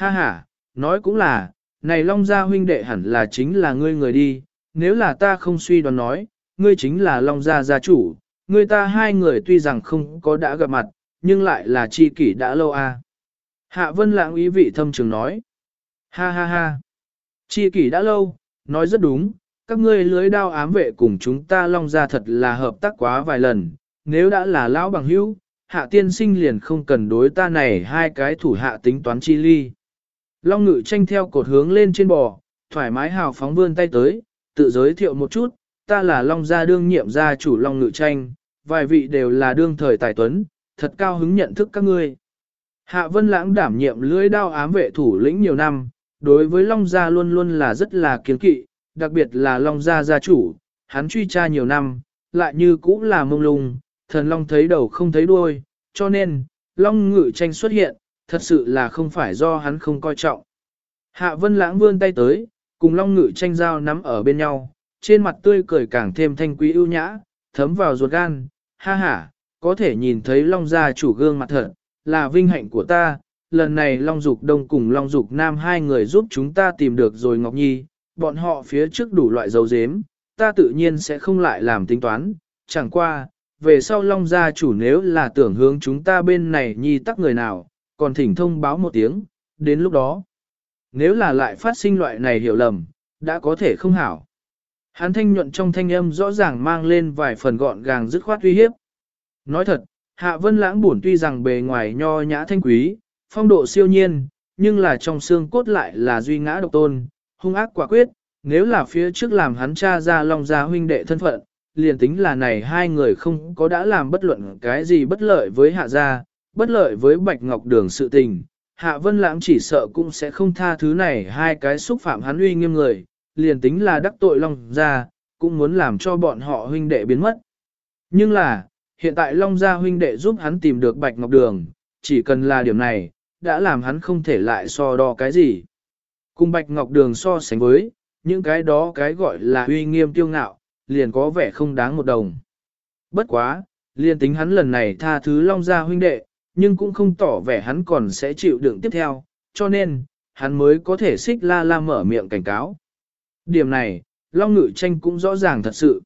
Ha ha, nói cũng là, này Long Gia huynh đệ hẳn là chính là ngươi người đi, nếu là ta không suy đoán nói, ngươi chính là Long Gia gia chủ, ngươi ta hai người tuy rằng không có đã gặp mặt, nhưng lại là chi kỷ đã lâu a. À. Hạ Vân Lãng ý vị thâm trường nói. Ha ha ha. Chi kỷ đã lâu, nói rất đúng, các ngươi lưới đao ám vệ cùng chúng ta Long Gia thật là hợp tác quá vài lần, nếu đã là lão bằng hữu, hạ tiên sinh liền không cần đối ta này hai cái thủ hạ tính toán chi ly. Long ngự tranh theo cột hướng lên trên bò, thoải mái hào phóng vươn tay tới, tự giới thiệu một chút, ta là Long gia đương nhiệm gia chủ Long ngự tranh, vài vị đều là đương thời tài tuấn, thật cao hứng nhận thức các ngươi. Hạ Vân Lãng đảm nhiệm lưỡi đao ám vệ thủ lĩnh nhiều năm, đối với Long gia luôn luôn là rất là kiến kỵ, đặc biệt là Long gia gia chủ, hắn truy tra nhiều năm, lại như cũng là mông lung, thần Long thấy đầu không thấy đuôi, cho nên, Long ngự tranh xuất hiện, thật sự là không phải do hắn không coi trọng. Hạ Vân Lãng vươn tay tới, cùng Long Ngự tranh giao nắm ở bên nhau, trên mặt tươi cười càng thêm thanh quý ưu nhã, thấm vào ruột gan, ha ha, có thể nhìn thấy Long gia chủ gương mặt thật, là vinh hạnh của ta, lần này Long Dục Đông cùng Long Dục Nam hai người giúp chúng ta tìm được rồi Ngọc Nhi, bọn họ phía trước đủ loại dấu dếm, ta tự nhiên sẽ không lại làm tính toán, chẳng qua, về sau Long gia chủ nếu là tưởng hướng chúng ta bên này Nhi tắc người nào, còn thỉnh thông báo một tiếng, đến lúc đó. Nếu là lại phát sinh loại này hiểu lầm, đã có thể không hảo. Hắn thanh nhuận trong thanh âm rõ ràng mang lên vài phần gọn gàng dứt khoát uy hiếp. Nói thật, Hạ Vân Lãng buồn tuy rằng bề ngoài nho nhã thanh quý, phong độ siêu nhiên, nhưng là trong xương cốt lại là duy ngã độc tôn, hung ác quả quyết, nếu là phía trước làm hắn cha ra long gia huynh đệ thân phận, liền tính là này hai người không có đã làm bất luận cái gì bất lợi với hạ gia, bất lợi với Bạch Ngọc Đường sự tình, Hạ Vân Lãng chỉ sợ cũng sẽ không tha thứ này hai cái xúc phạm hắn uy nghiêm người, liền tính là đắc tội Long Gia, cũng muốn làm cho bọn họ huynh đệ biến mất. Nhưng là, hiện tại Long Gia huynh đệ giúp hắn tìm được Bạch Ngọc Đường, chỉ cần là điểm này, đã làm hắn không thể lại so đo cái gì. Cùng Bạch Ngọc Đường so sánh với, những cái đó cái gọi là uy nghiêm tiêu ngạo, liền có vẻ không đáng một đồng. Bất quá, liền tính hắn lần này tha thứ Long Gia huynh đệ, nhưng cũng không tỏ vẻ hắn còn sẽ chịu đựng tiếp theo, cho nên, hắn mới có thể xích la la mở miệng cảnh cáo. Điểm này, Long Ngự Tranh cũng rõ ràng thật sự.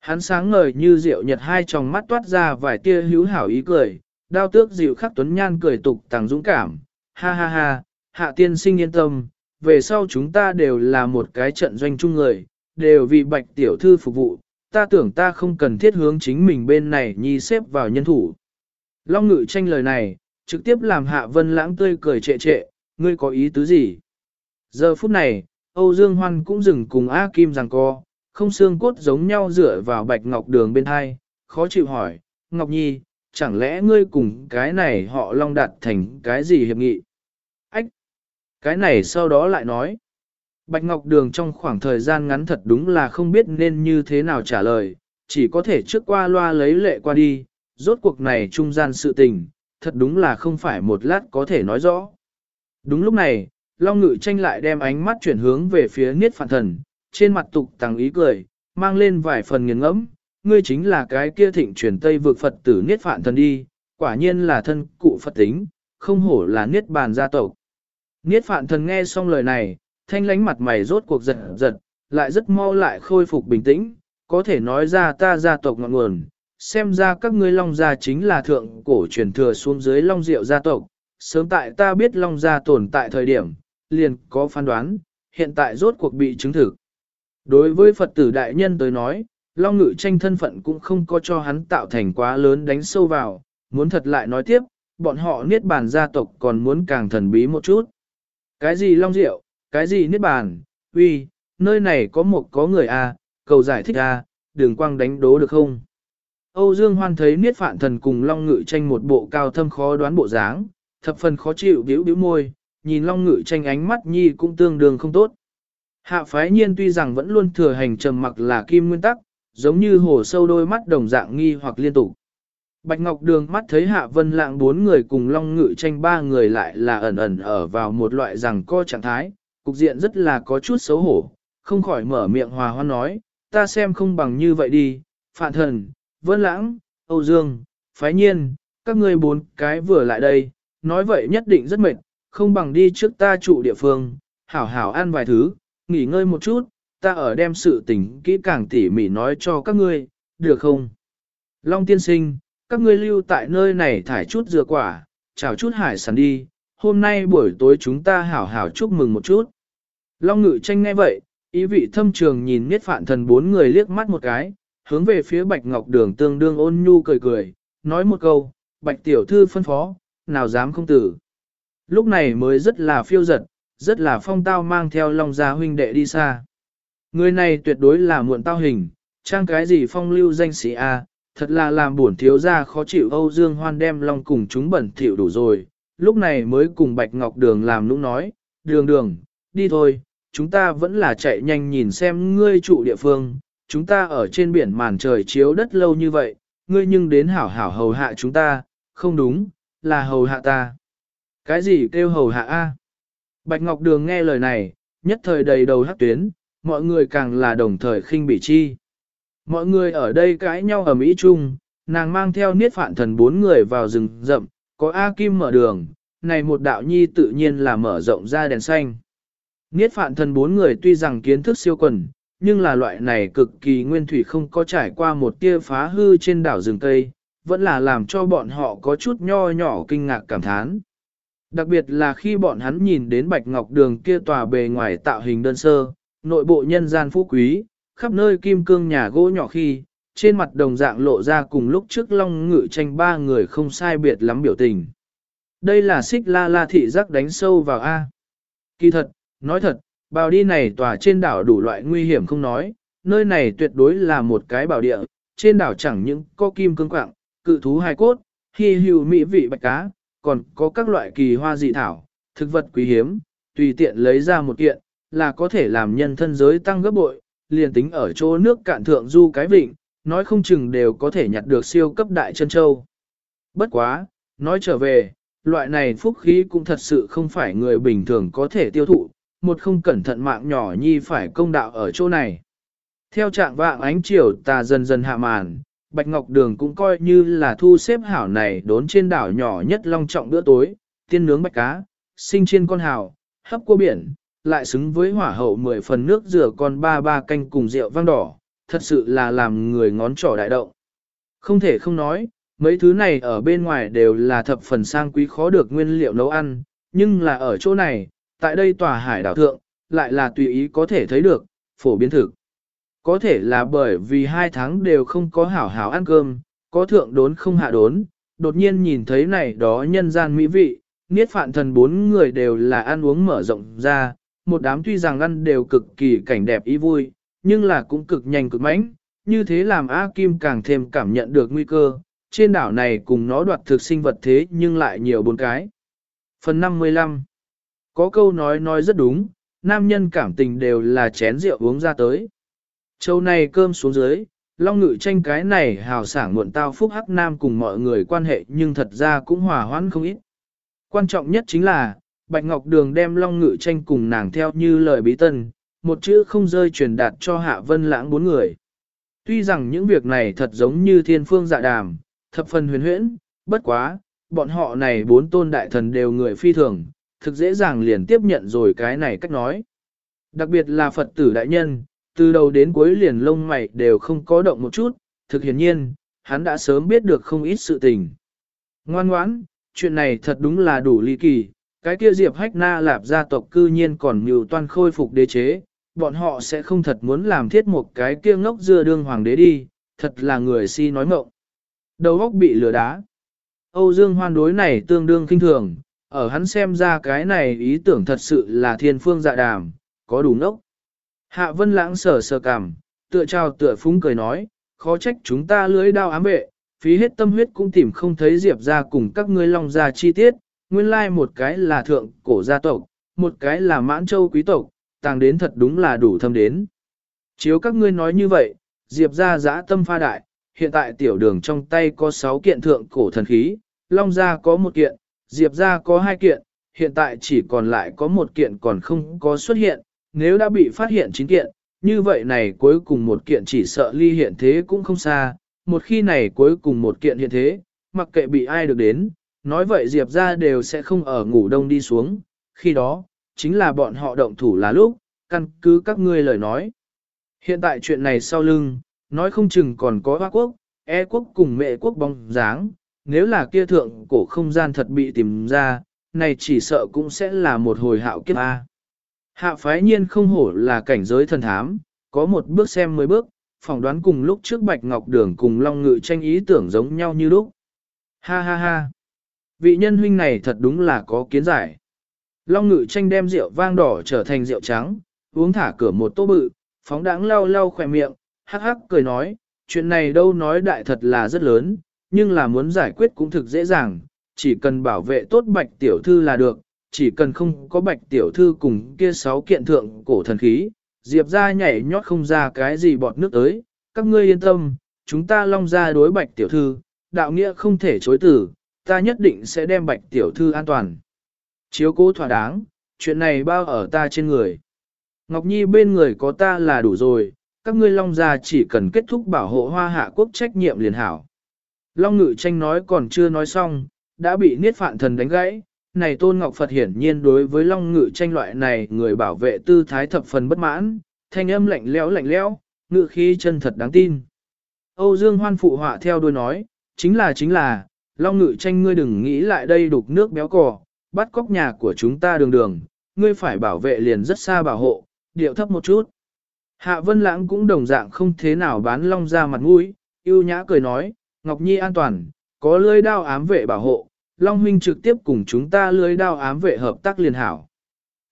Hắn sáng ngời như rượu nhật hai tròng mắt toát ra vài tia hữu hảo ý cười, đao tước dịu khắc tuấn nhan cười tục tàng dũng cảm, ha ha ha, hạ tiên sinh yên tâm, về sau chúng ta đều là một cái trận doanh chung người, đều vì bạch tiểu thư phục vụ, ta tưởng ta không cần thiết hướng chính mình bên này nhi xếp vào nhân thủ. Long ngự tranh lời này, trực tiếp làm hạ vân lãng tươi cười trệ trệ, ngươi có ý tứ gì? Giờ phút này, Âu Dương Hoan cũng dừng cùng A Kim rằng co, không xương cốt giống nhau dựa vào bạch ngọc đường bên hai, khó chịu hỏi, Ngọc Nhi, chẳng lẽ ngươi cùng cái này họ long đạt thành cái gì hiệp nghị? Ách! Cái này sau đó lại nói. Bạch Ngọc Đường trong khoảng thời gian ngắn thật đúng là không biết nên như thế nào trả lời, chỉ có thể trước qua loa lấy lệ qua đi, rốt cuộc này trung gian sự tình, thật đúng là không phải một lát có thể nói rõ. Đúng lúc này, Long Ngự tranh lại đem ánh mắt chuyển hướng về phía Niết Phạn Thần, trên mặt tục tăng ý cười, mang lên vài phần nghiền ngẫm, ngươi chính là cái kia thịnh truyền Tây vực Phật tử Niết Phạn Thần đi, quả nhiên là thân cụ Phật tính, không hổ là Niết Bàn gia tộc. Niết Phạn Thần nghe xong lời này, thanh lánh mặt mày rốt cuộc giật giật, lại rất mau lại khôi phục bình tĩnh, có thể nói ra ta gia tộc ngọn nguồn, xem ra các ngươi Long gia chính là thượng cổ truyền thừa xuống dưới Long Diệu gia tộc. Sớm tại ta biết Long gia tồn tại thời điểm, liền có phán đoán, hiện tại rốt cuộc bị chứng thực. Đối với Phật tử đại nhân tới nói, Long Ngự tranh thân phận cũng không có cho hắn tạo thành quá lớn đánh sâu vào, muốn thật lại nói tiếp, bọn họ niết bàn gia tộc còn muốn càng thần bí một chút. Cái gì Long Diệu, cái gì niết bàn, uy, nơi này có một có người a, à, cầu giải thích a, à, đường quang đánh đố được không? Âu Dương Hoan thấy Niết Phạn Thần cùng Long Ngự tranh một bộ cao thâm khó đoán bộ dáng, thập phần khó chịu biểu biểu môi, nhìn Long Ngự tranh ánh mắt nhi cũng tương đương không tốt. Hạ phái nhiên tuy rằng vẫn luôn thừa hành trầm mặc là kim nguyên tắc, giống như hồ sâu đôi mắt đồng dạng nghi hoặc liên tục. Bạch Ngọc Đường mắt thấy Hạ Vân Lạng bốn người cùng Long Ngự tranh ba người lại là ẩn ẩn ở vào một loại rằng co trạng thái, cục diện rất là có chút xấu hổ, không khỏi mở miệng hòa hoan nói, ta xem không bằng như vậy đi, Phạn Thần, Vân Lãng, Âu Dương, Phái Nhiên, các ngươi bốn cái vừa lại đây, nói vậy nhất định rất mệt, không bằng đi trước ta trụ địa phương, hảo hảo ăn vài thứ, nghỉ ngơi một chút, ta ở đem sự tình kỹ càng tỉ mỉ nói cho các ngươi, được không? Long tiên sinh, các ngươi lưu tại nơi này thải chút dừa quả, chào chút hải sản đi, hôm nay buổi tối chúng ta hảo hảo chúc mừng một chút. Long ngự tranh nghe vậy, ý vị thâm trường nhìn miết phạn thần bốn người liếc mắt một cái, hướng về phía bạch ngọc đường tương đương ôn nhu cười cười, nói một câu, bạch tiểu thư phân phó, nào dám không tử. Lúc này mới rất là phiêu giật, rất là phong tao mang theo long gia huynh đệ đi xa. Người này tuyệt đối là muộn tao hình, trang cái gì phong lưu danh sĩ A, thật là làm buồn thiếu gia khó chịu Âu Dương Hoan đem long cùng chúng bẩn thỉu đủ rồi, lúc này mới cùng Bạch Ngọc Đường làm lúc nói, đường đường, đi thôi, chúng ta vẫn là chạy nhanh nhìn xem ngươi trụ địa phương, chúng ta ở trên biển màn trời chiếu đất lâu như vậy, ngươi nhưng đến hảo hảo hầu hạ chúng ta, không đúng, là hầu hạ ta. Cái gì kêu hầu hạ A? Bạch Ngọc Đường nghe lời này, nhất thời đầy đầu hắc tuyến, mọi người càng là đồng thời khinh bỉ chi. Mọi người ở đây cãi nhau ở Mỹ Trung, nàng mang theo niết phạn thần bốn người vào rừng rậm, có A Kim mở đường, này một đạo nhi tự nhiên là mở rộng ra đèn xanh. Niết phạn thần bốn người tuy rằng kiến thức siêu quần, nhưng là loại này cực kỳ nguyên thủy không có trải qua một tia phá hư trên đảo rừng Tây, vẫn là làm cho bọn họ có chút nho nhỏ kinh ngạc cảm thán. Đặc biệt là khi bọn hắn nhìn đến bạch ngọc đường kia tòa bề ngoài tạo hình đơn sơ, nội bộ nhân gian phú quý, khắp nơi kim cương nhà gỗ nhỏ khi, trên mặt đồng dạng lộ ra cùng lúc trước long ngự tranh ba người không sai biệt lắm biểu tình. Đây là xích la la thị giác đánh sâu vào A. Kỳ thật, nói thật, bào đi này tòa trên đảo đủ loại nguy hiểm không nói, nơi này tuyệt đối là một cái bảo địa, trên đảo chẳng những có kim cương quạng, cự thú hài cốt, hy hữu mỹ vị bạch cá, còn có các loại kỳ hoa dị thảo, thực vật quý hiếm, tùy tiện lấy ra một kiện, là có thể làm nhân thân giới tăng gấp bội, liền tính ở chỗ nước cạn thượng du cái vịnh, nói không chừng đều có thể nhặt được siêu cấp đại chân châu. Bất quá, nói trở về, loại này phúc khí cũng thật sự không phải người bình thường có thể tiêu thụ, một không cẩn thận mạng nhỏ nhi phải công đạo ở chỗ này. Theo trạng vạng ánh chiều tà dần dần hạ màn, Bạch Ngọc Đường cũng coi như là thu xếp hảo này đốn trên đảo nhỏ nhất long trọng bữa tối, tiên nướng bạch cá, sinh trên con hào, hấp cua biển, lại xứng với hỏa hậu 10 phần nước rửa con ba ba canh cùng rượu vang đỏ, thật sự là làm người ngón trỏ đại động. Không thể không nói, mấy thứ này ở bên ngoài đều là thập phần sang quý khó được nguyên liệu nấu ăn, nhưng là ở chỗ này, tại đây tòa hải đảo thượng, lại là tùy ý có thể thấy được, phổ biến thực. Có thể là bởi vì hai tháng đều không có hảo hảo ăn cơm, có thượng đốn không hạ đốn, đột nhiên nhìn thấy này đó nhân gian mỹ vị, niết phạn thần bốn người đều là ăn uống mở rộng ra, một đám tuy rằng ăn đều cực kỳ cảnh đẹp ý vui, nhưng là cũng cực nhanh cực mãnh, như thế làm A Kim càng thêm cảm nhận được nguy cơ, trên đảo này cùng nó đoạt thực sinh vật thế nhưng lại nhiều bốn cái. Phần 55 có câu nói nói rất đúng, nam nhân cảm tình đều là chén rượu uống ra tới. Châu này cơm xuống dưới, long ngự tranh cái này hào sảng muộn tao phúc hắc nam cùng mọi người quan hệ nhưng thật ra cũng hòa hoãn không ít. Quan trọng nhất chính là, Bạch Ngọc Đường đem long ngự tranh cùng nàng theo như lời bí tân, một chữ không rơi truyền đạt cho Hạ Vân Lãng bốn người. Tuy rằng những việc này thật giống như thiên phương dạ đàm, thập phần huyền huyễn, bất quá, bọn họ này bốn tôn đại thần đều người phi thường, thực dễ dàng liền tiếp nhận rồi cái này cách nói. Đặc biệt là Phật tử đại nhân, từ đầu đến cuối liền lông mày đều không có động một chút, thực hiển nhiên, hắn đã sớm biết được không ít sự tình. Ngoan ngoãn, chuyện này thật đúng là đủ ly kỳ, cái kia Diệp Hách Na lạp gia tộc cư nhiên còn mưu toan khôi phục đế chế, bọn họ sẽ không thật muốn làm thiết một cái kia ngốc dưa đương hoàng đế đi, thật là người si nói mộng. Đầu óc bị lửa đá. Âu Dương Hoan đối này tương đương kinh thường, ở hắn xem ra cái này ý tưởng thật sự là thiên phương dạ đàm, có đủ nốc Hạ Vân Lãng sờ sờ cảm tựa trao tựa phúng cười nói, khó trách chúng ta lưới đao ám vệ, phí hết tâm huyết cũng tìm không thấy Diệp ra cùng các ngươi long ra chi tiết, nguyên lai một cái là thượng cổ gia tộc, một cái là mãn châu quý tộc, tàng đến thật đúng là đủ thâm đến. Chiếu các ngươi nói như vậy, Diệp ra giã tâm pha đại, hiện tại tiểu đường trong tay có 6 kiện thượng cổ thần khí, Long gia có một kiện, Diệp gia có hai kiện, hiện tại chỉ còn lại có một kiện còn không có xuất hiện, nếu đã bị phát hiện chín kiện, như vậy này cuối cùng một kiện chỉ sợ ly hiện thế cũng không xa, một khi này cuối cùng một kiện hiện thế, mặc kệ bị ai được đến, nói vậy Diệp ra đều sẽ không ở ngủ đông đi xuống, khi đó, chính là bọn họ động thủ là lúc, căn cứ các ngươi lời nói. Hiện tại chuyện này sau lưng, nói không chừng còn có Hoa Quốc, E Quốc cùng mẹ Quốc bóng dáng, nếu là kia thượng cổ không gian thật bị tìm ra, này chỉ sợ cũng sẽ là một hồi hạo kiếp A. Hạ phái nhiên không hổ là cảnh giới thần thám, có một bước xem mười bước, phỏng đoán cùng lúc trước Bạch Ngọc Đường cùng Long Ngự tranh ý tưởng giống nhau như lúc. Ha ha ha! Vị nhân huynh này thật đúng là có kiến giải. Long Ngự tranh đem rượu vang đỏ trở thành rượu trắng, uống thả cửa một tô bự, phóng đãng lau lau khỏe miệng, hắc hắc cười nói, chuyện này đâu nói đại thật là rất lớn, nhưng là muốn giải quyết cũng thực dễ dàng, chỉ cần bảo vệ tốt bạch tiểu thư là được, chỉ cần không có bạch tiểu thư cùng kia sáu kiện thượng cổ thần khí, diệp ra nhảy nhót không ra cái gì bọt nước tới, các ngươi yên tâm, chúng ta long ra đối bạch tiểu thư, đạo nghĩa không thể chối tử, ta nhất định sẽ đem bạch tiểu thư an toàn. Chiếu cố thỏa đáng, chuyện này bao ở ta trên người. Ngọc Nhi bên người có ta là đủ rồi, các ngươi Long Gia chỉ cần kết thúc bảo hộ hoa hạ quốc trách nhiệm liền hảo. Long Ngự tranh nói còn chưa nói xong, đã bị niết phạn thần đánh gãy. Này Tôn Ngọc Phật hiển nhiên đối với Long Ngự tranh loại này người bảo vệ tư thái thập phần bất mãn, thanh âm lạnh lẽo lạnh lẽo, ngự khí chân thật đáng tin. Âu Dương Hoan phụ họa theo đuôi nói, chính là chính là, Long Ngự tranh ngươi đừng nghĩ lại đây đục nước béo cò, bắt cóc nhà của chúng ta đường đường, ngươi phải bảo vệ liền rất xa bảo hộ, điệu thấp một chút. Hạ Vân Lãng cũng đồng dạng không thế nào bán long ra mặt mũi, yêu nhã cười nói, Ngọc Nhi an toàn, có lưới đao ám vệ bảo hộ, Long Huynh trực tiếp cùng chúng ta lưới đao ám vệ hợp tác liền hảo.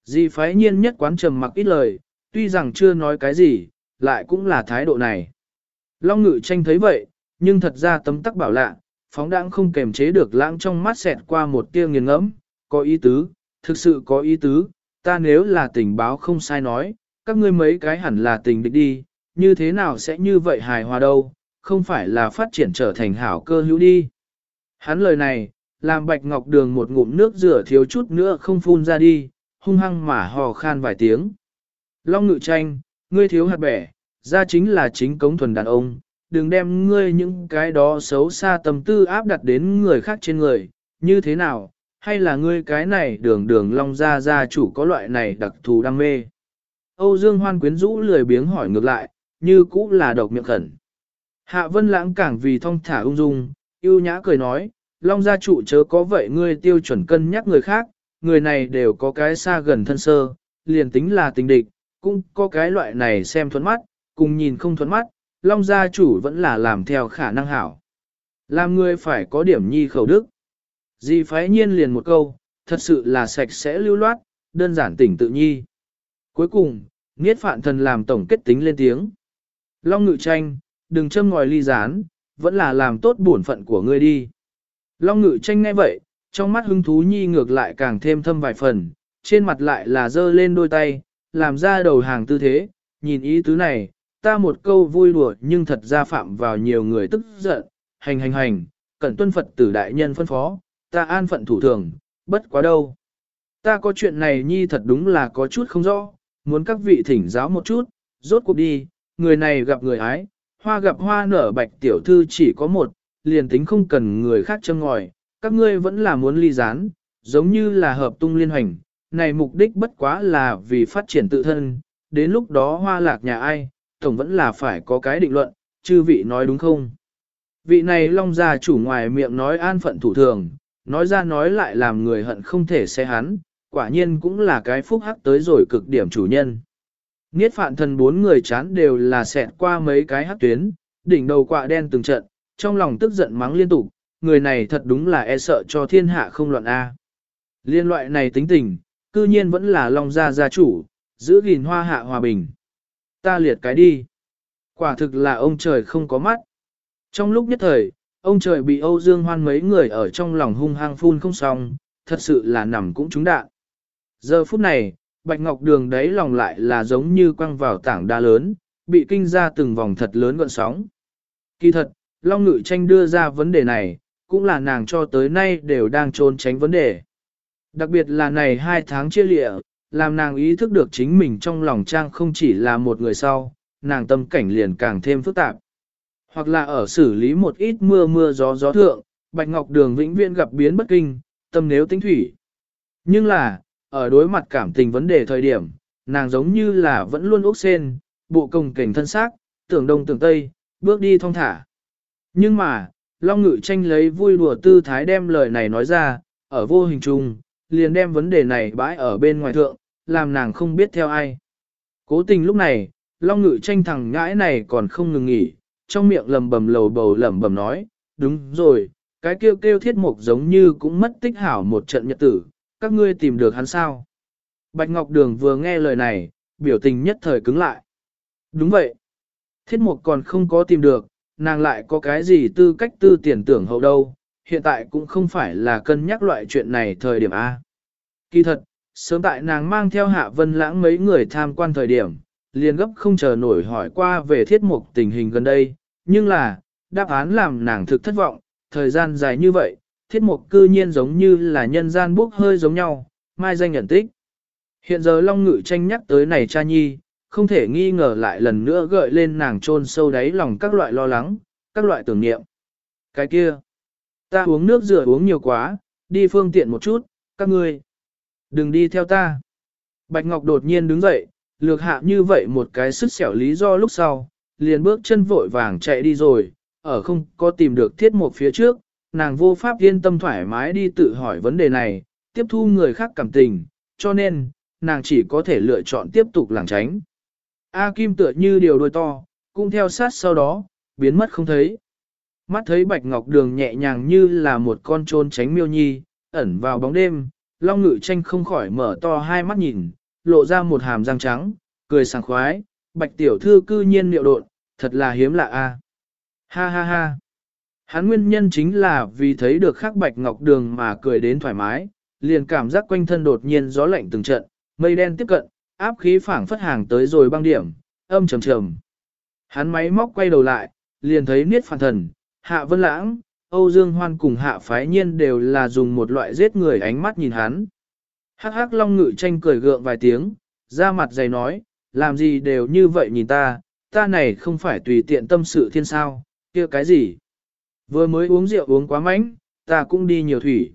Di phái nhiên nhất quán trầm mặc ít lời, tuy rằng chưa nói cái gì, lại cũng là thái độ này. Long Ngự tranh thấy vậy, nhưng thật ra tấm tắc bảo lạ, phóng đãng không kềm chế được lãng trong mắt xẹt qua một tia nghiền ngẫm, có ý tứ, thực sự có ý tứ, ta nếu là tình báo không sai nói, các ngươi mấy cái hẳn là tình địch đi, như thế nào sẽ như vậy hài hòa đâu, không phải là phát triển trở thành hảo cơ hữu đi. Hắn lời này, làm bạch ngọc đường một ngụm nước rửa thiếu chút nữa không phun ra đi, hung hăng mà hò khan vài tiếng. Long ngự tranh, ngươi thiếu hạt bẻ, ra chính là chính cống thuần đàn ông, đừng đem ngươi những cái đó xấu xa tâm tư áp đặt đến người khác trên người, như thế nào, hay là ngươi cái này đường đường long gia gia chủ có loại này đặc thù đam mê. Âu Dương Hoan quyến rũ lười biếng hỏi ngược lại, như cũ là độc miệng khẩn. Hạ Vân Lãng càng vì thong thả ung dung, yêu nhã cười nói, Long gia chủ chớ có vậy ngươi tiêu chuẩn cân nhắc người khác, người này đều có cái xa gần thân sơ, liền tính là tình địch, cũng có cái loại này xem thuẫn mắt, cùng nhìn không thuẫn mắt, Long gia chủ vẫn là làm theo khả năng hảo. Làm người phải có điểm nhi khẩu đức. Di phái nhiên liền một câu, thật sự là sạch sẽ lưu loát, đơn giản tỉnh tự nhi. Cuối cùng, Niết Phạn Thần làm tổng kết tính lên tiếng. Long ngự tranh, đừng châm ngòi ly gián, vẫn là làm tốt bổn phận của ngươi đi. Long ngự tranh nghe vậy, trong mắt hứng thú nhi ngược lại càng thêm thâm vài phần, trên mặt lại là dơ lên đôi tay, làm ra đầu hàng tư thế, nhìn ý tứ này, ta một câu vui đùa nhưng thật ra phạm vào nhiều người tức giận, hành hành hành, cẩn tuân Phật tử đại nhân phân phó, ta an phận thủ thường, bất quá đâu. Ta có chuyện này nhi thật đúng là có chút không rõ, muốn các vị thỉnh giáo một chút, rốt cuộc đi, người này gặp người ái, hoa gặp hoa nở bạch tiểu thư chỉ có một, liền tính không cần người khác châm ngòi, các ngươi vẫn là muốn ly gián, giống như là hợp tung liên hoành, này mục đích bất quá là vì phát triển tự thân, đến lúc đó hoa lạc nhà ai, tổng vẫn là phải có cái định luận, chư vị nói đúng không? Vị này long gia chủ ngoài miệng nói an phận thủ thường, nói ra nói lại làm người hận không thể xe hắn, quả nhiên cũng là cái phúc hắc tới rồi cực điểm chủ nhân. Niết phạn thần bốn người chán đều là xẹt qua mấy cái hắc tuyến, đỉnh đầu quạ đen từng trận, trong lòng tức giận mắng liên tục, người này thật đúng là e sợ cho thiên hạ không loạn A. Liên loại này tính tình, cư nhiên vẫn là long gia gia chủ, giữ gìn hoa hạ hòa bình. Ta liệt cái đi. Quả thực là ông trời không có mắt. Trong lúc nhất thời, ông trời bị Âu Dương Hoan mấy người ở trong lòng hung hăng phun không xong, thật sự là nằm cũng trúng đạn. Giờ phút này, Bạch Ngọc Đường đấy lòng lại là giống như quăng vào tảng đá lớn, bị kinh ra từng vòng thật lớn gọn sóng. Kỳ thật, Long Ngự Tranh đưa ra vấn đề này, cũng là nàng cho tới nay đều đang trốn tránh vấn đề. Đặc biệt là này hai tháng chia lịa, làm nàng ý thức được chính mình trong lòng trang không chỉ là một người sau, nàng tâm cảnh liền càng thêm phức tạp. Hoặc là ở xử lý một ít mưa mưa gió gió thượng, Bạch Ngọc Đường vĩnh viễn gặp biến bất kinh, tâm nếu tính thủy. Nhưng là, ở đối mặt cảm tình vấn đề thời điểm, nàng giống như là vẫn luôn ốc sen, bộ công cảnh thân xác, tưởng đông tưởng tây, bước đi thong thả. Nhưng mà, Long Ngự tranh lấy vui đùa tư thái đem lời này nói ra, ở vô hình trùng liền đem vấn đề này bãi ở bên ngoài thượng, làm nàng không biết theo ai. Cố tình lúc này, Long Ngự tranh thằng ngãi này còn không ngừng nghỉ, trong miệng lầm bầm lầu bầu lẩm bẩm nói, đúng rồi, cái kêu kêu thiết mục giống như cũng mất tích hảo một trận nhật tử, các ngươi tìm được hắn sao? Bạch Ngọc Đường vừa nghe lời này, biểu tình nhất thời cứng lại. Đúng vậy. Thiết mục còn không có tìm được, nàng lại có cái gì tư cách tư tiền tưởng hậu đâu, hiện tại cũng không phải là cân nhắc loại chuyện này thời điểm A. Kỳ thật, sớm tại nàng mang theo hạ vân lãng mấy người tham quan thời điểm, liền gấp không chờ nổi hỏi qua về thiết mục tình hình gần đây, nhưng là, đáp án làm nàng thực thất vọng, thời gian dài như vậy, thiết mục cư nhiên giống như là nhân gian bốc hơi giống nhau, mai danh nhận tích. Hiện giờ Long Ngự tranh nhắc tới này cha nhi, không thể nghi ngờ lại lần nữa gợi lên nàng trôn sâu đáy lòng các loại lo lắng, các loại tưởng niệm. Cái kia, ta uống nước rửa uống nhiều quá, đi phương tiện một chút, các ngươi. Đừng đi theo ta. Bạch Ngọc đột nhiên đứng dậy, lược hạ như vậy một cái sức xẻo lý do lúc sau, liền bước chân vội vàng chạy đi rồi, ở không có tìm được thiết mục phía trước, nàng vô pháp yên tâm thoải mái đi tự hỏi vấn đề này, tiếp thu người khác cảm tình, cho nên, nàng chỉ có thể lựa chọn tiếp tục lảng tránh. A Kim tựa như điều đôi to, cũng theo sát sau đó, biến mất không thấy. Mắt thấy Bạch Ngọc Đường nhẹ nhàng như là một con trôn tránh miêu nhi, ẩn vào bóng đêm, Long Ngự Tranh không khỏi mở to hai mắt nhìn, lộ ra một hàm răng trắng, cười sảng khoái, Bạch Tiểu Thư cư nhiên liệu độn, thật là hiếm lạ a. Ha ha ha. Hắn nguyên nhân chính là vì thấy được khắc Bạch Ngọc Đường mà cười đến thoải mái, liền cảm giác quanh thân đột nhiên gió lạnh từng trận, mây đen tiếp cận, áp khí phảng phất hàng tới rồi băng điểm, âm trầm trầm. Hắn máy móc quay đầu lại, liền thấy Niết Phản Thần, Hạ Vân Lãng, Âu Dương Hoan cùng Hạ Phái Nhiên đều là dùng một loại giết người ánh mắt nhìn hắn. Hắc hắc Long Ngự tranh cười gượng vài tiếng, ra mặt dày nói, làm gì đều như vậy nhìn ta, ta này không phải tùy tiện tâm sự thiên sao, kia cái gì. Vừa mới uống rượu uống quá mánh, ta cũng đi nhiều thủy.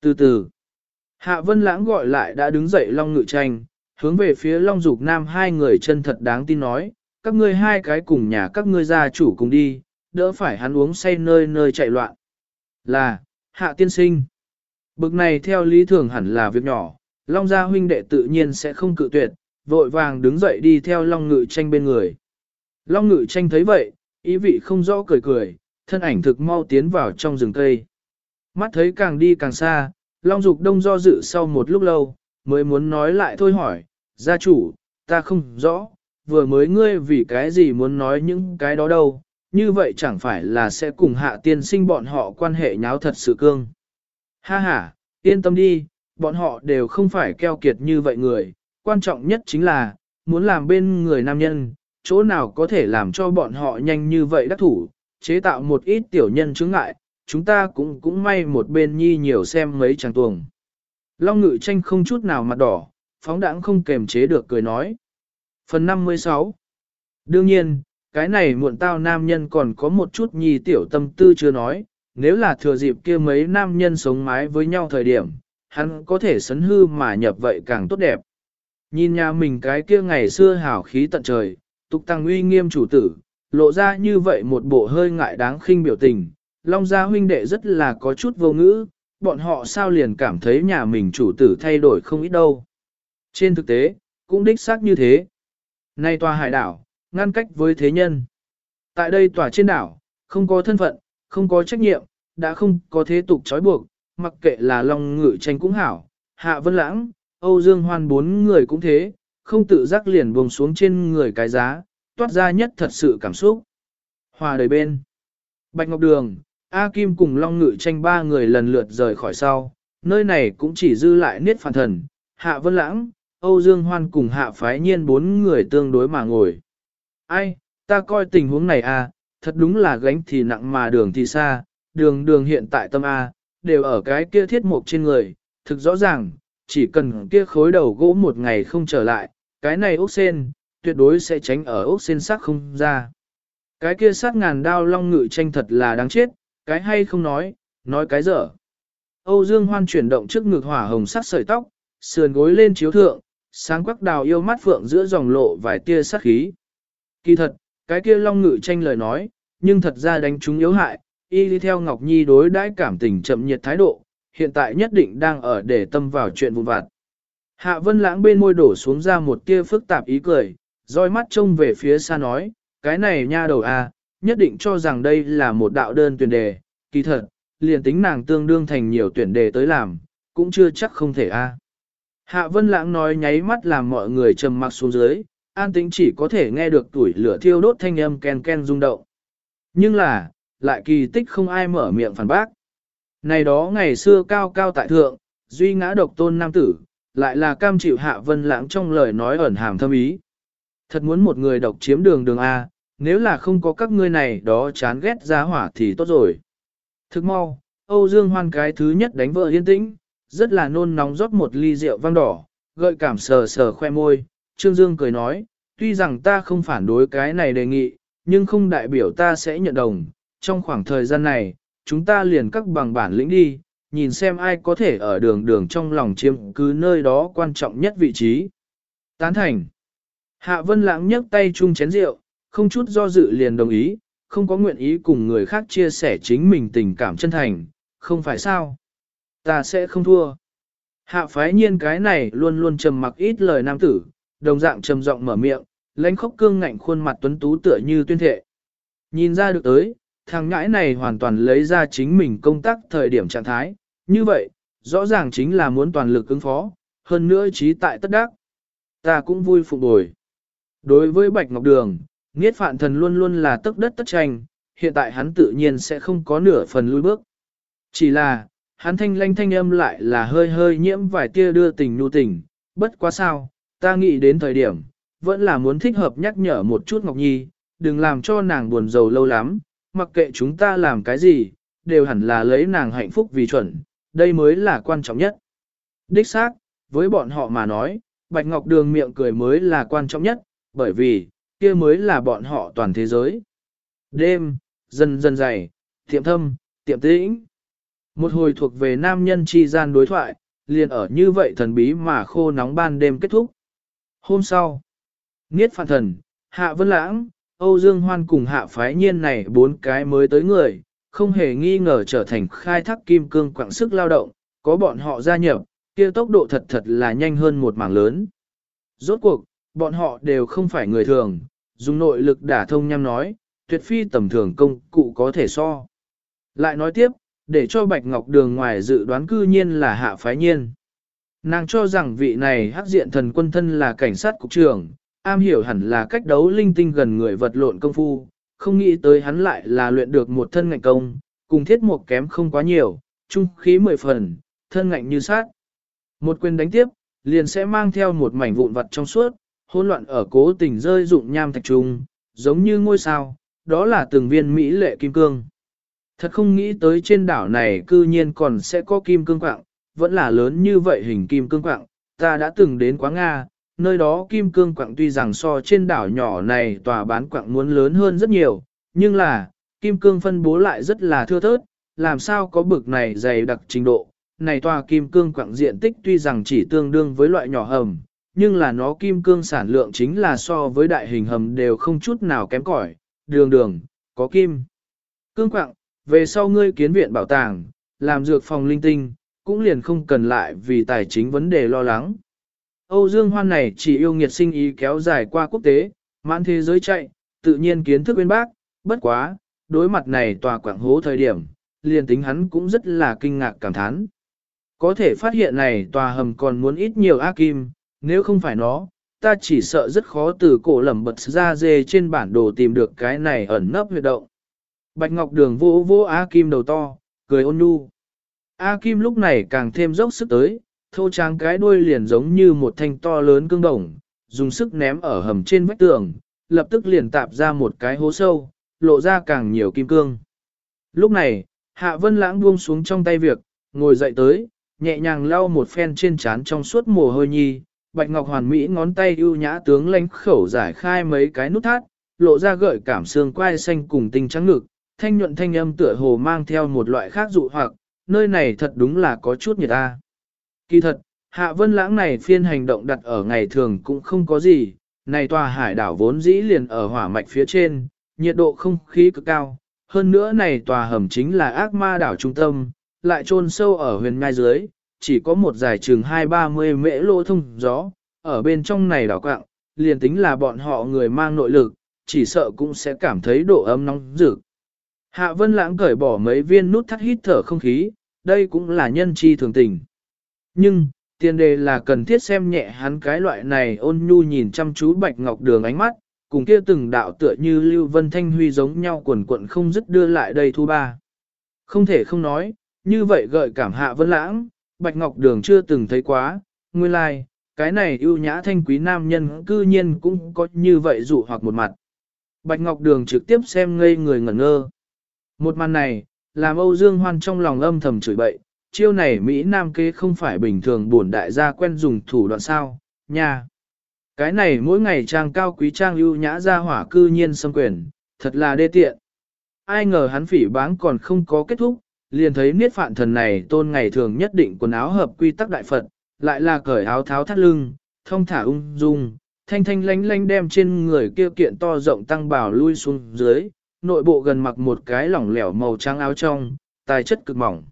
Từ từ, Hạ Vân Lãng gọi lại đã đứng dậy Long Ngự tranh, hướng về phía Long Dục Nam hai người chân thật đáng tin nói, các ngươi hai cái cùng nhà các ngươi gia chủ cùng đi, đỡ phải hắn uống say nơi nơi chạy loạn. Là, Hạ Tiên Sinh. Bực này theo lý thường hẳn là việc nhỏ, Long gia huynh đệ tự nhiên sẽ không cự tuyệt, vội vàng đứng dậy đi theo Long Ngự tranh bên người. Long Ngự tranh thấy vậy, ý vị không rõ cười cười, thân ảnh thực mau tiến vào trong rừng cây. Mắt thấy càng đi càng xa, Long Dục Đông do dự sau một lúc lâu, mới muốn nói lại thôi hỏi, gia chủ, ta không rõ, vừa mới ngươi vì cái gì muốn nói những cái đó đâu, như vậy chẳng phải là sẽ cùng hạ tiên sinh bọn họ quan hệ nháo thật sự cương. Ha ha, yên tâm đi, bọn họ đều không phải keo kiệt như vậy người, quan trọng nhất chính là, muốn làm bên người nam nhân, chỗ nào có thể làm cho bọn họ nhanh như vậy đắc thủ, chế tạo một ít tiểu nhân chứng ngại, chúng ta cũng cũng may một bên nhi nhiều xem mấy chàng tuồng. Long ngự tranh không chút nào mặt đỏ, phóng đãng không kềm chế được cười nói. Phần 56 Đương nhiên, cái này muộn tao nam nhân còn có một chút nhi tiểu tâm tư chưa nói, nếu là thừa dịp kia mấy nam nhân sống mái với nhau thời điểm, hắn có thể sấn hư mà nhập vậy càng tốt đẹp. Nhìn nhà mình cái kia ngày xưa hảo khí tận trời, tục tăng uy nghiêm chủ tử, lộ ra như vậy một bộ hơi ngại đáng khinh biểu tình, Long gia huynh đệ rất là có chút vô ngữ, bọn họ sao liền cảm thấy nhà mình chủ tử thay đổi không ít đâu. Trên thực tế, cũng đích xác như thế. Nay tòa hải đảo, ngăn cách với thế nhân. Tại đây tòa trên đảo, không có thân phận, không có trách nhiệm, đã không có thế tục trói buộc, mặc kệ là Long Ngự tranh cũng hảo, Hạ Vân Lãng, Âu Dương Hoan bốn người cũng thế, không tự giác liền buông xuống trên người cái giá, toát ra nhất thật sự cảm xúc. Hòa đời bên. Bạch Ngọc Đường, A Kim cùng Long Ngự tranh ba người lần lượt rời khỏi sau, nơi này cũng chỉ dư lại niết phản thần, Hạ Vân Lãng, Âu Dương Hoan cùng Hạ Phái Nhiên bốn người tương đối mà ngồi. Ai, ta coi tình huống này à, thật đúng là gánh thì nặng mà đường thì xa, đường đường hiện tại tâm A, đều ở cái kia thiết mục trên người, thực rõ ràng, chỉ cần kia khối đầu gỗ một ngày không trở lại, cái này ốc sen, tuyệt đối sẽ tránh ở ốc xên sắc không ra. Cái kia sát ngàn đao long ngự tranh thật là đáng chết, cái hay không nói, nói cái dở. Âu Dương Hoan chuyển động trước ngực hỏa hồng sắc sợi tóc, sườn gối lên chiếu thượng, sáng quắc đào yêu mắt phượng giữa dòng lộ vài tia sát khí. Kỳ thật, cái kia long ngự tranh lời nói, nhưng thật ra đánh chúng yếu hại, y đi theo Ngọc Nhi đối đãi cảm tình chậm nhiệt thái độ, hiện tại nhất định đang ở để tâm vào chuyện vụn vặt. Hạ Vân Lãng bên môi đổ xuống ra một tia phức tạp ý cười, roi mắt trông về phía xa nói, cái này nha đầu a, à, nhất định cho rằng đây là một đạo đơn tuyển đề, kỳ thật, liền tính nàng tương đương thành nhiều tuyển đề tới làm, cũng chưa chắc không thể a. Hạ Vân Lãng nói nháy mắt làm mọi người trầm mặc xuống dưới, an tĩnh chỉ có thể nghe được tuổi lửa thiêu đốt thanh âm ken ken rung động. Nhưng là, lại kỳ tích không ai mở miệng phản bác. Này đó ngày xưa cao cao tại thượng, duy ngã độc tôn nam tử, lại là cam chịu Hạ Vân Lãng trong lời nói ẩn hàm thâm ý. Thật muốn một người độc chiếm đường đường A, nếu là không có các ngươi này đó chán ghét giá hỏa thì tốt rồi. Thức mau, Âu Dương Hoan cái thứ nhất đánh vợ yên tĩnh, rất là nôn nóng rót một ly rượu vang đỏ, gợi cảm sờ sờ khoe môi, Trương Dương cười nói, tuy rằng ta không phản đối cái này đề nghị, nhưng không đại biểu ta sẽ nhận đồng, trong khoảng thời gian này, chúng ta liền các bằng bản lĩnh đi, nhìn xem ai có thể ở đường đường trong lòng chiếm cứ nơi đó quan trọng nhất vị trí. Tán thành. Hạ Vân Lãng nhấc tay chung chén rượu, không chút do dự liền đồng ý, không có nguyện ý cùng người khác chia sẻ chính mình tình cảm chân thành, không phải sao. Ta sẽ không thua. Hạ phái nhiên cái này luôn luôn trầm mặc ít lời nam tử, đồng dạng trầm giọng mở miệng, lãnh khốc cương ngạnh khuôn mặt tuấn tú tựa như tuyên thệ. Nhìn ra được tới, thằng ngãi này hoàn toàn lấy ra chính mình công tác thời điểm trạng thái, như vậy, rõ ràng chính là muốn toàn lực ứng phó, hơn nữa trí tại tất đắc. Ta cũng vui phục bồi. Đối với Bạch Ngọc Đường, Niết Phạn Thần luôn luôn là tức đất tất tranh, hiện tại hắn tự nhiên sẽ không có nửa phần lui bước. Chỉ là, hắn thanh lanh thanh âm lại là hơi hơi nhiễm vài tia đưa tình nhu tình, bất quá sao, ta nghĩ đến thời điểm, vẫn là muốn thích hợp nhắc nhở một chút Ngọc Nhi, đừng làm cho nàng buồn rầu lâu lắm, mặc kệ chúng ta làm cái gì, đều hẳn là lấy nàng hạnh phúc vì chuẩn, đây mới là quan trọng nhất. Đích xác, với bọn họ mà nói, Bạch Ngọc Đường miệng cười mới là quan trọng nhất, bởi vì, kia mới là bọn họ toàn thế giới. Đêm, dần dần dày, tiệm thâm, tiệm tĩnh. Một hồi thuộc về nam nhân chi gian đối thoại, liền ở như vậy thần bí mà khô nóng ban đêm kết thúc. Hôm sau, Niết Phạn Thần, Hạ Vân Lãng, Âu Dương Hoan cùng Hạ Phái Nhiên này bốn cái mới tới người, không hề nghi ngờ trở thành khai thác kim cương quảng sức lao động, có bọn họ gia nhập, kia tốc độ thật thật là nhanh hơn một mảng lớn. Rốt cuộc, bọn họ đều không phải người thường, dùng nội lực đả thông nhằm nói, tuyệt phi tầm thường công cụ có thể so. Lại nói tiếp, để cho Bạch Ngọc Đường ngoài dự đoán cư nhiên là hạ phái nhiên. Nàng cho rằng vị này hắc diện thần quân thân là cảnh sát cục trưởng, am hiểu hẳn là cách đấu linh tinh gần người vật lộn công phu, không nghĩ tới hắn lại là luyện được một thân ngạnh công, cùng thiết một kém không quá nhiều, trung khí mười phần, thân ngạnh như sát. Một quyền đánh tiếp, liền sẽ mang theo một mảnh vụn vật trong suốt, hỗn loạn ở cố tình rơi dụng nham thạch trung, giống như ngôi sao, đó là từng viên mỹ lệ kim cương. Thật không nghĩ tới trên đảo này cư nhiên còn sẽ có kim cương quạng, vẫn là lớn như vậy hình kim cương quạng, ta đã từng đến quá Nga, nơi đó kim cương quạng tuy rằng so trên đảo nhỏ này tòa bán quạng muốn lớn hơn rất nhiều, nhưng là, kim cương phân bố lại rất là thưa thớt, làm sao có bực này dày đặc trình độ. Này tòa kim cương quạng diện tích tuy rằng chỉ tương đương với loại nhỏ hầm, nhưng là nó kim cương sản lượng chính là so với đại hình hầm đều không chút nào kém cỏi. đường đường, có kim. Cương quạng, về sau ngươi kiến viện bảo tàng, làm dược phòng linh tinh, cũng liền không cần lại vì tài chính vấn đề lo lắng. Âu Dương Hoan này chỉ yêu nghiệt sinh ý kéo dài qua quốc tế, mãn thế giới chạy, tự nhiên kiến thức bên bác, bất quá, đối mặt này tòa quảng hố thời điểm, liền tính hắn cũng rất là kinh ngạc cảm thán. Có thể phát hiện này tòa hầm còn muốn ít nhiều A Kim, nếu không phải nó, ta chỉ sợ rất khó từ cổ lầm bật ra dê trên bản đồ tìm được cái này ẩn nấp huyệt động. Bạch Ngọc Đường vỗ vỗ A Kim đầu to, cười ôn nhu. A Kim lúc này càng thêm dốc sức tới, thô tráng cái đuôi liền giống như một thanh to lớn cương đồng, dùng sức ném ở hầm trên vách tường, lập tức liền tạp ra một cái hố sâu, lộ ra càng nhiều kim cương. Lúc này, Hạ Vân Lãng buông xuống trong tay việc, ngồi dậy tới, nhẹ nhàng lau một phen trên trán trong suốt mồ hôi nhi, Bạch Ngọc Hoàn Mỹ ngón tay ưu nhã tướng lãnh khẩu giải khai mấy cái nút thắt, lộ ra gợi cảm xương quai xanh cùng tinh trắng ngực, thanh nhuận thanh âm tựa hồ mang theo một loại khác dụ hoặc, nơi này thật đúng là có chút nhiệt ta. Kỳ thật, hạ vân lãng này phiên hành động đặt ở ngày thường cũng không có gì, này tòa hải đảo vốn dĩ liền ở hỏa mạch phía trên, nhiệt độ không khí cực cao, hơn nữa này tòa hầm chính là ác ma đảo trung tâm, lại chôn sâu ở huyền ngai dưới, chỉ có một dài chừng 2-30 mễ lỗ thông gió, ở bên trong này đảo quạng, liền tính là bọn họ người mang nội lực, chỉ sợ cũng sẽ cảm thấy độ ấm nóng rực. Hạ Vân Lãng cởi bỏ mấy viên nút thắt hít thở không khí, đây cũng là nhân chi thường tình. Nhưng, tiền đề là cần thiết xem nhẹ hắn cái loại này ôn nhu nhìn chăm chú bạch ngọc đường ánh mắt, cùng kia từng đạo tựa như Lưu Vân Thanh Huy giống nhau quần quận không dứt đưa lại đây thu ba. Không thể không nói, như vậy gợi cảm hạ vân lãng, bạch ngọc đường chưa từng thấy quá, nguyên lai, like, cái này ưu nhã thanh quý nam nhân cư nhiên cũng có như vậy dụ hoặc một mặt. Bạch ngọc đường trực tiếp xem ngây người ngẩn ngơ. Một màn này, làm Âu Dương Hoan trong lòng âm thầm chửi bậy, chiêu này Mỹ Nam kế không phải bình thường bổn đại gia quen dùng thủ đoạn sao, nha. Cái này mỗi ngày trang cao quý trang ưu nhã ra hỏa cư nhiên xâm quyền, thật là đê tiện. Ai ngờ hắn phỉ báng còn không có kết thúc, liền thấy niết phạn thần này tôn ngày thường nhất định quần áo hợp quy tắc đại Phật, lại là cởi áo tháo thắt lưng, thông thả ung dung, thanh thanh lánh lánh đem trên người kia kiện to rộng tăng bảo lui xuống dưới, nội bộ gần mặc một cái lỏng lẻo màu trắng áo trong, tài chất cực mỏng.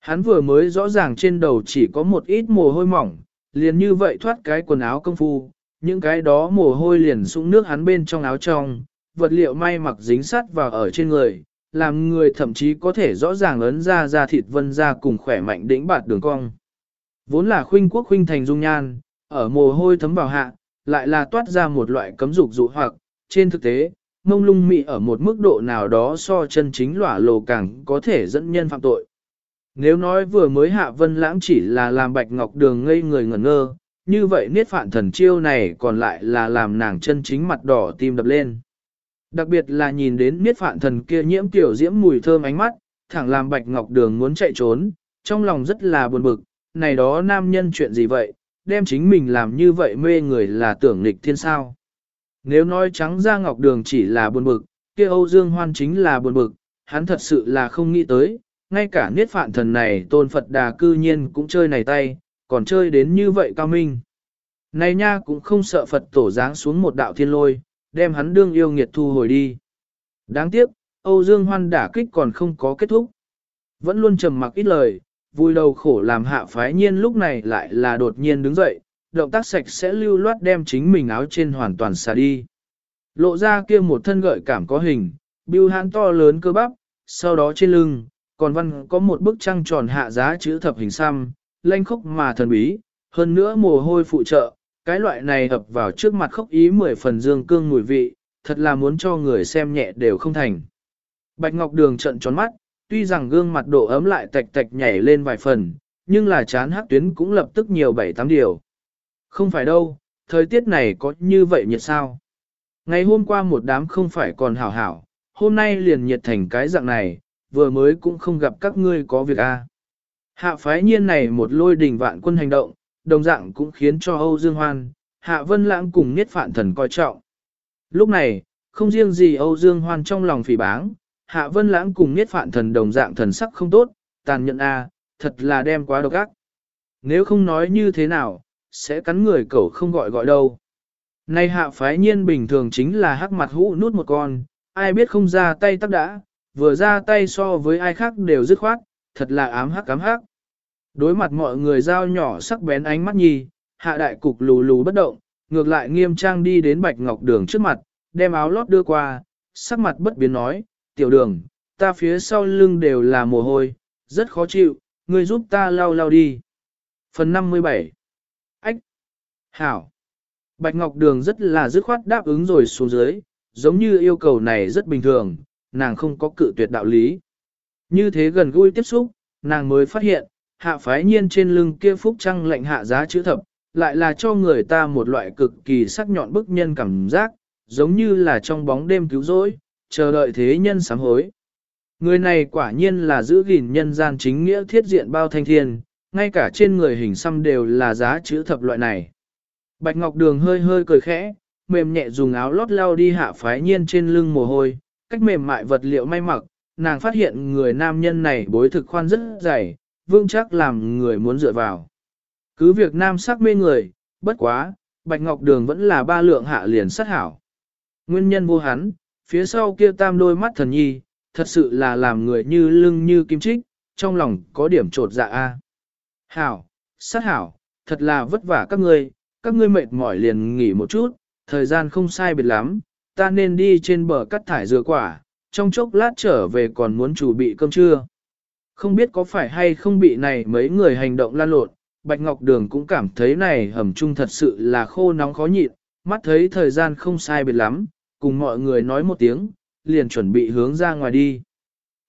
Hắn vừa mới rõ ràng trên đầu chỉ có một ít mồ hôi mỏng, liền như vậy thoát cái quần áo công phu, những cái đó mồ hôi liền sũng nước hắn bên trong áo trong, vật liệu may mặc dính sắt vào ở trên người, làm người thậm chí có thể rõ ràng ấn ra ra thịt vân ra cùng khỏe mạnh đỉnh bạt đường cong. Vốn là khuynh quốc khuynh thành dung nhan, ở mồ hôi thấm vào hạ, lại là toát ra một loại cấm dục dụ hoặc, trên thực tế, mông lung mị ở một mức độ nào đó so chân chính lỏa lồ càng có thể dẫn nhân phạm tội. Nếu nói vừa mới hạ vân lãng chỉ là làm bạch ngọc đường ngây người ngẩn ngơ, như vậy niết phạn thần chiêu này còn lại là làm nàng chân chính mặt đỏ tim đập lên. Đặc biệt là nhìn đến niết phạn thần kia nhiễm tiểu diễm mùi thơm ánh mắt, thẳng làm bạch ngọc đường muốn chạy trốn, trong lòng rất là buồn bực, này đó nam nhân chuyện gì vậy, đem chính mình làm như vậy mê người là tưởng nghịch thiên sao. Nếu nói trắng ra ngọc đường chỉ là buồn bực, kia Âu Dương Hoan chính là buồn bực, hắn thật sự là không nghĩ tới, ngay cả niết phạn thần này tôn Phật đà cư nhiên cũng chơi này tay, còn chơi đến như vậy cao minh. Này nha cũng không sợ Phật tổ giáng xuống một đạo thiên lôi, đem hắn đương yêu nghiệt thu hồi đi. Đáng tiếc, Âu Dương Hoan đả kích còn không có kết thúc. Vẫn luôn trầm mặc ít lời, vui đầu khổ làm hạ phái nhiên lúc này lại là đột nhiên đứng dậy, động tác sạch sẽ lưu loát đem chính mình áo trên hoàn toàn xả đi. Lộ ra kia một thân gợi cảm có hình, bưu hãn to lớn cơ bắp, sau đó trên lưng, còn văn có một bức trăng tròn hạ giá chữ thập hình xăm, lanh khốc mà thần bí, hơn nữa mồ hôi phụ trợ, cái loại này ập vào trước mặt khốc ý mười phần dương cương mùi vị, thật là muốn cho người xem nhẹ đều không thành. Bạch Ngọc Đường trận tròn mắt, tuy rằng gương mặt độ ấm lại tạch tạch nhảy lên vài phần, nhưng là chán hắc tuyến cũng lập tức nhiều bảy tám điều. Không phải đâu, thời tiết này có như vậy nhiệt sao? Ngày hôm qua một đám không phải còn hảo hảo, hôm nay liền nhiệt thành cái dạng này, vừa mới cũng không gặp các ngươi có việc a. À. Hạ phái nhiên này một lôi đình vạn quân hành động, đồng dạng cũng khiến cho Âu Dương Hoan, Hạ Vân Lãng cùng Niết Phạn Thần coi trọng. Lúc này, không riêng gì Âu Dương Hoan trong lòng phỉ báng, Hạ Vân Lãng cùng Niết Phạn Thần đồng dạng thần sắc không tốt, tàn nhẫn a, thật là đem quá độc ác. Nếu không nói như thế nào, sẽ cắn người cẩu không gọi gọi đâu. Này hạ phái nhiên bình thường chính là hắc mặt hũ nút một con, ai biết không ra tay tắc đã, vừa ra tay so với ai khác đều dứt khoát, thật là ám hắc cám hắc. Đối mặt mọi người giao nhỏ sắc bén ánh mắt nhi, hạ đại cục lù lù bất động, ngược lại nghiêm trang đi đến bạch ngọc đường trước mặt, đem áo lót đưa qua, sắc mặt bất biến nói, tiểu đường, ta phía sau lưng đều là mồ hôi, rất khó chịu, ngươi giúp ta lau lau đi. Phần 57 Ách Hảo Bạch Ngọc Đường rất là dứt khoát đáp ứng rồi xuống dưới, giống như yêu cầu này rất bình thường, nàng không có cự tuyệt đạo lý. Như thế gần gũi tiếp xúc, nàng mới phát hiện, hạ phái nhiên trên lưng kia phúc trăng lệnh hạ giá chữ thập, lại là cho người ta một loại cực kỳ sắc nhọn bức nhân cảm giác, giống như là trong bóng đêm cứu rỗi, chờ đợi thế nhân sám hối. Người này quả nhiên là giữ gìn nhân gian chính nghĩa thiết diện bao thanh thiên, ngay cả trên người hình xăm đều là giá chữ thập loại này. Bạch Ngọc Đường hơi hơi cười khẽ, mềm nhẹ dùng áo lót lao đi hạ phái nhiên trên lưng mồ hôi, cách mềm mại vật liệu may mặc, nàng phát hiện người nam nhân này bối thực khoan rất dày, vương chắc làm người muốn dựa vào. Cứ việc nam sắc mê người, bất quá, Bạch Ngọc Đường vẫn là ba lượng hạ liền sát hảo. Nguyên nhân vô hắn, phía sau kia tam đôi mắt thần nhi, thật sự là làm người như lưng như kim trích, trong lòng có điểm trột dạ a. Hảo, sát hảo, thật là vất vả các ngươi, các ngươi mệt mỏi liền nghỉ một chút, thời gian không sai biệt lắm, ta nên đi trên bờ cắt thải dừa quả, trong chốc lát trở về còn muốn chuẩn bị cơm trưa. Không biết có phải hay không bị này mấy người hành động lan lộn, Bạch Ngọc Đường cũng cảm thấy này hầm chung thật sự là khô nóng khó nhịn, mắt thấy thời gian không sai biệt lắm, cùng mọi người nói một tiếng, liền chuẩn bị hướng ra ngoài đi.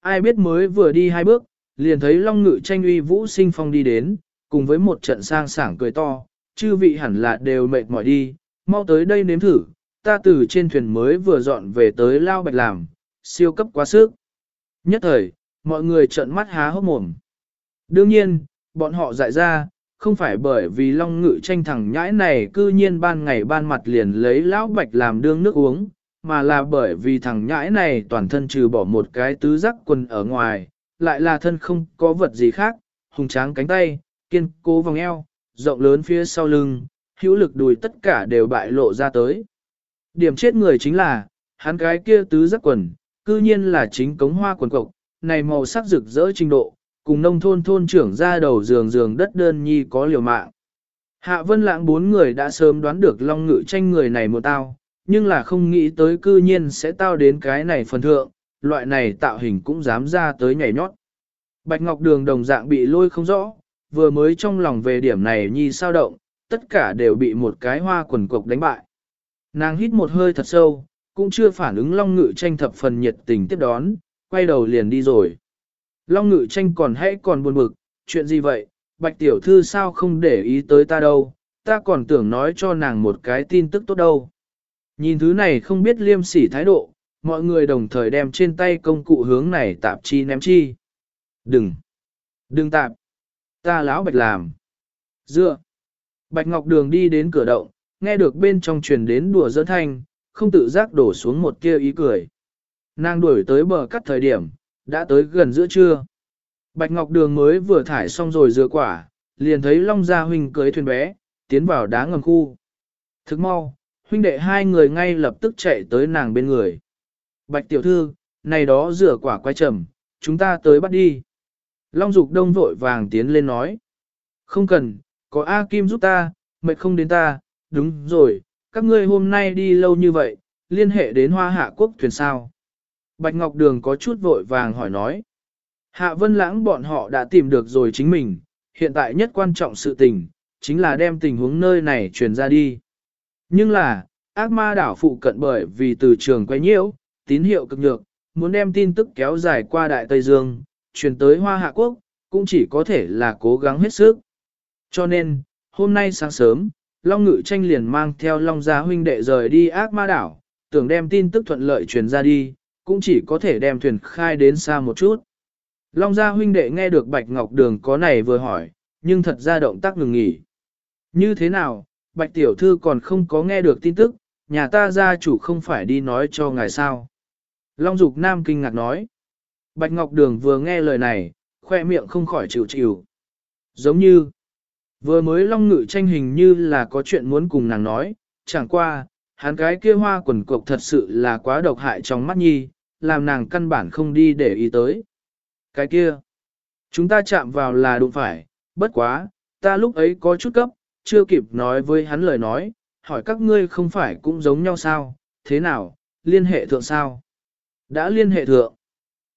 Ai biết mới vừa đi hai bước, liền thấy Long Ngự tranh uy vũ sinh phong đi đến, cùng với một trận sang sảng cười to, chư vị hẳn là đều mệt mỏi đi, mau tới đây nếm thử, ta từ trên thuyền mới vừa dọn về tới Lao Bạch làm, siêu cấp quá sức. Nhất thời, mọi người trợn mắt há hốc mồm. Đương nhiên, bọn họ dại ra, không phải bởi vì Long Ngự tranh thẳng nhãi này cư nhiên ban ngày ban mặt liền lấy Lão Bạch làm đương nước uống, mà là bởi vì thằng nhãi này toàn thân trừ bỏ một cái tứ giác quần ở ngoài, lại là thân không có vật gì khác, hùng tráng cánh tay, kiên cố vòng eo, rộng lớn phía sau lưng, hữu lực đùi tất cả đều bại lộ ra tới. Điểm chết người chính là, hắn cái kia tứ giác quần, cư nhiên là chính cống hoa quần cộc, này màu sắc rực rỡ trình độ, cùng nông thôn thôn trưởng ra đầu giường giường đất đơn nhi có liều mạng. Hạ vân lãng bốn người đã sớm đoán được long ngự tranh người này một tao, nhưng là không nghĩ tới cư nhiên sẽ tao đến cái này phần thượng, loại này tạo hình cũng dám ra tới nhảy nhót. Bạch Ngọc Đường đồng dạng bị lôi không rõ, vừa mới trong lòng về điểm này nhi sao động, tất cả đều bị một cái hoa quần cục đánh bại. Nàng hít một hơi thật sâu, cũng chưa phản ứng Long Ngự tranh thập phần nhiệt tình tiếp đón, quay đầu liền đi rồi. Long Ngự tranh còn hãy còn buồn bực, chuyện gì vậy, Bạch Tiểu Thư sao không để ý tới ta đâu, ta còn tưởng nói cho nàng một cái tin tức tốt đâu. Nhìn thứ này không biết liêm sỉ thái độ, mọi người đồng thời đem trên tay công cụ hướng này tạp chi ném chi. Đừng! Đừng tạp! Ta lão bạch làm! Dựa! Bạch Ngọc Đường đi đến cửa động, nghe được bên trong truyền đến đùa giỡn thanh, không tự giác đổ xuống một kia ý cười. Nàng đuổi tới bờ cắt thời điểm, đã tới gần giữa trưa. Bạch Ngọc Đường mới vừa thải xong rồi dừa quả, liền thấy Long Gia Huynh cưới thuyền bé, tiến vào đá ngầm khu. Thức mau, huynh đệ hai người ngay lập tức chạy tới nàng bên người. Bạch tiểu thư, này đó rửa quả quay trầm, chúng ta tới bắt đi. Long Dục Đông vội vàng tiến lên nói. Không cần, có A Kim giúp ta, mệt không đến ta, đúng rồi, các ngươi hôm nay đi lâu như vậy, liên hệ đến hoa hạ quốc thuyền sao. Bạch Ngọc Đường có chút vội vàng hỏi nói. Hạ Vân Lãng bọn họ đã tìm được rồi chính mình, hiện tại nhất quan trọng sự tình, chính là đem tình huống nơi này truyền ra đi. Nhưng là, ác ma đảo phụ cận bởi vì từ trường quay nhiễu, tín hiệu cực nhược, muốn đem tin tức kéo dài qua Đại Tây Dương, truyền tới Hoa Hạ Quốc, cũng chỉ có thể là cố gắng hết sức. Cho nên, hôm nay sáng sớm, Long Ngự tranh liền mang theo Long Gia huynh đệ rời đi ác ma đảo, tưởng đem tin tức thuận lợi truyền ra đi, cũng chỉ có thể đem thuyền khai đến xa một chút. Long Gia huynh đệ nghe được Bạch Ngọc Đường có này vừa hỏi, nhưng thật ra động tác ngừng nghỉ. Như thế nào, Bạch Tiểu Thư còn không có nghe được tin tức, nhà ta gia chủ không phải đi nói cho ngài sao. Long Dục Nam kinh ngạc nói. Bạch Ngọc Đường vừa nghe lời này, khoe miệng không khỏi chịu chịu. Giống như, vừa mới Long Ngự tranh hình như là có chuyện muốn cùng nàng nói, chẳng qua, hắn cái kia hoa quần cục thật sự là quá độc hại trong mắt nhi, làm nàng căn bản không đi để ý tới. Cái kia, chúng ta chạm vào là đụng phải, bất quá, ta lúc ấy có chút cấp, chưa kịp nói với hắn lời nói, hỏi các ngươi không phải cũng giống nhau sao, thế nào, liên hệ thượng sao? Đã liên hệ thượng.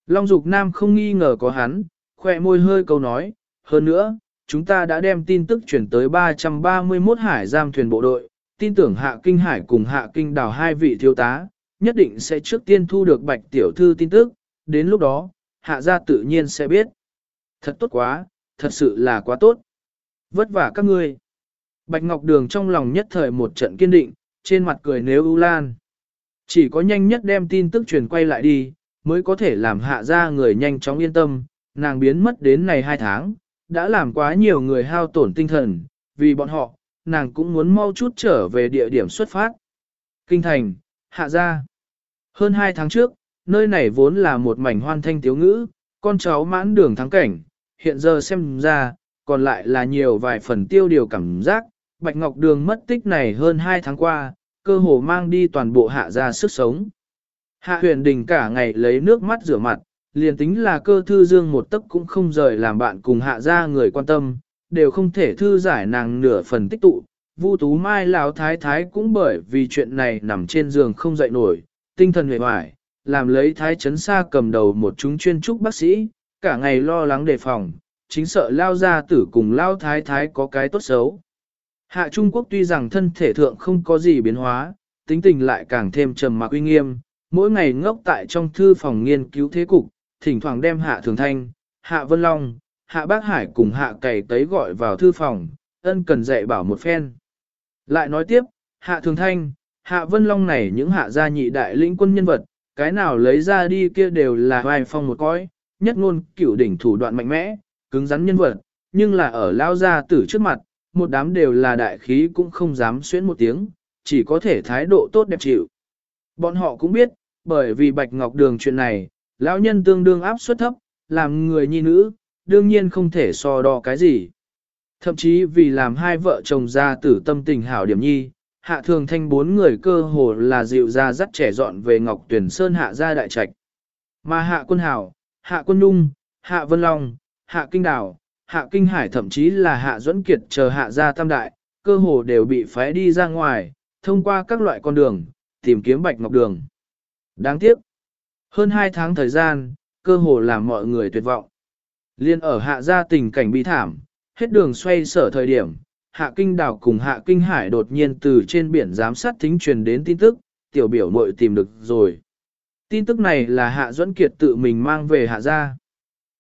Long Dục Nam không nghi ngờ có hắn, khỏe môi hơi câu nói, hơn nữa, chúng ta đã đem tin tức chuyển tới 331 hải giam thuyền bộ đội, tin tưởng Hạ Kinh Hải cùng Hạ Kinh Đào hai vị thiếu tá, nhất định sẽ trước tiên thu được bạch tiểu thư tin tức, đến lúc đó, Hạ gia tự nhiên sẽ biết. Thật tốt quá, thật sự là quá tốt. Vất vả các ngươi. Bạch Ngọc Đường trong lòng nhất thời một trận kiên định, trên mặt cười nếu ưu lan. Chỉ có nhanh nhất đem tin tức truyền quay lại đi, mới có thể làm hạ gia người nhanh chóng yên tâm, nàng biến mất đến này hai tháng, đã làm quá nhiều người hao tổn tinh thần, vì bọn họ, nàng cũng muốn mau chút trở về địa điểm xuất phát. Kinh thành, hạ gia hơn hai tháng trước, nơi này vốn là một mảnh hoan thanh tiếu ngữ, con cháu mãn đường thắng cảnh, hiện giờ xem ra, còn lại là nhiều vài phần tiêu điều cảm giác, Bạch Ngọc Đường mất tích này hơn 2 tháng qua, cơ hồ mang đi toàn bộ hạ ra sức sống. Hạ huyền đình cả ngày lấy nước mắt rửa mặt, liền tính là cơ thư dương một tấc cũng không rời làm bạn cùng hạ ra người quan tâm, đều không thể thư giải nàng nửa phần tích tụ. Vu Tú Mai lão thái thái cũng bởi vì chuyện này nằm trên giường không dậy nổi, tinh thần hề hoài, làm lấy thái chấn xa cầm đầu một chúng chuyên trúc bác sĩ, cả ngày lo lắng đề phòng, chính sợ lao ra tử cùng lao thái thái có cái tốt xấu. Hạ Trung Quốc tuy rằng thân thể thượng không có gì biến hóa, tính tình lại càng thêm trầm mặc uy nghiêm, mỗi ngày ngốc tại trong thư phòng nghiên cứu thế cục, thỉnh thoảng đem Hạ Thường Thanh, Hạ Vân Long, Hạ Bác Hải cùng Hạ Cày tấy gọi vào thư phòng, ân cần dạy bảo một phen. Lại nói tiếp, Hạ Thường Thanh, Hạ Vân Long này những hạ gia nhị đại lĩnh quân nhân vật, cái nào lấy ra đi kia đều là vai phong một cõi, nhất ngôn cửu đỉnh thủ đoạn mạnh mẽ, cứng rắn nhân vật, nhưng là ở lao gia tử trước mặt, một đám đều là đại khí cũng không dám xuyến một tiếng, chỉ có thể thái độ tốt đẹp chịu. Bọn họ cũng biết, bởi vì Bạch Ngọc Đường chuyện này, lão nhân tương đương áp suất thấp, làm người nhi nữ, đương nhiên không thể so đo cái gì. Thậm chí vì làm hai vợ chồng gia tử tâm tình hảo điểm nhi, hạ thường thanh bốn người cơ hồ là dịu ra dắt trẻ dọn về Ngọc Tuyển Sơn hạ gia đại trạch. Mà hạ quân hảo, hạ quân nung, hạ vân long, hạ kinh đảo, hạ kinh hải thậm chí là hạ duẫn kiệt chờ hạ gia tam đại, cơ hồ đều bị phái đi ra ngoài, thông qua các loại con đường, tìm kiếm bạch ngọc đường. Đáng tiếc, hơn hai tháng thời gian, cơ hồ làm mọi người tuyệt vọng. Liên ở hạ gia tình cảnh bi thảm, hết đường xoay sở thời điểm, hạ kinh đảo cùng hạ kinh hải đột nhiên từ trên biển giám sát thính truyền đến tin tức, tiểu biểu muội tìm được rồi. Tin tức này là hạ duẫn kiệt tự mình mang về hạ gia.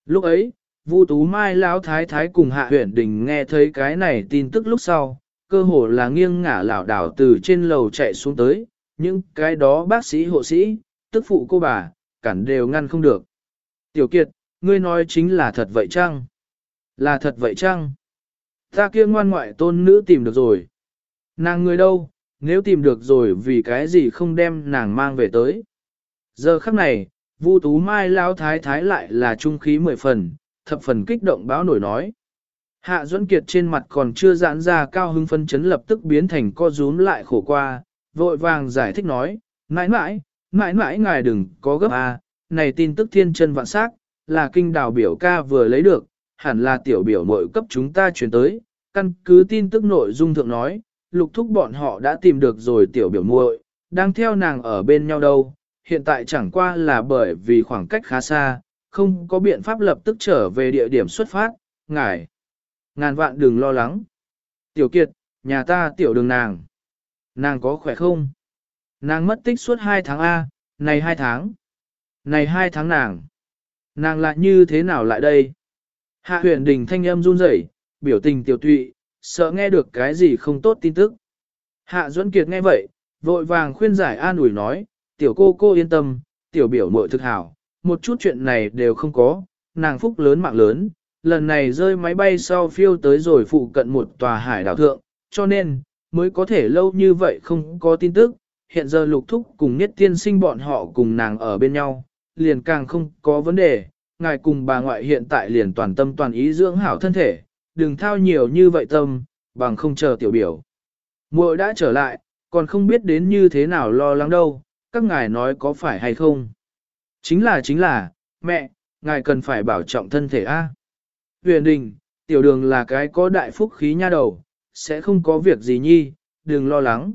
Lúc ấy, Vu Tú Mai lão thái thái cùng Hạ Huyền Đình nghe thấy cái này tin tức lúc sau, cơ hồ là nghiêng ngả lảo đảo từ trên lầu chạy xuống tới, những cái đó bác sĩ hộ sĩ, tức phụ cô bà, cản đều ngăn không được. Tiểu Kiệt, ngươi nói chính là thật vậy chăng? Là thật vậy chăng? Ta kia ngoan ngoại tôn nữ tìm được rồi. Nàng người đâu, nếu tìm được rồi vì cái gì không đem nàng mang về tới. Giờ khắc này, Vu Tú Mai lão thái thái lại là trung khí mười phần, thập phần kích động báo nổi nói. Hạ Duẫn Kiệt trên mặt còn chưa giãn ra cao hưng phân chấn lập tức biến thành co rúm lại khổ qua, vội vàng giải thích nói, mãi mãi, mãi mãi ngài đừng có gấp à, này tin tức thiên chân vạn sắc là kinh đào biểu ca vừa lấy được, hẳn là tiểu biểu mội cấp chúng ta chuyển tới, căn cứ tin tức nội dung thượng nói, lục thúc bọn họ đã tìm được rồi tiểu biểu muội, đang theo nàng ở bên nhau đâu, hiện tại chẳng qua là bởi vì khoảng cách khá xa, không có biện pháp lập tức trở về địa điểm xuất phát, ngài. Ngàn vạn đừng lo lắng. Tiểu Kiệt, nhà ta tiểu đường nàng. Nàng có khỏe không? Nàng mất tích suốt 2 tháng A, này 2 tháng. Này 2 tháng nàng. Nàng lại như thế nào lại đây? Hạ huyền đình thanh âm run rẩy, biểu tình tiểu tụy, sợ nghe được cái gì không tốt tin tức. Hạ Duẫn Kiệt nghe vậy, vội vàng khuyên giải an ủi nói, tiểu cô cô yên tâm, tiểu biểu muội thực hảo, một chút chuyện này đều không có, nàng phúc lớn mạng lớn, lần này rơi máy bay sau phiêu tới rồi phụ cận một tòa hải đảo thượng, cho nên, mới có thể lâu như vậy không có tin tức, hiện giờ lục thúc cùng nhất tiên sinh bọn họ cùng nàng ở bên nhau, liền càng không có vấn đề, ngài cùng bà ngoại hiện tại liền toàn tâm toàn ý dưỡng hảo thân thể, đừng thao nhiều như vậy tâm, bằng không chờ tiểu biểu. Muội đã trở lại, còn không biết đến như thế nào lo lắng đâu, các ngài nói có phải hay không. Chính là chính là, mẹ, ngài cần phải bảo trọng thân thể a. Huyền đình, tiểu đường là cái có đại phúc khí nha đầu, sẽ không có việc gì nhi, đừng lo lắng.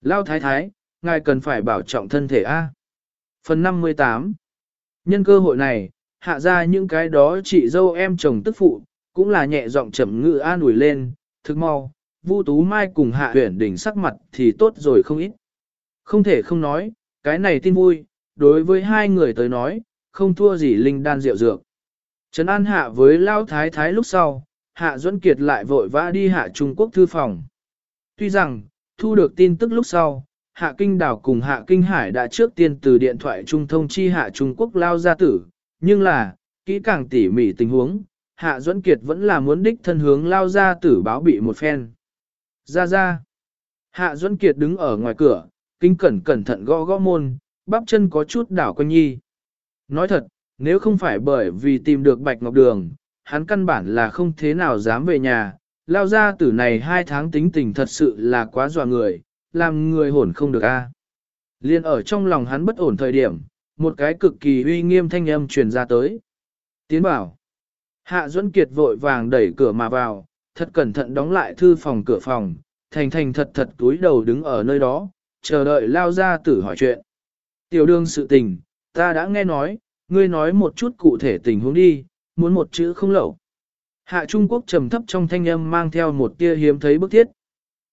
Lao thái thái, ngài cần phải bảo trọng thân thể a. Phần 58 Nhân cơ hội này, hạ ra những cái đó chị dâu em chồng tức phụ, cũng là nhẹ giọng chậm ngự an ủi lên, thức mau, Vu Tú Mai cùng hạ huyển đỉnh sắc mặt thì tốt rồi không ít. Không thể không nói, cái này tin vui, đối với hai người tới nói, không thua gì linh đan rượu dược. Trấn An hạ với Lao Thái Thái lúc sau, Hạ Duẫn Kiệt lại vội vã đi hạ Trung Quốc thư phòng. Tuy rằng, thu được tin tức lúc sau, Hạ Kinh Đảo cùng Hạ Kinh Hải đã trước tiên từ điện thoại trung thông chi Hạ Trung Quốc Lao gia tử, nhưng là, kỹ càng tỉ mỉ tình huống, Hạ Duẫn Kiệt vẫn là muốn đích thân hướng Lao gia tử báo bị một phen. Ra ra, Hạ Duẫn Kiệt đứng ở ngoài cửa, kinh cẩn cẩn thận gõ gõ môn, bắp chân có chút đảo quanh nhi. Nói thật, nếu không phải bởi vì tìm được Bạch Ngọc Đường, hắn căn bản là không thế nào dám về nhà, lao ra tử này hai tháng tính tình thật sự là quá dọa người, làm người hồn không được a. Liên ở trong lòng hắn bất ổn thời điểm, một cái cực kỳ uy nghiêm thanh âm truyền ra tới. Tiến bảo. Hạ Duẫn Kiệt vội vàng đẩy cửa mà vào, thật cẩn thận đóng lại thư phòng cửa phòng, thành thành thật thật túi đầu đứng ở nơi đó, chờ đợi lao ra tử hỏi chuyện. Tiểu đương sự tình, ta đã nghe nói, ngươi nói một chút cụ thể tình huống đi, muốn một chữ không lẩu. Hạ Trung Quốc trầm thấp trong thanh âm mang theo một tia hiếm thấy bức thiết.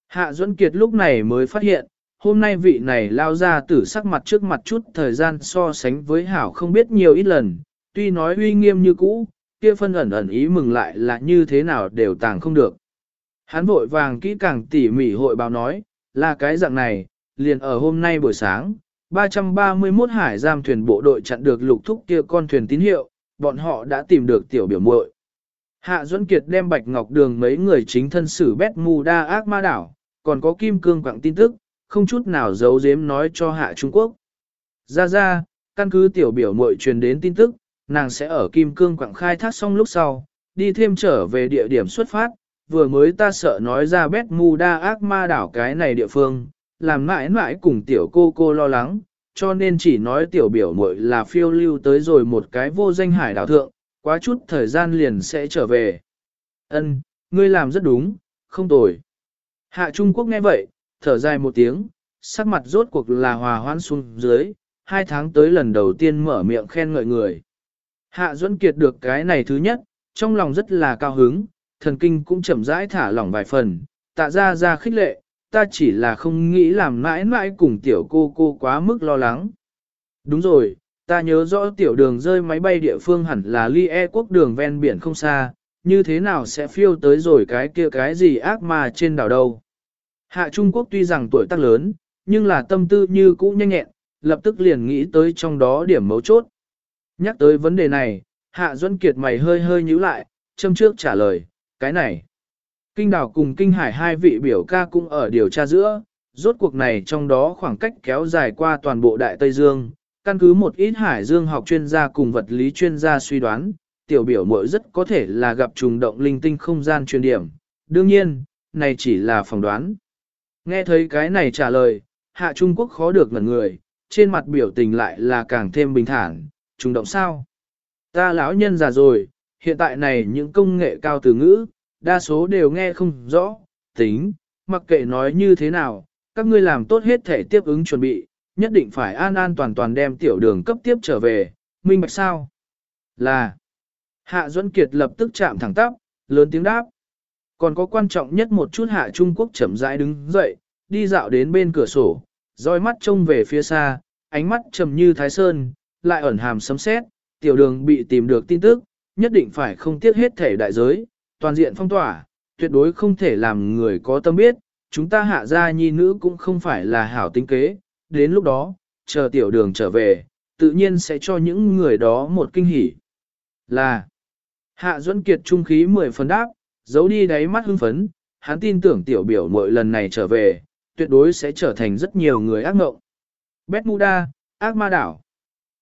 Hạ Duẫn Kiệt lúc này mới phát hiện, hôm nay vị này lao ra tử sắc mặt trước mặt chút thời gian so sánh với Hảo không biết nhiều ít lần, tuy nói uy nghiêm như cũ, kia phân ẩn ẩn ý mừng lại là như thế nào đều tàng không được. Hắn vội vàng kỹ càng tỉ mỉ hội báo nói, là cái dạng này, liền ở hôm nay buổi sáng, 331 hải giam thuyền bộ đội chặn được lục thúc kia con thuyền tín hiệu, bọn họ đã tìm được tiểu biểu muội. Hạ Duẫn Kiệt đem Bạch Ngọc Đường mấy người chính thân xử bét mù đa ác ma đảo, còn có kim cương quặng tin tức, không chút nào giấu giếm nói cho Hạ Trung Quốc. Ra ra, căn cứ tiểu biểu muội truyền đến tin tức, nàng sẽ ở kim cương quảng khai thác xong lúc sau, đi thêm trở về địa điểm xuất phát, vừa mới ta sợ nói ra bét mù đa ác ma đảo cái này địa phương, làm mãi mãi cùng tiểu cô cô lo lắng, cho nên chỉ nói tiểu biểu muội là phiêu lưu tới rồi một cái vô danh hải đảo thượng, quá chút thời gian liền sẽ trở về. Ân, ngươi làm rất đúng, không tồi. Hạ Trung Quốc nghe vậy, thở dài một tiếng, sắc mặt rốt cuộc là hòa hoãn xuống dưới, hai tháng tới lần đầu tiên mở miệng khen ngợi người. Hạ Duẫn Kiệt được cái này thứ nhất, trong lòng rất là cao hứng, thần kinh cũng chậm rãi thả lỏng vài phần, tạ ra ra khích lệ, ta chỉ là không nghĩ làm mãi mãi cùng tiểu cô cô quá mức lo lắng. Đúng rồi, ta nhớ rõ tiểu đường rơi máy bay địa phương hẳn là ly e quốc đường ven biển không xa, như thế nào sẽ phiêu tới rồi cái kia cái gì ác mà trên đảo đâu. Hạ Trung Quốc tuy rằng tuổi tác lớn, nhưng là tâm tư như cũ nhanh nhẹn, lập tức liền nghĩ tới trong đó điểm mấu chốt. Nhắc tới vấn đề này, Hạ Duân Kiệt mày hơi hơi nhíu lại, châm trước trả lời, cái này. Kinh đảo cùng kinh hải hai vị biểu ca cũng ở điều tra giữa, rốt cuộc này trong đó khoảng cách kéo dài qua toàn bộ Đại Tây Dương, căn cứ một ít hải dương học chuyên gia cùng vật lý chuyên gia suy đoán, tiểu biểu mội rất có thể là gặp trùng động linh tinh không gian truyền điểm. Đương nhiên, này chỉ là phỏng đoán. Nghe thấy cái này trả lời, hạ Trung Quốc khó được ngẩn người, trên mặt biểu tình lại là càng thêm bình thản, trùng động sao? Ta lão nhân già rồi, hiện tại này những công nghệ cao từ ngữ, đa số đều nghe không rõ, tính, mặc kệ nói như thế nào, các ngươi làm tốt hết thể tiếp ứng chuẩn bị, nhất định phải an an toàn toàn đem tiểu đường cấp tiếp trở về, minh bạch sao? Là, Hạ Duẫn Kiệt lập tức chạm thẳng tắp, lớn tiếng đáp. Còn có quan trọng nhất một chút Hạ Trung Quốc chậm rãi đứng dậy, đi dạo đến bên cửa sổ, roi mắt trông về phía xa, ánh mắt trầm như thái sơn, lại ẩn hàm sấm sét, tiểu đường bị tìm được tin tức, nhất định phải không tiếc hết thể đại giới, toàn diện phong tỏa, tuyệt đối không thể làm người có tâm biết, chúng ta hạ gia nhi nữ cũng không phải là hảo tính kế, đến lúc đó, chờ tiểu đường trở về, tự nhiên sẽ cho những người đó một kinh hỉ. Là, hạ duẫn kiệt trung khí mười phần đáp, giấu đi đáy mắt hưng phấn, hắn tin tưởng tiểu biểu mỗi lần này trở về, tuyệt đối sẽ trở thành rất nhiều người ác ngộng. Bermuda, Muda, ác ma đảo.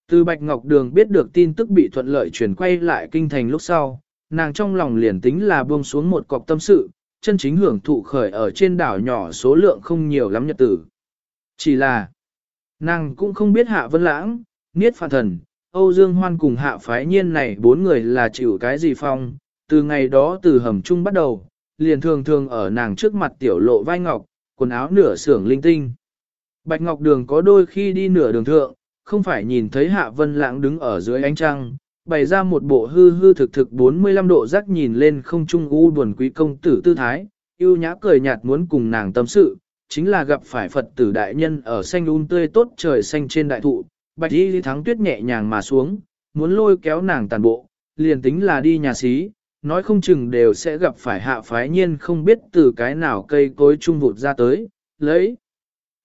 Từ Bạch Ngọc Đường biết được tin tức bị thuận lợi chuyển quay lại kinh thành lúc sau, nàng trong lòng liền tính là buông xuống một cọc tâm sự, chân chính hưởng thụ khởi ở trên đảo nhỏ số lượng không nhiều lắm nhật tử. Chỉ là, nàng cũng không biết Hạ Vân Lãng, Niết Phạn Thần, Âu Dương Hoan cùng Hạ Phái Nhiên này bốn người là chịu cái gì phong, từ ngày đó từ hầm chung bắt đầu, liền thường thường ở nàng trước mặt tiểu lộ vai ngọc, quần áo nửa xưởng linh tinh. Bạch Ngọc Đường có đôi khi đi nửa đường thượng, không phải nhìn thấy Hạ Vân Lãng đứng ở dưới ánh trăng, bày ra một bộ hư hư thực thực 45 độ rắc nhìn lên không trung u buồn quý công tử tư thái, yêu nhã cười nhạt muốn cùng nàng tâm sự, chính là gặp phải Phật tử đại nhân ở xanh un tươi tốt trời xanh trên đại thụ, bạch y thắng tuyết nhẹ nhàng mà xuống, muốn lôi kéo nàng tàn bộ, liền tính là đi nhà xí, nói không chừng đều sẽ gặp phải hạ phái nhiên không biết từ cái nào cây cối trung vụt ra tới, lấy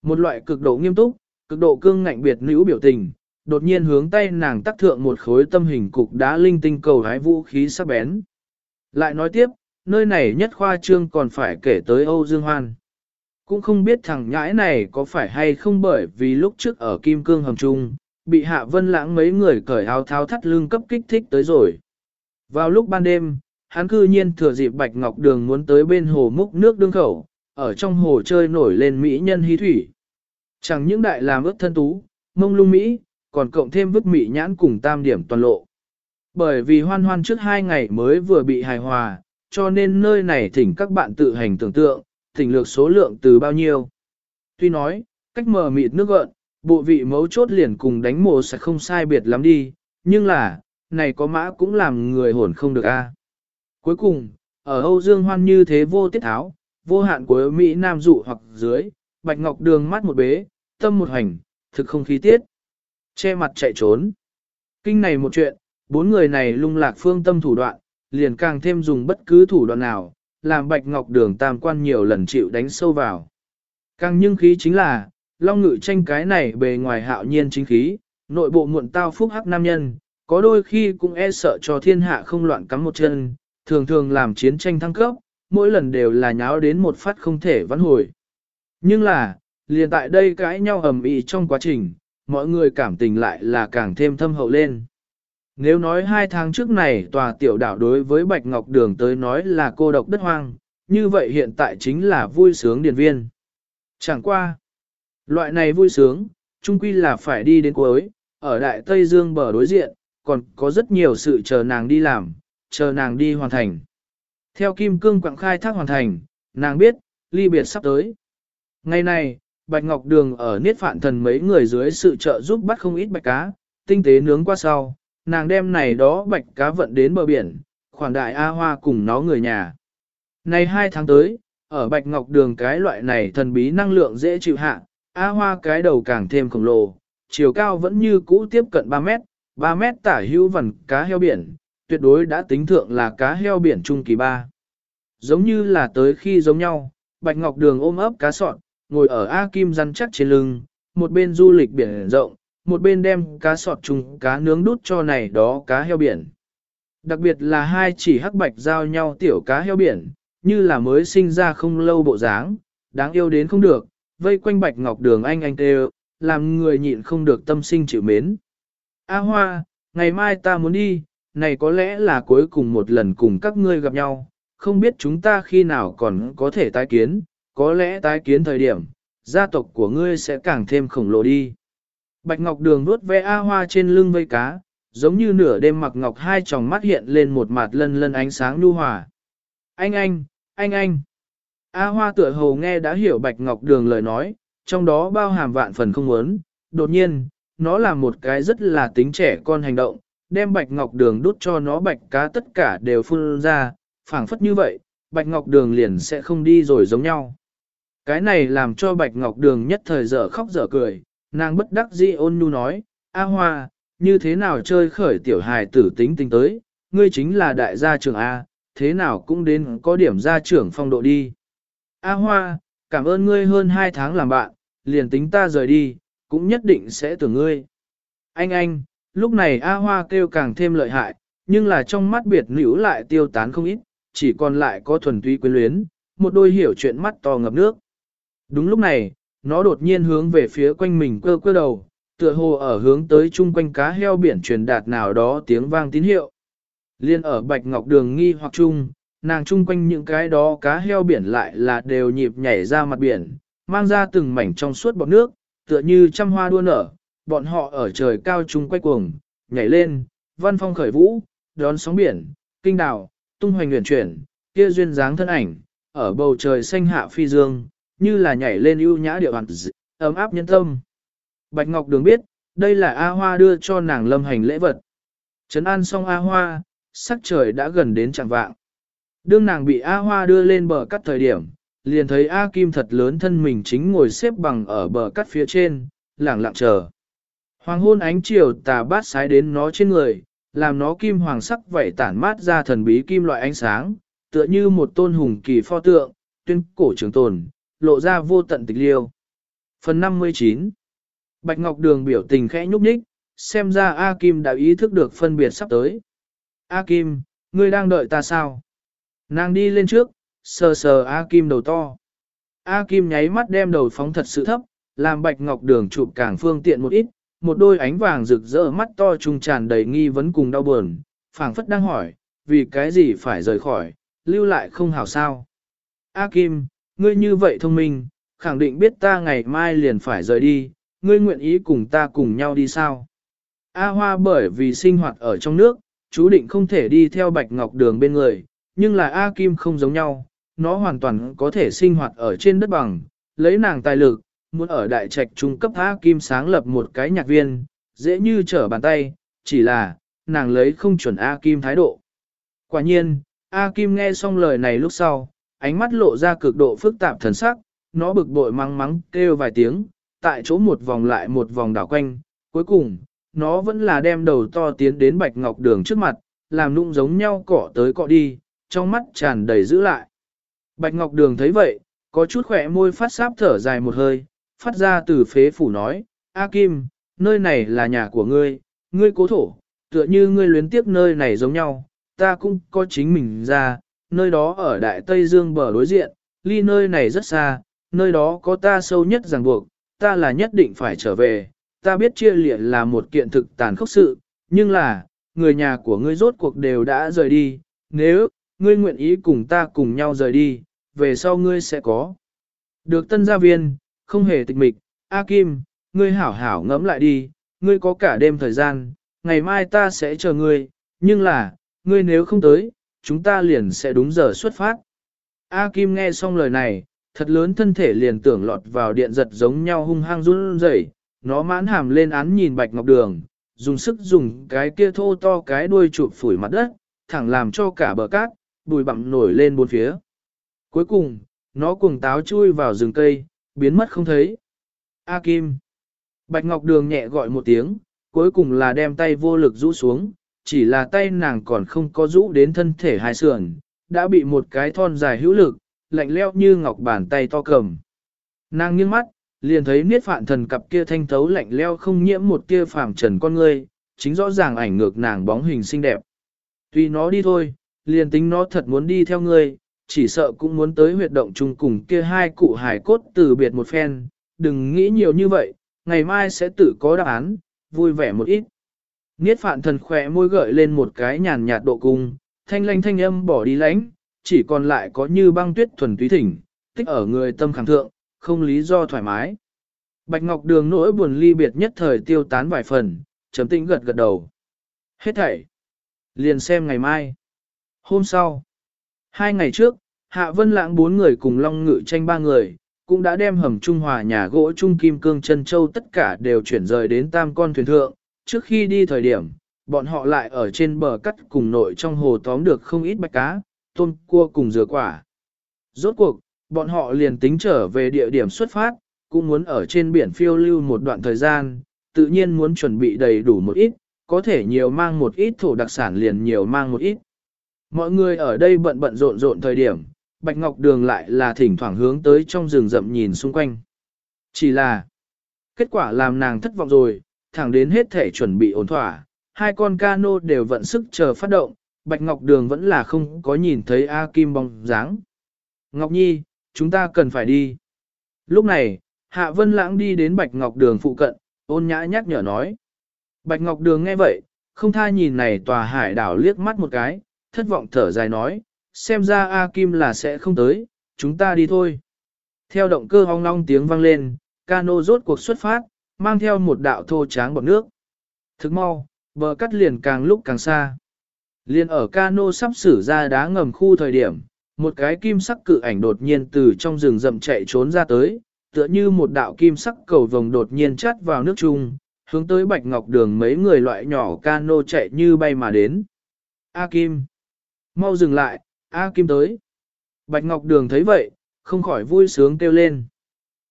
một loại cực độ nghiêm túc, cực độ cương ngạnh biệt nữ biểu tình, đột nhiên hướng tay nàng tác thượng một khối tâm hình cục đá linh tinh cầu hái vũ khí sắc bén. Lại nói tiếp, nơi này nhất khoa trương còn phải kể tới Âu Dương Hoan. Cũng không biết thằng nhãi này có phải hay không bởi vì lúc trước ở Kim Cương Hầm Trung, bị Hạ Vân Lãng mấy người cởi áo tháo thắt lưng cấp kích thích tới rồi. Vào lúc ban đêm, hắn cư nhiên thừa dịp Bạch Ngọc Đường muốn tới bên hồ múc nước đương khẩu, ở trong hồ chơi nổi lên mỹ nhân hí thủy. Chẳng những đại làm ước thân tú, mông lung Mỹ, còn cộng thêm vứt mỹ nhãn cùng tam điểm toàn lộ. Bởi vì hoan hoan trước hai ngày mới vừa bị hài hòa, cho nên nơi này thỉnh các bạn tự hành tưởng tượng, thỉnh lược số lượng từ bao nhiêu. Tuy nói, cách mờ mịt nước gợn, bộ vị mấu chốt liền cùng đánh mồ sẽ không sai biệt lắm đi, nhưng là, này có mã cũng làm người hồn không được a. Cuối cùng, ở Âu Dương Hoan như thế vô tiết tháo, vô hạn của Mỹ Nam dụ hoặc dưới, Bạch Ngọc Đường mắt một bế, tâm một hành, thực không khí tiết. Che mặt chạy trốn. Kinh này một chuyện, bốn người này lung lạc phương tâm thủ đoạn, liền càng thêm dùng bất cứ thủ đoạn nào, làm Bạch Ngọc Đường tam quan nhiều lần chịu đánh sâu vào. Càng nhưng khí chính là, Long Ngự tranh cái này bề ngoài hạo nhiên chính khí, nội bộ muộn tao phúc hắc nam nhân, có đôi khi cũng e sợ cho thiên hạ không loạn cắm một chân, thường thường làm chiến tranh thăng cấp, mỗi lần đều là nháo đến một phát không thể vãn hồi. Nhưng là, liền tại đây cãi nhau ầm ĩ trong quá trình, mọi người cảm tình lại là càng thêm thâm hậu lên. Nếu nói hai tháng trước này tòa tiểu đảo đối với Bạch Ngọc Đường tới nói là cô độc đất hoang, như vậy hiện tại chính là vui sướng điền viên. Chẳng qua. Loại này vui sướng, chung quy là phải đi đến cuối, ở Đại Tây Dương bờ đối diện, còn có rất nhiều sự chờ nàng đi làm, chờ nàng đi hoàn thành. Theo Kim Cương quặng khai thác hoàn thành, nàng biết, ly biệt sắp tới. Ngày này, Bạch Ngọc Đường ở Niết Phạn Thần mấy người dưới sự trợ giúp bắt không ít bạch cá, tinh tế nướng qua sau, nàng đem này đó bạch cá vận đến bờ biển, khoản đại A Hoa cùng nó người nhà. Này hai tháng tới, ở Bạch Ngọc Đường cái loại này thần bí năng lượng dễ chịu hạ, A Hoa cái đầu càng thêm khổng lồ, chiều cao vẫn như cũ tiếp cận 3 mét, 3 mét tả hữu vần cá heo biển, tuyệt đối đã tính thượng là cá heo biển trung kỳ ba. Giống như là tới khi giống nhau, Bạch Ngọc Đường ôm ấp cá sọn, ngồi ở A Kim rắn chắc trên lưng, một bên du lịch biển rộng, một bên đem cá sọt trung, cá nướng đút cho này đó cá heo biển. Đặc biệt là hai chỉ hắc bạch giao nhau tiểu cá heo biển, như là mới sinh ra không lâu bộ dáng, đáng yêu đến không được, vây quanh bạch ngọc đường anh anh tê làm người nhịn không được tâm sinh chịu mến. A Hoa, ngày mai ta muốn đi, này có lẽ là cuối cùng một lần cùng các ngươi gặp nhau, không biết chúng ta khi nào còn có thể tái kiến, có lẽ tái kiến thời điểm, gia tộc của ngươi sẽ càng thêm khổng lồ đi. Bạch Ngọc Đường nuốt ve A Hoa trên lưng vây cá, giống như nửa đêm mặc ngọc hai tròng mắt hiện lên một mặt lân lân ánh sáng nhu hòa. Anh anh, anh anh. A Hoa tựa hồ nghe đã hiểu Bạch Ngọc Đường lời nói, trong đó bao hàm vạn phần không muốn. Đột nhiên, nó là một cái rất là tính trẻ con hành động, đem Bạch Ngọc Đường đút cho nó bạch cá tất cả đều phun ra, phảng phất như vậy, Bạch Ngọc Đường liền sẽ không đi rồi giống nhau. Cái này làm cho Bạch Ngọc Đường nhất thời dở khóc dở cười, nàng bất đắc dĩ ôn nhu nói, A Hoa, như thế nào chơi khởi tiểu hài tử tính tình tới, ngươi chính là đại gia trưởng A, thế nào cũng đến có điểm gia trưởng phong độ đi. A Hoa, cảm ơn ngươi hơn hai tháng làm bạn, liền tính ta rời đi, cũng nhất định sẽ tưởng ngươi. Anh anh, lúc này A Hoa kêu càng thêm lợi hại, nhưng là trong mắt biệt nữ lại tiêu tán không ít, chỉ còn lại có thuần túy quyến luyến, một đôi hiểu chuyện mắt to ngập nước. Đúng lúc này, nó đột nhiên hướng về phía quanh mình cơ cơ đầu, tựa hồ ở hướng tới chung quanh cá heo biển truyền đạt nào đó tiếng vang tín hiệu. Liên ở bạch ngọc đường nghi hoặc chung, nàng chung quanh những cái đó cá heo biển lại là đều nhịp nhảy ra mặt biển, mang ra từng mảnh trong suốt bọt nước, tựa như trăm hoa đua nở, bọn họ ở trời cao trung quay cuồng, nhảy lên, văn phong khởi vũ, đón sóng biển, kinh đảo, tung hoành nguyện chuyển, kia duyên dáng thân ảnh, ở bầu trời xanh hạ phi dương, như là nhảy lên ưu nhã địa hoàn ấm áp nhân tâm. Bạch Ngọc Đường biết, đây là A Hoa đưa cho nàng lâm hành lễ vật. Trấn an xong A Hoa, sắc trời đã gần đến chẳng vạng. Đương nàng bị A Hoa đưa lên bờ cắt thời điểm, liền thấy A Kim thật lớn thân mình chính ngồi xếp bằng ở bờ cắt phía trên, lẳng lặng chờ. Hoàng hôn ánh chiều tà bát sái đến nó trên người, làm nó kim hoàng sắc vậy tản mát ra thần bí kim loại ánh sáng, tựa như một tôn hùng kỳ pho tượng, tuyên cổ trường tồn, lộ ra vô tận tịch liêu. Phần 59 Bạch Ngọc Đường biểu tình khẽ nhúc nhích, xem ra A Kim đã ý thức được phân biệt sắp tới. A Kim, ngươi đang đợi ta sao? Nàng đi lên trước, sờ sờ A Kim đầu to. A Kim nháy mắt đem đầu phóng thật sự thấp, làm bạch ngọc đường chụp càng phương tiện một ít, một đôi ánh vàng rực rỡ mắt to trung tràn đầy nghi vấn cùng đau buồn, phảng phất đang hỏi, vì cái gì phải rời khỏi, lưu lại không hảo sao. A Kim, ngươi như vậy thông minh, khẳng định biết ta ngày mai liền phải rời đi, ngươi nguyện ý cùng ta cùng nhau đi sao? A Hoa bởi vì sinh hoạt ở trong nước, chú định không thể đi theo Bạch Ngọc Đường bên người, nhưng là A Kim không giống nhau, nó hoàn toàn có thể sinh hoạt ở trên đất bằng, lấy nàng tài lực, muốn ở đại trạch trung cấp A Kim sáng lập một cái nhạc viên, dễ như trở bàn tay, chỉ là, nàng lấy không chuẩn A Kim thái độ. Quả nhiên, A Kim nghe xong lời này lúc sau, ánh mắt lộ ra cực độ phức tạp thần sắc, nó bực bội mắng mắng kêu vài tiếng, tại chỗ một vòng lại một vòng đảo quanh, cuối cùng, nó vẫn là đem đầu to tiến đến bạch ngọc đường trước mặt, làm nụng giống nhau cọ tới cọ đi, trong mắt tràn đầy giữ lại. Bạch ngọc đường thấy vậy, có chút khỏe môi phát sáp thở dài một hơi, phát ra từ phế phủ nói, A Kim, nơi này là nhà của ngươi, ngươi cố thổ, tựa như ngươi luyến tiếp nơi này giống nhau, ta cũng có chính mình ra, nơi đó ở Đại Tây Dương bờ đối diện, ly nơi này rất xa, nơi đó có ta sâu nhất ràng buộc, ta là nhất định phải trở về, ta biết chia liệt là một kiện thực tàn khốc sự, nhưng là, người nhà của ngươi rốt cuộc đều đã rời đi, nếu, ngươi nguyện ý cùng ta cùng nhau rời đi, về sau ngươi sẽ có. Được tân gia viên, không hề tịch mịch, A Kim, ngươi hảo hảo ngẫm lại đi, ngươi có cả đêm thời gian, ngày mai ta sẽ chờ ngươi, nhưng là, ngươi nếu không tới, chúng ta liền sẽ đúng giờ xuất phát. A Kim nghe xong lời này, thật lớn thân thể liền tưởng lọt vào điện giật giống nhau hung hăng run rẩy, nó mãn hàm lên án nhìn Bạch Ngọc Đường, dùng sức dùng cái kia thô to cái đuôi chụp phủi mặt đất, thẳng làm cho cả bờ cát, bùi bặm nổi lên bốn phía. Cuối cùng, nó cuồng táo chui vào rừng cây, biến mất không thấy. A Kim. Bạch Ngọc Đường nhẹ gọi một tiếng, cuối cùng là đem tay vô lực rũ xuống, chỉ là tay nàng còn không có rũ đến thân thể hai sườn, đã bị một cái thon dài hữu lực, lạnh leo như ngọc bàn tay to cầm. Nàng nghiêng mắt, liền thấy niết phạn thần cặp kia thanh thấu lạnh leo không nhiễm một tia phàm trần con ngươi, chính rõ ràng ảnh ngược nàng bóng hình xinh đẹp. Tuy nó đi thôi, liền tính nó thật muốn đi theo ngươi, chỉ sợ cũng muốn tới huyệt động chung cùng kia hai cụ hải cốt từ biệt một phen, đừng nghĩ nhiều như vậy, ngày mai sẽ tự có đáp án, vui vẻ một ít. Niết phạn thần khỏe môi gợi lên một cái nhàn nhạt độ cung, thanh lanh thanh âm bỏ đi lánh, chỉ còn lại có như băng tuyết thuần túy thỉnh, tích ở người tâm khẳng thượng, không lý do thoải mái. Bạch Ngọc Đường nỗi buồn ly biệt nhất thời tiêu tán vài phần, chấm tĩnh gật gật đầu. Hết thảy. Liền xem ngày mai. Hôm sau. Hai ngày trước, Hạ Vân Lãng bốn người cùng Long Ngự tranh ba người, cũng đã đem hầm Trung Hòa nhà gỗ Trung Kim Cương chân Châu tất cả đều chuyển rời đến tam con thuyền thượng. Trước khi đi thời điểm, bọn họ lại ở trên bờ cắt cùng nội trong hồ tóm được không ít bạch cá, tôm cua cùng dừa quả. Rốt cuộc, bọn họ liền tính trở về địa điểm xuất phát, cũng muốn ở trên biển phiêu lưu một đoạn thời gian, tự nhiên muốn chuẩn bị đầy đủ một ít, có thể nhiều mang một ít thổ đặc sản liền nhiều mang một ít. Mọi người ở đây bận bận rộn rộn thời điểm, Bạch Ngọc Đường lại là thỉnh thoảng hướng tới trong rừng rậm nhìn xung quanh. Chỉ là, kết quả làm nàng thất vọng rồi, thẳng đến hết thể chuẩn bị ổn thỏa, hai con cano đều vận sức chờ phát động, Bạch Ngọc Đường vẫn là không có nhìn thấy A Kim bóng dáng. Ngọc Nhi, chúng ta cần phải đi. Lúc này, Hạ Vân Lãng đi đến Bạch Ngọc Đường phụ cận, ôn nhã nhắc nhở nói. Bạch Ngọc Đường nghe vậy, không tha nhìn này tòa hải đảo liếc mắt một cái, thất vọng thở dài nói, xem ra A Kim là sẽ không tới, chúng ta đi thôi. Theo động cơ hong long tiếng vang lên, cano rốt cuộc xuất phát, mang theo một đạo thô tráng bọt nước. Thức mau, bờ cắt liền càng lúc càng xa. Liên ở cano sắp xử ra đá ngầm khu thời điểm, một cái kim sắc cự ảnh đột nhiên từ trong rừng rậm chạy trốn ra tới, tựa như một đạo kim sắc cầu vồng đột nhiên chát vào nước chung, hướng tới bạch ngọc đường mấy người loại nhỏ cano chạy như bay mà đến. A Kim! Mau dừng lại, A Kim tới! Bạch ngọc đường thấy vậy, không khỏi vui sướng kêu lên.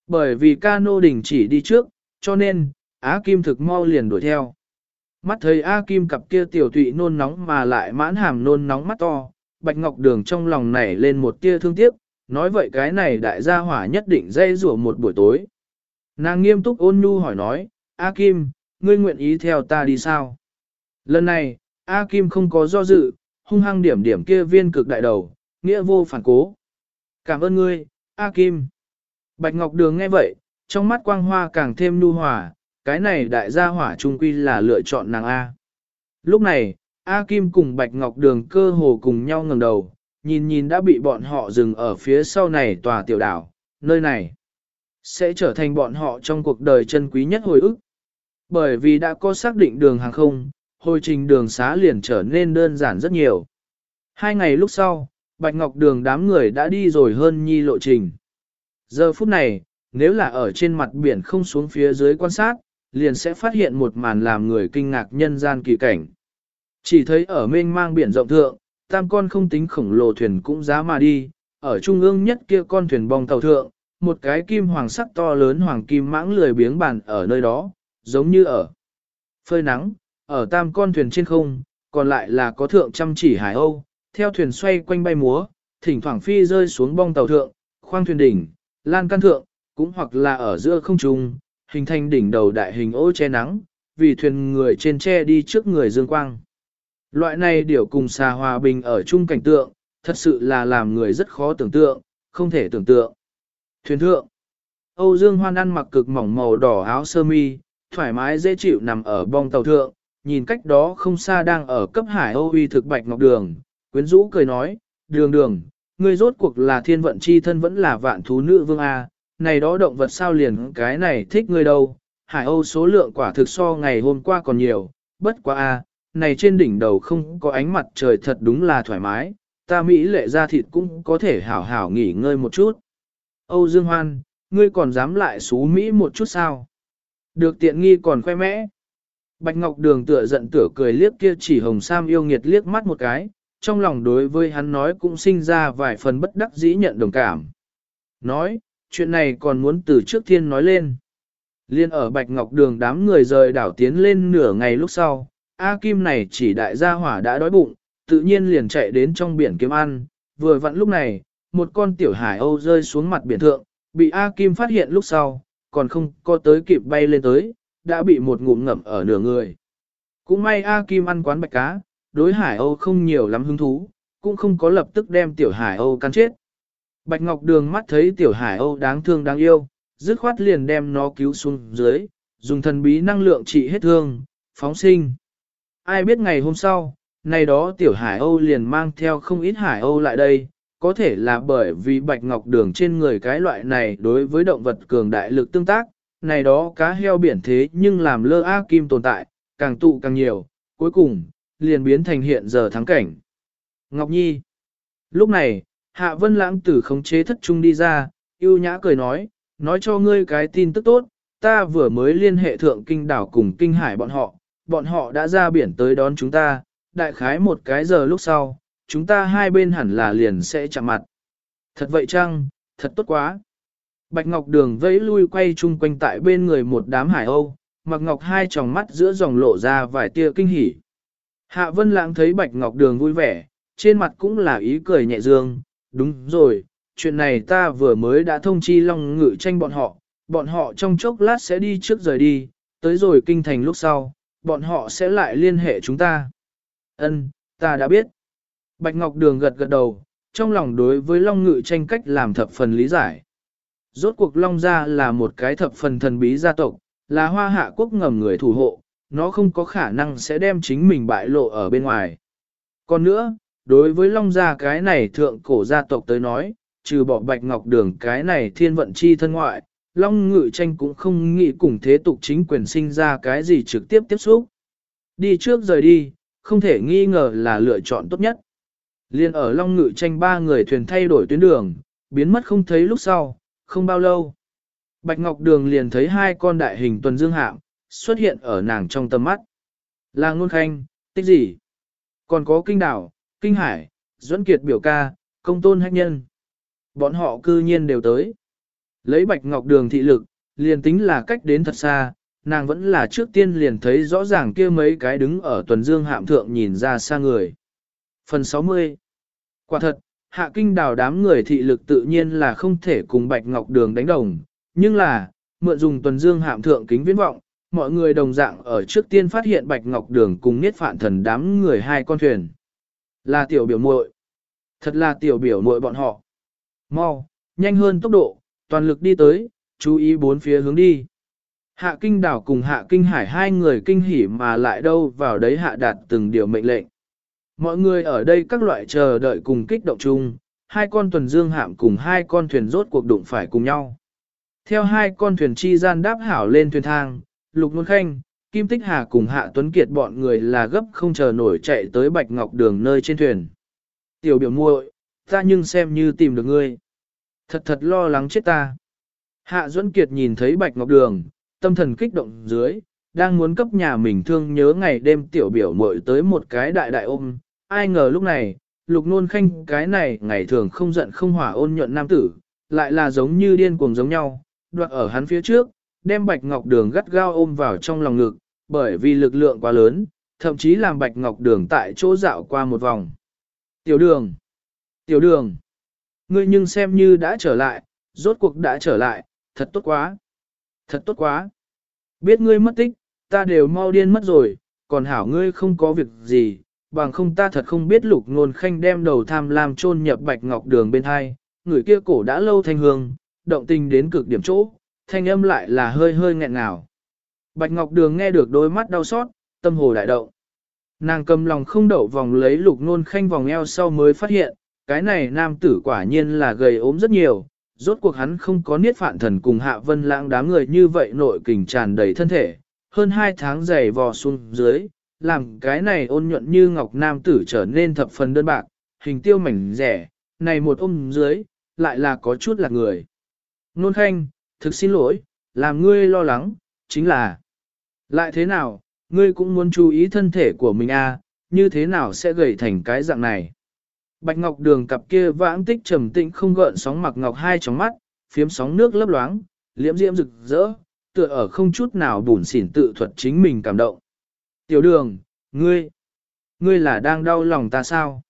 Bởi vì cano đình chỉ đi trước, cho nên, A Kim thực mau liền đuổi theo. Mắt thấy A Kim cặp kia tiểu tụy nôn nóng mà lại mãn hàm nôn nóng mắt to, Bạch Ngọc Đường trong lòng nảy lên một tia thương tiếc, nói vậy cái này đại gia hỏa nhất định dây rủa một buổi tối. Nàng nghiêm túc ôn nhu hỏi nói, A Kim, ngươi nguyện ý theo ta đi sao? Lần này, A Kim không có do dự, hung hăng điểm điểm kia viên cực đại đầu, nghĩa vô phản cố. Cảm ơn ngươi, A Kim. Bạch Ngọc Đường nghe vậy, trong mắt quang hoa càng thêm nu hòa, cái này đại gia hỏa trung quy là lựa chọn nàng A. Lúc này, A Kim cùng Bạch Ngọc Đường cơ hồ cùng nhau ngẩng đầu, nhìn nhìn đã bị bọn họ dừng ở phía sau này tòa tiểu đảo, nơi này sẽ trở thành bọn họ trong cuộc đời chân quý nhất hồi ức. Bởi vì đã có xác định đường hàng không, hồi trình đường xá liền trở nên đơn giản rất nhiều. Hai ngày lúc sau, Bạch Ngọc Đường đám người đã đi rồi hơn nhi lộ trình. Giờ phút này, nếu là ở trên mặt biển không xuống phía dưới quan sát, liền sẽ phát hiện một màn làm người kinh ngạc nhân gian kỳ cảnh. Chỉ thấy ở mênh mang biển rộng thượng, tam con không tính khổng lồ thuyền cũng giá mà đi, ở trung ương nhất kia con thuyền bong tàu thượng, một cái kim hoàng sắc to lớn hoàng kim mãng lười biếng bàn ở nơi đó, giống như ở phơi nắng, ở tam con thuyền trên không, còn lại là có thượng chăm chỉ hải âu, theo thuyền xoay quanh bay múa, thỉnh thoảng phi rơi xuống bong tàu thượng, khoang thuyền đỉnh, lan căn thượng, cũng hoặc là ở giữa không trung, hình thành đỉnh đầu đại hình ô che nắng, vì thuyền người trên che đi trước người dương quang. Loại này điều cùng xà hòa bình ở chung cảnh tượng, thật sự là làm người rất khó tưởng tượng, không thể tưởng tượng. Thuyền thượng, Âu Dương Hoan ăn mặc cực mỏng màu đỏ áo sơ mi, thoải mái dễ chịu nằm ở bong tàu thượng, nhìn cách đó không xa đang ở cấp hải Âu uy thực bạch ngọc đường, quyến rũ cười nói, đường đường, ngươi rốt cuộc là thiên vận chi thân vẫn là vạn thú nữ vương A, này đó động vật sao liền cái này thích ngươi đâu, hải Âu số lượng quả thực so ngày hôm qua còn nhiều, bất quá A, này trên đỉnh đầu không có ánh mặt trời thật đúng là thoải mái, ta Mỹ lệ ra thịt cũng có thể hảo hảo nghỉ ngơi một chút. Âu Dương Hoan, ngươi còn dám lại xú Mỹ một chút sao? Được tiện nghi còn khoe mẽ. Bạch Ngọc Đường tựa giận tựa cười liếc kia chỉ hồng sam yêu nghiệt liếc mắt một cái, trong lòng đối với hắn nói cũng sinh ra vài phần bất đắc dĩ nhận đồng cảm. Nói, chuyện này còn muốn từ trước thiên nói lên. Liên ở Bạch Ngọc Đường đám người rời đảo tiến lên nửa ngày lúc sau, A Kim này chỉ đại gia hỏa đã đói bụng, tự nhiên liền chạy đến trong biển kiếm ăn, vừa vặn lúc này, một con tiểu hải âu rơi xuống mặt biển thượng, bị A Kim phát hiện lúc sau, còn không có tới kịp bay lên tới, đã bị một ngụm ngậm ở nửa người. Cũng may A Kim ăn quán bạch cá, đối hải âu không nhiều lắm hứng thú, cũng không có lập tức đem tiểu hải âu cắn chết. Bạch Ngọc Đường mắt thấy tiểu hải âu đáng thương đáng yêu, dứt khoát liền đem nó cứu xuống dưới, dùng thần bí năng lượng trị hết thương, phóng sinh. Ai biết ngày hôm sau, nay đó tiểu hải âu liền mang theo không ít hải âu lại đây, có thể là bởi vì bạch ngọc đường trên người cái loại này đối với động vật cường đại lực tương tác, này đó cá heo biển thế nhưng làm lơ A Kim tồn tại, càng tụ càng nhiều, cuối cùng, liền biến thành hiện giờ thắng cảnh. Ngọc Nhi Lúc này, Hạ Vân Lãng tử khống chế thất trung đi ra, yêu nhã cười nói, nói cho ngươi cái tin tức tốt, ta vừa mới liên hệ thượng kinh đảo cùng kinh hải bọn họ, bọn họ đã ra biển tới đón chúng ta, đại khái một cái giờ lúc sau, chúng ta hai bên hẳn là liền sẽ chạm mặt. Thật vậy chăng, thật tốt quá. Bạch Ngọc Đường vẫy lui quay chung quanh tại bên người một đám hải âu, Mạc ngọc hai tròng mắt giữa dòng lộ ra vài tia kinh hỉ. Hạ Vân Lãng thấy Bạch Ngọc Đường vui vẻ, trên mặt cũng là ý cười nhẹ dương, đúng rồi, chuyện này ta vừa mới đã thông chi Long Ngự tranh bọn họ, bọn họ trong chốc lát sẽ đi trước rời đi, tới rồi kinh thành lúc sau, bọn họ sẽ lại liên hệ chúng ta. Ân, ta đã biết. Bạch Ngọc Đường gật gật đầu, trong lòng đối với Long Ngự tranh cách làm thập phần lý giải. Rốt cuộc Long Gia là một cái thập phần thần bí gia tộc, là hoa hạ quốc ngầm người thủ hộ, nó không có khả năng sẽ đem chính mình bại lộ ở bên ngoài. Còn nữa, đối với Long Gia cái này thượng cổ gia tộc tới nói, trừ bỏ Bạch Ngọc Đường cái này thiên vận chi thân ngoại, Long Ngự tranh cũng không nghĩ cùng thế tục chính quyền sinh ra cái gì trực tiếp tiếp xúc. Đi trước rời đi, không thể nghi ngờ là lựa chọn tốt nhất. Liên ở Long Ngự tranh ba người thuyền thay đổi tuyến đường, biến mất không thấy lúc sau, không bao lâu. Bạch Ngọc Đường liền thấy hai con đại hình tuần dương hạm, xuất hiện ở nàng trong tầm mắt. Là ngôn khanh, tích gì? Còn có kinh đảo, kinh hải, duẫn kiệt biểu ca, công tôn hách nhân. Bọn họ cư nhiên đều tới. Lấy Bạch Ngọc Đường thị lực, liền tính là cách đến thật xa, nàng vẫn là trước tiên liền thấy rõ ràng kia mấy cái đứng ở tuần dương hạm thượng nhìn ra xa người. Phần 60 Quả thật, hạ kinh đào đám người thị lực tự nhiên là không thể cùng Bạch Ngọc Đường đánh đồng, nhưng là, mượn dùng tuần dương hạm thượng kính viễn vọng, mọi người đồng dạng ở trước tiên phát hiện Bạch Ngọc Đường cùng niết phạn thần đám người hai con thuyền. Là tiểu biểu muội Thật là tiểu biểu muội bọn họ. Mau, nhanh hơn tốc độ, Toàn lực đi tới, chú ý bốn phía hướng đi. Hạ kinh đảo cùng hạ kinh hải hai người kinh hỉ mà lại đâu vào đấy hạ đạt từng điều mệnh lệnh. Mọi người ở đây các loại chờ đợi cùng kích động chung, hai con tuần dương hạm cùng hai con thuyền rốt cuộc đụng phải cùng nhau. Theo hai con thuyền chi gian đáp hảo lên thuyền thang, Lục Luân Khanh, Kim Tích Hà cùng Hạ Tuấn Kiệt bọn người là gấp không chờ nổi chạy tới Bạch Ngọc Đường nơi trên thuyền. Tiểu biểu muội, ta nhưng xem như tìm được ngươi. Thật thật lo lắng chết ta. Hạ Duẫn Kiệt nhìn thấy Bạch Ngọc Đường, tâm thần kích động dưới, đang muốn cấp nhà mình thương nhớ ngày đêm tiểu biểu muội tới một cái đại đại ôm. Ai ngờ lúc này, Lục Nôn Khanh cái này ngày thường không giận không hỏa ôn nhuận nam tử, lại là giống như điên cuồng giống nhau, đoạt ở hắn phía trước, đem Bạch Ngọc Đường gắt gao ôm vào trong lòng ngực, bởi vì lực lượng quá lớn, thậm chí làm Bạch Ngọc Đường tại chỗ dạo qua một vòng. Tiểu đường! Tiểu đường! Ngươi nhưng xem như đã trở lại, rốt cuộc đã trở lại, thật tốt quá! Thật tốt quá! Biết ngươi mất tích, ta đều mau điên mất rồi, còn hảo ngươi không có việc gì, bằng không ta thật không biết lục ngôn khanh đem đầu tham lam chôn nhập Bạch Ngọc Đường bên hai, người kia cổ đã lâu thanh hương, động tình đến cực điểm chỗ, thanh âm lại là hơi hơi nghẹn ngào. Bạch Ngọc Đường nghe được đôi mắt đau xót, tâm hồ đại động. Nàng cầm lòng không đậu vòng lấy lục nôn khanh vòng eo sau mới phát hiện, cái này nam tử quả nhiên là gầy ốm rất nhiều, rốt cuộc hắn không có niết phạn thần cùng hạ vân lãng đám người như vậy nội kình tràn đầy thân thể, hơn hai tháng dày vò xuống dưới, làm cái này ôn nhuận như ngọc nam tử trở nên thập phần đơn bạc, hình tiêu mảnh rẻ, này một ôm dưới, lại là có chút là người. Nôn khanh, thực xin lỗi, làm ngươi lo lắng, chính là lại thế nào, ngươi cũng muốn chú ý thân thể của mình a, à, như thế nào sẽ gầy thành cái dạng này. Bạch Ngọc Đường cặp kia vãng tích trầm tĩnh không gợn sóng mặc ngọc hai tròng mắt, phiếm sóng nước lấp loáng, liễm diễm rực rỡ, tựa ở không chút nào bùn xỉn tự thuật chính mình cảm động. Tiểu đường, ngươi, ngươi là đang đau lòng ta sao?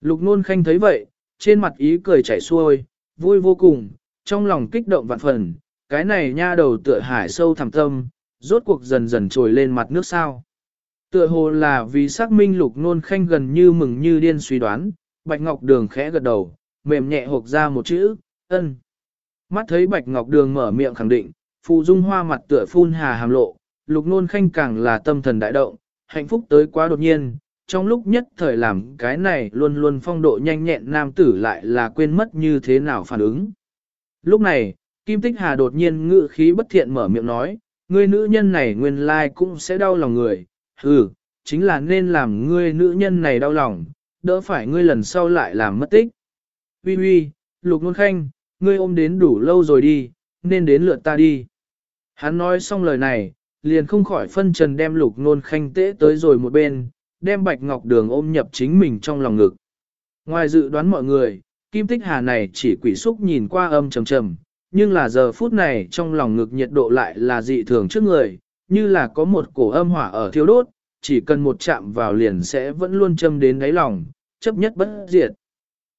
Lục nôn khanh thấy vậy, trên mặt ý cười chảy xuôi, vui vô cùng, trong lòng kích động vạn phần, cái này nha đầu tựa hải sâu thẳm tâm, rốt cuộc dần dần trồi lên mặt nước sao. Tựa hồ là vì xác minh lục nôn khanh gần như mừng như điên suy đoán, Bạch Ngọc Đường khẽ gật đầu, mềm nhẹ hộp ra một chữ, ân. Mắt thấy Bạch Ngọc Đường mở miệng khẳng định, phụ dung hoa mặt tựa phun hà hàm lộ, lục nôn khanh càng là tâm thần đại động, hạnh phúc tới quá đột nhiên, trong lúc nhất thời làm cái này luôn luôn phong độ nhanh nhẹn nam tử lại là quên mất như thế nào phản ứng. Lúc này, Kim Tích Hà đột nhiên ngự khí bất thiện mở miệng nói, ngươi nữ nhân này nguyên lai cũng sẽ đau lòng người, ừ, chính là nên làm ngươi nữ nhân này đau lòng, đỡ phải ngươi lần sau lại làm mất tích. Ui ui, lục nôn khanh, ngươi ôm đến đủ lâu rồi đi, nên đến lượt ta đi. Hắn nói xong lời này, liền không khỏi phân trần đem lục nôn khanh tế tới rồi một bên, đem bạch ngọc đường ôm nhập chính mình trong lòng ngực. Ngoài dự đoán mọi người, kim tích hà này chỉ quỷ xúc nhìn qua âm trầm trầm, nhưng là giờ phút này trong lòng ngực nhiệt độ lại là dị thường trước người, như là có một cổ âm hỏa ở thiêu đốt, chỉ cần một chạm vào liền sẽ vẫn luôn châm đến đáy lòng, chấp nhất bất diệt.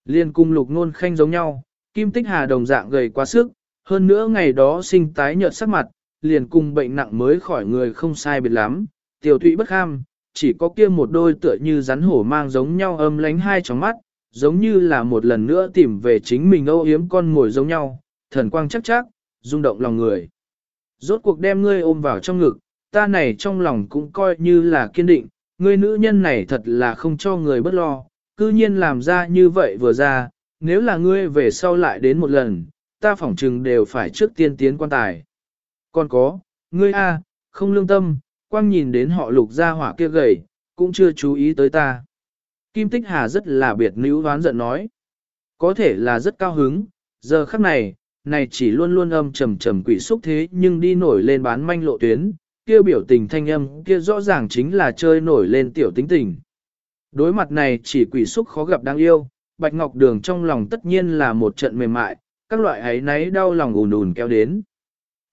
Liên cung lục nôn khanh giống nhau, kim tích hà đồng dạng gầy quá sức, hơn nữa ngày đó sinh tái nhợt sắc mặt, liền cùng bệnh nặng mới khỏi người không sai biệt lắm, tiểu thụy bất ham, chỉ có kia một đôi tựa như rắn hổ mang giống nhau âm lánh hai tròng mắt, giống như là một lần nữa tìm về chính mình âu yếm con ngồi giống nhau, thần quang chắc chắc, rung động lòng người. Rốt cuộc đem ngươi ôm vào trong ngực, ta này trong lòng cũng coi như là kiên định, ngươi nữ nhân này thật là không cho người bất lo, cư nhiên làm ra như vậy vừa ra, nếu là ngươi về sau lại đến một lần, ta phỏng chừng đều phải trước tiên tiến quan tài. Còn có, ngươi a, không lương tâm, quang nhìn đến họ lục ra hỏa kia gầy, cũng chưa chú ý tới ta. Kim Tích Hà rất là biệt níu đoán giận nói. Có thể là rất cao hứng, giờ khắc này, này chỉ luôn luôn âm trầm trầm quỷ xúc thế nhưng đi nổi lên bán manh lộ tuyến, kia biểu tình thanh âm kia rõ ràng chính là chơi nổi lên tiểu tính tình. Đối mặt này chỉ quỷ xúc khó gặp đáng yêu, Bạch Ngọc Đường trong lòng tất nhiên là một trận mềm mại, các loại ấy nấy đau lòng ùn ùn kéo đến.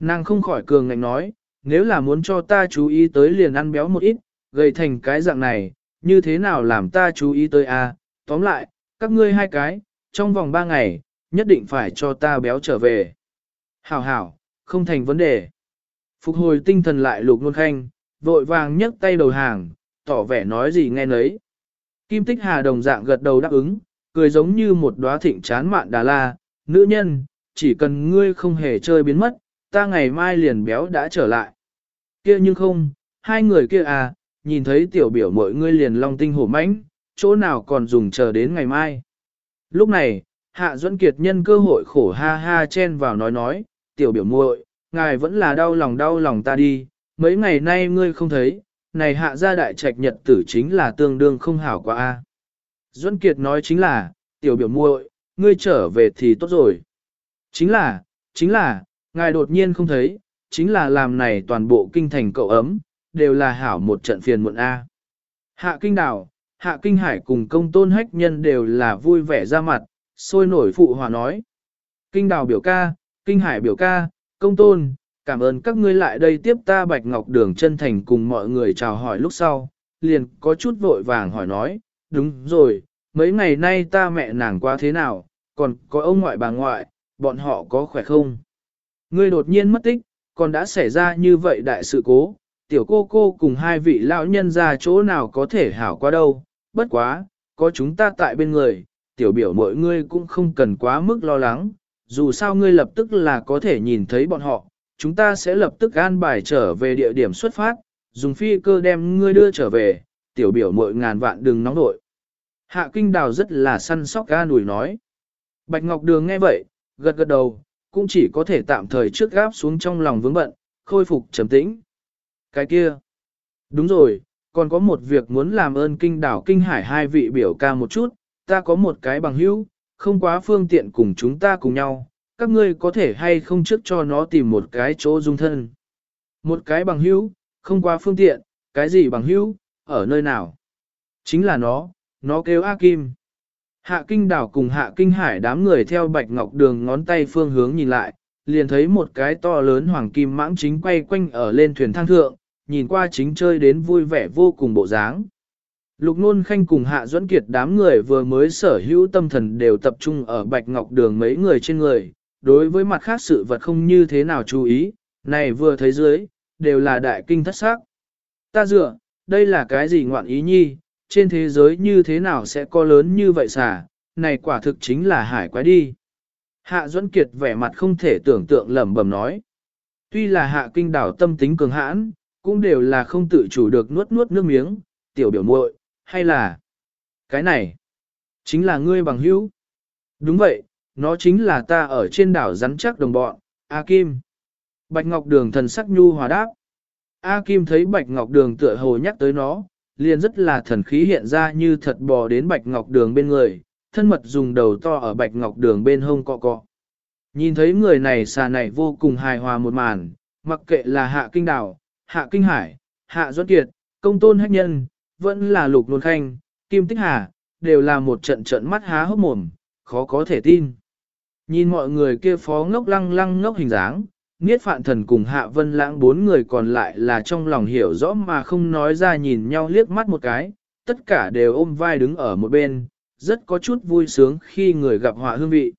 Nàng không khỏi cường ngạnh nói, nếu là muốn cho ta chú ý tới liền ăn béo một ít, gây thành cái dạng này, như thế nào làm ta chú ý tới a? À? tóm lại, các ngươi hai cái, trong vòng ba ngày, nhất định phải cho ta béo trở về. Hảo hảo, không thành vấn đề. Phục hồi tinh thần lại lục nôn khanh, vội vàng nhấc tay đầu hàng, tỏ vẻ nói gì nghe nấy. Kim tích hà đồng dạng gật đầu đáp ứng, cười giống như một đóa thịnh chán mạn đà la, nữ nhân, chỉ cần ngươi không hề chơi biến mất, ta ngày mai liền béo đã trở lại. Kia nhưng không, hai người kia à, nhìn thấy tiểu biểu mọi ngươi liền long tinh hổ mãnh, chỗ nào còn dùng chờ đến ngày mai. Lúc này, Hạ Duẫn Kiệt nhân cơ hội khổ ha ha chen vào nói nói, tiểu biểu muội, ngài vẫn là đau lòng đau lòng ta đi, mấy ngày nay ngươi không thấy, này hạ gia đại trạch nhật tử chính là tương đương không hảo quá a. Duẫn Kiệt nói chính là, tiểu biểu muội, ngươi trở về thì tốt rồi. Chính là, chính là, ngài đột nhiên không thấy, chính là làm này toàn bộ kinh thành cậu ấm, đều là hảo một trận phiền muộn a. Hạ kinh đảo, hạ kinh hải cùng công tôn hách nhân đều là vui vẻ ra mặt, sôi nổi phụ hòa nói. Kinh đảo biểu ca, kinh hải biểu ca, công tôn, cảm ơn các ngươi lại đây tiếp ta Bạch Ngọc Đường chân thành cùng mọi người chào hỏi lúc sau, liền có chút vội vàng hỏi nói, đúng rồi, mấy ngày nay ta mẹ nàng qua thế nào, còn có ông ngoại bà ngoại, bọn họ có khỏe không? Ngươi đột nhiên mất tích, còn đã xảy ra như vậy đại sự cố, tiểu cô cô cùng hai vị lão nhân ra chỗ nào có thể hảo qua đâu, bất quá, có chúng ta tại bên người, tiểu biểu mọi ngươi cũng không cần quá mức lo lắng, dù sao ngươi lập tức là có thể nhìn thấy bọn họ, chúng ta sẽ lập tức an bài trở về địa điểm xuất phát, dùng phi cơ đem ngươi đưa trở về, tiểu biểu mọi ngàn vạn đừng nóng nội. Hạ kinh đào rất là săn sóc ga nùi nói. Bạch Ngọc Đường nghe vậy, gật gật đầu, cũng chỉ có thể tạm thời trước gáp xuống trong lòng vướng bận, khôi phục trầm tĩnh. Cái kia. Đúng rồi, còn có một việc muốn làm ơn kinh đảo kinh hải hai vị biểu ca một chút, ta có một cái bằng hữu, không quá phương tiện cùng chúng ta cùng nhau, các ngươi có thể hay không trước cho nó tìm một cái chỗ dung thân. Một cái bằng hữu, không quá phương tiện, cái gì bằng hữu, ở nơi nào? Chính là nó, nó kêu A Kim. Hạ Kinh Đảo cùng Hạ Kinh Hải đám người theo Bạch Ngọc Đường ngón tay phương hướng nhìn lại, liền thấy một cái to lớn hoàng kim mãng chính quay quanh ở lên thuyền thang thượng, nhìn qua chính chơi đến vui vẻ vô cùng bộ dáng. Lục Nôn Khanh cùng Hạ Duẫn Kiệt đám người vừa mới sở hữu tâm thần đều tập trung ở Bạch Ngọc Đường mấy người trên người, đối với mặt khác sự vật không như thế nào chú ý, này vừa thấy dưới, đều là đại kinh thất xác. Ta dựa, đây là cái gì ngoạn ý nhi, trên thế giới như thế nào sẽ có lớn như vậy xả, này quả thực chính là hải quái đi. Hạ Duẫn Kiệt vẻ mặt không thể tưởng tượng lẩm bẩm nói. Tuy là hạ kinh đảo tâm tính cường hãn, cũng đều là không tự chủ được nuốt nuốt nước miếng, tiểu biểu muội, hay là cái này chính là ngươi bằng hữu. Đúng vậy, nó chính là ta ở trên đảo rắn chắc đồng bọn, A Kim. Bạch Ngọc Đường thần sắc nhu hòa đáp. A Kim thấy Bạch Ngọc Đường tựa hồ nhắc tới nó, liền rất là thần khí hiện ra như thật bò đến Bạch Ngọc Đường bên người, thân mật dùng đầu to ở Bạch Ngọc Đường bên hông cọ cọ. Nhìn thấy người này xà này vô cùng hài hòa một màn, mặc kệ là Hạ Kinh Đảo, Hạ Kinh Hải, Hạ Duẫn Kiệt, Công Tôn Hách Nhân, vẫn là Lục Nôn Khanh, Kim Tích Hà, đều là một trận trận mắt há hốc mồm, khó có thể tin. Nhìn mọi người kia phó ngốc lăng lăng ngốc hình dáng, Niết Phạn Thần cùng Hạ Vân Lãng bốn người còn lại là trong lòng hiểu rõ mà không nói ra nhìn nhau liếc mắt một cái, tất cả đều ôm vai đứng ở một bên, rất có chút vui sướng khi người gặp họa hương vị.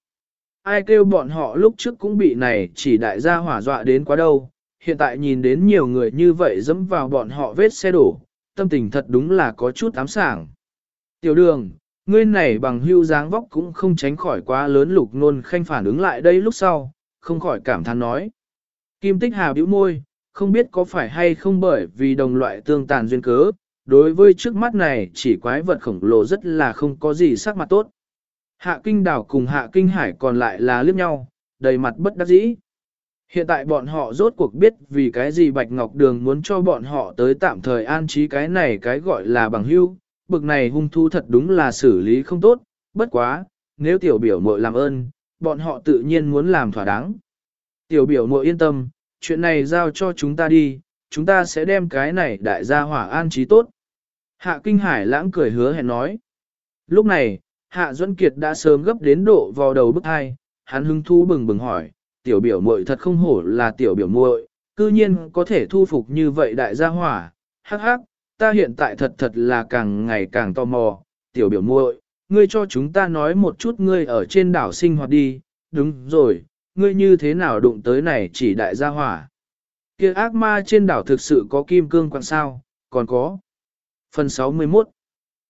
Ai kêu bọn họ lúc trước cũng bị này chỉ đại gia hỏa dọa đến quá đâu, hiện tại nhìn đến nhiều người như vậy dẫm vào bọn họ vết xe đổ, tâm tình thật đúng là có chút ám sảng. Tiểu đường, Ngươi này bằng hưu dáng vóc cũng không tránh khỏi quá lớn lục nôn khanh phản ứng lại đây lúc sau, không khỏi cảm thán nói. Kim tích hà bĩu môi, không biết có phải hay không bởi vì đồng loại tương tàn duyên cớ, đối với trước mắt này chỉ quái vật khổng lồ rất là không có gì sắc mặt tốt. Hạ kinh đảo cùng hạ kinh hải còn lại là liếc nhau, đầy mặt bất đắc dĩ. Hiện tại bọn họ rốt cuộc biết vì cái gì Bạch Ngọc Đường muốn cho bọn họ tới tạm thời an trí cái này cái gọi là bằng hưu, bực này hung thu thật đúng là xử lý không tốt, bất quá, nếu tiểu biểu muội làm ơn, bọn họ tự nhiên muốn làm thỏa đáng. Tiểu biểu muội yên tâm, chuyện này giao cho chúng ta đi, chúng ta sẽ đem cái này đại gia hỏa an trí tốt. Hạ Kinh Hải lãng cười hứa hẹn nói. Lúc này, Hạ Duẫn Kiệt đã sớm gấp đến độ vào đầu bức hai, hắn hứng thú bừng bừng hỏi, tiểu biểu muội thật không hổ là tiểu biểu muội, cư nhiên có thể thu phục như vậy đại gia hỏa, hắc hắc, ta hiện tại thật thật là càng ngày càng tò mò, tiểu biểu muội, ngươi cho chúng ta nói một chút ngươi ở trên đảo sinh hoạt đi, đúng rồi, ngươi như thế nào đụng tới này chỉ đại gia hỏa. Kia ác ma trên đảo thực sự có kim cương quan sao, còn có. Phần 61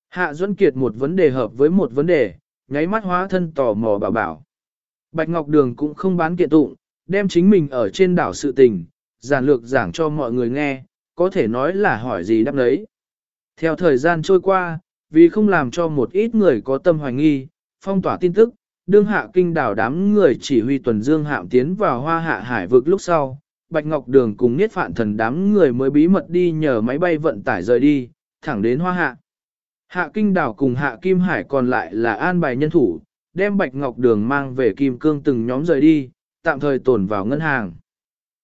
Hạ Duẫn Kiệt một vấn đề hợp với một vấn đề, nháy mắt hóa thân tò mò bảo bảo. Bạch Ngọc Đường cũng không bán kiện tụng, đem chính mình ở trên đảo sự tình, giản lược giảng cho mọi người nghe, có thể nói là hỏi gì đáp đấy. Theo thời gian trôi qua, vì không làm cho một ít người có tâm hoài nghi, phong tỏa tin tức, đương hạ kinh đảo đám người chỉ huy tuần dương hạm tiến vào hoa hạ hải vực lúc sau, Bạch Ngọc Đường cùng Niết Phạn Thần đám người mới bí mật đi nhờ máy bay vận tải rời đi, thẳng đến hoa hạ. Hạ kinh đảo cùng hạ kim hải còn lại là an bài nhân thủ, đem Bạch Ngọc Đường mang về kim cương từng nhóm rời đi, tạm thời tổn vào ngân hàng.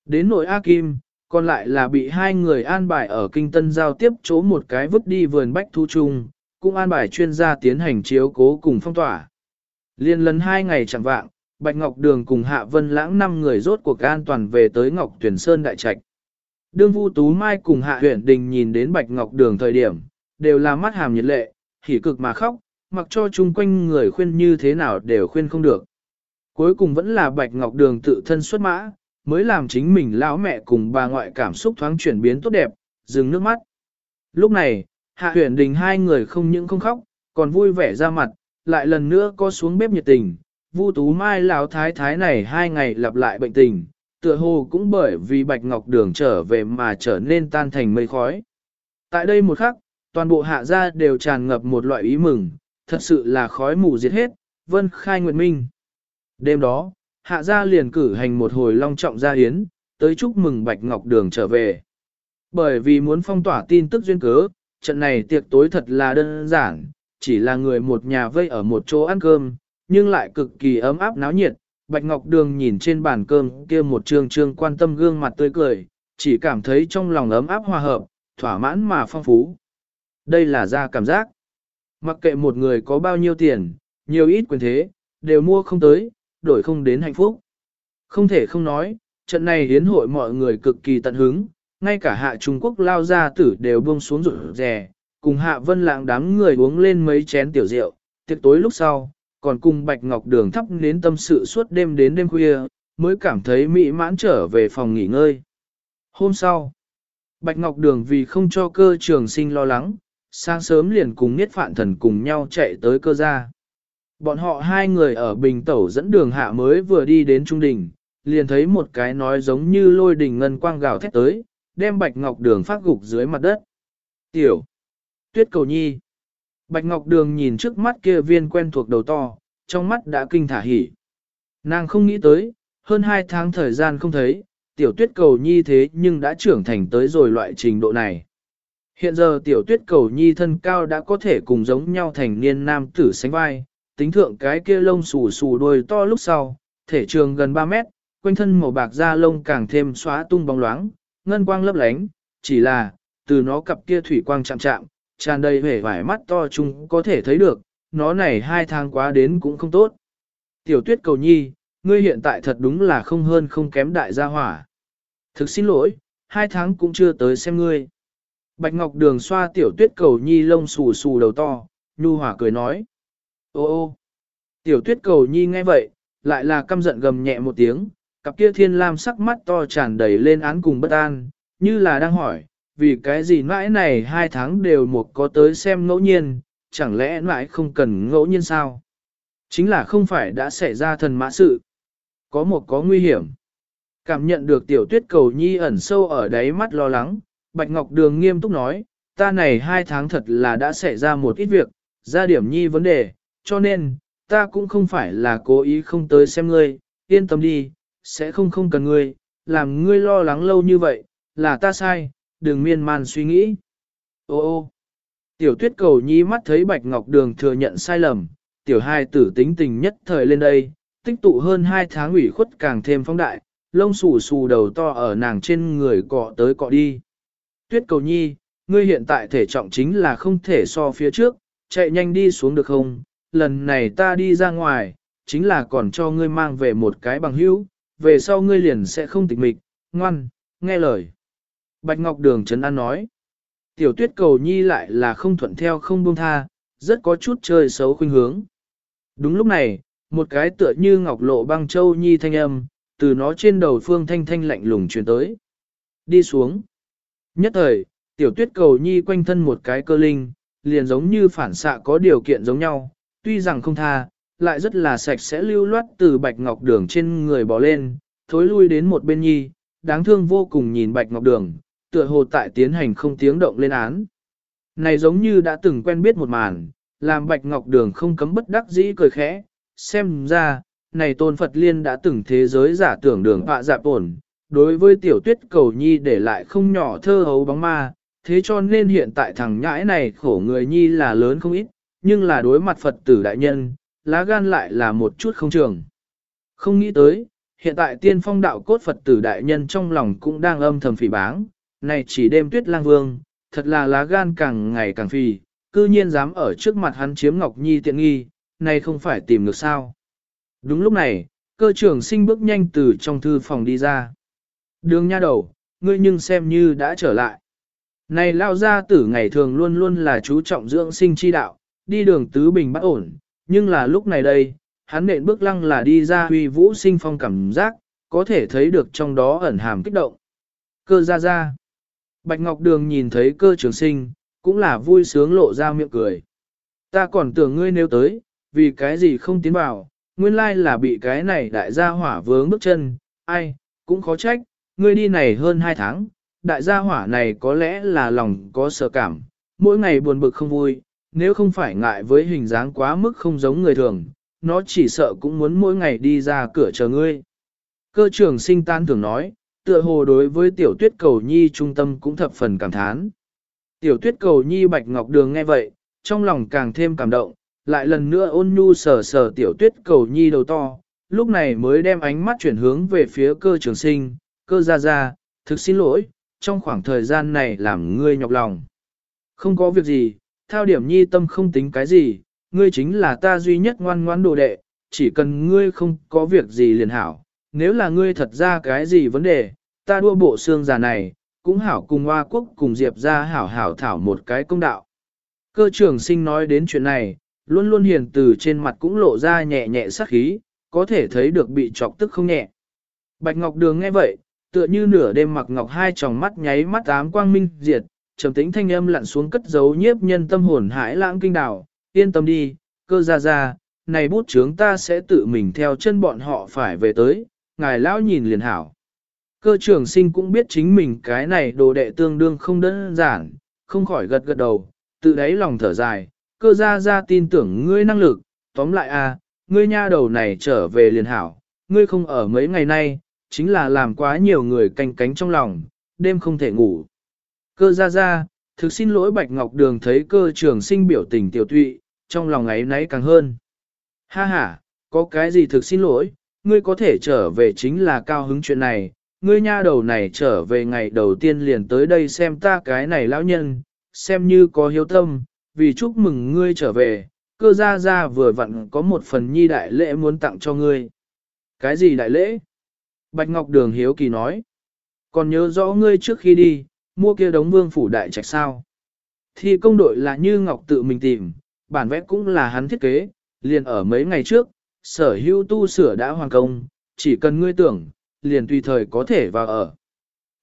Đến nội A Kim, còn lại là bị hai người an bài ở kinh tân giao tiếp chỗ một cái vứt đi vườn bách thu chung, cũng an bài chuyên gia tiến hành chiếu cố cùng phong tỏa. Liên lần hai ngày chẳng vạng, Bạch Ngọc Đường cùng Hạ Vân Lãng năm người rốt cuộc an toàn về tới Ngọc Tuyển Sơn Đại Trạch. Đương Vu Tú Mai cùng Hạ Huyền Đình nhìn đến Bạch Ngọc Đường thời điểm, đều là mắt hàm nhiệt lệ, hỉ cực mà khóc, mặc cho chung quanh người khuyên như thế nào đều khuyên không được. Cuối cùng vẫn là Bạch Ngọc Đường tự thân xuất mã, mới làm chính mình lão mẹ cùng bà ngoại cảm xúc thoáng chuyển biến tốt đẹp, dừng nước mắt. Lúc này, Hạ Huyền Đình hai người không những không khóc, còn vui vẻ ra mặt, lại lần nữa có xuống bếp nhiệt tình. Vu Tú Mai lão thái thái này hai ngày lặp lại bệnh tình, tựa hồ cũng bởi vì Bạch Ngọc Đường trở về mà trở nên tan thành mây khói. Tại đây một khắc, toàn bộ hạ gia đều tràn ngập một loại ý mừng, thật sự là khói mù diệt hết, vân khai nguyệt minh. Đêm đó, hạ gia liền cử hành một hồi long trọng gia hiến, tới chúc mừng Bạch Ngọc Đường trở về. Bởi vì muốn phong tỏa tin tức duyên cớ, trận này tiệc tối thật là đơn giản, chỉ là người một nhà vây ở một chỗ ăn cơm, nhưng lại cực kỳ ấm áp náo nhiệt. Bạch Ngọc Đường nhìn trên bàn cơm kia một trương trương quan tâm gương mặt tươi cười, chỉ cảm thấy trong lòng ấm áp hòa hợp, thỏa mãn mà phong phú. Đây là ra cảm giác. Mặc kệ một người có bao nhiêu tiền, nhiều ít quyền thế, đều mua không tới, đổi không đến hạnh phúc. Không thể không nói, trận này hiến hội mọi người cực kỳ tận hứng, ngay cả hạ Trung Quốc lao ra tử đều buông xuống rụt rè, cùng hạ vân Lãng đám người uống lên mấy chén tiểu rượu, tiệc tối lúc sau, còn cùng Bạch Ngọc Đường thắp đến tâm sự suốt đêm đến đêm khuya, mới cảm thấy mỹ mãn trở về phòng nghỉ ngơi. Hôm sau, Bạch Ngọc Đường vì không cho cơ trường sinh lo lắng, sáng sớm liền cùng Niết Phạn Thần cùng nhau chạy tới cơ gia. Bọn họ hai người ở Bình Tẩu dẫn đường hạ mới vừa đi đến Trung Đình, liền thấy một cái nói giống như lôi đình ngân quang gào thét tới, đem Bạch Ngọc Đường phát gục dưới mặt đất. Tiểu! Tuyết cầu nhi! Bạch Ngọc Đường nhìn trước mắt kia viên quen thuộc đầu to, trong mắt đã kinh thả hỉ. Nàng không nghĩ tới, hơn hai tháng thời gian không thấy, tiểu tuyết cầu nhi thế nhưng đã trưởng thành tới rồi loại trình độ này. Hiện giờ tiểu tuyết cầu nhi thân cao đã có thể cùng giống nhau thành niên nam tử sánh vai, tính thượng cái kia lông xù xù đuôi to lúc sau, thể trường gần 3 mét, quanh thân màu bạc da lông càng thêm xóa tung bóng loáng, ngân quang lấp lánh, chỉ là, từ nó cặp kia thủy quang chạm chạm, tràn đầy vẻ vải mắt to chung có thể thấy được, nó này hai tháng quá đến cũng không tốt. Tiểu tuyết cầu nhi, ngươi hiện tại thật đúng là không hơn không kém đại gia hỏa. Thực xin lỗi, hai tháng cũng chưa tới xem ngươi. Bạch Ngọc Đường xoa tiểu tuyết cầu nhi lông xù xù đầu to, nhu hỏa cười nói. Ô ô, tiểu tuyết cầu nhi nghe vậy, lại là căm giận gầm nhẹ một tiếng, cặp kia thiên lam sắc mắt to tràn đầy lên án cùng bất an, như là đang hỏi, vì cái gì mãi này hai tháng đều một có tới xem ngẫu nhiên, chẳng lẽ mãi không cần ngẫu nhiên sao? Chính là không phải đã xảy ra thần mã sự. Có một có nguy hiểm. Cảm nhận được tiểu tuyết cầu nhi ẩn sâu ở đáy mắt lo lắng, Bạch Ngọc Đường nghiêm túc nói, ta này hai tháng thật là đã xảy ra một ít việc, ra điểm nhi vấn đề, cho nên, ta cũng không phải là cố ý không tới xem ngươi, yên tâm đi, sẽ không không cần ngươi, làm ngươi lo lắng lâu như vậy, là ta sai, đừng miên man suy nghĩ. Ô ô, tiểu tuyết cầu nhi mắt thấy Bạch Ngọc Đường thừa nhận sai lầm, tiểu hai tử tính tình nhất thời lên đây, tích tụ hơn hai tháng ủy khuất càng thêm phong đại, lông xù xù đầu to ở nàng trên người cọ tới cọ đi. Tuyết cầu nhi, ngươi hiện tại thể trọng chính là không thể so phía trước, chạy nhanh đi xuống được không? Lần này ta đi ra ngoài, chính là còn cho ngươi mang về một cái bằng hữu, về sau ngươi liền sẽ không tịch mịch, ngoan, nghe lời. Bạch Ngọc Đường Trấn An nói, tiểu tuyết cầu nhi lại là không thuận theo không buông tha, rất có chút chơi xấu khuynh hướng. Đúng lúc này, một cái tựa như ngọc lộ băng châu nhi thanh âm, từ nó trên đầu phương thanh thanh lạnh lùng truyền tới. Đi xuống. Nhất thời, tiểu tuyết cầu nhi quanh thân một cái cơ linh, liền giống như phản xạ có điều kiện giống nhau, tuy rằng không tha, lại rất là sạch sẽ lưu loát từ bạch ngọc đường trên người bỏ lên, thối lui đến một bên nhi, đáng thương vô cùng nhìn bạch ngọc đường, tựa hồ tại tiến hành không tiếng động lên án. Này giống như đã từng quen biết một màn, làm bạch ngọc đường không cấm bất đắc dĩ cười khẽ, xem ra, này tôn Phật liên đã từng thế giới giả tưởng đường họa dạp ổn, đối với tiểu tuyết cầu nhi để lại không nhỏ thơ hấu bóng ma, thế cho nên hiện tại thằng nhãi này khổ người nhi là lớn không ít, nhưng là đối mặt Phật tử đại nhân, lá gan lại là một chút không trường. Không nghĩ tới, hiện tại tiên phong đạo cốt Phật tử đại nhân trong lòng cũng đang âm thầm phỉ báng, này chỉ đêm tuyết lang vương, thật là lá gan càng ngày càng phì, cư nhiên dám ở trước mặt hắn chiếm Ngọc Nhi tiện nghi, này không phải tìm được sao. Đúng lúc này, cơ trưởng sinh bước nhanh từ trong thư phòng đi ra. Đường nha đầu, ngươi nhưng xem như đã trở lại. Này lao gia tử ngày thường luôn luôn là chú trọng dưỡng sinh chi đạo, đi đường tứ bình bắt ổn, nhưng là lúc này đây, hắn nện bước lăng là đi ra huy vũ sinh phong cảm giác, có thể thấy được trong đó ẩn hàm kích động. Cơ ra ra. Bạch Ngọc Đường nhìn thấy cơ trường sinh, cũng là vui sướng lộ ra miệng cười. Ta còn tưởng ngươi nếu tới, vì cái gì không tiến vào, nguyên lai là bị cái này đại gia hỏa vướng bước chân, ai, cũng khó trách, ngươi đi này hơn hai tháng, đại gia hỏa này có lẽ là lòng có sợ cảm, mỗi ngày buồn bực không vui, nếu không phải ngại với hình dáng quá mức không giống người thường, nó chỉ sợ cũng muốn mỗi ngày đi ra cửa chờ ngươi. Cơ trưởng sinh tan thường nói, tựa hồ đối với tiểu tuyết cầu nhi trung tâm cũng thập phần cảm thán. Tiểu tuyết cầu nhi bạch ngọc đường nghe vậy, trong lòng càng thêm cảm động, lại lần nữa ôn nhu sờ sờ tiểu tuyết cầu nhi đầu to, lúc này mới đem ánh mắt chuyển hướng về phía cơ trường sinh, cơ ra ra, thực xin lỗi, trong khoảng thời gian này làm ngươi nhọc lòng. Không có việc gì, thao điểm nhi tâm không tính cái gì, ngươi chính là ta duy nhất ngoan ngoãn đồ đệ, chỉ cần ngươi không có việc gì liền hảo. Nếu là ngươi thật ra cái gì vấn đề, ta đua bộ xương già này, cũng hảo cùng Hoa Quốc cùng Diệp ra hảo hảo thảo một cái công đạo. Cơ trưởng sinh nói đến chuyện này, luôn luôn hiền từ trên mặt cũng lộ ra nhẹ nhẹ sắc khí, có thể thấy được bị chọc tức không nhẹ. Bạch Ngọc Đường nghe vậy, tựa như nửa đêm mặc ngọc hai tròng mắt nháy mắt ám quang minh diệt, trầm tĩnh thanh âm lặn xuống cất giấu nhiếp nhân tâm hồn hãi lãng kinh đảo, yên tâm đi, cơ ra ra, này bút chướng ta sẽ tự mình theo chân bọn họ phải về tới, ngài lão nhìn liền hảo. Cơ trưởng sinh cũng biết chính mình cái này đồ đệ tương đương không đơn giản, không khỏi gật gật đầu, tự đáy lòng thở dài, cơ ra ra tin tưởng ngươi năng lực, tóm lại a, à, ngươi nha đầu này trở về liền hảo, ngươi không ở mấy ngày nay, chính là làm quá nhiều người canh cánh trong lòng, đêm không thể ngủ. Cơ ra ra, thực xin lỗi Bạch Ngọc Đường thấy cơ trưởng sinh biểu tình tiểu tụy, trong lòng ấy nấy càng hơn. Ha ha, có cái gì thực xin lỗi, ngươi có thể trở về chính là cao hứng chuyện này, ngươi nha đầu này trở về ngày đầu tiên liền tới đây xem ta cái này lão nhân, xem như có hiếu tâm, vì chúc mừng ngươi trở về, cơ gia gia vừa vặn có một phần nhi đại lễ muốn tặng cho ngươi. Cái gì đại lễ? Bạch Ngọc Đường hiếu kỳ nói. Còn nhớ rõ ngươi trước khi đi, mua kia đống vương phủ đại trạch sao? Thì công đội là như Ngọc tự mình tìm, bản vẽ cũng là hắn thiết kế, liền ở mấy ngày trước, sở hữu tu sửa đã hoàn công, chỉ cần ngươi tưởng, liền tùy thời có thể vào ở.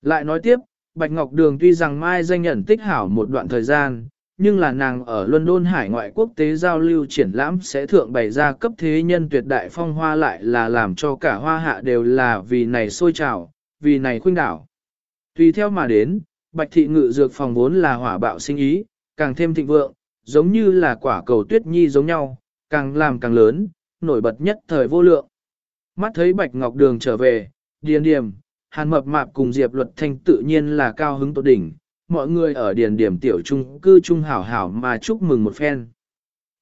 Lại nói tiếp, Bạch Ngọc Đường tuy rằng mai danh nhận tích hảo một đoạn thời gian, nhưng là nàng ở London hải ngoại quốc tế giao lưu triển lãm sẽ thượng bày ra cấp thế nhân tuyệt đại phong hoa lại là làm cho cả hoa hạ đều là vì này sôi trào, vì này khuynh đảo. Tùy theo mà đến, Bạch Thị Ngự Dược phòng vốn là hỏa bạo sinh ý, càng thêm thịnh vượng, giống như là quả cầu tuyết nhi giống nhau, càng làm càng lớn, nổi bật nhất thời vô lượng. Mắt thấy Bạch Ngọc Đường trở về, điền điểm, hàn mập mạp cùng Diệp Luật Thanh tự nhiên là cao hứng tột đỉnh, mọi người ở điền điểm tiểu trung cư trung hảo hảo mà chúc mừng một phen.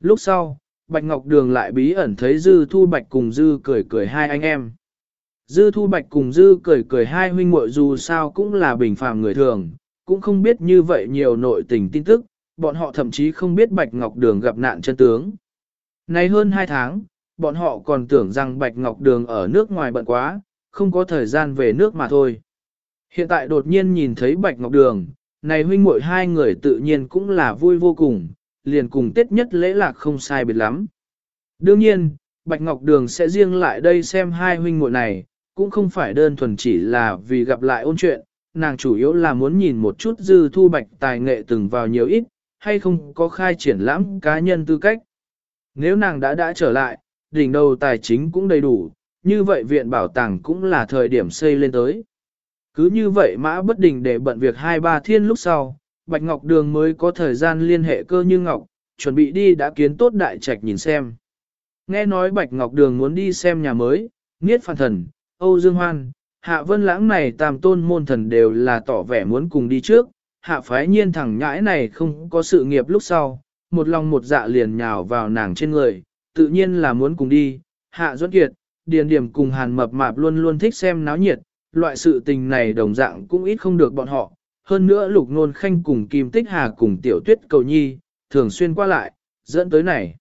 Lúc sau, Bạch Ngọc Đường lại bí ẩn thấy Dư Thu Bạch cùng Dư cười cười hai anh em. Dư Thu Bạch cùng Dư cười cười hai huynh muội dù sao cũng là bình phàm người thường, cũng không biết như vậy nhiều nội tình tin tức, bọn họ thậm chí không biết Bạch Ngọc Đường gặp nạn chân tướng. Nay hơn hai tháng, bọn họ còn tưởng rằng Bạch Ngọc Đường ở nước ngoài bận quá, không có thời gian về nước mà thôi. Hiện tại đột nhiên nhìn thấy Bạch Ngọc Đường, này huynh muội hai người tự nhiên cũng là vui vô cùng, liền cùng tết nhất lễ lạc không sai biệt lắm. Đương nhiên, Bạch Ngọc Đường sẽ riêng lại đây xem hai huynh muội này, cũng không phải đơn thuần chỉ là vì gặp lại ôn chuyện, nàng chủ yếu là muốn nhìn một chút dư thu bạch tài nghệ từng vào nhiều ít, hay không có khai triển lãm cá nhân tư cách. Nếu nàng đã đã trở lại, đỉnh đầu tài chính cũng đầy đủ, như vậy viện bảo tàng cũng là thời điểm xây lên tới. Cứ như vậy mã bất đình để bận việc hai ba thiên lúc sau, Bạch Ngọc Đường mới có thời gian liên hệ cơ như Ngọc, chuẩn bị đi đã kiến tốt đại trạch nhìn xem. Nghe nói Bạch Ngọc Đường muốn đi xem nhà mới, Niết Phan Thần, Âu Dương Hoan, Hạ Vân Lãng này tam tôn môn thần đều là tỏ vẻ muốn cùng đi trước, Hạ phái nhiên thẳng nhãi này không có sự nghiệp lúc sau, một lòng một dạ liền nhào vào nàng trên người, tự nhiên là muốn cùng đi, Hạ Duẫn Kiệt, Điền Điểm cùng Hàn Mập Mạp luôn luôn thích xem náo nhiệt, loại sự tình này đồng dạng cũng ít không được bọn họ, hơn nữa Lục Nôn Khanh cùng Kim Tích Hà cùng Tiểu Tuyết Cầu Nhi, thường xuyên qua lại, dẫn tới này.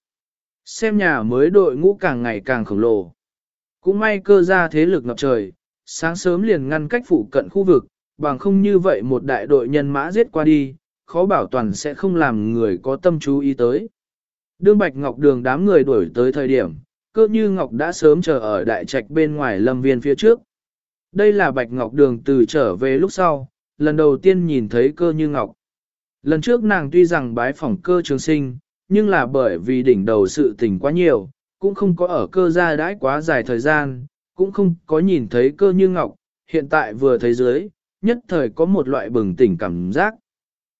Xem nhà mới đội ngũ càng ngày càng khổng lồ. Cũng may cơ ra thế lực ngập trời, sáng sớm liền ngăn cách phụ cận khu vực, bằng không như vậy một đại đội nhân mã giết qua đi, khó bảo toàn sẽ không làm người có tâm chú ý tới. Đương Bạch Ngọc Đường đám người đuổi tới thời điểm, cơ như Ngọc đã sớm chờ ở đại trạch bên ngoài lâm viên phía trước. Đây là Bạch Ngọc Đường từ trở về lúc sau, lần đầu tiên nhìn thấy cơ như Ngọc. Lần trước nàng tuy rằng bái phỏng cơ trường sinh, nhưng là bởi vì đỉnh đầu sự tình quá nhiều, cũng không có ở cơ gia đãi quá dài thời gian, cũng không có nhìn thấy cơ như Ngọc, hiện tại vừa thấy dưới, nhất thời có một loại bừng tỉnh cảm giác.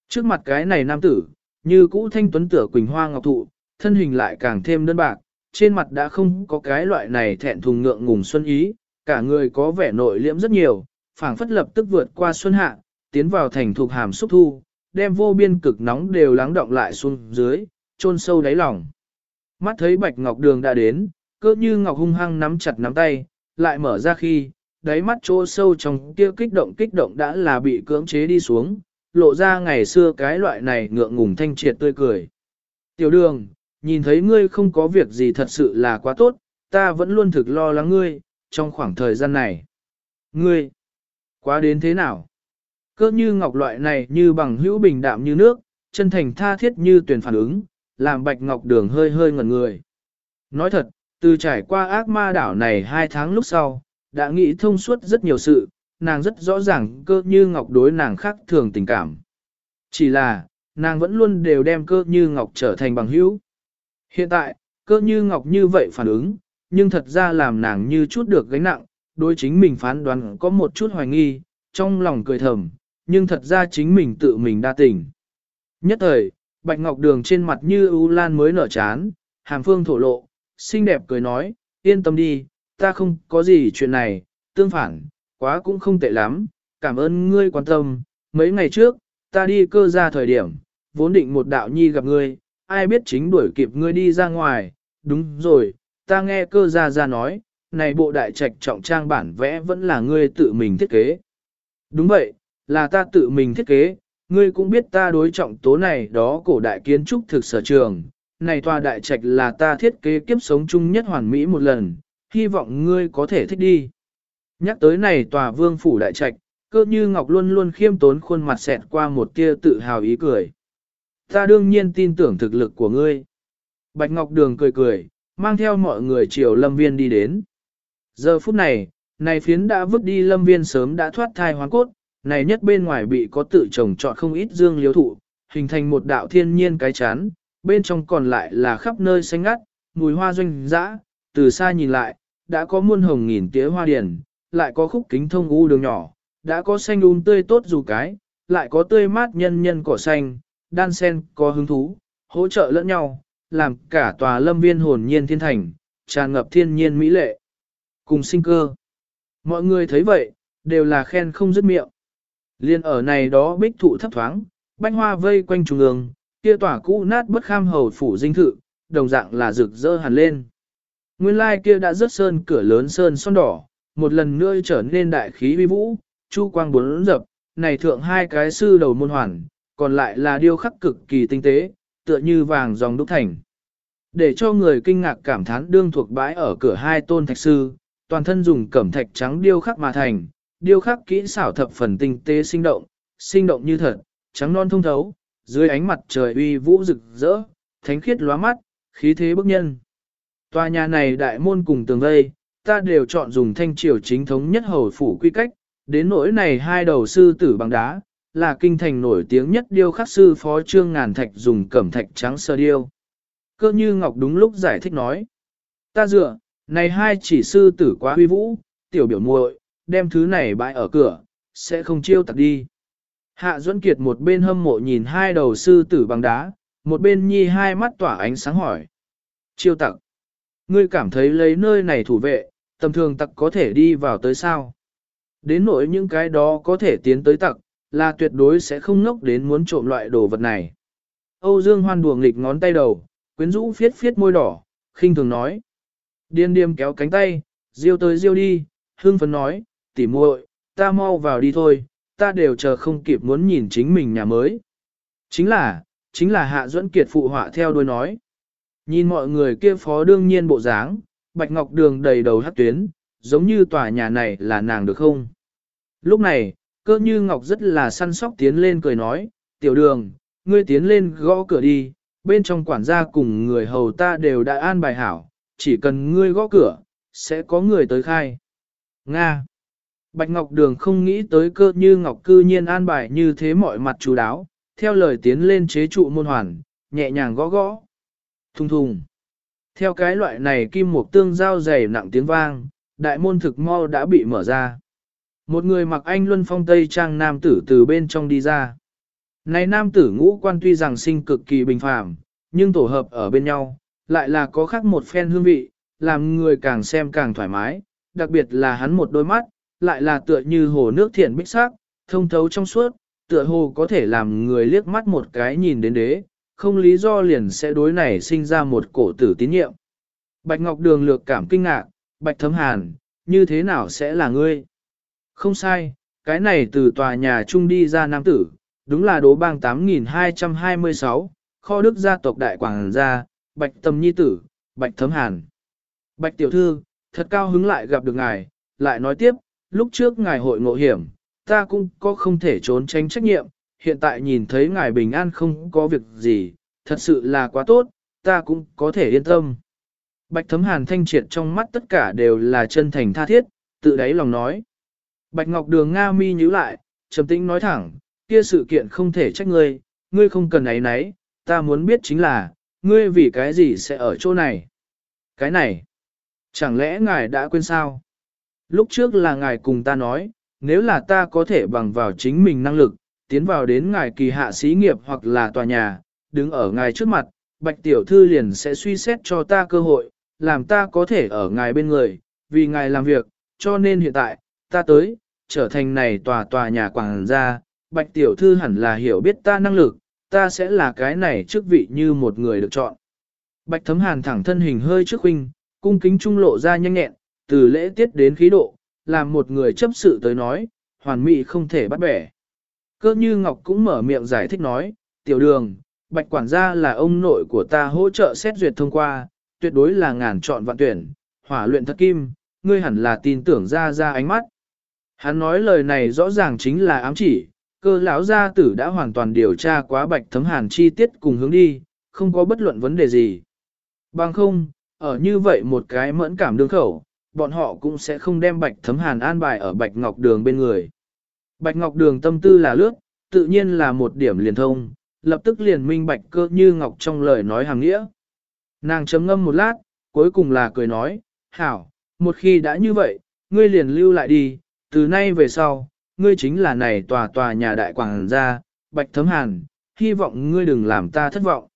Trước mặt cái này nam tử, như cũ thanh tuấn tửa quỳnh hoa ngọc thụ, thân hình lại càng thêm đơn bạc, trên mặt đã không có cái loại này thẹn thùng ngượng ngùng xuân ý, cả người có vẻ nội liễm rất nhiều, phảng phất lập tức vượt qua xuân hạ, tiến vào thành thuộc hàm xúc thu, đem vô biên cực nóng đều lắng động lại xuống dưới, chôn sâu đáy lòng. Mắt thấy bạch ngọc đường đã đến, cơ như ngọc hung hăng nắm chặt nắm tay, lại mở ra khi, đáy mắt chỗ sâu trong kia kích động kích động đã là bị cưỡng chế đi xuống, lộ ra ngày xưa cái loại này ngượng ngùng thanh triệt tươi cười. Tiểu đường, nhìn thấy ngươi không có việc gì thật sự là quá tốt, ta vẫn luôn thực lo lắng ngươi, trong khoảng thời gian này. Ngươi, quá đến thế nào? Cơ như ngọc loại này như bằng hữu bình đạm như nước, chân thành tha thiết như tuyển phản ứng, làm bạch ngọc đường hơi hơi ngẩn người. Nói thật, từ trải qua ác ma đảo này hai tháng lúc sau, đã nghĩ thông suốt rất nhiều sự, nàng rất rõ ràng cơ như ngọc đối nàng khác thường tình cảm. Chỉ là, nàng vẫn luôn đều đem cơ như ngọc trở thành bằng hữu. Hiện tại, cơ như ngọc như vậy phản ứng, nhưng thật ra làm nàng như chút được gánh nặng, đối chính mình phán đoán có một chút hoài nghi, trong lòng cười thầm, nhưng thật ra chính mình tự mình đa tình. Nhất thời, Bạch Ngọc Đường trên mặt như ưu lan mới nở chán, hàm phương thổ lộ, xinh đẹp cười nói, yên tâm đi, ta không có gì chuyện này, tương phản, quá cũng không tệ lắm, cảm ơn ngươi quan tâm, mấy ngày trước, ta đi cơ ra thời điểm, vốn định một đạo nhi gặp ngươi, ai biết chính đuổi kịp ngươi đi ra ngoài, đúng rồi, ta nghe cơ ra ra nói, này bộ đại trạch trọng trang bản vẽ vẫn là ngươi tự mình thiết kế. Đúng vậy, là ta tự mình thiết kế, ngươi cũng biết ta đối trọng tố này đó cổ đại kiến trúc thực sở trường, này tòa đại trạch là ta thiết kế kiếp sống chung nhất hoàn mỹ một lần, hy vọng ngươi có thể thích đi. Nhắc tới này tòa vương phủ đại trạch, cơ như ngọc luôn luôn khiêm tốn khuôn mặt xẹt qua một tia tự hào ý cười. Ta đương nhiên tin tưởng thực lực của ngươi. Bạch Ngọc Đường cười cười, mang theo mọi người chiều lâm viên đi đến. Giờ phút này, này phiến đã vứt đi lâm viên sớm đã thoát thai hoang cốt, này nhất bên ngoài bị có tự trồng trọt không ít dương liếu thụ, hình thành một đạo thiên nhiên cái chán, bên trong còn lại là khắp nơi xanh ngắt, mùi hoa doanh dã, từ xa nhìn lại, đã có muôn hồng nghìn tía hoa điển, lại có khúc kính thông u đường nhỏ, đã có xanh um tươi tốt dù cái, lại có tươi mát nhân nhân cỏ xanh, đan sen có hứng thú, hỗ trợ lẫn nhau, làm cả tòa lâm viên hồn nhiên thiên thành, tràn ngập thiên nhiên mỹ lệ. Cùng sinh cơ. Mọi người thấy vậy, đều là khen không dứt miệng. Liên ở này đó bích thụ thấp thoáng, bánh hoa vây quanh trung ương, kia tỏa cũ nát bất kham hầu phủ dinh thự, đồng dạng là rực rỡ hẳn lên. Nguyên lai kia đã rớt sơn cửa lớn sơn son đỏ, một lần nữa trở nên đại khí uy vũ, chu quang bốn dập, này thượng hai cái sư đầu môn hoàn, còn lại là điêu khắc cực kỳ tinh tế, tựa như vàng dòng đúc thành. Để cho người kinh ngạc cảm thán đương thuộc bãi ở cửa hai tôn thạch sư, toàn thân dùng cẩm thạch trắng điêu khắc mà thành, điêu khắc kỹ xảo thập phần tinh tế sinh động, sinh động như thật, trắng non thông thấu, dưới ánh mặt trời uy vũ rực rỡ, thánh khiết lóa mắt, khí thế bức nhân. Tòa nhà này đại môn cùng tường vây, ta đều chọn dùng thanh triều chính thống nhất hầu phủ quy cách, đến nỗi này hai đầu sư tử bằng đá, là kinh thành nổi tiếng nhất điêu khắc sư phó trương ngàn thạch dùng cẩm thạch trắng sơ điêu. Cơ như Ngọc đúng lúc giải thích nói. Ta dựa, này hai chỉ sư tử quá huy vũ, tiểu biểu muội, đem thứ này bãi ở cửa, sẽ không chiêu tặc đi. Hạ Duẫn Kiệt một bên hâm mộ nhìn hai đầu sư tử bằng đá, một bên nhi hai mắt tỏa ánh sáng hỏi. Chiêu tặc, ngươi cảm thấy lấy nơi này thủ vệ, tầm thường tặc có thể đi vào tới sao? Đến nỗi những cái đó có thể tiến tới tặc, là tuyệt đối sẽ không ngốc đến muốn trộm loại đồ vật này. Âu Dương Hoan đùa nghịch ngón tay đầu, quyến rũ phiết phiết môi đỏ, khinh thường nói. Điên điềm kéo cánh tay, diêu tới diêu đi, hương phấn nói, tỉ muội, ta mau vào đi thôi, ta đều chờ không kịp muốn nhìn chính mình nhà mới. Chính là, chính là Hạ Duẫn Kiệt phụ họa theo đuôi nói. Nhìn mọi người kia phó đương nhiên bộ dáng, Bạch Ngọc Đường đầy đầu hát tuyến, giống như tòa nhà này là nàng được không? Lúc này, cơ như Ngọc rất là săn sóc tiến lên cười nói, tiểu đường, ngươi tiến lên gõ cửa đi, bên trong quản gia cùng người hầu ta đều đã an bài hảo, chỉ cần ngươi gõ cửa, sẽ có người tới khai. Nga Bạch Ngọc Đường không nghĩ tới cơ như Ngọc cư nhiên an bài như thế mọi mặt chú đáo, theo lời tiến lên chế trụ môn hoàn, nhẹ nhàng gõ gõ. Thùng thùng. Theo cái loại này kim mục tương giao dày nặng tiếng vang, đại môn thực mau đã bị mở ra. Một người mặc anh luân phong tây trang nam tử từ bên trong đi ra. Này nam tử ngũ quan tuy rằng sinh cực kỳ bình phàm, nhưng tổ hợp ở bên nhau, lại là có khác một phen hương vị, làm người càng xem càng thoải mái, đặc biệt là hắn một đôi mắt, lại là tựa như hồ nước thiện bích sắc, thông thấu trong suốt, tựa hồ có thể làm người liếc mắt một cái nhìn đến đế, không lý do liền sẽ đối này sinh ra một cổ tử tín nhiệm. Bạch Ngọc Đường lược cảm kinh ngạc, Bạch Thấm Hàn, như thế nào sẽ là ngươi? Không sai, cái này từ tòa nhà trung đi ra nam tử, đúng là đố bang 8226, kho đức gia tộc đại quảng gia, Bạch Tâm Nhi Tử, Bạch Thấm Hàn. Bạch Tiểu Thư, thật cao hứng lại gặp được ngài, lại nói tiếp, lúc trước ngài hội ngộ hiểm, ta cũng có không thể trốn tránh trách nhiệm, hiện tại nhìn thấy ngài bình an không có việc gì, thật sự là quá tốt, ta cũng có thể yên tâm. Bạch Thấm Hàn thanh triệt trong mắt tất cả đều là chân thành tha thiết, tự đáy lòng nói. Bạch Ngọc Đường Nga mi nhíu lại, trầm tĩnh nói thẳng, kia sự kiện không thể trách ngươi, ngươi không cần ấy nấy, ta muốn biết chính là, ngươi vì cái gì sẽ ở chỗ này. Cái này, chẳng lẽ ngài đã quên sao? Lúc trước là ngài cùng ta nói, nếu là ta có thể bằng vào chính mình năng lực, tiến vào đến ngài kỳ hạ xí nghiệp hoặc là tòa nhà, đứng ở ngài trước mặt, bạch tiểu thư liền sẽ suy xét cho ta cơ hội, làm ta có thể ở ngài bên người, vì ngài làm việc, cho nên hiện tại, ta tới, trở thành này tòa tòa nhà quảng gia, bạch tiểu thư hẳn là hiểu biết ta năng lực, ta sẽ là cái này chức vị như một người được chọn. Bạch thấm hàn thẳng thân hình hơi trước huynh, cung kính trung lộ ra nhanh nhẹn, từ lễ tiết đến khí độ, làm một người chấp sự tới nói, hoàn mỹ không thể bắt bẻ. Cơ như Ngọc cũng mở miệng giải thích nói, tiểu đường, bạch quản gia là ông nội của ta hỗ trợ xét duyệt thông qua, tuyệt đối là ngàn chọn vạn tuyển, hỏa luyện thật kim, ngươi hẳn là tin tưởng ra ra ánh mắt. Hắn nói lời này rõ ràng chính là ám chỉ, cơ lão gia tử đã hoàn toàn điều tra quá bạch thấm hàn chi tiết cùng hướng đi, không có bất luận vấn đề gì. Bằng không, ở như vậy một cái mẫn cảm đương khẩu, bọn họ cũng sẽ không đem bạch thấm hàn an bài ở bạch ngọc đường bên người. Bạch ngọc đường tâm tư là lướt, tự nhiên là một điểm liền thông, lập tức liền minh bạch cơ như ngọc trong lời nói hàng nghĩa. Nàng chấm ngâm một lát, cuối cùng là cười nói, hảo, một khi đã như vậy, ngươi liền lưu lại đi, từ nay về sau, ngươi chính là này tòa tòa nhà đại quảng gia, bạch thấm hàn, hy vọng ngươi đừng làm ta thất vọng.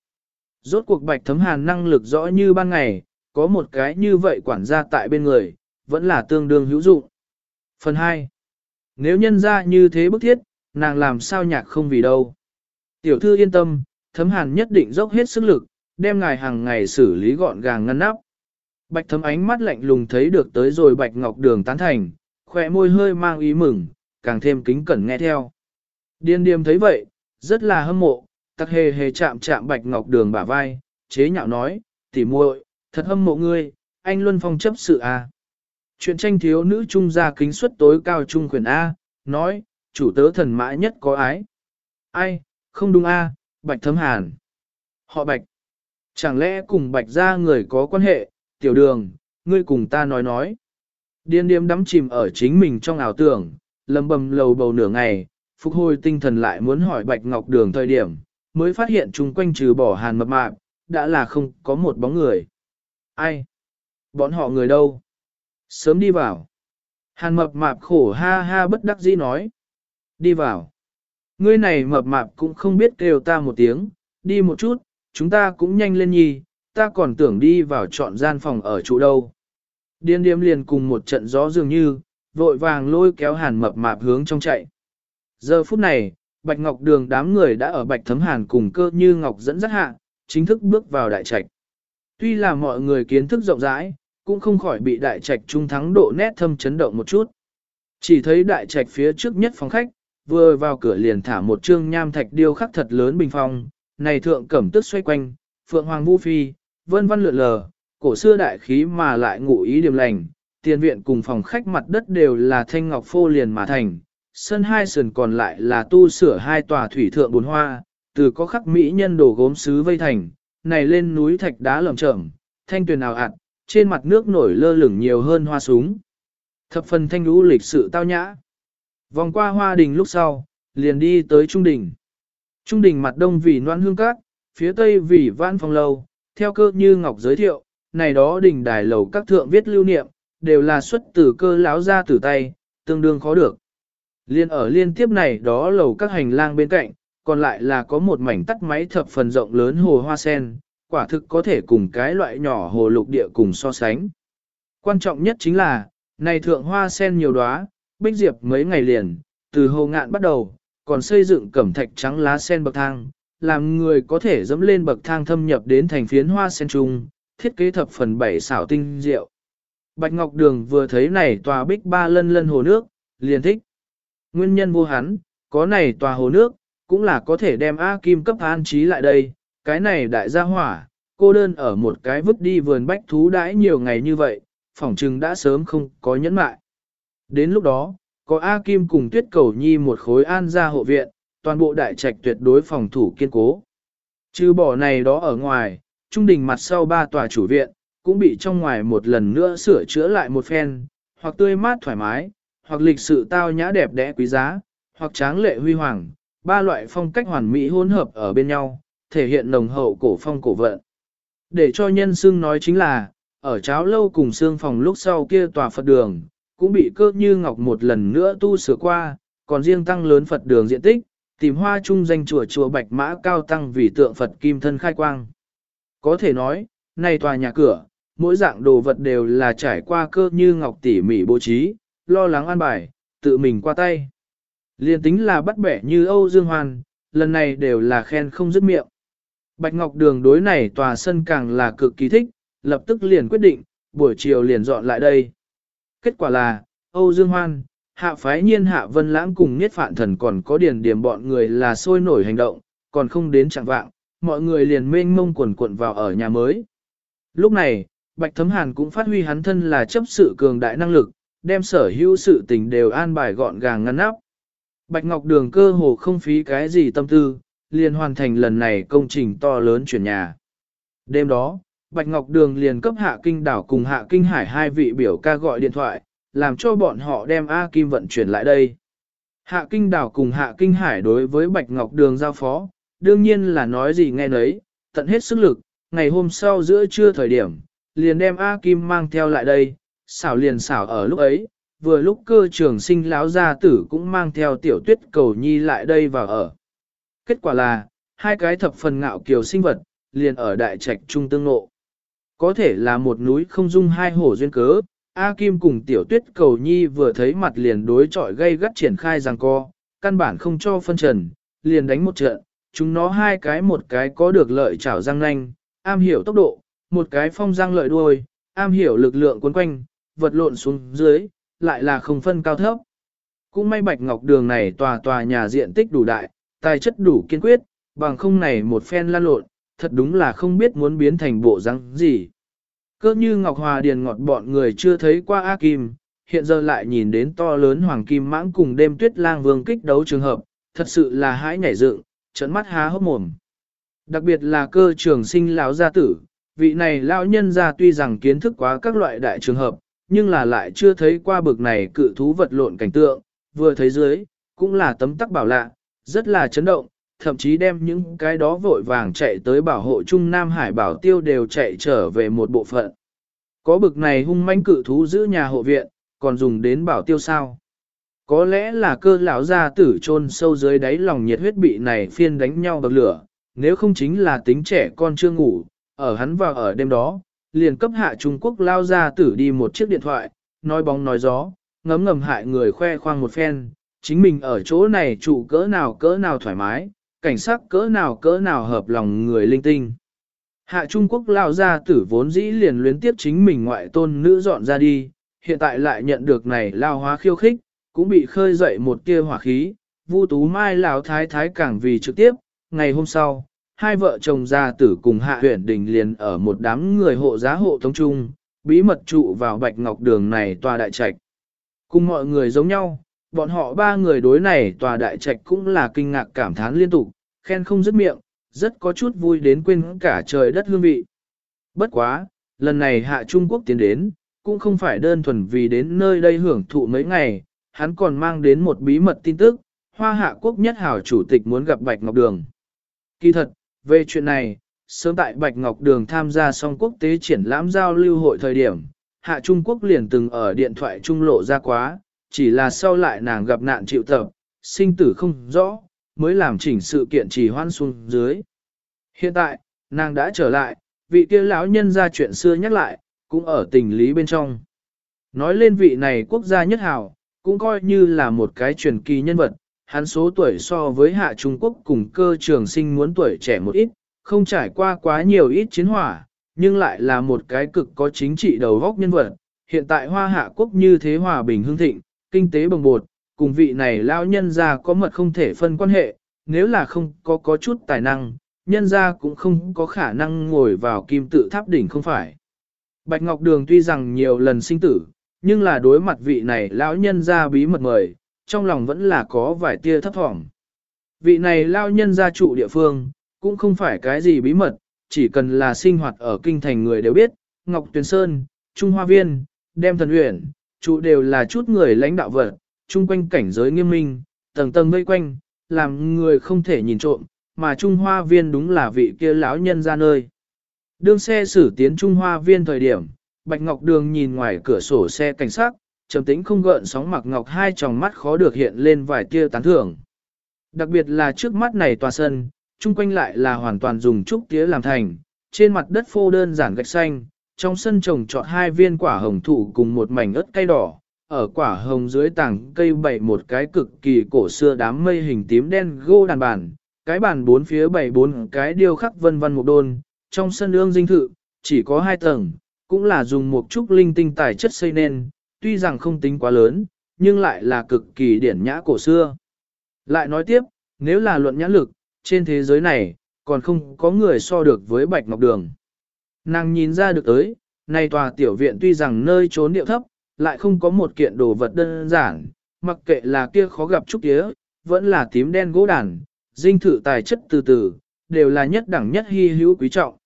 Rốt cuộc bạch thấm hàn năng lực rõ như ban ngày, có một cái như vậy quản gia tại bên người, vẫn là tương đương hữu dụng. Phần 2. Nếu nhân ra như thế bức thiết, nàng làm sao nhạc không vì đâu. Tiểu thư yên tâm, thấm hàn nhất định dốc hết sức lực, đem ngài hàng ngày xử lý gọn gàng ngăn nắp. Bạch thấm ánh mắt lạnh lùng thấy được tới rồi bạch ngọc đường tán thành, khỏe môi hơi mang ý mừng, càng thêm kính cẩn nghe theo. Điên điềm thấy vậy, rất là hâm mộ, tắc hề hề chạm chạm bạch ngọc đường bả vai, chế nhạo nói, tỉ muội, thật hâm mộ ngươi, anh Luân Phong chấp sự à? Chuyện tranh thiếu nữ trung gia kính suất tối cao trung quyền A, nói, chủ tớ thần mã nhất có ái. Ai, không đúng A, Bạch Thấm Hàn. Họ Bạch. Chẳng lẽ cùng Bạch gia người có quan hệ, tiểu đường, ngươi cùng ta nói nói. Điên điếm đắm chìm ở chính mình trong ảo tưởng, lầm bầm lầu bầu nửa ngày, phục hồi tinh thần lại muốn hỏi Bạch Ngọc Đường thời điểm, mới phát hiện chung quanh trừ bỏ hàn mập mạp, đã là không có một bóng người. Ai? bọn họ người đâu? Sớm đi vào. Hàn mập mạp khổ ha ha bất đắc dĩ nói. Đi vào. Ngươi này mập mạp cũng không biết kêu ta một tiếng, đi một chút, chúng ta cũng nhanh lên nhì ta còn tưởng đi vào chọn gian phòng ở chỗ đâu. Điên điếm liền cùng một trận gió dường như, vội vàng lôi kéo hàn mập mạp hướng trong chạy. Giờ phút này, Bạch Ngọc Đường đám người đã ở Bạch Thấm Hàn cùng cơ như Ngọc dẫn dắt hạ, chính thức bước vào đại trạch. Tuy là mọi người kiến thức rộng rãi, cũng không khỏi bị đại trạch trung thắng độ nét thâm chấn động một chút. Chỉ thấy đại trạch phía trước nhất phòng khách, vừa vào cửa liền thả một trương nham thạch điêu khắc thật lớn bình phong, này thượng cẩm tức xoay quanh, phượng hoàng vu phi, vân vân lượn lờ, cổ xưa đại khí mà lại ngụ ý điềm lành, tiền viện cùng phòng khách mặt đất đều là thanh ngọc phô liền mà thành, sân hai sườn còn lại là tu sửa hai tòa thủy thượng bồn hoa, từ có khắc mỹ nhân đồ gốm sứ vây thành, này lên núi thạch đá lởm chởm, thanh tuyền nào ạt, trên mặt nước nổi lơ lửng nhiều hơn hoa súng. Thập phần thanh lũ lịch sự tao nhã. Vòng qua hoa đình lúc sau, liền đi tới trung đình. Trung đình mặt đông vì noan hương cát, phía tây vì vãn phòng lâu, theo cơ như ngọc giới thiệu, này đó đỉnh đài lầu các thượng viết lưu niệm, đều là xuất từ cơ lão ra từ tay, tương đương khó được. Liên ở liên tiếp này đó lầu các hành lang bên cạnh, còn lại là có một mảnh tắt máy thập phần rộng lớn hồ hoa sen, quả thực có thể cùng cái loại nhỏ hồ lục địa cùng so sánh. Quan trọng nhất chính là, này thượng hoa sen nhiều đóa, bích diệp mấy ngày liền, từ hồ ngạn bắt đầu, còn xây dựng cẩm thạch trắng lá sen bậc thang, làm người có thể dẫm lên bậc thang thâm nhập đến thành phiến hoa sen trung, thiết kế thập phần bảy xảo tinh diệu. Bạch Ngọc Đường vừa thấy này tòa bích ba lân lân hồ nước, liền thích. Nguyên nhân vô hắn, có này tòa hồ nước, cũng là có thể đem A Kim cấp an trí lại đây, cái này đại gia hỏa, cô đơn ở một cái vứt đi vườn bách thú đãi nhiều ngày như vậy, phỏng trừng đã sớm không có nhẫn mại. Đến lúc đó, có A Kim cùng Tuyết Cầu Nhi một khối an gia hộ viện, toàn bộ đại trạch tuyệt đối phòng thủ kiên cố. Trừ bỏ này đó ở ngoài, trung đình mặt sau ba tòa chủ viện, cũng bị trong ngoài một lần nữa sửa chữa lại một phen, hoặc tươi mát thoải mái, hoặc lịch sự tao nhã đẹp đẽ quý giá, hoặc tráng lệ huy hoàng, ba loại phong cách hoàn mỹ hỗn hợp ở bên nhau, thể hiện nồng hậu cổ phong cổ vận. Để cho nhân xương nói chính là, ở cháo lâu cùng xương phòng lúc sau kia tòa Phật đường, cũng bị cơ như ngọc một lần nữa tu sửa qua, còn riêng tăng lớn Phật đường diện tích, tìm hoa trung danh chùa chùa Bạch Mã cao tăng vì tượng Phật kim thân khai quang. Có thể nói, này tòa nhà cửa, mỗi dạng đồ vật đều là trải qua cơ như ngọc tỉ mỉ bố trí, lo lắng an bài, tự mình qua tay. Liên tính là bắt bẻ như Âu Dương Hoan, lần này đều là khen không dứt miệng. Bạch Ngọc Đường đối này tòa sân càng là cực kỳ thích, lập tức liền quyết định, buổi chiều liền dọn lại đây. Kết quả là, Âu Dương Hoan, hạ phái nhiên hạ vân lãng cùng niết phạn thần còn có điền điểm bọn người là sôi nổi hành động, còn không đến chẳng vạng, mọi người liền mênh mông quần cuộn vào ở nhà mới. Lúc này, Bạch Thấm Hàn cũng phát huy hắn thân là chấp sự cường đại năng lực, đem sở hữu sự tình đều an bài gọn gàng ngăn nắp. Bạch Ngọc Đường cơ hồ không phí cái gì tâm tư, liền hoàn thành lần này công trình to lớn chuyển nhà. Đêm đó, Bạch Ngọc Đường liền cấp Hạ Kinh Đảo cùng Hạ Kinh Hải hai vị biểu ca gọi điện thoại, làm cho bọn họ đem A Kim vận chuyển lại đây. Hạ Kinh Đảo cùng Hạ Kinh Hải đối với Bạch Ngọc Đường giao phó, đương nhiên là nói gì nghe nấy, tận hết sức lực, ngày hôm sau giữa trưa thời điểm, liền đem A Kim mang theo lại đây, xảo liền xảo ở lúc ấy, vừa lúc cơ trường sinh lão gia tử cũng mang theo tiểu tuyết cầu nhi lại đây vào ở. Kết quả là, hai cái thập phần ngạo kiều sinh vật, liền ở đại trạch trung tương ngộ. Có thể là một núi không dung hai hổ duyên cớ, A Kim cùng tiểu tuyết cầu nhi vừa thấy mặt liền đối chọi gây gắt triển khai rằng co, căn bản không cho phân trần, liền đánh một trận, chúng nó hai cái một cái có được lợi chảo răng nanh, am hiểu tốc độ, một cái phong răng lợi đuôi, am hiểu lực lượng cuốn quanh, vật lộn xuống dưới, lại là không phân cao thấp. Cũng may bạch ngọc đường này tòa tòa nhà diện tích đủ đại, tài chất đủ kiên quyết, bằng không này một phen lan lộn, thật đúng là không biết muốn biến thành bộ răng gì. Cơ như Ngọc Hòa Điền ngọt bọn người chưa thấy qua A Kim, hiện giờ lại nhìn đến to lớn Hoàng Kim mãng cùng đêm tuyết lang vương kích đấu trường hợp, thật sự là hãi nhảy dựng, trận mắt há hốc mồm. Đặc biệt là cơ trường sinh lão gia tử, vị này lão nhân gia tuy rằng kiến thức quá các loại đại trường hợp, nhưng là lại chưa thấy qua bực này cự thú vật lộn cảnh tượng, vừa thấy dưới, cũng là tấm tắc bảo lạ, rất là chấn động, thậm chí đem những cái đó vội vàng chạy tới bảo hộ Trung Nam Hải bảo tiêu đều chạy trở về một bộ phận. Có bực này hung manh cự thú giữ nhà hộ viện, còn dùng đến bảo tiêu sao. Có lẽ là cơ lão gia tử chôn sâu dưới đáy lòng nhiệt huyết bị này phiên đánh nhau bậc lửa, nếu không chính là tính trẻ con chưa ngủ, ở hắn vào ở đêm đó, liền cấp hạ Trung Quốc lao gia tử đi một chiếc điện thoại, nói bóng nói gió, ngấm ngầm hại người khoe khoang một phen, chính mình ở chỗ này trụ cỡ nào cỡ nào thoải mái, cảnh sát cỡ nào cỡ nào hợp lòng người linh tinh. Hạ Trung Quốc lao gia tử vốn dĩ liền luyến tiếp chính mình ngoại tôn nữ dọn ra đi, hiện tại lại nhận được này lao hóa khiêu khích, cũng bị khơi dậy một tia hỏa khí, Vu Tú Mai lão thái thái càng vì trực tiếp, ngày hôm sau, hai vợ chồng gia tử cùng Hạ Huyền Đình liền ở một đám người hộ giá hộ tống trung, bí mật trụ vào Bạch Ngọc Đường này tòa đại trạch. Cùng mọi người giống nhau, bọn họ ba người đối này tòa đại trạch cũng là kinh ngạc cảm thán liên tục, khen không dứt miệng, rất có chút vui đến quên cả trời đất hương vị. Bất quá, lần này Hạ Trung Quốc tiến đến, cũng không phải đơn thuần vì đến nơi đây hưởng thụ mấy ngày, hắn còn mang đến một bí mật tin tức, Hoa Hạ Quốc nhất hảo chủ tịch muốn gặp Bạch Ngọc Đường. Kỳ thật, về chuyện này, sớm tại Bạch Ngọc Đường tham gia song quốc tế triển lãm giao lưu hội thời điểm, Hạ Trung Quốc liền từng ở điện thoại trung lộ ra quá, chỉ là sau lại nàng gặp nạn chịu tập, sinh tử không rõ, mới làm chỉnh sự kiện trì hoan xuống dưới. Hiện tại, nàng đã trở lại, vị kia lão nhân ra chuyện xưa nhắc lại, cũng ở tình lý bên trong. Nói lên vị này quốc gia nhất hào, cũng coi như là một cái truyền kỳ nhân vật, hắn số tuổi so với hạ Trung Quốc cùng cơ trường sinh muốn tuổi trẻ một ít, không trải qua quá nhiều ít chiến hỏa, nhưng lại là một cái cực có chính trị đầu góc nhân vật. Hiện tại hoa hạ quốc như thế hòa bình hương thịnh, kinh tế bồng bột, cùng vị này lão nhân ra có mật không thể phân quan hệ, nếu là không có có chút tài năng, nhân ra cũng không có khả năng ngồi vào kim tự tháp đỉnh không phải. Bạch Ngọc Đường tuy rằng nhiều lần sinh tử, nhưng là đối mặt vị này lão nhân ra bí mật mời, trong lòng vẫn là có vài tia thấp thỏm. Vị này lão nhân gia trụ địa phương, cũng không phải cái gì bí mật, chỉ cần là sinh hoạt ở kinh thành người đều biết, Ngọc Tuyền Sơn, Trung Hoa Viên, Đem Thần Uyển, trụ đều là chút người lãnh đạo vật, chung quanh cảnh giới nghiêm minh, tầng tầng vây quanh, làm người không thể nhìn trộm, mà Trung Hoa Viên đúng là vị kia lão nhân ra nơi. Đương xe xử tiến Trung Hoa Viên thời điểm, Bạch Ngọc Đường nhìn ngoài cửa sổ xe cảnh sát, trầm tĩnh không gợn sóng mặc ngọc hai tròng mắt khó được hiện lên vài tia tán thưởng. Đặc biệt là trước mắt này tòa sân, chung quanh lại là hoàn toàn dùng trúc tía làm thành, trên mặt đất phô đơn giản gạch xanh, trong sân trồng trọt hai viên quả hồng thụ cùng một mảnh ớt cây đỏ, ở quả hồng dưới tảng cây bày một cái cực kỳ cổ xưa đám mây hình tím đen gô đàn bàn, cái bàn bốn phía bảy bốn cái điêu khắc vân vân một đôn, trong sân ương dinh thự, chỉ có hai tầng, cũng là dùng một chút linh tinh tài chất xây nên, tuy rằng không tính quá lớn, nhưng lại là cực kỳ điển nhã cổ xưa. Lại nói tiếp, nếu là luận nhã lực, trên thế giới này, còn không có người so được với Bạch Ngọc Đường. Nàng nhìn ra được tới, nay tòa tiểu viện tuy rằng nơi trốn điệu thấp, lại không có một kiện đồ vật đơn giản, mặc kệ là kia khó gặp trúc tía, vẫn là tím đen gỗ đàn, dinh thự tài chất từ từ, đều là nhất đẳng nhất hy hữu quý trọng.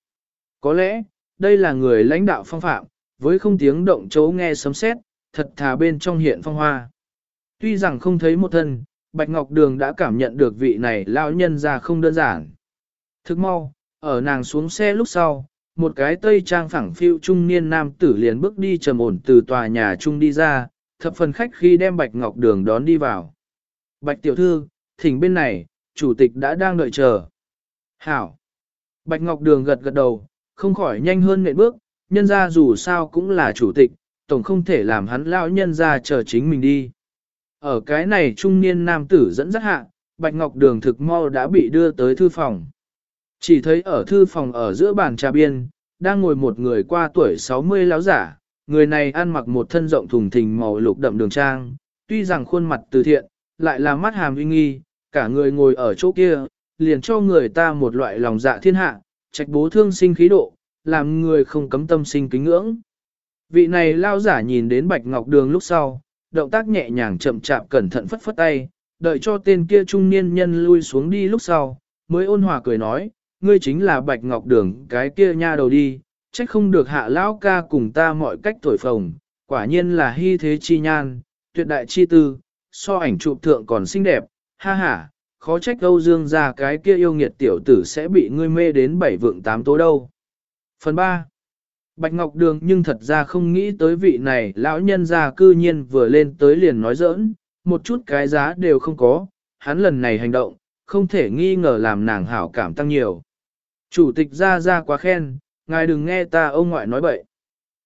Có lẽ, đây là người lãnh đạo phong phạm, với không tiếng động chấu nghe sấm sét, thật thà bên trong hiện phong hoa. Tuy rằng không thấy một thân, Bạch Ngọc Đường đã cảm nhận được vị này lão nhân ra không đơn giản. Thức mau, ở nàng xuống xe lúc sau, một cái tây trang phẳng phiu trung niên nam tử liền bước đi trầm ổn từ tòa nhà trung đi ra, thập phần khách khi đem Bạch Ngọc Đường đón đi vào. Bạch tiểu thư, thỉnh bên này, chủ tịch đã đang đợi chờ. Hảo. Bạch Ngọc Đường gật gật đầu, không khỏi nhanh hơn nệm bước, nhân ra dù sao cũng là chủ tịch, tổng không thể làm hắn lão nhân ra chờ chính mình đi. Ở cái này trung niên nam tử dẫn dắt hạ, Bạch Ngọc Đường thực mau đã bị đưa tới thư phòng. Chỉ thấy ở thư phòng ở giữa bàn trà biên, đang ngồi một người qua tuổi 60 lão giả, người này ăn mặc một thân rộng thùng thình màu lục đậm đường trang, tuy rằng khuôn mặt từ thiện, lại là mắt hàm uy nghi, cả người ngồi ở chỗ kia, liền cho người ta một loại lòng dạ thiên hạ, trạch bố thương sinh khí độ, làm người không cấm tâm sinh kính ngưỡng. Vị này lao giả nhìn đến bạch ngọc đường lúc sau, động tác nhẹ nhàng chậm chạp cẩn thận phất phất tay, đợi cho tên kia trung niên nhân lui xuống đi lúc sau, mới ôn hòa cười nói, ngươi chính là bạch ngọc đường cái kia nha đầu đi, trách không được hạ lão ca cùng ta mọi cách thổi phồng, quả nhiên là hy thế chi nhan, tuyệt đại chi tư, so ảnh chụp thượng còn xinh đẹp, ha ha, khó trách Âu Dương ra cái kia yêu nghiệt tiểu tử sẽ bị ngươi mê đến bảy vượng tám tố đâu. Phần 3 Bạch Ngọc Đường nhưng thật ra không nghĩ tới vị này lão nhân già cư nhiên vừa lên tới liền nói giỡn, một chút cái giá đều không có, hắn lần này hành động, không thể nghi ngờ làm nàng hảo cảm tăng nhiều. Chủ tịch ra ra quá khen, ngài đừng nghe ta ông ngoại nói bậy.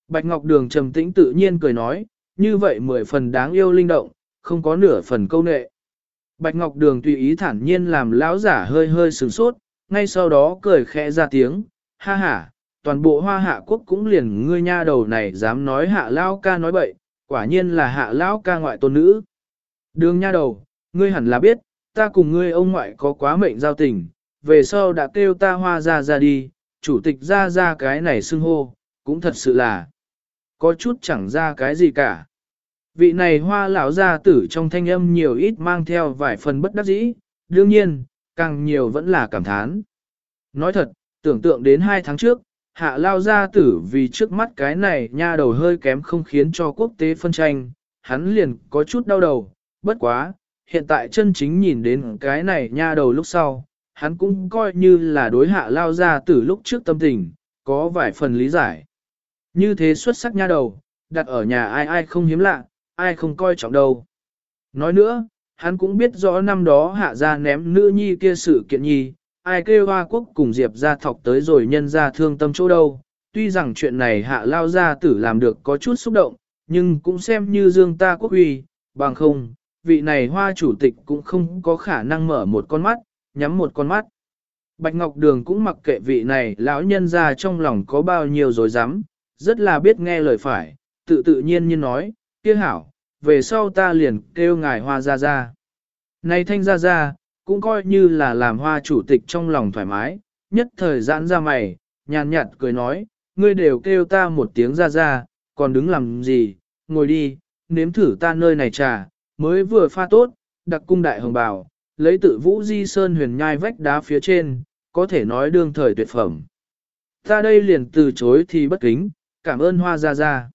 Bạch Ngọc Đường trầm tĩnh tự nhiên cười nói, như vậy mười phần đáng yêu linh động, không có nửa phần câu nệ. Bạch Ngọc Đường tùy ý thản nhiên làm lão giả hơi hơi sửng sốt, ngay sau đó cười khẽ ra tiếng, ha ha, toàn bộ hoa hạ quốc cũng liền ngươi nha đầu này dám nói hạ lão ca nói bậy, quả nhiên là hạ lão ca ngoại tôn nữ. Đường nha đầu, ngươi hẳn là biết, ta cùng ngươi ông ngoại có quá mệnh giao tình, về sau đã kêu ta hoa ra ra đi, chủ tịch ra ra cái này xưng hô, cũng thật sự là có chút chẳng ra cái gì cả. Vị này hoa lão gia tử trong thanh âm nhiều ít mang theo vài phần bất đắc dĩ, đương nhiên, càng nhiều vẫn là cảm thán. Nói thật, tưởng tượng đến hai tháng trước, hạ lao gia tử vì trước mắt cái này nha đầu hơi kém không khiến cho quốc tế phân tranh, hắn liền có chút đau đầu, bất quá, hiện tại chân chính nhìn đến cái này nha đầu lúc sau, hắn cũng coi như là đối hạ lao gia tử lúc trước tâm tình, có vài phần lý giải. Như thế xuất sắc nha đầu, đặt ở nhà ai ai không hiếm lạ, ai không coi trọng đâu. Nói nữa, hắn cũng biết rõ năm đó hạ ra ném nữ nhi kia sự kiện nhi, ai kêu hoa quốc cùng Diệp ra thọc tới rồi nhân ra thương tâm chỗ đâu. Tuy rằng chuyện này hạ lao ra tử làm được có chút xúc động, nhưng cũng xem như dương ta quốc uy, bằng không, vị này hoa chủ tịch cũng không có khả năng mở một con mắt, nhắm một con mắt. Bạch Ngọc Đường cũng mặc kệ vị này lão nhân ra trong lòng có bao nhiêu dối rắm rất là biết nghe lời phải, tự tự nhiên như nói, kia hảo, về sau ta liền kêu ngài hoa ra ra. Này thanh ra ra, cũng coi như là làm hoa chủ tịch trong lòng thoải mái, nhất thời giãn ra mày, nhàn nhạt cười nói, ngươi đều kêu ta một tiếng ra ra, còn đứng làm gì, ngồi đi, nếm thử ta nơi này trà, mới vừa pha tốt, đặc cung đại hồng bào, lấy tự vũ di sơn huyền nhai vách đá phía trên, có thể nói đương thời tuyệt phẩm. Ta đây liền từ chối thì bất kính, cảm ơn hoa ra ra.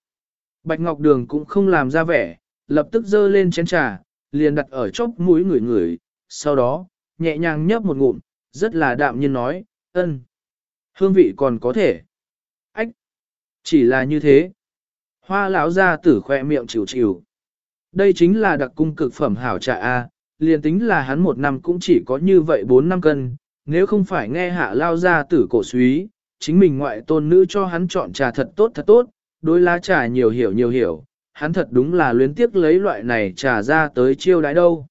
Bạch Ngọc Đường cũng không làm ra vẻ, lập tức dơ lên chén trà, liền đặt ở chóp mũi người người, sau đó, nhẹ nhàng nhấp một ngụm, rất là đạm nhiên nói, ân. Hương vị còn có thể. Ách! Chỉ là như thế. Hoa lão ra tử khoe miệng chịu chịu. Đây chính là đặc cung cực phẩm hảo trà A, liền tính là hắn một năm cũng chỉ có như vậy 4 năm cân, nếu không phải nghe hạ lao ra tử cổ suý, chính mình ngoại tôn nữ cho hắn chọn trà thật tốt thật tốt, đối lá trà nhiều hiểu nhiều hiểu, hắn thật đúng là luyến tiếc lấy loại này trà ra tới chiêu đãi đâu.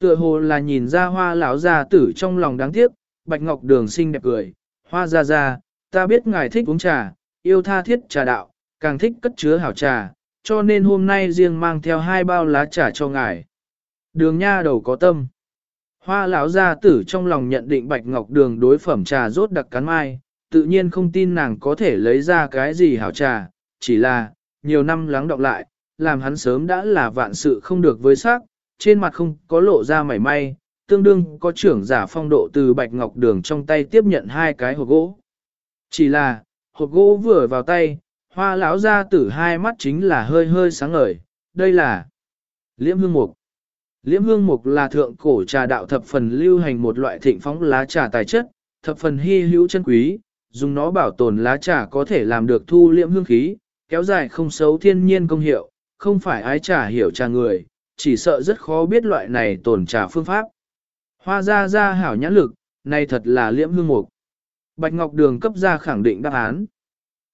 Tựa hồ là nhìn ra hoa lão gia tử trong lòng đáng tiếc, bạch ngọc đường xinh đẹp cười, hoa ra ra, ta biết ngài thích uống trà, yêu tha thiết trà đạo, càng thích cất chứa hảo trà, cho nên hôm nay riêng mang theo hai bao lá trà cho ngài. Đường nha đầu có tâm. Hoa lão gia tử trong lòng nhận định bạch ngọc đường đối phẩm trà rốt đặc cắn mai, tự nhiên không tin nàng có thể lấy ra cái gì hảo trà, chỉ là, nhiều năm lắng đọng lại, làm hắn sớm đã là vạn sự không được với sắc, trên mặt không có lộ ra mảy may, tương đương có trưởng giả phong độ từ bạch ngọc đường trong tay tiếp nhận hai cái hộp gỗ. Chỉ là, hộp gỗ vừa vào tay, hoa lão ra tử hai mắt chính là hơi hơi sáng ngời, đây là liễm hương mục. Liễm hương mục là thượng cổ trà đạo thập phần lưu hành một loại thịnh phóng lá trà tài chất, thập phần hy hữu chân quý, dùng nó bảo tồn lá trà có thể làm được thu liễm hương khí, kéo dài không xấu thiên nhiên công hiệu, không phải ái trà hiểu trà người, chỉ sợ rất khó biết loại này tồn trà phương pháp. Hoa ra ra hảo nhãn lực, này thật là liễm hương mục. Bạch Ngọc Đường cấp ra khẳng định đáp án.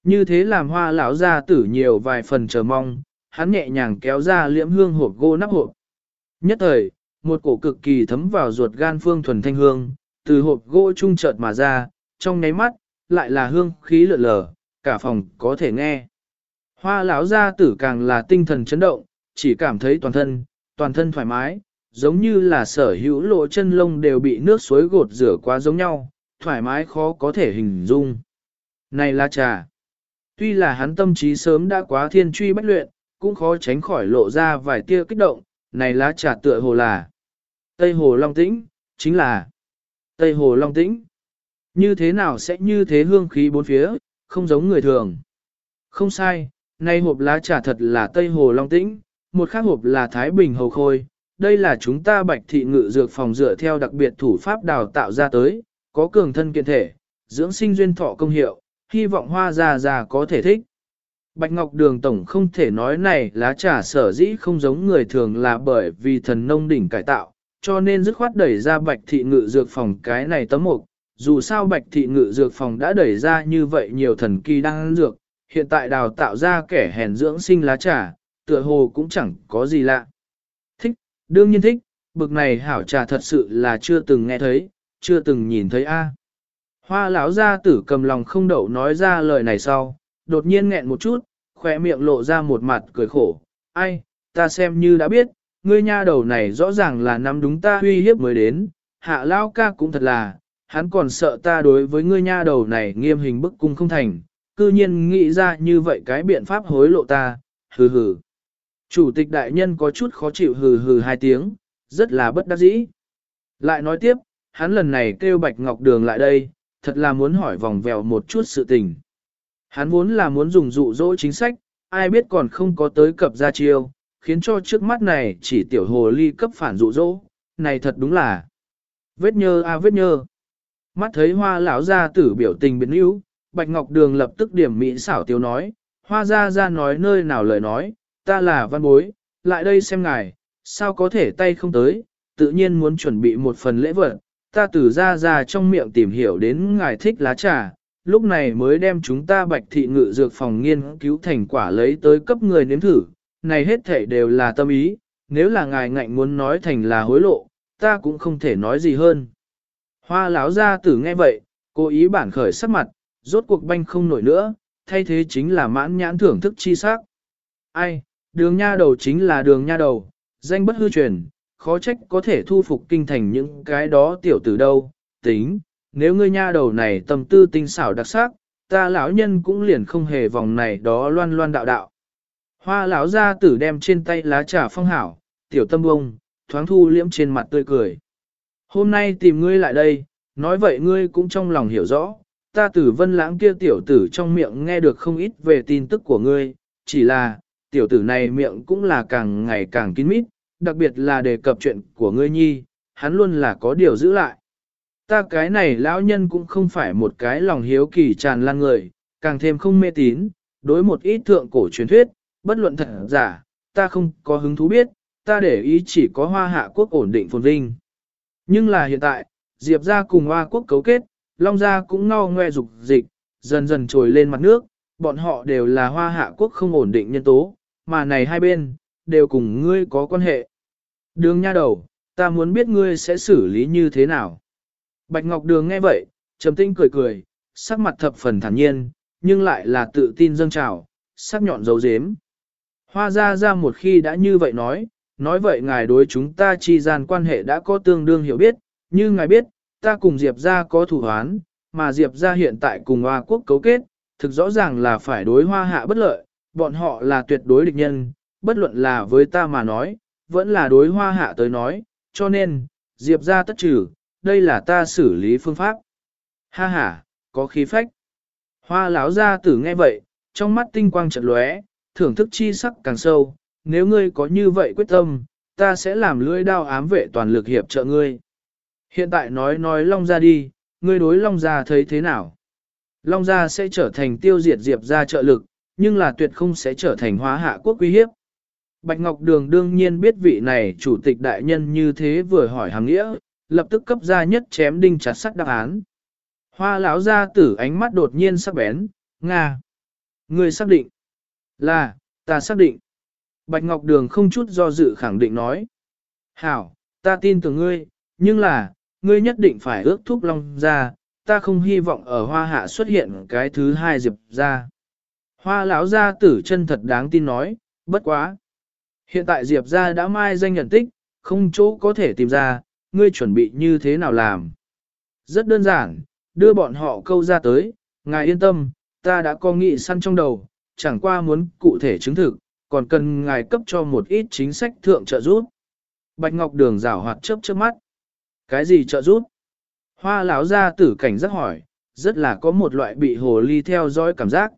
Như thế làm hoa lão ra tử nhiều vài phần chờ mong, hắn nhẹ nhàng kéo ra liễm hương hộp gỗ nắp hộp. Nhất thời, một cổ cực kỳ thấm vào ruột gan phương thuần thanh hương, từ hộp gỗ trung chợt mà ra, trong nháy mắt, lại là hương khí lượn lờ, cả phòng có thể nghe. Hoa lão gia tử càng là tinh thần chấn động, chỉ cảm thấy toàn thân, toàn thân thoải mái, giống như là sở hữu lộ chân lông đều bị nước suối gột rửa quá giống nhau, thoải mái khó có thể hình dung. Này là trà. Tuy là hắn tâm trí sớm đã quá thiên truy bách luyện, cũng khó tránh khỏi lộ ra vài tia kích động, này lá trà tựa hồ là Tây Hồ Long Tĩnh, chính là Tây Hồ Long Tĩnh. Như thế nào sẽ như thế hương khí bốn phía, không giống người thường. Không sai, nay hộp lá trà thật là Tây Hồ Long Tĩnh, một khác hộp là Thái Bình Hầu Khôi. Đây là chúng ta bạch thị ngự dược phòng dựa theo đặc biệt thủ pháp đào tạo ra tới, có cường thân kiện thể, dưỡng sinh duyên thọ công hiệu, hy vọng hoa già già có thể thích. Bạch Ngọc Đường Tổng không thể nói này lá trà sở dĩ không giống người thường là bởi vì thần nông đỉnh cải tạo, cho nên dứt khoát đẩy ra bạch thị ngự dược phòng cái này tấm mục. Dù sao bạch thị ngự dược phòng đã đẩy ra như vậy nhiều thần kỳ đang ăn dược, hiện tại đào tạo ra kẻ hèn dưỡng sinh lá trà, tựa hồ cũng chẳng có gì lạ. Thích, đương nhiên thích, bực này hảo trà thật sự là chưa từng nghe thấy, chưa từng nhìn thấy a. Hoa lão gia tử cầm lòng không đậu nói ra lời này sau, đột nhiên nghẹn một chút, khỏe miệng lộ ra một mặt cười khổ. Ai, ta xem như đã biết, ngươi nha đầu này rõ ràng là nắm đúng ta uy hiếp mới đến, hạ lao ca cũng thật là, hắn còn sợ ta đối với ngươi nha đầu này nghiêm hình bức cung không thành, cư nhiên nghĩ ra như vậy cái biện pháp hối lộ ta, hừ hừ. Chủ tịch đại nhân có chút khó chịu hừ hừ hai tiếng, rất là bất đắc dĩ. Lại nói tiếp, hắn lần này kêu Bạch Ngọc Đường lại đây, thật là muốn hỏi vòng vèo một chút sự tình. Hắn vốn là muốn dùng dụ dỗ chính sách, ai biết còn không có tới cập ra chiêu, khiến cho trước mắt này chỉ tiểu hồ ly cấp phản dụ dỗ, này thật đúng là vết nhơ a à vết nhơ. Mắt thấy hoa lão gia tử biểu tình biến yếu, Bạch Ngọc Đường lập tức điểm mỹ xảo tiêu nói, hoa gia ra nói nơi nào lời nói, ta là văn bối, lại đây xem ngài, sao có thể tay không tới, tự nhiên muốn chuẩn bị một phần lễ vật, ta từ ra ra trong miệng tìm hiểu đến ngài thích lá trà, lúc này mới đem chúng ta bạch thị ngự dược phòng nghiên cứu thành quả lấy tới cấp người nếm thử, này hết thể đều là tâm ý, nếu là ngài ngạnh muốn nói thành là hối lộ, ta cũng không thể nói gì hơn. Hoa lão gia tử nghe vậy, cố ý bản khởi sắc mặt, rốt cuộc banh không nổi nữa, thay thế chính là mãn nhãn thưởng thức chi sắc. Ai, đường nha đầu chính là đường nha đầu, danh bất hư truyền, khó trách có thể thu phục kinh thành những cái đó tiểu tử đâu, tính, nếu ngươi nha đầu này tâm tư tinh xảo đặc sắc, ta lão nhân cũng liền không hề vòng này đó loan loan đạo đạo. Hoa lão gia tử đem trên tay lá trà phong hảo, tiểu tâm bông, thoáng thu liễm trên mặt tươi cười. Hôm nay tìm ngươi lại đây, nói vậy ngươi cũng trong lòng hiểu rõ, ta tử vân lãng kia tiểu tử trong miệng nghe được không ít về tin tức của ngươi, chỉ là, tiểu tử này miệng cũng là càng ngày càng kín mít, đặc biệt là đề cập chuyện của ngươi nhi, hắn luôn là có điều giữ lại. Ta cái này lão nhân cũng không phải một cái lòng hiếu kỳ tràn lan người, càng thêm không mê tín, đối một ít thượng cổ truyền thuyết, bất luận thật giả, ta không có hứng thú biết, ta để ý chỉ có hoa hạ quốc ổn định phồn vinh. Nhưng là hiện tại, Diệp ra cùng hoa quốc cấu kết, Long gia cũng ngao ngoe dục dịch, dần dần trồi lên mặt nước, bọn họ đều là hoa hạ quốc không ổn định nhân tố, mà này hai bên, đều cùng ngươi có quan hệ. Đường nha đầu, ta muốn biết ngươi sẽ xử lý như thế nào. Bạch Ngọc Đường nghe vậy, trầm tinh cười cười, sắc mặt thập phần thản nhiên, nhưng lại là tự tin dâng trào, sắc nhọn dấu dếm. Hoa ra ra một khi đã như vậy nói, nói vậy ngài đối chúng ta chi gian quan hệ đã có tương đương hiểu biết, như ngài biết, ta cùng Diệp ra có thủ hoán, mà Diệp ra hiện tại cùng Hoa quốc cấu kết, thực rõ ràng là phải đối hoa hạ bất lợi, bọn họ là tuyệt đối địch nhân, bất luận là với ta mà nói, vẫn là đối hoa hạ tới nói, cho nên, Diệp ra tất trừ, đây là ta xử lý phương pháp. Ha ha, có khí phách. Hoa lão gia tử nghe vậy, trong mắt tinh quang chợt lóe, thưởng thức chi sắc càng sâu, nếu ngươi có như vậy quyết tâm, ta sẽ làm lưỡi đao ám vệ toàn lực hiệp trợ ngươi. Hiện tại nói nói Long Gia đi, ngươi đối Long Gia thấy thế nào? Long Gia sẽ trở thành tiêu diệt Diệp gia trợ lực, nhưng là tuyệt không sẽ trở thành hóa hạ quốc uy hiếp. Bạch Ngọc Đường đương nhiên biết vị này chủ tịch đại nhân như thế vừa hỏi hàng nghĩa, lập tức cấp ra nhất chém đinh chặt sắt đáp án. Hoa lão gia tử ánh mắt đột nhiên sắc bén, Nga. Người xác định. Là, ta xác định. Bạch Ngọc Đường không chút do dự khẳng định nói. Hảo, ta tin tưởng ngươi, nhưng là, ngươi nhất định phải ước thúc long ra, ta không hy vọng ở hoa hạ xuất hiện cái thứ hai diệp ra. Hoa lão gia tử chân thật đáng tin nói, bất quá. Hiện tại diệp ra đã mai danh nhận tích, không chỗ có thể tìm ra, ngươi chuẩn bị như thế nào làm? Rất đơn giản, đưa bọn họ câu ra tới, ngài yên tâm, ta đã có nghị săn trong đầu, chẳng qua muốn cụ thể chứng thực, còn cần ngài cấp cho một ít chính sách thượng trợ giúp. Bạch Ngọc Đường rảo hoạt chớp chớp mắt. Cái gì trợ giúp? Hoa lão ra tử cảnh giác hỏi, rất là có một loại bị hồ ly theo dõi cảm giác.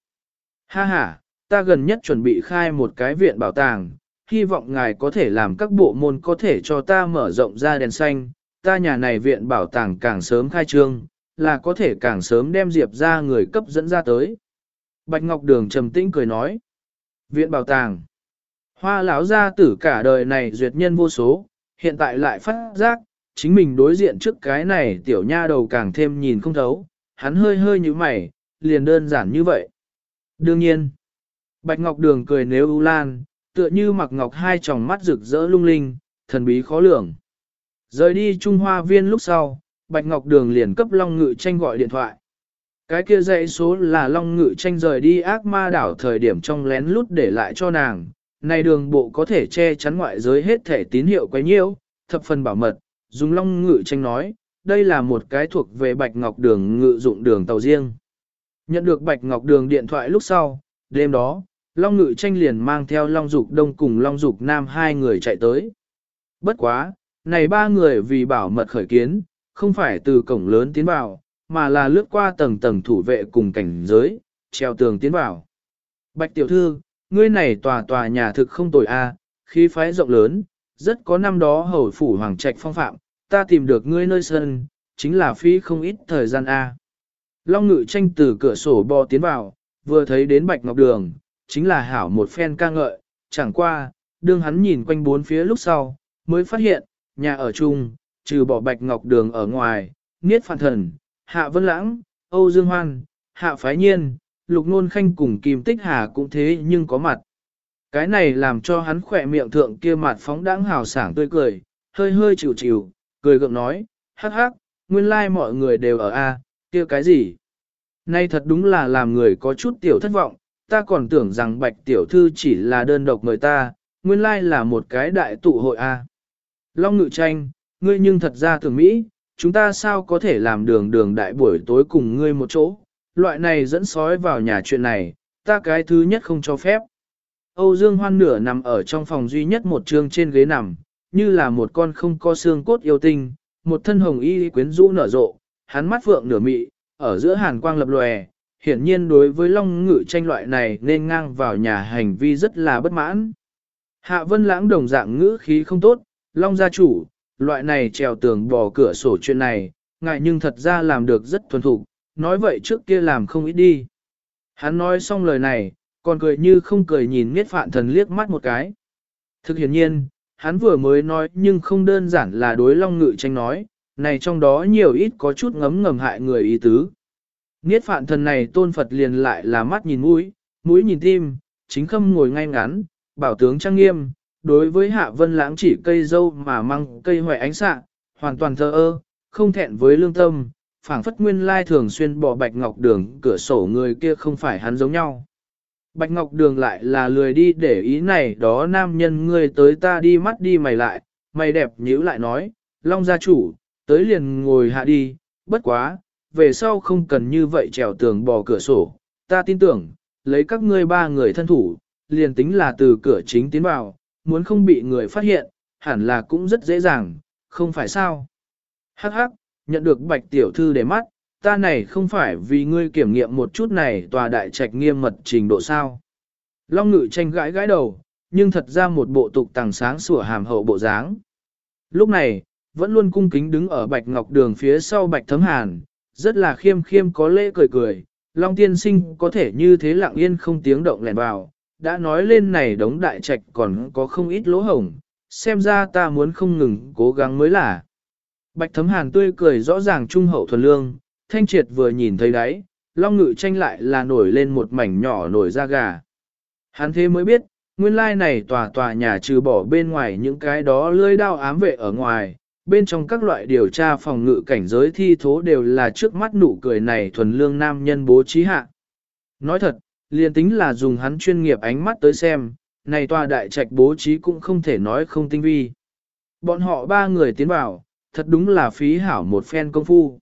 Ha ha, ta gần nhất chuẩn bị khai một cái viện bảo tàng, hy vọng ngài có thể làm các bộ môn có thể cho ta mở rộng ra đèn xanh, ta nhà này viện bảo tàng càng sớm khai trương, là có thể càng sớm đem Diệp ra người cấp dẫn ra tới. Bạch Ngọc Đường trầm tĩnh cười nói. Viện bảo tàng. Hoa lão gia tử cả đời này duyệt nhân vô số, hiện tại lại phát giác, chính mình đối diện trước cái này tiểu nha đầu càng thêm nhìn không thấu, hắn hơi hơi như mày, liền đơn giản như vậy. Đương nhiên, Bạch Ngọc Đường cười nếu ưu lan, tựa như mặc ngọc hai tròng mắt rực rỡ lung linh, thần bí khó lường. Rời đi Trung Hoa Viên lúc sau, Bạch Ngọc Đường liền cấp Long Ngự Tranh gọi điện thoại. Cái kia dãy số là Long Ngự Tranh rời đi ác ma đảo thời điểm trong lén lút để lại cho nàng. Này đường bộ có thể che chắn ngoại giới hết thể tín hiệu quấy nhiễu, thập phần bảo mật, dùng Long Ngự Tranh nói, đây là một cái thuộc về Bạch Ngọc Đường ngự dụng đường tàu riêng. Nhận được Bạch Ngọc Đường điện thoại lúc sau, đêm đó, Long Ngự Tranh liền mang theo Long Dục Đông cùng Long Dục Nam hai người chạy tới. Bất quá, này ba người vì bảo mật khởi kiến, không phải từ cổng lớn tiến vào, mà là lướt qua tầng tầng thủ vệ cùng cảnh giới, treo tường tiến vào. Bạch tiểu thư, ngươi này tòa tòa nhà thực không tồi a, khí phái rộng lớn, rất có năm đó hầu phủ hoàng trạch phong phạm, ta tìm được ngươi nơi sân, chính là phí không ít thời gian a. Long ngự tranh từ cửa sổ bò tiến vào, vừa thấy đến bạch ngọc đường, chính là hảo một phen ca ngợi, chẳng qua, đương hắn nhìn quanh bốn phía lúc sau, mới phát hiện, nhà ở chung, trừ bỏ bạch ngọc đường ở ngoài, niết phản thần, hạ vân lãng, Âu Dương Hoan, hạ phái nhiên, lục nôn khanh cùng kim tích hà cũng thế nhưng có mặt. Cái này làm cho hắn khỏe miệng thượng kia mặt phóng đãng hào sảng tươi cười, hơi hơi chịu chịu, cười gượng nói, hắc hắc, nguyên lai like mọi người đều ở A, kia cái gì? Nay thật đúng là làm người có chút tiểu thất vọng, ta còn tưởng rằng bạch tiểu thư chỉ là đơn độc người ta, nguyên lai like là một cái đại tụ hội A. Long ngự tranh, ngươi nhưng thật ra tưởng Mỹ, chúng ta sao có thể làm đường đường đại buổi tối cùng ngươi một chỗ, loại này dẫn sói vào nhà chuyện này, ta cái thứ nhất không cho phép. Âu Dương Hoan nửa nằm ở trong phòng duy nhất một trường trên ghế nằm, như là một con không có xương cốt yêu tinh, một thân hồng y quyến rũ nở rộ, hắn mắt phượng nửa mị, ở giữa hàn quang lập lòe, hiển nhiên đối với long ngự tranh loại này nên ngang vào nhà hành vi rất là bất mãn. Hạ vân lãng đồng dạng ngữ khí không tốt, long gia chủ, loại này trèo tường bò cửa sổ chuyện này, ngại nhưng thật ra làm được rất thuần thục, nói vậy trước kia làm không ít đi. Hắn nói xong lời này, còn cười như không cười nhìn miết phạn thần liếc mắt một cái. Thực hiển nhiên, hắn vừa mới nói nhưng không đơn giản là đối long ngự tranh nói, này trong đó nhiều ít có chút ngấm ngầm hại người ý tứ. Niết phạn thần này tôn Phật liền lại là mắt nhìn mũi, mũi nhìn tim, chính khâm ngồi ngay ngắn, bảo tướng trang nghiêm, đối với hạ vân lãng chỉ cây dâu mà mang cây hoại ánh xạ, hoàn toàn thờ ơ, không thẹn với lương tâm, phảng phất nguyên lai thường xuyên bỏ bạch ngọc đường cửa sổ người kia không phải hắn giống nhau. Bạch ngọc đường lại là lười đi để ý này đó nam nhân ngươi tới ta đi mắt đi mày lại, mày đẹp nhíu lại nói, long gia chủ, tới liền ngồi hạ đi, bất quá, về sau không cần như vậy trèo tường bò cửa sổ, ta tin tưởng, lấy các ngươi ba người thân thủ, liền tính là từ cửa chính tiến vào, muốn không bị người phát hiện, hẳn là cũng rất dễ dàng, không phải sao. Hắc hắc, nhận được bạch tiểu thư để mắt, ta này không phải vì ngươi kiểm nghiệm một chút này tòa đại trạch nghiêm mật trình độ sao. Long ngự tranh gãi gãi đầu, nhưng thật ra một bộ tục tàng sáng sủa hàm hậu bộ dáng. Lúc này, vẫn luôn cung kính đứng ở bạch ngọc đường phía sau bạch thấm hàn, rất là khiêm khiêm có lễ cười cười, Long tiên sinh có thể như thế lặng yên không tiếng động lèn vào, đã nói lên này đống đại trạch còn có không ít lỗ hổng, xem ra ta muốn không ngừng cố gắng mới là. Bạch thấm hàn tươi cười rõ ràng trung hậu thuần lương, thanh triệt vừa nhìn thấy đấy, long ngự tranh lại là nổi lên một mảnh nhỏ nổi da gà. Hắn thế mới biết, nguyên lai này tòa tòa nhà trừ bỏ bên ngoài những cái đó lưới đao ám vệ ở ngoài, bên trong các loại điều tra phòng ngự cảnh giới thi thố đều là trước mắt nụ cười này thuần lương nam nhân bố trí hạ. Nói thật, liền tính là dùng hắn chuyên nghiệp ánh mắt tới xem, này tòa đại trạch bố trí cũng không thể nói không tinh vi. Bọn họ ba người tiến vào, thật đúng là phí hảo một phen công phu.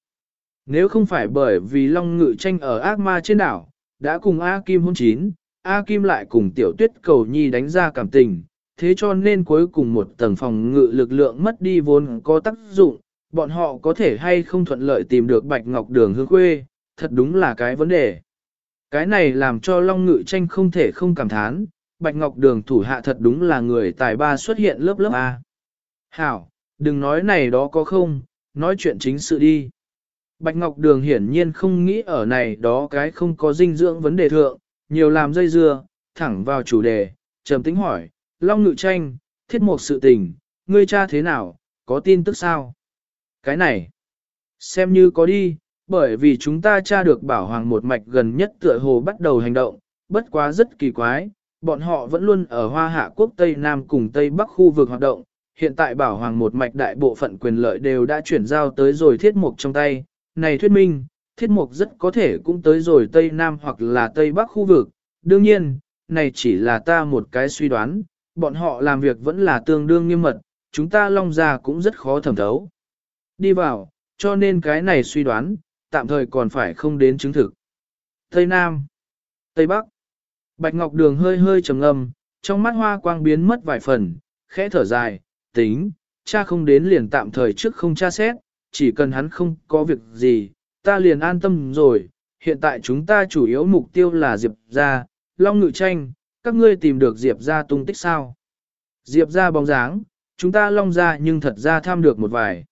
Nếu không phải bởi vì Long Ngự tranh ở ác ma trên đảo, đã cùng A Kim hôn chín, A Kim lại cùng tiểu tuyết cầu nhi đánh ra cảm tình, thế cho nên cuối cùng một tầng phòng ngự lực lượng mất đi vốn có tác dụng, bọn họ có thể hay không thuận lợi tìm được Bạch Ngọc Đường hương quê, thật đúng là cái vấn đề. Cái này làm cho Long Ngự tranh không thể không cảm thán, Bạch Ngọc Đường thủ hạ thật đúng là người tài ba xuất hiện lớp lớp A. Hảo, đừng nói này đó có không, nói chuyện chính sự đi. Bạch Ngọc Đường hiển nhiên không nghĩ ở này đó cái không có dinh dưỡng vấn đề thượng, nhiều làm dây dưa, thẳng vào chủ đề, trầm tính hỏi, Long Ngự Tranh, thiết một sự tình, ngươi cha thế nào, có tin tức sao? Cái này, xem như có đi, bởi vì chúng ta tra được bảo hoàng một mạch gần nhất tựa hồ bắt đầu hành động, bất quá rất kỳ quái, bọn họ vẫn luôn ở Hoa Hạ Quốc Tây Nam cùng Tây Bắc khu vực hoạt động, hiện tại bảo hoàng một mạch đại bộ phận quyền lợi đều đã chuyển giao tới rồi thiết mục trong tay, này thuyết minh, thiết mục rất có thể cũng tới rồi Tây Nam hoặc là Tây Bắc khu vực, đương nhiên, này chỉ là ta một cái suy đoán, bọn họ làm việc vẫn là tương đương nghiêm mật, chúng ta long ra cũng rất khó thẩm thấu. Đi vào, cho nên cái này suy đoán, tạm thời còn phải không đến chứng thực. Tây Nam, Tây Bắc, Bạch Ngọc Đường hơi hơi trầm ngâm, trong mắt hoa quang biến mất vài phần, khẽ thở dài, tính, cha không đến liền tạm thời trước không tra xét, chỉ cần hắn không có việc gì, ta liền an tâm rồi. Hiện tại chúng ta chủ yếu mục tiêu là Diệp ra, Long Ngự Tranh, các ngươi tìm được Diệp ra tung tích sao? Diệp ra bóng dáng, chúng ta Long ra nhưng thật ra tham được một vài.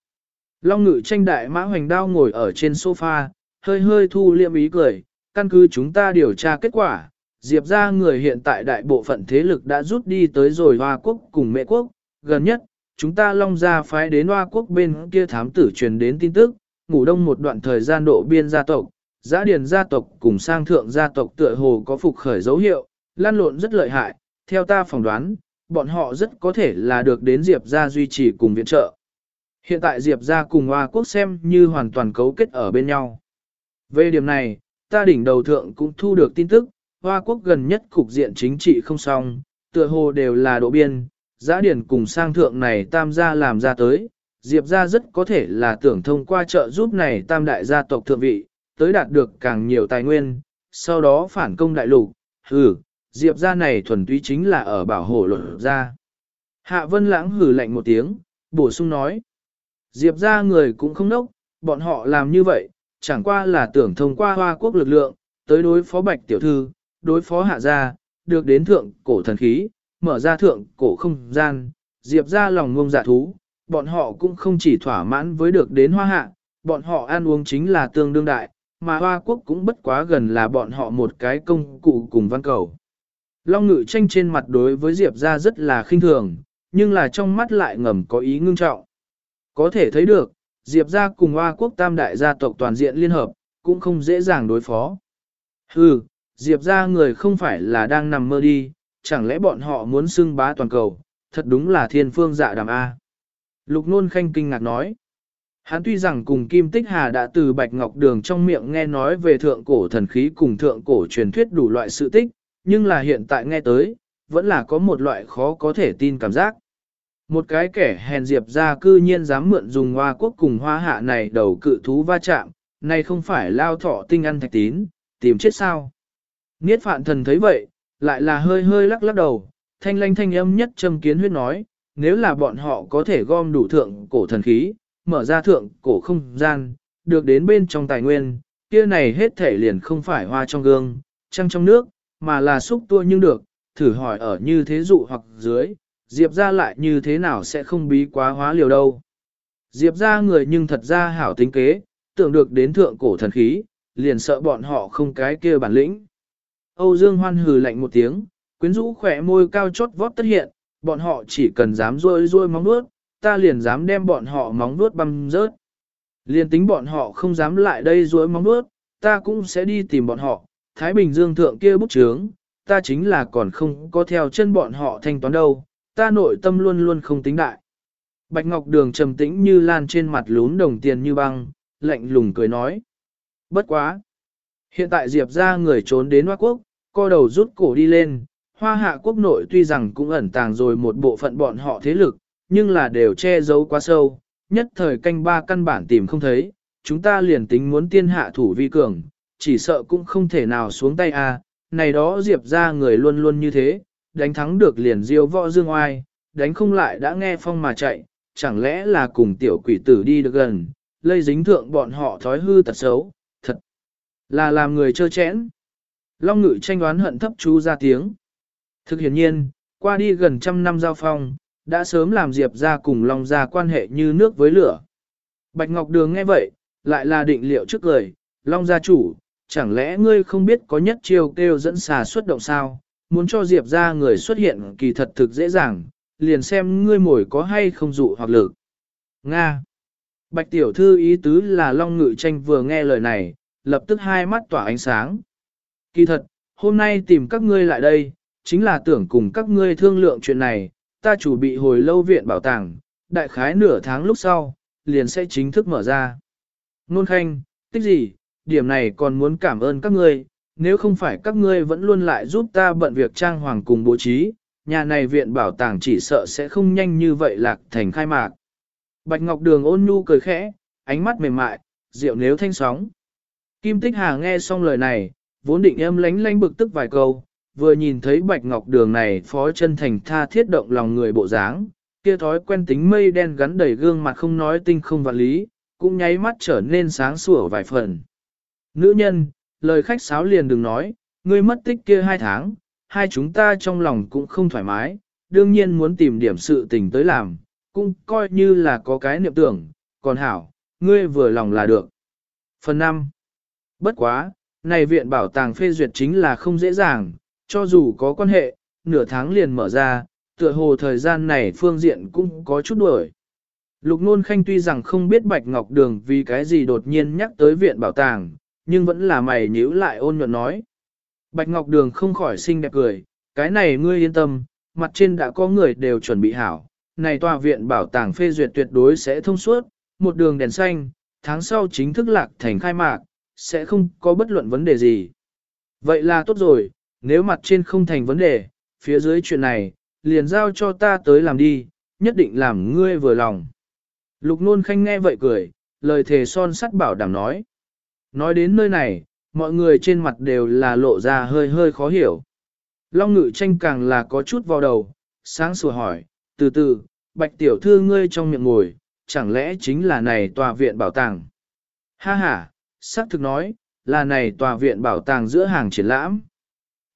Long Ngự Tranh đại mã hoành đao ngồi ở trên sofa, hơi hơi thu liệm ý cười, căn cứ chúng ta điều tra kết quả, Diệp ra người hiện tại đại bộ phận thế lực đã rút đi tới rồi Hoa Quốc cùng Mẹ Quốc, gần nhất, chúng ta long ra phái đến Hoa Quốc bên kia thám tử truyền đến tin tức, ngủ đông một đoạn thời gian độ biên gia tộc, giã điền gia tộc cùng sang thượng gia tộc tựa hồ có phục khởi dấu hiệu, lan lộn rất lợi hại, theo ta phỏng đoán, bọn họ rất có thể là được đến Diệp gia duy trì cùng viện trợ. Hiện tại Diệp gia cùng Hoa Quốc xem như hoàn toàn cấu kết ở bên nhau. Về điểm này, ta đỉnh đầu thượng cũng thu được tin tức, Hoa Quốc gần nhất cục diện chính trị không xong, tựa hồ đều là độ biên, giã điển cùng sang thượng này tam gia làm ra tới, Diệp gia rất có thể là tưởng thông qua trợ giúp này tam đại gia tộc thượng vị, tới đạt được càng nhiều tài nguyên, sau đó phản công đại lục, hừ, Diệp gia này thuần túy chính là ở bảo hộ luật gia. Hạ Vân Lãng hừ lạnh một tiếng, bổ sung nói, Diệp gia người cũng không nốc, bọn họ làm như vậy, chẳng qua là tưởng thông qua hoa quốc lực lượng, tới đối phó bạch tiểu thư, đối phó hạ gia, được đến thượng cổ thần khí, mở ra thượng cổ không gian, diệp ra lòng ngông giả thú, bọn họ cũng không chỉ thỏa mãn với được đến hoa hạ, bọn họ ăn uống chính là tương đương đại, mà hoa quốc cũng bất quá gần là bọn họ một cái công cụ cùng văn cầu. Long ngự tranh trên mặt đối với diệp ra rất là khinh thường, nhưng là trong mắt lại ngầm có ý ngưng trọng. Có thể thấy được, diệp ra cùng hoa quốc tam đại gia tộc toàn diện liên hợp, cũng không dễ dàng đối phó. Hừ, diệp ra người không phải là đang nằm mơ đi, chẳng lẽ bọn họ muốn xưng bá toàn cầu, thật đúng là thiên phương dạ đàm A. Lục nôn khanh kinh ngạc nói. Hắn tuy rằng cùng Kim Tích Hà đã từ Bạch Ngọc Đường trong miệng nghe nói về thượng cổ thần khí cùng thượng cổ truyền thuyết đủ loại sự tích, nhưng là hiện tại nghe tới, vẫn là có một loại khó có thể tin cảm giác. Một cái kẻ hèn diệp ra cư nhiên dám mượn dùng hoa quốc cùng hoa hạ này đầu cự thú va chạm, này không phải lao thọ tinh ăn thạch tín, tìm chết sao. Niết phạn thần thấy vậy, lại là hơi hơi lắc lắc đầu, thanh lanh thanh âm nhất châm kiến huyết nói, nếu là bọn họ có thể gom đủ thượng cổ thần khí, mở ra thượng cổ không gian, được đến bên trong tài nguyên, kia này hết thể liền không phải hoa trong gương, trăng trong nước, mà là xúc tua nhưng được, thử hỏi ở như thế dụ hoặc dưới, Diệp ra lại như thế nào sẽ không bí quá hóa liều đâu. Diệp ra người nhưng thật ra hảo tính kế, tưởng được đến thượng cổ thần khí, liền sợ bọn họ không cái kia bản lĩnh. Âu Dương Hoan hừ lạnh một tiếng, quyến rũ khỏe môi cao chót vót tất hiện, bọn họ chỉ cần dám rôi rôi móng nuốt, ta liền dám đem bọn họ móng nuốt băm rớt. Liền tính bọn họ không dám lại đây rôi móng nuốt, ta cũng sẽ đi tìm bọn họ, Thái Bình Dương thượng kia bút chướng, ta chính là còn không có theo chân bọn họ thanh toán đâu, ta nội tâm luôn luôn không tính đại. Bạch Ngọc Đường trầm tĩnh như lan trên mặt lún đồng tiền như băng, lạnh lùng cười nói. Bất quá. Hiện tại Diệp ra người trốn đến Hoa Quốc, co đầu rút cổ đi lên, hoa hạ quốc nội tuy rằng cũng ẩn tàng rồi một bộ phận bọn họ thế lực, nhưng là đều che giấu quá sâu, nhất thời canh ba căn bản tìm không thấy, chúng ta liền tính muốn tiên hạ thủ vi cường, chỉ sợ cũng không thể nào xuống tay a. À. này đó diệp ra người luôn luôn như thế, đánh thắng được liền diêu võ dương oai, đánh không lại đã nghe phong mà chạy, chẳng lẽ là cùng tiểu quỷ tử đi được gần, lây dính thượng bọn họ thói hư tật xấu, là làm người trơ chẽn. Long ngự tranh đoán hận thấp chú ra tiếng. Thực hiển nhiên, qua đi gần trăm năm giao phong, đã sớm làm Diệp ra cùng Long ra quan hệ như nước với lửa. Bạch Ngọc Đường nghe vậy, lại là định liệu trước lời, Long gia chủ, chẳng lẽ ngươi không biết có nhất chiêu kêu dẫn xà xuất động sao, muốn cho Diệp ra người xuất hiện kỳ thật thực dễ dàng, liền xem ngươi mồi có hay không dụ hoặc lực. Nga Bạch tiểu thư ý tứ là Long Ngự Tranh vừa nghe lời này, lập tức hai mắt tỏa ánh sáng. Kỳ thật, hôm nay tìm các ngươi lại đây, chính là tưởng cùng các ngươi thương lượng chuyện này, ta chủ bị hồi lâu viện bảo tàng, đại khái nửa tháng lúc sau, liền sẽ chính thức mở ra. Nôn khanh, tích gì, điểm này còn muốn cảm ơn các ngươi, nếu không phải các ngươi vẫn luôn lại giúp ta bận việc trang hoàng cùng bố trí, nhà này viện bảo tàng chỉ sợ sẽ không nhanh như vậy lạc thành khai mạc. Bạch Ngọc Đường ôn nhu cười khẽ, ánh mắt mềm mại, rượu nếu thanh sóng. Kim Tích Hà nghe xong lời này, vốn định em lánh lánh bực tức vài câu, vừa nhìn thấy Bạch Ngọc Đường này phó chân thành tha thiết động lòng người bộ dáng, kia thói quen tính mây đen gắn đầy gương mặt không nói tinh không vạn lý, cũng nháy mắt trở nên sáng sủa vài phần. Nữ nhân, lời khách sáo liền đừng nói, ngươi mất tích kia hai tháng, hai chúng ta trong lòng cũng không thoải mái, đương nhiên muốn tìm điểm sự tình tới làm, cũng coi như là có cái niệm tưởng, còn hảo, ngươi vừa lòng là được. Phần 5. Bất quá, này viện bảo tàng phê duyệt chính là không dễ dàng, cho dù có quan hệ, nửa tháng liền mở ra, tựa hồ thời gian này phương diện cũng có chút đuổi. Lục Nôn Khanh tuy rằng không biết Bạch Ngọc Đường vì cái gì đột nhiên nhắc tới viện bảo tàng, nhưng vẫn là mày nhíu lại ôn nhuận nói. Bạch Ngọc Đường không khỏi xinh đẹp cười, cái này ngươi yên tâm, mặt trên đã có người đều chuẩn bị hảo, này tòa viện bảo tàng phê duyệt tuyệt đối sẽ thông suốt, một đường đèn xanh, tháng sau chính thức lạc thành khai mạc, sẽ không có bất luận vấn đề gì. Vậy là tốt rồi, nếu mặt trên không thành vấn đề, phía dưới chuyện này, liền giao cho ta tới làm đi, nhất định làm ngươi vừa lòng. Lục nôn khanh nghe vậy cười, lời thề son sắt bảo đảm nói. Nói đến nơi này, mọi người trên mặt đều là lộ ra hơi hơi khó hiểu. Long ngự tranh càng là có chút vào đầu, sáng sủa hỏi, từ từ, bạch tiểu thư ngươi trong miệng ngồi, chẳng lẽ chính là này tòa viện bảo tàng? Ha ha, xác thực nói, là này tòa viện bảo tàng giữa hàng triển lãm.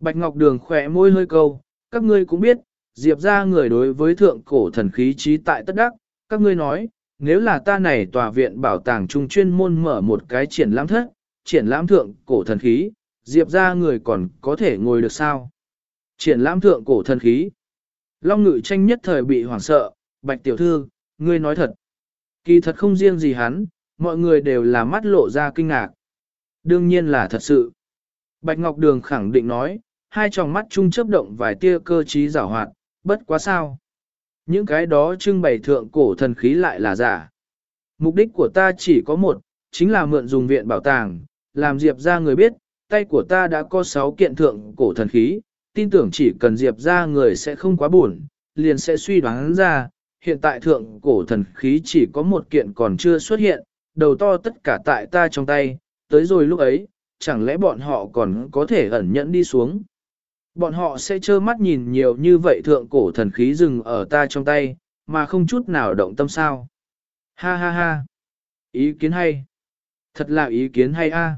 Bạch Ngọc Đường khỏe môi hơi câu, các ngươi cũng biết, Diệp ra người đối với thượng cổ thần khí trí tại tất đắc, các ngươi nói, nếu là ta này tòa viện bảo tàng trung chuyên môn mở một cái triển lãm thất, triển lãm thượng cổ thần khí, Diệp ra người còn có thể ngồi được sao? Triển lãm thượng cổ thần khí. Long ngự tranh nhất thời bị hoảng sợ, bạch tiểu thư, ngươi nói thật. Kỳ thật không riêng gì hắn, mọi người đều là mắt lộ ra kinh ngạc. Đương nhiên là thật sự. Bạch Ngọc Đường khẳng định nói, hai tròng mắt chung chấp động vài tia cơ trí giảo hoạt, bất quá sao. Những cái đó trưng bày thượng cổ thần khí lại là giả. Mục đích của ta chỉ có một, chính là mượn dùng viện bảo tàng, làm Diệp ra người biết, tay của ta đã có 6 kiện thượng cổ thần khí, tin tưởng chỉ cần Diệp ra người sẽ không quá buồn, liền sẽ suy đoán ra, hiện tại thượng cổ thần khí chỉ có một kiện còn chưa xuất hiện, đầu to tất cả tại ta trong tay, tới rồi lúc ấy, chẳng lẽ bọn họ còn có thể ẩn nhẫn đi xuống. Bọn họ sẽ trơ mắt nhìn nhiều như vậy thượng cổ thần khí dừng ở ta trong tay, mà không chút nào động tâm sao. Ha ha ha. Ý kiến hay. Thật là ý kiến hay a.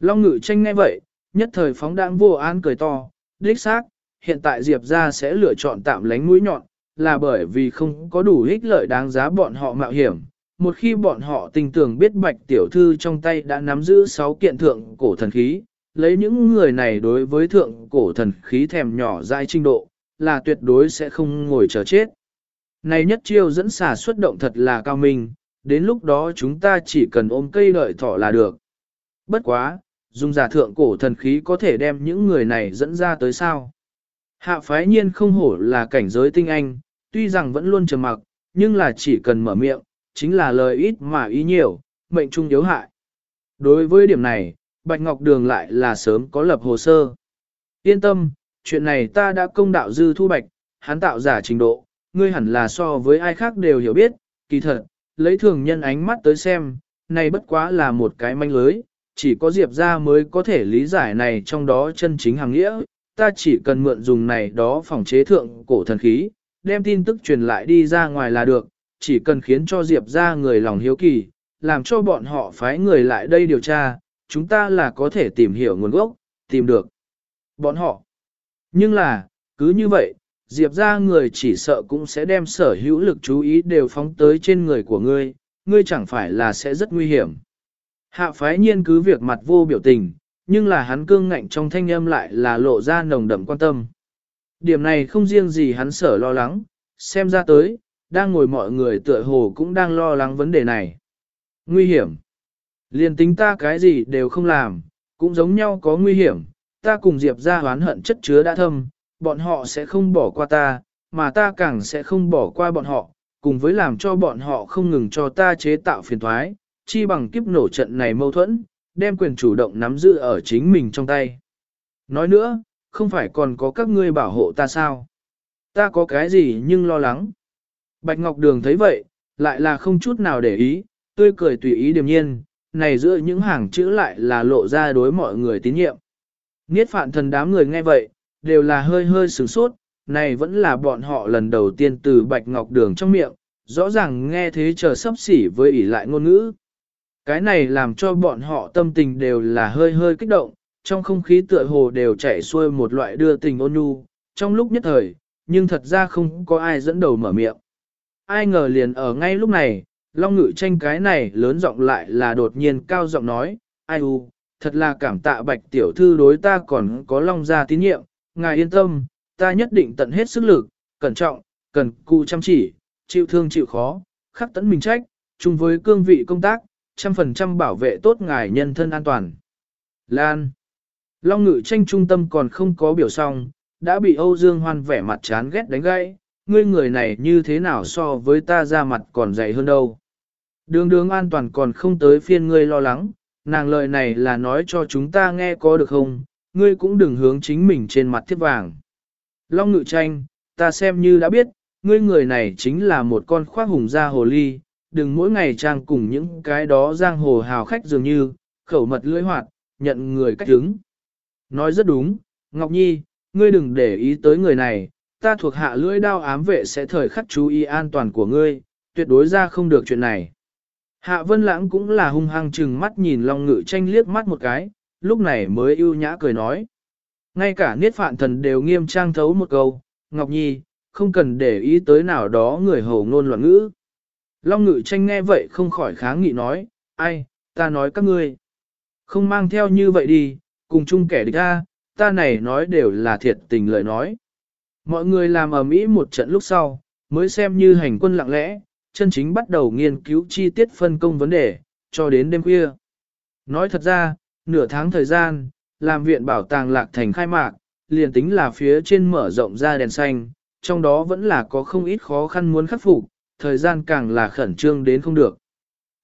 Long ngự tranh ngay vậy, nhất thời phóng đãng vô an cười to, đích xác, hiện tại Diệp ra sẽ lựa chọn tạm lánh mũi nhọn, là bởi vì không có đủ ích lợi đáng giá bọn họ mạo hiểm. Một khi bọn họ tình tưởng biết bạch tiểu thư trong tay đã nắm giữ 6 kiện thượng cổ thần khí, lấy những người này đối với thượng cổ thần khí thèm nhỏ dại trình độ, là tuyệt đối sẽ không ngồi chờ chết. Này nhất chiêu dẫn xả xuất động thật là cao minh, đến lúc đó chúng ta chỉ cần ôm cây đợi thỏ là được. Bất quá, dùng giả thượng cổ thần khí có thể đem những người này dẫn ra tới sao. Hạ phái nhiên không hổ là cảnh giới tinh anh, tuy rằng vẫn luôn trầm mặc, nhưng là chỉ cần mở miệng, chính là lời ít mà ý nhiều, mệnh trung yếu hại. Đối với điểm này, Bạch Ngọc Đường lại là sớm có lập hồ sơ. Yên tâm, chuyện này ta đã công đạo dư thu bạch, hắn tạo giả trình độ, ngươi hẳn là so với ai khác đều hiểu biết, kỳ thật, lấy thường nhân ánh mắt tới xem, này bất quá là một cái manh lưới, chỉ có Diệp ra mới có thể lý giải này trong đó chân chính hàng nghĩa, ta chỉ cần mượn dùng này đó phòng chế thượng cổ thần khí, đem tin tức truyền lại đi ra ngoài là được, chỉ cần khiến cho Diệp ra người lòng hiếu kỳ, làm cho bọn họ phái người lại đây điều tra, chúng ta là có thể tìm hiểu nguồn gốc, tìm được bọn họ. Nhưng là, cứ như vậy, Diệp ra người chỉ sợ cũng sẽ đem sở hữu lực chú ý đều phóng tới trên người của ngươi, ngươi chẳng phải là sẽ rất nguy hiểm. Hạ phái nhiên cứ việc mặt vô biểu tình, nhưng là hắn cương ngạnh trong thanh âm lại là lộ ra nồng đậm quan tâm. Điểm này không riêng gì hắn sở lo lắng, xem ra tới, đang ngồi mọi người tựa hồ cũng đang lo lắng vấn đề này. Nguy hiểm. Liên tính ta cái gì đều không làm, cũng giống nhau có nguy hiểm, ta cùng Diệp ra hoán hận chất chứa đã thâm, bọn họ sẽ không bỏ qua ta, mà ta càng sẽ không bỏ qua bọn họ, cùng với làm cho bọn họ không ngừng cho ta chế tạo phiền thoái, chi bằng kiếp nổ trận này mâu thuẫn, đem quyền chủ động nắm giữ ở chính mình trong tay. Nói nữa, không phải còn có các ngươi bảo hộ ta sao? Ta có cái gì nhưng lo lắng. Bạch Ngọc Đường thấy vậy, lại là không chút nào để ý, tươi cười tùy ý điềm nhiên, này giữa những hàng chữ lại là lộ ra đối mọi người tín nhiệm. Niết phạn thần đám người nghe vậy, đều là hơi hơi sửng sốt, này vẫn là bọn họ lần đầu tiên từ Bạch Ngọc Đường trong miệng, rõ ràng nghe thế chờ sấp xỉ với ỷ lại ngôn ngữ. Cái này làm cho bọn họ tâm tình đều là hơi hơi kích động, trong không khí tựa hồ đều chảy xuôi một loại đưa tình ôn nhu, trong lúc nhất thời, nhưng thật ra không có ai dẫn đầu mở miệng. Ai ngờ liền ở ngay lúc này, Long Ngự tranh cái này lớn giọng lại là đột nhiên cao giọng nói, ai u, thật là cảm tạ bạch tiểu thư đối ta còn có Long gia tín nhiệm, ngài yên tâm, ta nhất định tận hết sức lực, cẩn trọng, cần cù chăm chỉ, chịu thương chịu khó, khắc tấn mình trách, chung với cương vị công tác, trăm phần trăm bảo vệ tốt ngài nhân thân an toàn. Lan Long ngự tranh trung tâm còn không có biểu xong, đã bị Âu Dương Hoan vẻ mặt chán ghét đánh gãy, ngươi người này như thế nào so với ta ra mặt còn dày hơn đâu. Đường đường an toàn còn không tới phiên ngươi lo lắng, nàng lời này là nói cho chúng ta nghe có được không, ngươi cũng đừng hướng chính mình trên mặt thiết vàng. Long ngự tranh, ta xem như đã biết, ngươi người này chính là một con khoác hùng da hồ ly, đừng mỗi ngày trang cùng những cái đó giang hồ hào khách dường như, khẩu mật lưỡi hoạt, nhận người cách hứng. Nói rất đúng, Ngọc Nhi, ngươi đừng để ý tới người này, ta thuộc hạ lưỡi đao ám vệ sẽ thời khắc chú ý an toàn của ngươi, tuyệt đối ra không được chuyện này. Hạ Vân Lãng cũng là hung hăng chừng mắt nhìn Long Ngự tranh liếc mắt một cái, lúc này mới ưu nhã cười nói. Ngay cả niết phạn thần đều nghiêm trang thấu một câu, Ngọc Nhi, không cần để ý tới nào đó người hầu ngôn loạn ngữ. Long Ngự tranh nghe vậy không khỏi kháng nghị nói, ai, ta nói các ngươi. Không mang theo như vậy đi, cùng chung kẻ địch ta, ta này nói đều là thiệt tình lời nói. Mọi người làm ở Mỹ một trận lúc sau, mới xem như hành quân lặng lẽ, chân chính bắt đầu nghiên cứu chi tiết phân công vấn đề, cho đến đêm khuya. Nói thật ra, nửa tháng thời gian, làm viện bảo tàng lạc thành khai mạc, liền tính là phía trên mở rộng ra đèn xanh, trong đó vẫn là có không ít khó khăn muốn khắc phục, thời gian càng là khẩn trương đến không được.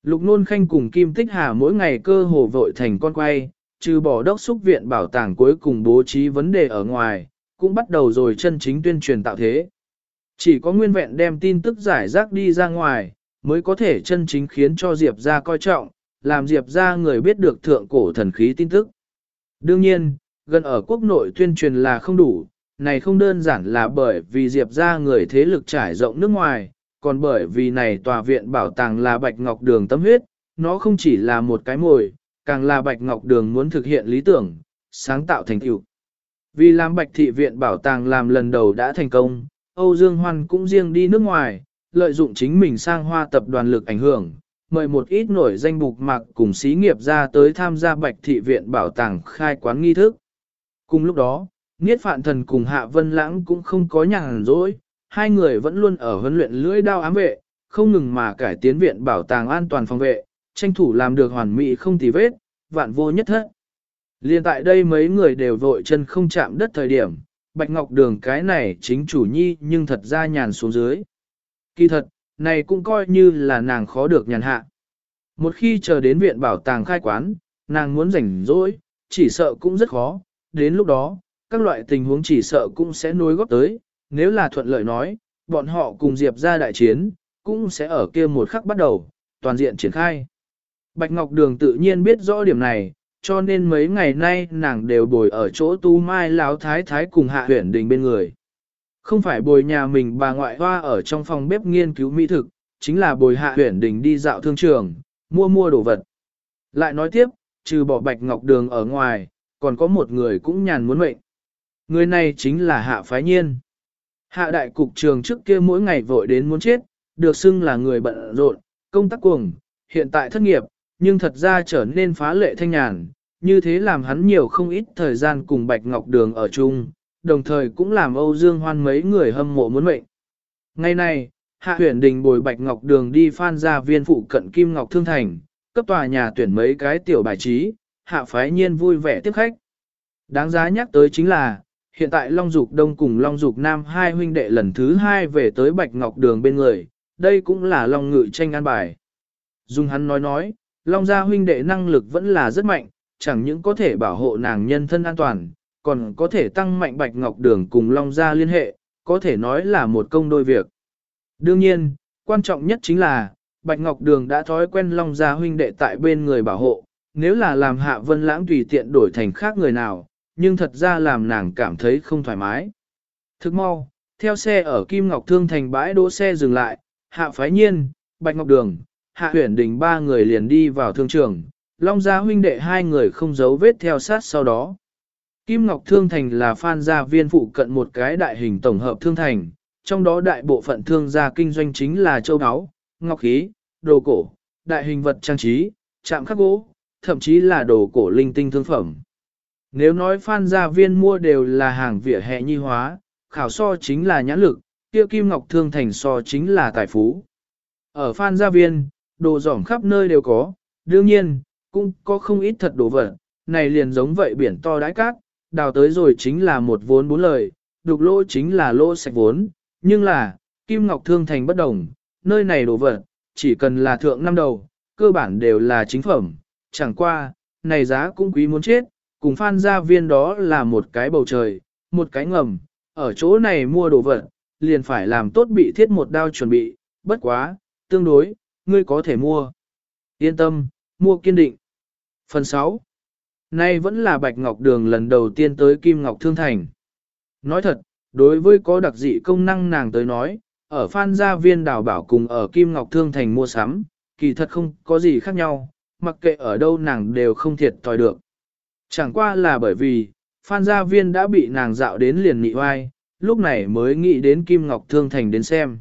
Lục Nôn Khanh cùng Kim Tích Hà mỗi ngày cơ hồ vội thành con quay, trừ bỏ đốc xúc viện bảo tàng cuối cùng bố trí vấn đề ở ngoài, cũng bắt đầu rồi chân chính tuyên truyền tạo thế. Chỉ có nguyên vẹn đem tin tức giải rác đi ra ngoài, mới có thể chân chính khiến cho Diệp ra coi trọng, làm Diệp ra người biết được thượng cổ thần khí tin tức. Đương nhiên, gần ở quốc nội tuyên truyền là không đủ, này không đơn giản là bởi vì Diệp ra người thế lực trải rộng nước ngoài, còn bởi vì này tòa viện bảo tàng là Bạch Ngọc Đường tâm huyết, nó không chỉ là một cái mồi, càng là Bạch Ngọc Đường muốn thực hiện lý tưởng, sáng tạo thành tựu. Vì làm Bạch Thị Viện Bảo tàng làm lần đầu đã thành công, Âu Dương Hoan cũng riêng đi nước ngoài, lợi dụng chính mình sang hoa tập đoàn lực ảnh hưởng, mời một ít nổi danh bục mạc cùng xí nghiệp ra tới tham gia Bạch Thị Viện Bảo tàng khai quán nghi thức. Cùng lúc đó, Niết Phạn Thần cùng Hạ Vân Lãng cũng không có nhàn rỗi, hai người vẫn luôn ở huấn luyện lưỡi đao ám vệ, không ngừng mà cải tiến viện bảo tàng an toàn phòng vệ, tranh thủ làm được hoàn mỹ không tì vết, vạn vô nhất thất. Liên tại đây mấy người đều vội chân không chạm đất thời điểm, Bạch Ngọc Đường cái này chính chủ nhi nhưng thật ra nhàn xuống dưới. Kỳ thật, này cũng coi như là nàng khó được nhàn hạ. Một khi chờ đến viện bảo tàng khai quán, nàng muốn rảnh rỗi, chỉ sợ cũng rất khó, đến lúc đó, các loại tình huống chỉ sợ cũng sẽ nối góp tới, nếu là thuận lợi nói, bọn họ cùng Diệp ra đại chiến, cũng sẽ ở kia một khắc bắt đầu, toàn diện triển khai. Bạch Ngọc Đường tự nhiên biết rõ điểm này, cho nên mấy ngày nay nàng đều bồi ở chỗ tu mai lão thái thái cùng hạ huyển đình bên người. Không phải bồi nhà mình bà ngoại hoa ở trong phòng bếp nghiên cứu mỹ thực, chính là bồi hạ huyển đình đi dạo thương trường, mua mua đồ vật. Lại nói tiếp, trừ bỏ Bạch Ngọc Đường ở ngoài, còn có một người cũng nhàn muốn mệnh. Người này chính là hạ phái nhiên. Hạ đại cục trường trước kia mỗi ngày vội đến muốn chết, được xưng là người bận rộn, công tác cuồng, hiện tại thất nghiệp, nhưng thật ra trở nên phá lệ thanh nhàn, như thế làm hắn nhiều không ít thời gian cùng Bạch Ngọc Đường ở chung, đồng thời cũng làm Âu Dương Hoan mấy người hâm mộ muốn mệnh. Ngày nay, Hạ Huyền Đình bồi Bạch Ngọc Đường đi phan ra viên phụ cận Kim Ngọc Thương Thành, cấp tòa nhà tuyển mấy cái tiểu bài trí, Hạ Phái Nhiên vui vẻ tiếp khách. Đáng giá nhắc tới chính là, hiện tại Long Dục Đông cùng Long Dục Nam hai huynh đệ lần thứ hai về tới Bạch Ngọc Đường bên người, đây cũng là Long Ngự tranh an bài. Dung hắn nói nói, Long gia huynh đệ năng lực vẫn là rất mạnh, chẳng những có thể bảo hộ nàng nhân thân an toàn, còn có thể tăng mạnh Bạch Ngọc Đường cùng Long gia liên hệ, có thể nói là một công đôi việc. Đương nhiên, quan trọng nhất chính là, Bạch Ngọc Đường đã thói quen Long gia huynh đệ tại bên người bảo hộ, nếu là làm Hạ Vân Lãng tùy tiện đổi thành khác người nào, nhưng thật ra làm nàng cảm thấy không thoải mái. Thức mau, theo xe ở Kim Ngọc Thương thành bãi đỗ xe dừng lại, Hạ Phái Nhiên, Bạch Ngọc Đường, Hạ Huyền Đình ba người liền đi vào thương trường, Long Gia huynh đệ hai người không giấu vết theo sát sau đó. Kim Ngọc Thương Thành là phan gia viên phụ cận một cái đại hình tổng hợp thương thành, trong đó đại bộ phận thương gia kinh doanh chính là châu áo, ngọc khí, đồ cổ, đại hình vật trang trí, chạm khắc gỗ, thậm chí là đồ cổ linh tinh thương phẩm. Nếu nói phan gia viên mua đều là hàng vỉa hè nhi hóa, khảo so chính là nhãn lực, kia Kim Ngọc Thương Thành so chính là tài phú. Ở phan gia viên, đồ giỏm khắp nơi đều có, đương nhiên, cũng có không ít thật đồ vật, này liền giống vậy biển to đái cát, đào tới rồi chính là một vốn bốn lời, đục lỗ chính là lỗ sạch vốn, nhưng là, Kim Ngọc Thương Thành bất đồng, nơi này đồ vật, chỉ cần là thượng năm đầu, cơ bản đều là chính phẩm, chẳng qua, này giá cũng quý muốn chết, cùng phan gia viên đó là một cái bầu trời, một cái ngầm, ở chỗ này mua đồ vật, liền phải làm tốt bị thiết một đao chuẩn bị, bất quá, tương đối, ngươi có thể mua. Yên tâm, mua kiên định. Phần 6. Nay vẫn là Bạch Ngọc Đường lần đầu tiên tới Kim Ngọc Thương Thành. Nói thật, đối với có đặc dị công năng nàng tới nói, ở Phan Gia Viên đào bảo cùng ở Kim Ngọc Thương Thành mua sắm, kỳ thật không có gì khác nhau, mặc kệ ở đâu nàng đều không thiệt thòi được. Chẳng qua là bởi vì, Phan Gia Viên đã bị nàng dạo đến liền nị oai, lúc này mới nghĩ đến Kim Ngọc Thương Thành đến xem.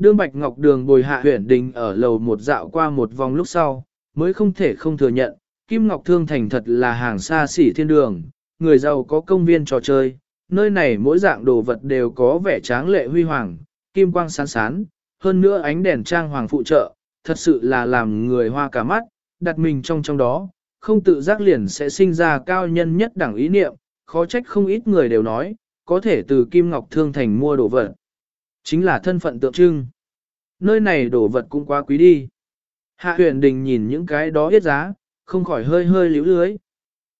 Đương Bạch Ngọc Đường bồi hạ huyển đình ở lầu một dạo qua một vòng lúc sau, mới không thể không thừa nhận, Kim Ngọc Thương Thành thật là hàng xa xỉ thiên đường, người giàu có công viên trò chơi, nơi này mỗi dạng đồ vật đều có vẻ tráng lệ huy hoàng, kim quang sáng sán, hơn nữa ánh đèn trang hoàng phụ trợ, thật sự là làm người hoa cả mắt, đặt mình trong trong đó, không tự giác liền sẽ sinh ra cao nhân nhất đẳng ý niệm, khó trách không ít người đều nói, có thể từ Kim Ngọc Thương Thành mua đồ vật. Chính là thân phận tượng trưng. Nơi này đồ vật cũng quá quý đi. Hạ huyền đình nhìn những cái đó hết giá, không khỏi hơi hơi liễu lưới.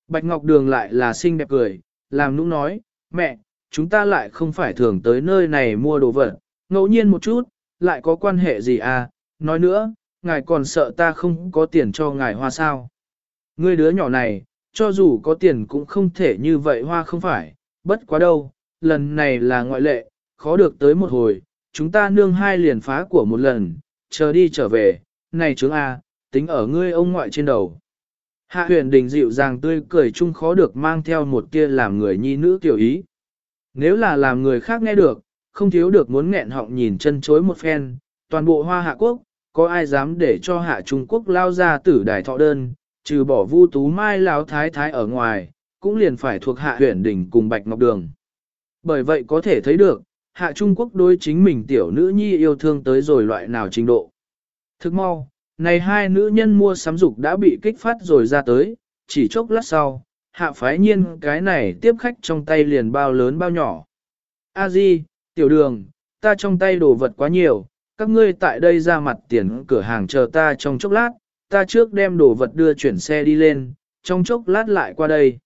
Bạch Ngọc Đường lại là xinh đẹp cười, làm nũng nói, mẹ, chúng ta lại không phải thường tới nơi này mua đồ vật, ngẫu nhiên một chút, lại có quan hệ gì à, nói nữa, ngài còn sợ ta không có tiền cho ngài hoa sao. Ngươi đứa nhỏ này, cho dù có tiền cũng không thể như vậy hoa không phải, bất quá đâu, lần này là ngoại lệ, khó được tới một hồi, chúng ta nương hai liền phá của một lần, chờ đi trở về, này chứng A, tính ở ngươi ông ngoại trên đầu. Hạ huyền đình dịu dàng tươi cười chung khó được mang theo một kia làm người nhi nữ tiểu ý. Nếu là làm người khác nghe được, không thiếu được muốn nghẹn họng nhìn chân chối một phen, toàn bộ hoa hạ quốc, có ai dám để cho hạ Trung Quốc lao ra tử đài thọ đơn, trừ bỏ vu tú mai lao thái thái ở ngoài, cũng liền phải thuộc hạ huyền đỉnh cùng Bạch Ngọc Đường. Bởi vậy có thể thấy được, hạ Trung Quốc đối chính mình tiểu nữ nhi yêu thương tới rồi loại nào trình độ. Thức mau, này hai nữ nhân mua sắm dục đã bị kích phát rồi ra tới, chỉ chốc lát sau, hạ phái nhiên cái này tiếp khách trong tay liền bao lớn bao nhỏ. A Di, tiểu đường, ta trong tay đồ vật quá nhiều, các ngươi tại đây ra mặt tiền cửa hàng chờ ta trong chốc lát, ta trước đem đồ vật đưa chuyển xe đi lên, trong chốc lát lại qua đây.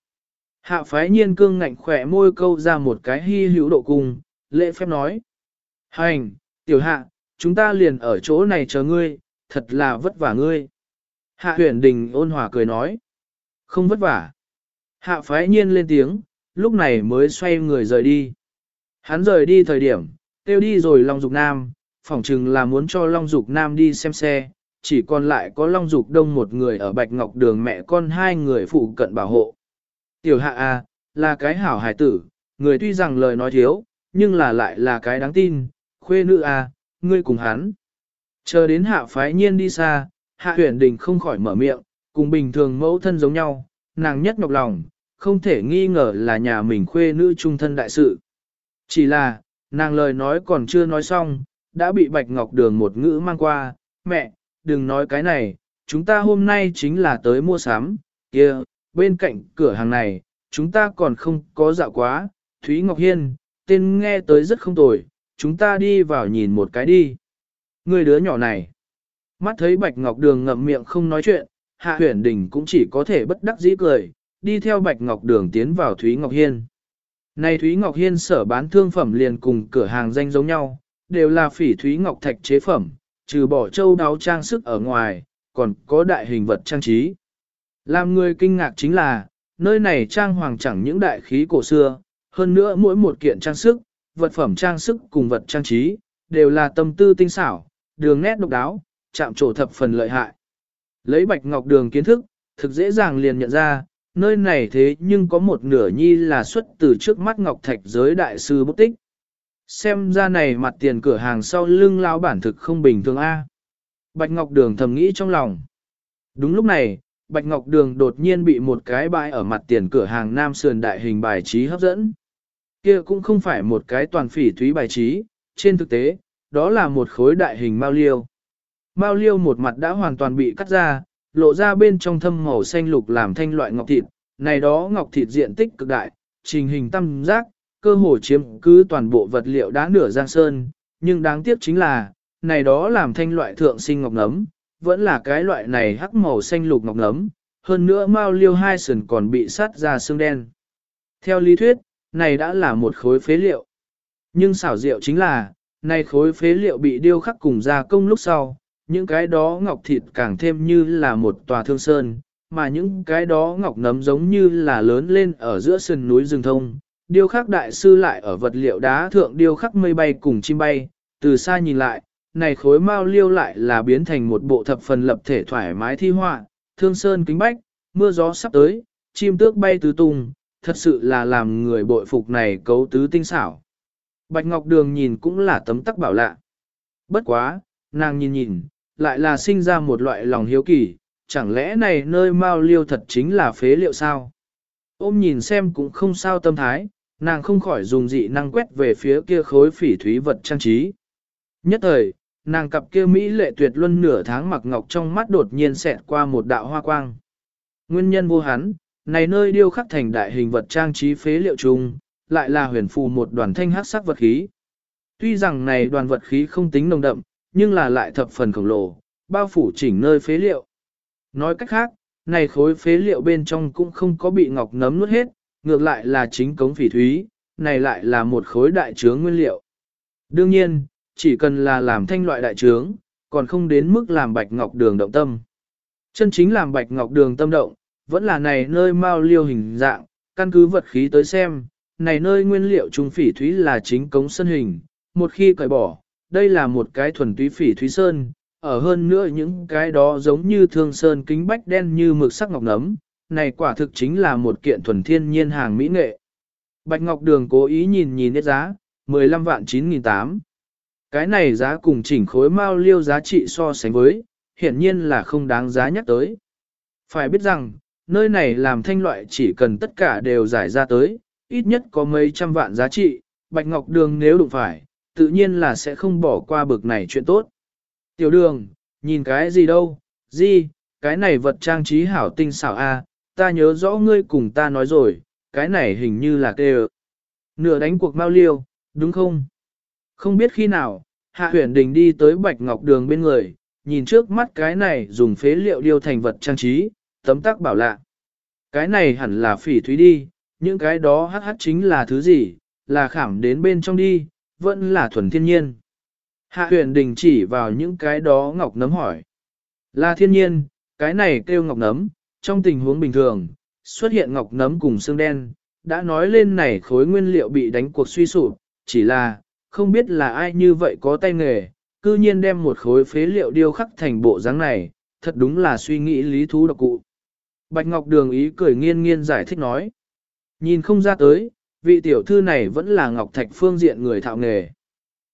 Hạ phái nhiên cương ngạnh khỏe môi câu ra một cái hy hữu độ cung, lễ phép nói. Hành, tiểu hạ, chúng ta liền ở chỗ này chờ ngươi, thật là vất vả ngươi. Hạ huyền đình ôn hòa cười nói. Không vất vả. Hạ phái nhiên lên tiếng, lúc này mới xoay người rời đi. Hắn rời đi thời điểm, tiêu đi rồi Long Dục Nam, phỏng chừng là muốn cho Long Dục Nam đi xem xe, chỉ còn lại có Long Dục Đông một người ở Bạch Ngọc Đường mẹ con hai người phụ cận bảo hộ. Tiểu hạ A, là cái hảo hải tử, người tuy rằng lời nói thiếu, nhưng là lại là cái đáng tin, khuê nữ A, ngươi cùng hắn. Chờ đến hạ phái nhiên đi xa, Hạ huyền đình không khỏi mở miệng, cùng bình thường mẫu thân giống nhau, nàng nhất nhọc lòng, không thể nghi ngờ là nhà mình khuê nữ trung thân đại sự. Chỉ là, nàng lời nói còn chưa nói xong, đã bị Bạch Ngọc Đường một ngữ mang qua, mẹ, đừng nói cái này, chúng ta hôm nay chính là tới mua sắm, kia, bên cạnh cửa hàng này, chúng ta còn không có dạo quá, Thúy Ngọc Hiên, tên nghe tới rất không tồi, chúng ta đi vào nhìn một cái đi. Người đứa nhỏ này, mắt thấy Bạch Ngọc Đường ngậm miệng không nói chuyện, Hạ Huyền Đình cũng chỉ có thể bất đắc dĩ cười, đi theo Bạch Ngọc Đường tiến vào Thúy Ngọc Hiên. Này Thúy Ngọc Hiên sở bán thương phẩm liền cùng cửa hàng danh giống nhau, đều là phỉ Thúy Ngọc Thạch chế phẩm, trừ bỏ châu đáo trang sức ở ngoài, còn có đại hình vật trang trí. Làm người kinh ngạc chính là, nơi này trang hoàng chẳng những đại khí cổ xưa, hơn nữa mỗi một kiện trang sức, vật phẩm trang sức cùng vật trang trí, đều là tâm tư tinh xảo, đường nét độc đáo, chạm trổ thập phần lợi hại. Lấy bạch ngọc đường kiến thức, thực dễ dàng liền nhận ra, nơi này thế nhưng có một nửa nhi là xuất từ trước mắt ngọc thạch giới đại sư bút tích. Xem ra này mặt tiền cửa hàng sau lưng lao bản thực không bình thường A. Bạch Ngọc Đường thầm nghĩ trong lòng. Đúng lúc này, Bạch Ngọc Đường đột nhiên bị một cái bãi ở mặt tiền cửa hàng Nam Sườn đại hình bài trí hấp dẫn. Kia cũng không phải một cái toàn phỉ thúy bài trí, trên thực tế, đó là một khối đại hình mao liêu. Mao liêu một mặt đã hoàn toàn bị cắt ra, lộ ra bên trong thâm màu xanh lục làm thanh loại ngọc thịt, này đó ngọc thịt diện tích cực đại, trình hình tam giác, cơ hồ chiếm cứ toàn bộ vật liệu đá nửa giang sơn, nhưng đáng tiếc chính là, này đó làm thanh loại thượng sinh ngọc nấm, vẫn là cái loại này hắc màu xanh lục ngọc nấm, hơn nữa mao liêu hai sườn còn bị sát ra xương đen. Theo lý thuyết, này đã là một khối phế liệu. Nhưng xảo diệu chính là, này khối phế liệu bị điêu khắc cùng gia công lúc sau, những cái đó ngọc thịt càng thêm như là một tòa thương sơn, mà những cái đó ngọc nấm giống như là lớn lên ở giữa sườn núi rừng thông. Điêu khắc đại sư lại ở vật liệu đá thượng điêu khắc mây bay cùng chim bay, từ xa nhìn lại, này khối mao liêu lại là biến thành một bộ thập phần lập thể thoải mái thi họa, thương sơn kính bách, mưa gió sắp tới, chim tước bay tứ tung, thật sự là làm người bội phục này cấu tứ tinh xảo. Bạch Ngọc Đường nhìn cũng là tấm tắc bảo lạ. Bất quá, nàng nhìn nhìn, lại là sinh ra một loại lòng hiếu kỳ, chẳng lẽ này nơi mao liêu thật chính là phế liệu sao? Ôm nhìn xem cũng không sao tâm thái, nàng không khỏi dùng dị năng quét về phía kia khối phỉ thúy vật trang trí. Nhất thời, nàng cặp kia Mỹ lệ tuyệt luân nửa tháng mặc ngọc trong mắt đột nhiên xẹt qua một đạo hoa quang. Nguyên nhân vô hắn, này nơi điêu khắc thành đại hình vật trang trí phế liệu chung, lại là huyền phù một đoàn thanh hắc sắc vật khí. Tuy rằng này đoàn vật khí không tính nồng đậm, nhưng là lại thập phần khổng lồ, bao phủ chỉnh nơi phế liệu. Nói cách khác, này khối phế liệu bên trong cũng không có bị ngọc nấm nuốt hết, ngược lại là chính cống phỉ thúy, này lại là một khối đại trướng nguyên liệu. Đương nhiên, chỉ cần là làm thanh loại đại trướng, còn không đến mức làm bạch ngọc đường động tâm. Chân chính làm bạch ngọc đường tâm động, vẫn là này nơi mau liêu hình dạng, căn cứ vật khí tới xem, này nơi nguyên liệu trung phỉ thúy là chính cống sân hình, một khi cởi bỏ, đây là một cái thuần túy phỉ thúy sơn, ở hơn nữa những cái đó giống như thương sơn kính bách đen như mực sắc ngọc nấm, này quả thực chính là một kiện thuần thiên nhiên hàng mỹ nghệ. Bạch Ngọc Đường cố ý nhìn nhìn nét giá, 15 vạn 9.800. Cái này giá cùng chỉnh khối mao liêu giá trị so sánh với, hiển nhiên là không đáng giá nhắc tới. Phải biết rằng, nơi này làm thanh loại chỉ cần tất cả đều giải ra tới, ít nhất có mấy trăm vạn giá trị, Bạch Ngọc Đường nếu đụng phải, tự nhiên là sẽ không bỏ qua bực này chuyện tốt. Tiểu đường, nhìn cái gì đâu, gì, cái này vật trang trí hảo tinh xảo a, ta nhớ rõ ngươi cùng ta nói rồi, cái này hình như là kê Nửa đánh cuộc mau liêu, đúng không? Không biết khi nào, Hạ Huyền Đình đi tới Bạch Ngọc Đường bên người, nhìn trước mắt cái này dùng phế liệu điêu thành vật trang trí, tấm tắc bảo lạ. Cái này hẳn là phỉ thúy đi, những cái đó hắc hắc chính là thứ gì, là khảm đến bên trong đi, vẫn là thuần thiên nhiên. Hạ huyền đình chỉ vào những cái đó ngọc nấm hỏi. Là thiên nhiên, cái này kêu ngọc nấm, trong tình huống bình thường, xuất hiện ngọc nấm cùng xương đen, đã nói lên này khối nguyên liệu bị đánh cuộc suy sụp, chỉ là, không biết là ai như vậy có tay nghề, cư nhiên đem một khối phế liệu điêu khắc thành bộ dáng này, thật đúng là suy nghĩ lý thú độc cụ. Bạch Ngọc Đường ý cười nghiên nghiên giải thích nói. Nhìn không ra tới, vị tiểu thư này vẫn là Ngọc Thạch phương diện người thạo nghề.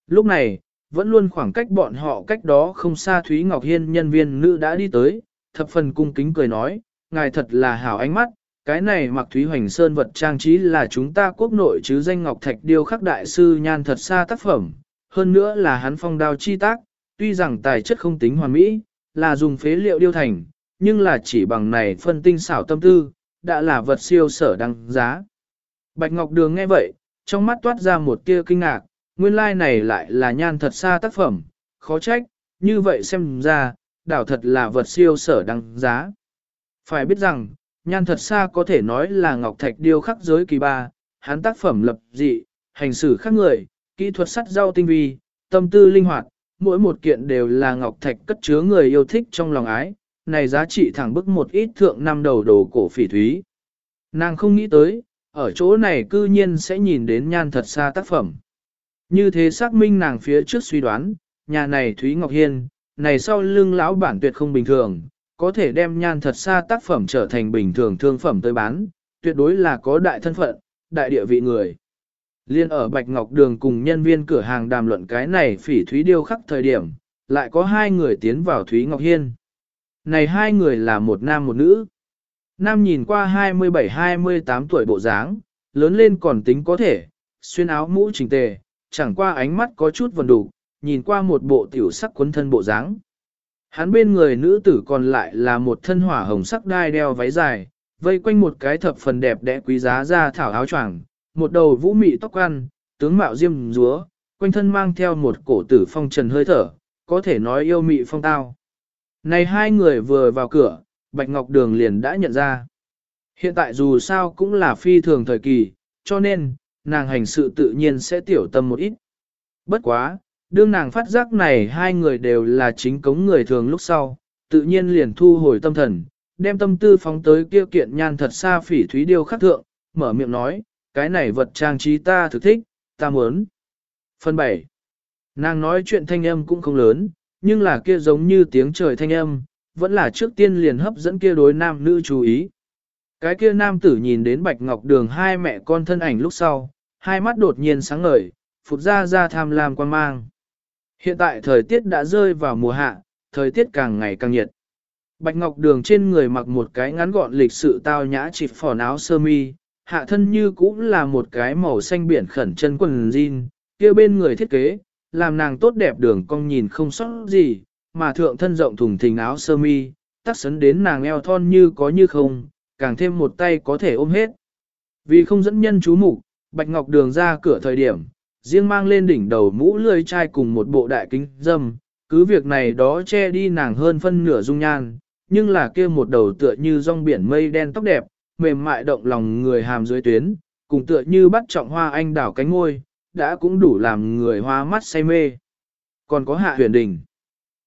Lúc này, vẫn luôn khoảng cách bọn họ cách đó không xa Thúy Ngọc Hiên nhân viên nữ đã đi tới, thập phần cung kính cười nói, ngài thật là hảo ánh mắt, cái này mặc Thúy Hoành Sơn vật trang trí là chúng ta quốc nội chứ danh Ngọc Thạch Điêu khắc đại sư nhan thật xa tác phẩm, hơn nữa là hắn phong đao chi tác, tuy rằng tài chất không tính hoàn mỹ, là dùng phế liệu điêu thành, nhưng là chỉ bằng này phân tinh xảo tâm tư, đã là vật siêu sở đăng giá. Bạch Ngọc Đường nghe vậy, trong mắt toát ra một tia kinh ngạc, nguyên lai like này lại là nhan thật xa tác phẩm, khó trách, như vậy xem ra, đảo thật là vật siêu sở đăng giá. Phải biết rằng, nhan thật xa có thể nói là ngọc thạch điêu khắc giới kỳ ba, hắn tác phẩm lập dị, hành xử khác người, kỹ thuật sắt rau tinh vi, tâm tư linh hoạt, mỗi một kiện đều là ngọc thạch cất chứa người yêu thích trong lòng ái, này giá trị thẳng bức một ít thượng năm đầu đồ cổ phỉ thúy. Nàng không nghĩ tới, ở chỗ này cư nhiên sẽ nhìn đến nhan thật xa tác phẩm. Như thế xác minh nàng phía trước suy đoán, nhà này Thúy Ngọc Hiên, này sau lưng lão bản tuyệt không bình thường, có thể đem nhan thật xa tác phẩm trở thành bình thường thương phẩm tới bán, tuyệt đối là có đại thân phận, đại địa vị người. Liên ở Bạch Ngọc Đường cùng nhân viên cửa hàng đàm luận cái này phỉ Thúy Điêu khắc thời điểm, lại có hai người tiến vào Thúy Ngọc Hiên. Này hai người là một nam một nữ. Nam nhìn qua 27-28 tuổi bộ dáng, lớn lên còn tính có thể, xuyên áo mũ chỉnh tề, chẳng qua ánh mắt có chút vần đủ, nhìn qua một bộ tiểu sắc quấn thân bộ dáng. Hắn bên người nữ tử còn lại là một thân hỏa hồng sắc đai đeo váy dài, vây quanh một cái thập phần đẹp đẽ quý giá ra thảo áo choàng, một đầu vũ mị tóc ăn, tướng mạo diêm rúa, quanh thân mang theo một cổ tử phong trần hơi thở, có thể nói yêu mị phong tao. Này hai người vừa vào cửa, Bạch Ngọc Đường liền đã nhận ra. Hiện tại dù sao cũng là phi thường thời kỳ, cho nên, nàng hành sự tự nhiên sẽ tiểu tâm một ít. Bất quá, đương nàng phát giác này hai người đều là chính cống người thường lúc sau, tự nhiên liền thu hồi tâm thần, đem tâm tư phóng tới kia kiện nhan thật xa phỉ thúy điêu khắc thượng, mở miệng nói, cái này vật trang trí ta thực thích, ta muốn. Phần 7. Nàng nói chuyện thanh âm cũng không lớn, nhưng là kia giống như tiếng trời thanh âm, vẫn là trước tiên liền hấp dẫn kia đối nam nữ chú ý. Cái kia nam tử nhìn đến bạch ngọc đường hai mẹ con thân ảnh lúc sau, hai mắt đột nhiên sáng ngời, phụt ra ra tham lam quan mang. Hiện tại thời tiết đã rơi vào mùa hạ, thời tiết càng ngày càng nhiệt. Bạch Ngọc Đường trên người mặc một cái ngắn gọn lịch sự tao nhã chịp phòn áo sơ mi, hạ thân như cũng là một cái màu xanh biển khẩn chân quần jean, kia bên người thiết kế, làm nàng tốt đẹp đường cong nhìn không sót gì, mà thượng thân rộng thùng thình áo sơ mi, tác sấn đến nàng eo thon như có như không, càng thêm một tay có thể ôm hết. Vì không dẫn nhân chú mục, Bạch Ngọc Đường ra cửa thời điểm, riêng mang lên đỉnh đầu mũ lươi chai cùng một bộ đại kính dâm, cứ việc này đó che đi nàng hơn phân nửa dung nhan, nhưng là kia một đầu tựa như rong biển mây đen tóc đẹp, mềm mại động lòng người hàm dưới tuyến, cùng tựa như bắt trọng hoa anh đảo cánh ngôi, đã cũng đủ làm người hoa mắt say mê. Còn có hạ huyền đình.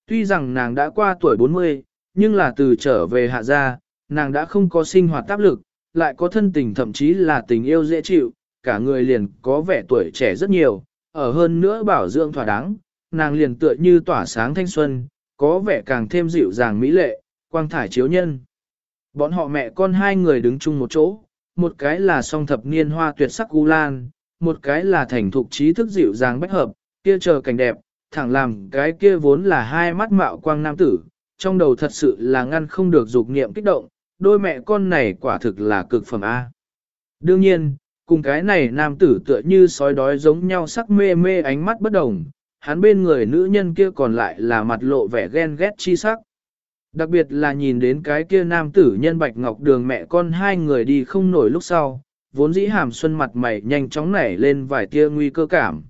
Tuy rằng nàng đã qua tuổi 40, nhưng là từ trở về hạ gia, nàng đã không có sinh hoạt áp lực, lại có thân tình thậm chí là tình yêu dễ chịu, cả người liền có vẻ tuổi trẻ rất nhiều, ở hơn nữa bảo dưỡng thỏa đáng, nàng liền tựa như tỏa sáng thanh xuân, có vẻ càng thêm dịu dàng mỹ lệ, quang thải chiếu nhân. Bọn họ mẹ con hai người đứng chung một chỗ, một cái là song thập niên hoa tuyệt sắc u lan, một cái là thành thục trí thức dịu dàng bách hợp, kia chờ cảnh đẹp, thẳng làm cái kia vốn là hai mắt mạo quang nam tử, trong đầu thật sự là ngăn không được dục niệm kích động, đôi mẹ con này quả thực là cực phẩm A. Đương nhiên, cùng cái này nam tử tựa như sói đói giống nhau sắc mê mê ánh mắt bất đồng, hắn bên người nữ nhân kia còn lại là mặt lộ vẻ ghen ghét chi sắc. Đặc biệt là nhìn đến cái kia nam tử nhân bạch ngọc đường mẹ con hai người đi không nổi lúc sau, vốn dĩ hàm xuân mặt mày nhanh chóng nảy lên vài tia nguy cơ cảm.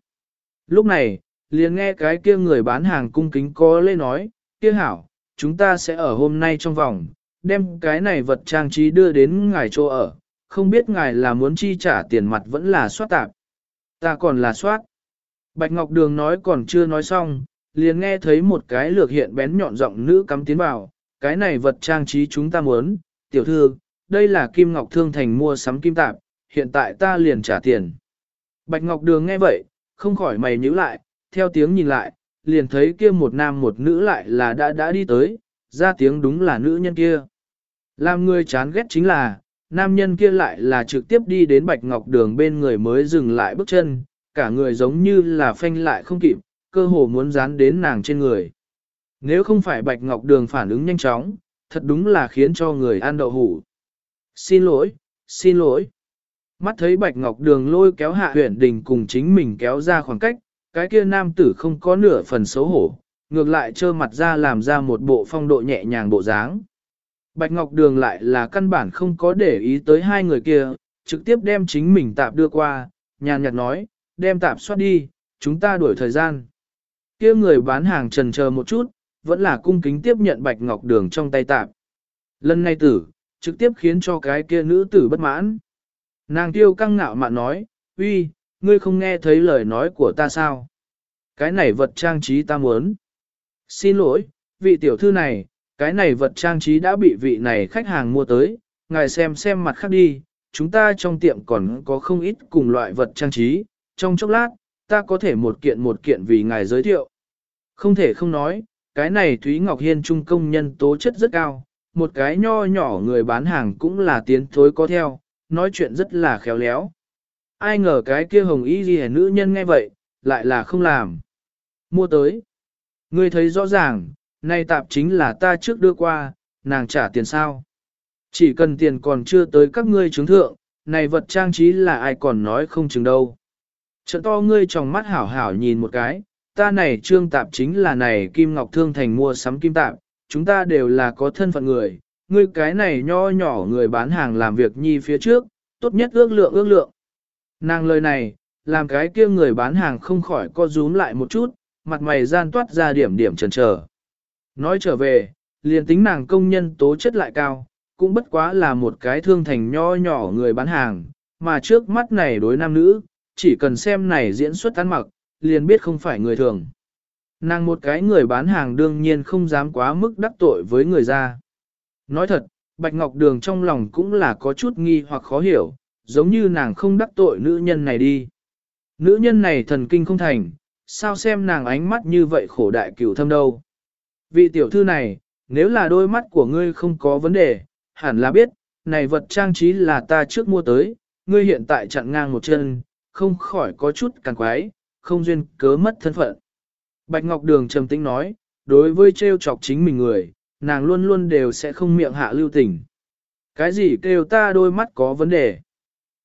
Lúc này, liền nghe cái kia người bán hàng cung kính có lê nói, kia hảo, chúng ta sẽ ở hôm nay trong vòng, đem cái này vật trang trí đưa đến ngài chỗ ở, không biết ngài là muốn chi trả tiền mặt vẫn là soát tạp. Ta còn là soát. Bạch Ngọc Đường nói còn chưa nói xong, liền nghe thấy một cái lược hiện bén nhọn giọng nữ cắm tiến vào, cái này vật trang trí chúng ta muốn, tiểu thư, đây là Kim Ngọc Thương Thành mua sắm kim tạp, hiện tại ta liền trả tiền. Bạch Ngọc Đường nghe vậy, không khỏi mày nhíu lại, theo tiếng nhìn lại, liền thấy kia một nam một nữ lại là đã đã đi tới, ra tiếng đúng là nữ nhân kia. Làm người chán ghét chính là, nam nhân kia lại là trực tiếp đi đến Bạch Ngọc Đường bên người mới dừng lại bước chân, cả người giống như là phanh lại không kịp, cơ hồ muốn dán đến nàng trên người. Nếu không phải Bạch Ngọc Đường phản ứng nhanh chóng, thật đúng là khiến cho người ăn đậu hủ. Xin lỗi, xin lỗi. Mắt thấy Bạch Ngọc Đường lôi kéo hạ huyện đình cùng chính mình kéo ra khoảng cách, cái kia nam tử không có nửa phần xấu hổ, ngược lại trơ mặt ra làm ra một bộ phong độ nhẹ nhàng bộ dáng. Bạch Ngọc Đường lại là căn bản không có để ý tới hai người kia, trực tiếp đem chính mình tạp đưa qua, nhàn nhạt nói, đem tạp soát đi, chúng ta đuổi thời gian. Kia người bán hàng trần chờ một chút, vẫn là cung kính tiếp nhận Bạch Ngọc Đường trong tay tạp. Lần này tử, trực tiếp khiến cho cái kia nữ tử bất mãn. Nàng tiêu căng ngạo mạn nói, uy, ngươi không nghe thấy lời nói của ta sao? Cái này vật trang trí ta muốn. Xin lỗi, vị tiểu thư này, cái này vật trang trí đã bị vị này khách hàng mua tới, ngài xem xem mặt khác đi, chúng ta trong tiệm còn có không ít cùng loại vật trang trí, trong chốc lát, ta có thể một kiện một kiện vì ngài giới thiệu. Không thể không nói, cái này Thúy Ngọc Hiên trung công nhân tố chất rất cao, một cái nho nhỏ người bán hàng cũng là tiến thối có theo, nói chuyện rất là khéo léo. Ai ngờ cái kia hồng y gì nữ nhân nghe vậy, lại là không làm. Mua tới. Ngươi thấy rõ ràng, nay tạp chính là ta trước đưa qua, nàng trả tiền sao. Chỉ cần tiền còn chưa tới các ngươi chứng thượng, này vật trang trí là ai còn nói không chừng đâu. Trận to ngươi trong mắt hảo hảo nhìn một cái, ta này trương tạp chính là này Kim Ngọc Thương Thành mua sắm kim tạp, chúng ta đều là có thân phận người, ngươi cái này nho nhỏ người bán hàng làm việc nhi phía trước, tốt nhất ước lượng ước lượng. Nàng lời này, làm cái kia người bán hàng không khỏi co rúm lại một chút, mặt mày gian toát ra điểm điểm trần trở. Nói trở về, liền tính nàng công nhân tố chất lại cao, cũng bất quá là một cái thương thành nho nhỏ người bán hàng, mà trước mắt này đối nam nữ, chỉ cần xem này diễn xuất tán mặc, liền biết không phải người thường. Nàng một cái người bán hàng đương nhiên không dám quá mức đắc tội với người ra. Nói thật, Bạch Ngọc Đường trong lòng cũng là có chút nghi hoặc khó hiểu, giống như nàng không đắc tội nữ nhân này đi. Nữ nhân này thần kinh không thành, sao xem nàng ánh mắt như vậy khổ đại cửu thâm đâu. Vị tiểu thư này, nếu là đôi mắt của ngươi không có vấn đề, hẳn là biết, này vật trang trí là ta trước mua tới, ngươi hiện tại chặn ngang một chân, không khỏi có chút càng quái, không duyên cớ mất thân phận. Bạch Ngọc Đường trầm tĩnh nói, đối với trêu chọc chính mình người, nàng luôn luôn đều sẽ không miệng hạ lưu tình. Cái gì kêu ta đôi mắt có vấn đề?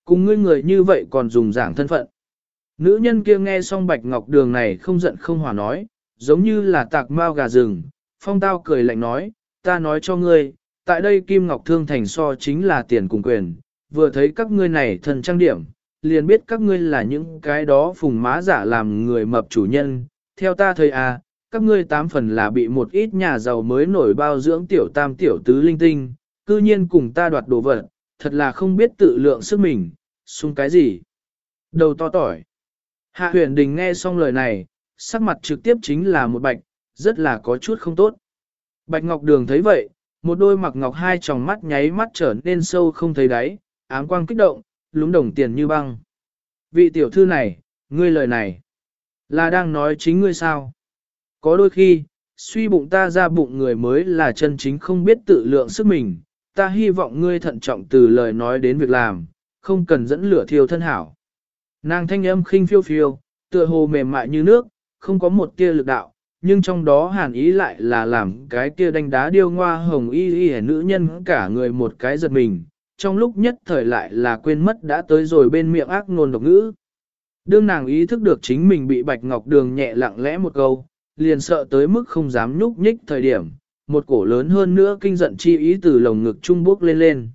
Cùng ngươi người như vậy còn dùng giảng thân phận. Nữ nhân kia nghe xong Bạch Ngọc Đường này không giận không hòa nói, giống như là tạc mao gà rừng, phong tao cười lạnh nói, ta nói cho ngươi, tại đây Kim Ngọc Thương Thành so chính là tiền cùng quyền, vừa thấy các ngươi này thần trang điểm, liền biết các ngươi là những cái đó phùng má giả làm người mập chủ nhân, theo ta thấy à, các ngươi tám phần là bị một ít nhà giàu mới nổi bao dưỡng tiểu tam tiểu tứ linh tinh, cư nhiên cùng ta đoạt đồ vật, thật là không biết tự lượng sức mình, sung cái gì. Đầu to tỏi. Hạ huyền đình nghe xong lời này, sắc mặt trực tiếp chính là một bạch, rất là có chút không tốt. Bạch Ngọc Đường thấy vậy, một đôi mặc ngọc hai tròng mắt nháy mắt trở nên sâu không thấy đáy, ám quang kích động, lúng đồng tiền như băng. Vị tiểu thư này, ngươi lời này, là đang nói chính ngươi sao? Có đôi khi, suy bụng ta ra bụng người mới là chân chính không biết tự lượng sức mình, ta hy vọng ngươi thận trọng từ lời nói đến việc làm, không cần dẫn lửa thiêu thân hảo. Nàng thanh âm khinh phiêu phiêu, tựa hồ mềm mại như nước, không có một tia lực đạo, nhưng trong đó hàn ý lại là làm cái kia đánh đá điêu ngoa hồng y y nữ nhân cả người một cái giật mình, trong lúc nhất thời lại là quên mất đã tới rồi bên miệng ác nôn độc ngữ. Đương nàng ý thức được chính mình bị Bạch Ngọc Đường nhẹ lặng lẽ một câu, liền sợ tới mức không dám nhúc nhích thời điểm, một cổ lớn hơn nữa kinh giận chi ý từ lồng ngực trung bước lên lên.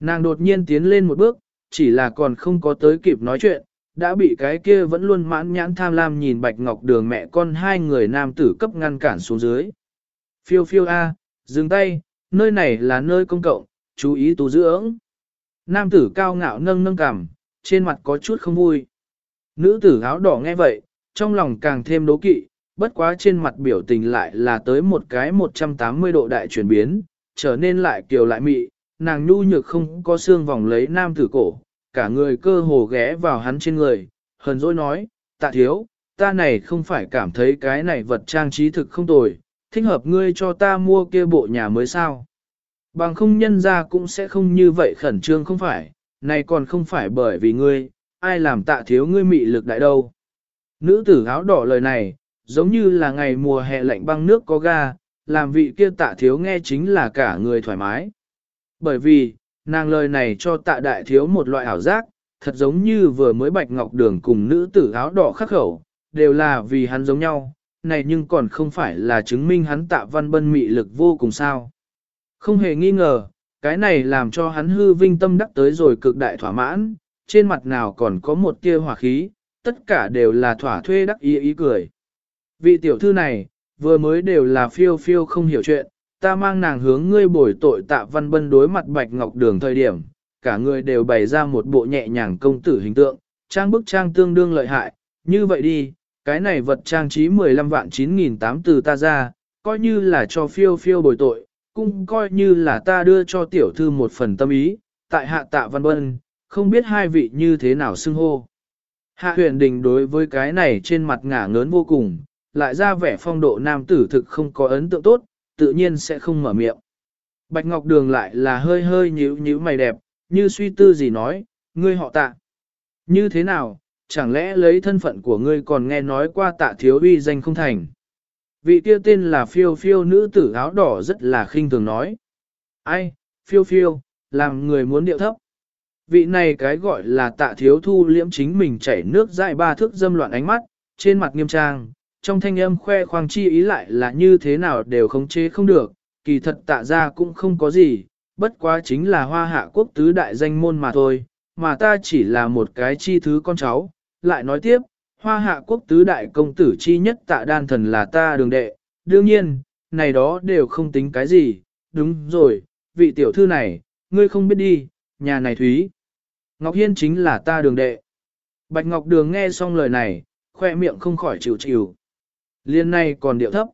Nàng đột nhiên tiến lên một bước, chỉ là còn không có tới kịp nói chuyện, đã bị cái kia vẫn luôn mãn nhãn tham lam nhìn Bạch Ngọc Đường mẹ con hai người nam tử cấp ngăn cản xuống dưới. Phiêu phiêu A, dừng tay, nơi này là nơi công cộng, chú ý tu dưỡng. Nam tử cao ngạo nâng nâng cằm, trên mặt có chút không vui. Nữ tử áo đỏ nghe vậy, trong lòng càng thêm đố kỵ, bất quá trên mặt biểu tình lại là tới một cái 180 độ đại chuyển biến, trở nên lại kiều lại mị, nàng nhu nhược không có xương vòng lấy nam tử cổ, cả người cơ hồ ghé vào hắn trên người, hờn dỗi nói, tạ thiếu, ta này không phải cảm thấy cái này vật trang trí thực không tồi, thích hợp ngươi cho ta mua kia bộ nhà mới sao. Bằng không nhân ra cũng sẽ không như vậy khẩn trương không phải, này còn không phải bởi vì ngươi, ai làm tạ thiếu ngươi mị lực đại đâu. Nữ tử áo đỏ lời này, giống như là ngày mùa hè lạnh băng nước có ga, làm vị kia tạ thiếu nghe chính là cả người thoải mái. Bởi vì, nàng lời này cho tạ đại thiếu một loại ảo giác, thật giống như vừa mới bạch ngọc đường cùng nữ tử áo đỏ khắc khẩu, đều là vì hắn giống nhau, này nhưng còn không phải là chứng minh hắn tạ văn bân mị lực vô cùng sao. Không hề nghi ngờ, cái này làm cho hắn hư vinh tâm đắc tới rồi cực đại thỏa mãn, trên mặt nào còn có một tia hỏa khí, tất cả đều là thỏa thuê đắc ý ý cười. Vị tiểu thư này, vừa mới đều là phiêu phiêu không hiểu chuyện, ta mang nàng hướng ngươi bồi tội tạ văn bân đối mặt bạch ngọc đường thời điểm, cả người đều bày ra một bộ nhẹ nhàng công tử hình tượng, trang bức trang tương đương lợi hại, như vậy đi, cái này vật trang trí 15 vạn 9.008 từ ta ra, coi như là cho phiêu phiêu bồi tội, cũng coi như là ta đưa cho tiểu thư một phần tâm ý, tại hạ tạ văn bân, không biết hai vị như thế nào xưng hô. Hạ huyền đình đối với cái này trên mặt ngả ngớn vô cùng, lại ra vẻ phong độ nam tử thực không có ấn tượng tốt, tự nhiên sẽ không mở miệng. Bạch Ngọc Đường lại là hơi hơi nhíu nhíu mày đẹp, như suy tư gì nói, ngươi họ tạ. Như thế nào, chẳng lẽ lấy thân phận của ngươi còn nghe nói qua tạ thiếu uy danh không thành. Vị kia tên là phiêu phiêu nữ tử áo đỏ rất là khinh thường nói. Ai, phiêu phiêu, làm người muốn điệu thấp. Vị này cái gọi là tạ thiếu thu liễm chính mình chảy nước dại ba thước dâm loạn ánh mắt, trên mặt nghiêm trang, trong thanh âm khoe khoang chi ý lại là như thế nào đều khống chế không được, kỳ thật tạ ra cũng không có gì, bất quá chính là hoa hạ quốc tứ đại danh môn mà thôi, mà ta chỉ là một cái chi thứ con cháu. Lại nói tiếp, hoa hạ quốc tứ đại công tử chi nhất tạ đan thần là ta đường đệ, đương nhiên, này đó đều không tính cái gì, đúng rồi, vị tiểu thư này, ngươi không biết đi, nhà này Thúy. Ngọc Hiên chính là ta đường đệ. Bạch Ngọc Đường nghe xong lời này, khoe miệng không khỏi chịu chịu. Liên này còn điệu thấp.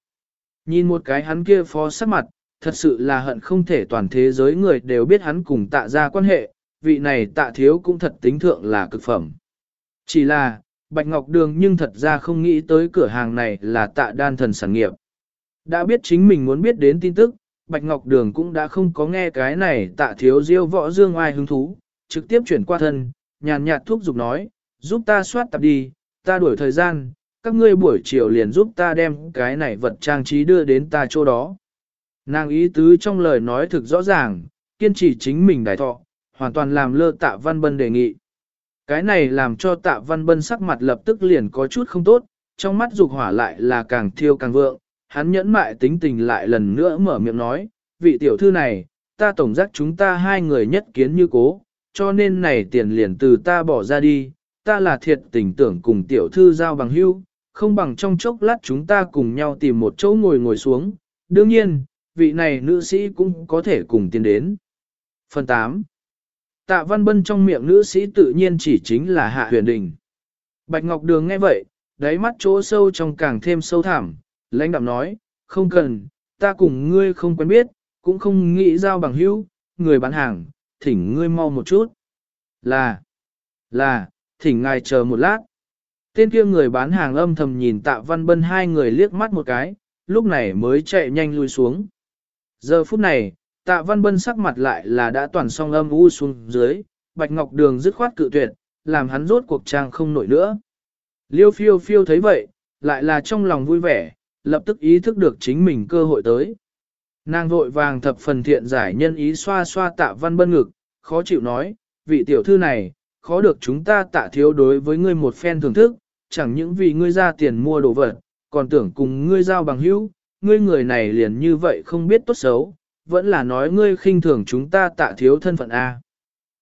Nhìn một cái hắn kia phó sắc mặt, thật sự là hận không thể toàn thế giới người đều biết hắn cùng tạ ra quan hệ, vị này tạ thiếu cũng thật tính thượng là cực phẩm. Chỉ là, Bạch Ngọc Đường nhưng thật ra không nghĩ tới cửa hàng này là tạ đan thần sản nghiệp. Đã biết chính mình muốn biết đến tin tức, Bạch Ngọc Đường cũng đã không có nghe cái này tạ thiếu diêu võ dương ai hứng thú, trực tiếp chuyển qua thân, nhàn nhạt thuốc giục nói, giúp ta soát tập đi, ta đuổi thời gian, các ngươi buổi chiều liền giúp ta đem cái này vật trang trí đưa đến ta chỗ đó. Nàng ý tứ trong lời nói thực rõ ràng, kiên trì chính mình đại thọ, hoàn toàn làm lơ tạ văn bân đề nghị. Cái này làm cho tạ văn bân sắc mặt lập tức liền có chút không tốt, trong mắt dục hỏa lại là càng thiêu càng vượng, hắn nhẫn mại tính tình lại lần nữa mở miệng nói, vị tiểu thư này, ta tổng giác chúng ta hai người nhất kiến như cố, cho nên này tiền liền từ ta bỏ ra đi, ta là thiệt tình tưởng cùng tiểu thư giao bằng hưu, không bằng trong chốc lát chúng ta cùng nhau tìm một chỗ ngồi ngồi xuống, đương nhiên, vị này nữ sĩ cũng có thể cùng tiến đến. Phần 8 Tạ Văn Bân trong miệng nữ sĩ tự nhiên chỉ chính là Hạ Huyền Đình. Bạch Ngọc Đường nghe vậy, đáy mắt chỗ sâu trong càng thêm sâu thẳm, lãnh đạm nói, không cần, ta cùng ngươi không quen biết, cũng không nghĩ giao bằng hữu, người bán hàng, thỉnh ngươi mau một chút. Là, là, thỉnh ngài chờ một lát. Tên kia người bán hàng âm thầm nhìn tạ văn bân hai người liếc mắt một cái, lúc này mới chạy nhanh lui xuống. Giờ phút này, tạ văn bân sắc mặt lại là đã toàn song âm u xuống dưới, bạch ngọc đường dứt khoát cự tuyệt, làm hắn rốt cuộc trang không nổi nữa. Liêu phiêu phiêu thấy vậy, lại là trong lòng vui vẻ, lập tức ý thức được chính mình cơ hội tới. Nàng vội vàng thập phần thiện giải nhân ý xoa xoa tạ văn bân ngực, khó chịu nói, vị tiểu thư này, khó được chúng ta tạ thiếu đối với ngươi một phen thưởng thức, chẳng những vì ngươi ra tiền mua đồ vật, còn tưởng cùng ngươi giao bằng hữu, ngươi người này liền như vậy không biết tốt xấu, vẫn là nói ngươi khinh thường chúng ta tạ thiếu thân phận A.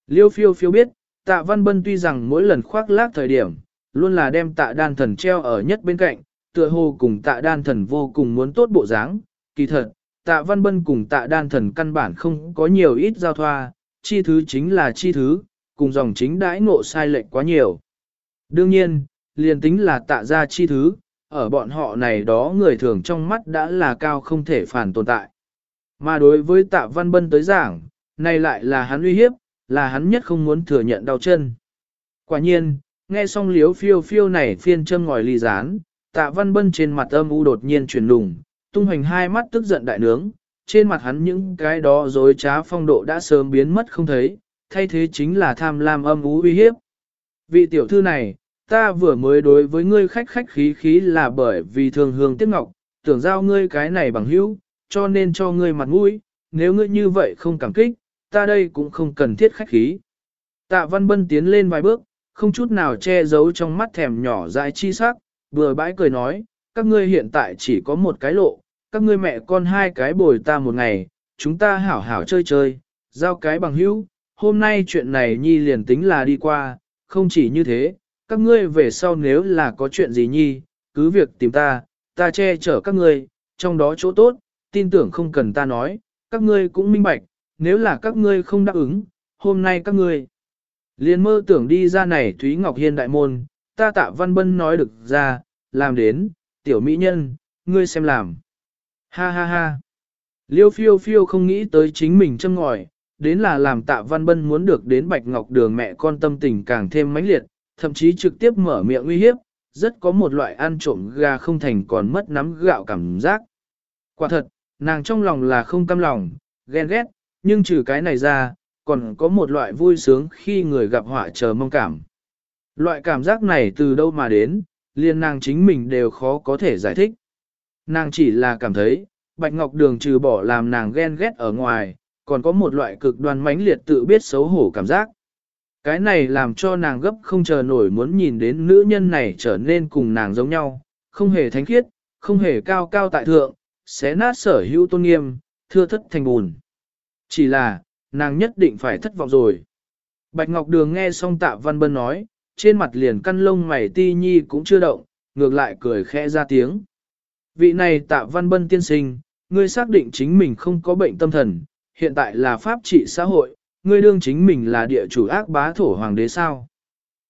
Liêu phiêu phiêu biết, tạ văn bân tuy rằng mỗi lần khoác lác thời điểm, luôn là đem tạ đan thần treo ở nhất bên cạnh, tựa hồ cùng tạ đan thần vô cùng muốn tốt bộ dáng, kỳ thật, tạ văn bân cùng tạ đan thần căn bản không có nhiều ít giao thoa, chi thứ chính là chi thứ, cùng dòng chính đãi ngộ sai lệch quá nhiều. Đương nhiên, liền tính là tạ ra chi thứ, ở bọn họ này đó người thường trong mắt đã là cao không thể phản tồn tại. Mà đối với tạ văn bân tới giảng, này lại là hắn uy hiếp, là hắn nhất không muốn thừa nhận đau chân. Quả nhiên, nghe xong liếu phiêu phiêu này phiên châm ngòi ly rán, tạ văn bân trên mặt âm u đột nhiên chuyển lùng, tung hoành hai mắt tức giận đại nướng, trên mặt hắn những cái đó dối trá phong độ đã sớm biến mất không thấy, thay thế chính là tham lam âm ú uy hiếp. Vị tiểu thư này, ta vừa mới đối với ngươi khách khách khí khí là bởi vì thường hương tiếc ngọc, tưởng giao ngươi cái này bằng hữu, cho nên cho ngươi mặt mũi, nếu ngươi như vậy không cảm kích, ta đây cũng không cần thiết khách khí. Tạ Văn Bân tiến lên vài bước, không chút nào che giấu trong mắt thèm nhỏ dại chi sắc, vừa bãi cười nói, các ngươi hiện tại chỉ có một cái lộ, các ngươi mẹ con hai cái bồi ta một ngày, chúng ta hảo hảo chơi chơi, giao cái bằng hữu, hôm nay chuyện này nhi liền tính là đi qua, không chỉ như thế, các ngươi về sau nếu là có chuyện gì nhi, cứ việc tìm ta, ta che chở các ngươi, trong đó chỗ tốt, tin tưởng không cần ta nói, các ngươi cũng minh bạch, nếu là các ngươi không đáp ứng, hôm nay các ngươi liền mơ tưởng đi ra này Thúy Ngọc Hiên đại môn, ta tạ văn bân nói được ra, làm đến, tiểu mỹ nhân, ngươi xem làm. Ha ha ha. Liêu phiêu phiêu không nghĩ tới chính mình châm ngòi, đến là làm tạ văn bân muốn được đến bạch ngọc đường mẹ con tâm tình càng thêm mãnh liệt, thậm chí trực tiếp mở miệng uy hiếp, rất có một loại ăn trộm gà không thành còn mất nắm gạo cảm giác. Quả thật, nàng trong lòng là không cam lòng, ghen ghét, nhưng trừ cái này ra, còn có một loại vui sướng khi người gặp họa chờ mong cảm. Loại cảm giác này từ đâu mà đến, liền nàng chính mình đều khó có thể giải thích. Nàng chỉ là cảm thấy, Bạch Ngọc Đường trừ bỏ làm nàng ghen ghét ở ngoài, còn có một loại cực đoan mãnh liệt tự biết xấu hổ cảm giác. Cái này làm cho nàng gấp không chờ nổi muốn nhìn đến nữ nhân này trở nên cùng nàng giống nhau, không hề thánh khiết, không hề cao cao tại thượng, xé nát sở hữu tôn nghiêm, thưa thất thành bùn. Chỉ là, nàng nhất định phải thất vọng rồi. Bạch Ngọc Đường nghe xong tạ văn bân nói, trên mặt liền căn lông mày ti nhi cũng chưa động, ngược lại cười khẽ ra tiếng. Vị này tạ văn bân tiên sinh, ngươi xác định chính mình không có bệnh tâm thần, hiện tại là pháp trị xã hội, ngươi đương chính mình là địa chủ ác bá thổ hoàng đế sao.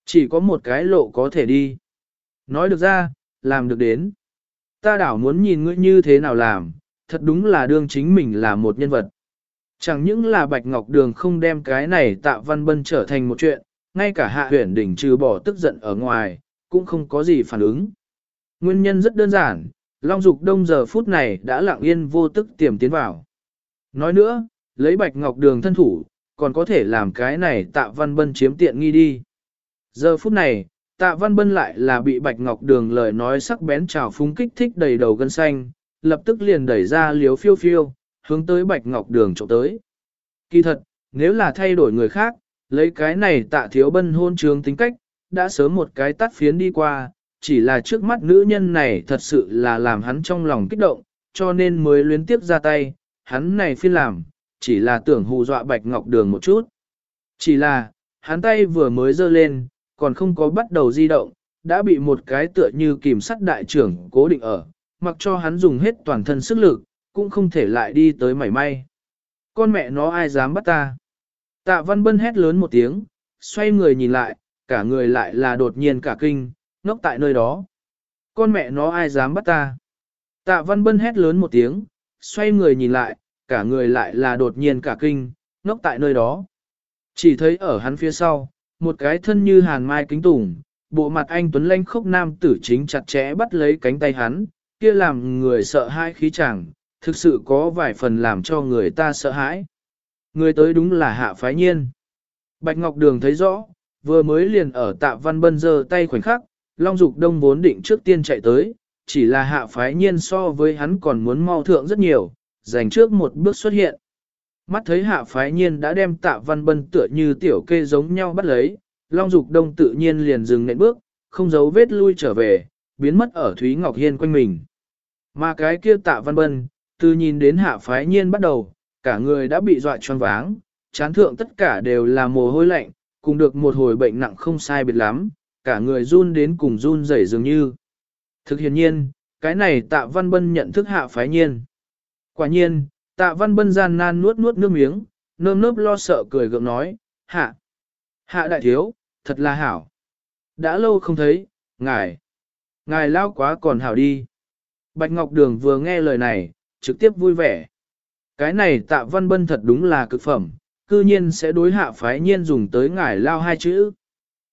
Chỉ có một cái lộ có thể đi. Nói được ra, làm được đến. Ta đảo muốn nhìn ngươi như thế nào làm, thật đúng là đương chính mình là một nhân vật. Chẳng những là Bạch Ngọc Đường không đem cái này tạ văn bân trở thành một chuyện, ngay cả hạ huyển đỉnh trừ bỏ tức giận ở ngoài, cũng không có gì phản ứng. Nguyên nhân rất đơn giản, Long Dục Đông giờ phút này đã lặng yên vô tức tiềm tiến vào. Nói nữa, lấy Bạch Ngọc Đường thân thủ, còn có thể làm cái này tạ văn bân chiếm tiện nghi đi. Giờ phút này, tạ văn bân lại là bị Bạch Ngọc Đường lời nói sắc bén trào phúng kích thích đầy đầu gân xanh, lập tức liền đẩy ra liếu phiêu phiêu, hướng tới Bạch Ngọc Đường trộm tới. Kỳ thật, nếu là thay đổi người khác, lấy cái này tạ thiếu bân hôn trường tính cách, đã sớm một cái tắt phiến đi qua, chỉ là trước mắt nữ nhân này thật sự là làm hắn trong lòng kích động, cho nên mới luyến tiếp ra tay, hắn này phiên làm, chỉ là tưởng hù dọa Bạch Ngọc Đường một chút. Chỉ là, hắn tay vừa mới giơ lên, còn không có bắt đầu di động, đã bị một cái tựa như kìm sắt đại trưởng cố định ở, mặc cho hắn dùng hết toàn thân sức lực, cũng không thể lại đi tới mảy may. Con mẹ nó ai dám bắt ta? Tạ Văn Bân hét lớn một tiếng, xoay người nhìn lại, cả người lại là đột nhiên cả kinh, ngốc tại nơi đó. Con mẹ nó ai dám bắt ta? Tạ Văn Bân hét lớn một tiếng, xoay người nhìn lại, cả người lại là đột nhiên cả kinh, ngốc tại nơi đó. Chỉ thấy ở hắn phía sau, một cái thân như hàn mai kính tủng, bộ mặt anh Tuấn Lanh khốc nam tử chính chặt chẽ bắt lấy cánh tay hắn, kia làm người sợ hãi khí chẳng, thực sự có vài phần làm cho người ta sợ hãi. Người tới đúng là hạ phái nhiên. Bạch Ngọc Đường thấy rõ, vừa mới liền ở tạ văn bân giơ tay khoảnh khắc, Long Dục Đông vốn định trước tiên chạy tới, chỉ là hạ phái nhiên so với hắn còn muốn mau thượng rất nhiều, dành trước một bước xuất hiện. Mắt thấy hạ phái nhiên đã đem tạ văn bân tựa như tiểu kê giống nhau bắt lấy, Long Dục Đông tự nhiên liền dừng nện bước, không giấu vết lui trở về, biến mất ở Thúy Ngọc Hiên quanh mình. Mà cái kia tạ văn bân, từ nhìn đến hạ phái nhiên bắt đầu, cả người đã bị dọa choáng váng, chán thượng tất cả đều là mồ hôi lạnh, cùng được một hồi bệnh nặng không sai biệt lắm, cả người run đến cùng run rẩy dường như. Thực hiện nhiên, cái này tạ văn bân nhận thức hạ phái nhiên. Quả nhiên, tạ văn bân gian nan nuốt nuốt nước miếng, nơm nớp lo sợ cười gượng nói, hạ, hạ đại thiếu, thật là hảo. Đã lâu không thấy, ngài, ngài lao quá còn hảo đi. Bạch Ngọc Đường vừa nghe lời này, trực tiếp vui vẻ. Cái này tạ văn bân thật đúng là cực phẩm, cư nhiên sẽ đối hạ phái nhiên dùng tới ngài lao hai chữ.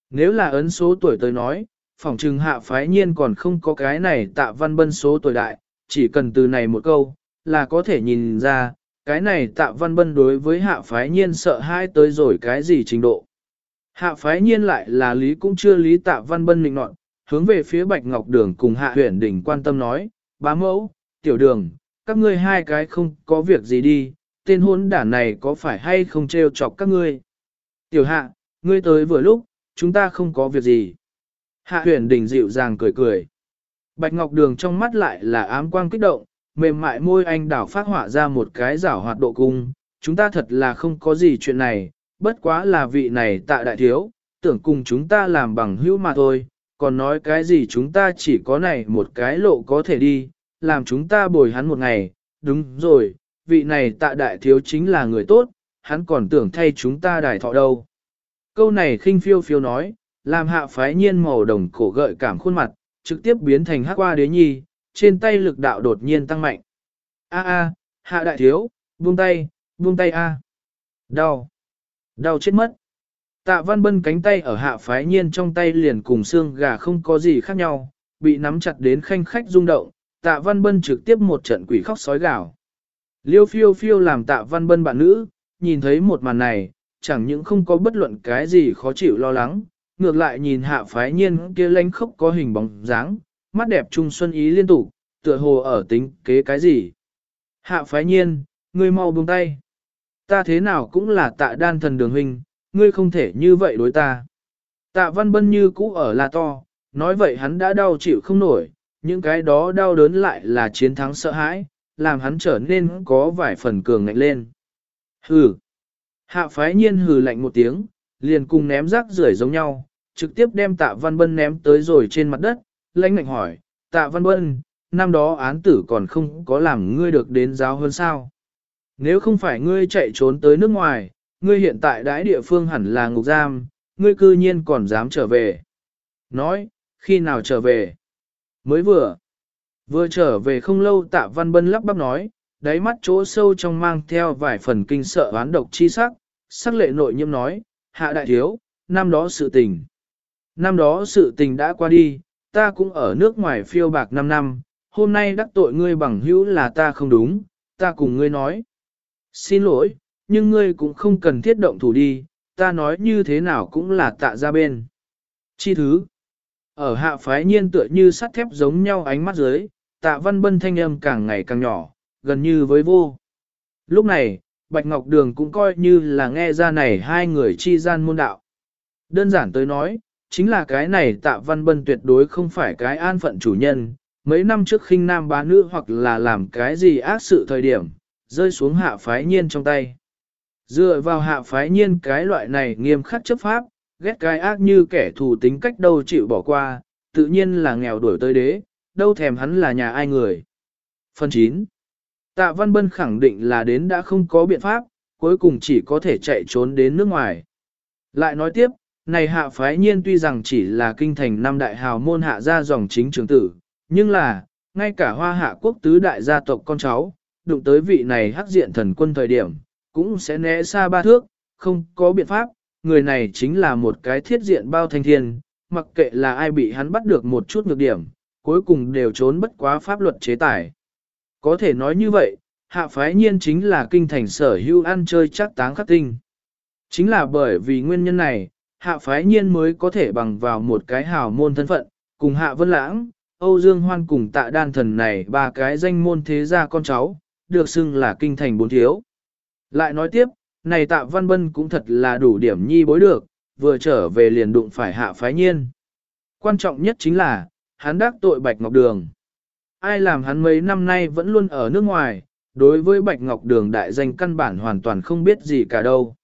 Nếu là ấn số tuổi tới nói, phỏng trừng hạ phái nhiên còn không có cái này tạ văn bân số tuổi đại, chỉ cần từ này một câu, là có thể nhìn ra, cái này tạ văn bân đối với hạ phái nhiên sợ hai tới rồi cái gì trình độ. Hạ phái nhiên lại là lý cũng chưa lý tạ văn bân định nọt, hướng về phía bạch ngọc đường cùng hạ huyện đỉnh quan tâm nói, bá mẫu, tiểu đường, các ngươi hai cái không có việc gì đi, tên hôn đản này có phải hay không trêu chọc các ngươi. Tiểu hạ, ngươi tới vừa lúc, chúng ta không có việc gì. Hạ huyền đỉnh dịu dàng cười cười. Bạch Ngọc Đường trong mắt lại là ám quang kích động, mềm mại môi anh đảo phát họa ra một cái giảo hoạt độ cung. Chúng ta thật là không có gì chuyện này, bất quá là vị này tạ đại thiếu, tưởng cùng chúng ta làm bằng hữu mà thôi, còn nói cái gì chúng ta chỉ có này một cái lộ có thể đi, làm chúng ta bồi hắn một ngày, đúng rồi, vị này tạ đại thiếu chính là người tốt, hắn còn tưởng thay chúng ta đài thọ đâu. Câu này khinh phiêu phiêu nói, làm hạ phái nhiên màu đồng cổ gợi cảm khuôn mặt, trực tiếp biến thành hắc qua đế nhi, trên tay lực đạo đột nhiên tăng mạnh. A a, hạ đại thiếu, buông tay, buông tay a. Đau, đau chết mất. Tạ văn bân cánh tay ở hạ phái nhiên trong tay liền cùng xương gà không có gì khác nhau, bị nắm chặt đến khanh khách rung động, tạ văn bân trực tiếp một trận quỷ khóc sói gào. Liêu phiêu phiêu làm tạ văn bân bạn nữ, nhìn thấy một màn này, chẳng những không có bất luận cái gì khó chịu lo lắng, ngược lại nhìn hạ phái nhiên kia lánh khóc có hình bóng dáng, mắt đẹp trung xuân ý liên tục, tựa hồ ở tính kế cái gì. Hạ phái nhiên, ngươi mau buông tay. Ta thế nào cũng là tạ đan thần đường huynh, ngươi không thể như vậy đối ta. Tạ văn bân như cũ ở là to, nói vậy hắn đã đau chịu không nổi, những cái đó đau đớn lại là chiến thắng sợ hãi, làm hắn trở nên có vài phần cường ngạnh lên. Hừ. Hạ phái nhiên hừ lạnh một tiếng, liền cùng ném rác rưởi giống nhau, trực tiếp đem tạ văn bân ném tới rồi trên mặt đất, lãnh ngạnh hỏi, tạ văn bân, năm đó án tử còn không có làm ngươi được đến giáo hơn sao. Nếu không phải ngươi chạy trốn tới nước ngoài, ngươi hiện tại đãi địa phương hẳn là ngục giam, ngươi cư nhiên còn dám trở về. Nói, khi nào trở về? Mới vừa. Vừa trở về không lâu tạ văn bân lắp bắp nói, đáy mắt chỗ sâu trong mang theo vài phần kinh sợ oán độc chi sắc, sắc lệ nội nhiễm nói, hạ đại thiếu, năm đó sự tình. Năm đó sự tình đã qua đi, ta cũng ở nước ngoài phiêu bạc 5 năm, hôm nay đắc tội ngươi bằng hữu là ta không đúng, ta cùng ngươi nói. Xin lỗi, nhưng ngươi cũng không cần thiết động thủ đi, ta nói như thế nào cũng là tạ ra bên. Chi thứ, ở hạ phái nhiên tựa như sắt thép giống nhau ánh mắt dưới, tạ văn bân thanh âm càng ngày càng nhỏ, gần như với vô. Lúc này, Bạch Ngọc Đường cũng coi như là nghe ra này hai người chi gian môn đạo. Đơn giản tới nói, chính là cái này tạ văn bân tuyệt đối không phải cái an phận chủ nhân, mấy năm trước khinh nam bá nữ hoặc là làm cái gì ác sự thời điểm, rơi xuống hạ phái nhiên trong tay. Dựa vào hạ phái nhiên cái loại này nghiêm khắc chấp pháp, ghét cái ác như kẻ thù tính cách đâu chịu bỏ qua, tự nhiên là nghèo đuổi tới đế, đâu thèm hắn là nhà ai người. Phần 9. Tạ Văn Bân khẳng định là đến đã không có biện pháp, cuối cùng chỉ có thể chạy trốn đến nước ngoài. Lại nói tiếp, này hạ phái nhiên tuy rằng chỉ là kinh thành năm đại hào môn hạ gia dòng chính trường tử, nhưng là, ngay cả hoa hạ quốc tứ đại gia tộc con cháu, đụng tới vị này hắc diện thần quân thời điểm, cũng sẽ né xa ba thước, không có biện pháp, người này chính là một cái thiết diện bao thanh thiên, mặc kệ là ai bị hắn bắt được một chút ngược điểm, cuối cùng đều trốn bất quá pháp luật chế tài. Có thể nói như vậy, hạ phái nhiên chính là kinh thành sở hữu ăn chơi chắc táng khắc tinh. Chính là bởi vì nguyên nhân này, hạ phái nhiên mới có thể bằng vào một cái hào môn thân phận, cùng hạ vân lãng, Âu Dương Hoan cùng tạ đan thần này ba cái danh môn thế gia con cháu, được xưng là kinh thành bốn thiếu. Lại nói tiếp, này tạ văn bân cũng thật là đủ điểm nhi bối được, vừa trở về liền đụng phải hạ phái nhiên. Quan trọng nhất chính là, hắn đắc tội Bạch Ngọc Đường. Ai làm hắn mấy năm nay vẫn luôn ở nước ngoài, đối với Bạch Ngọc Đường đại danh căn bản hoàn toàn không biết gì cả đâu.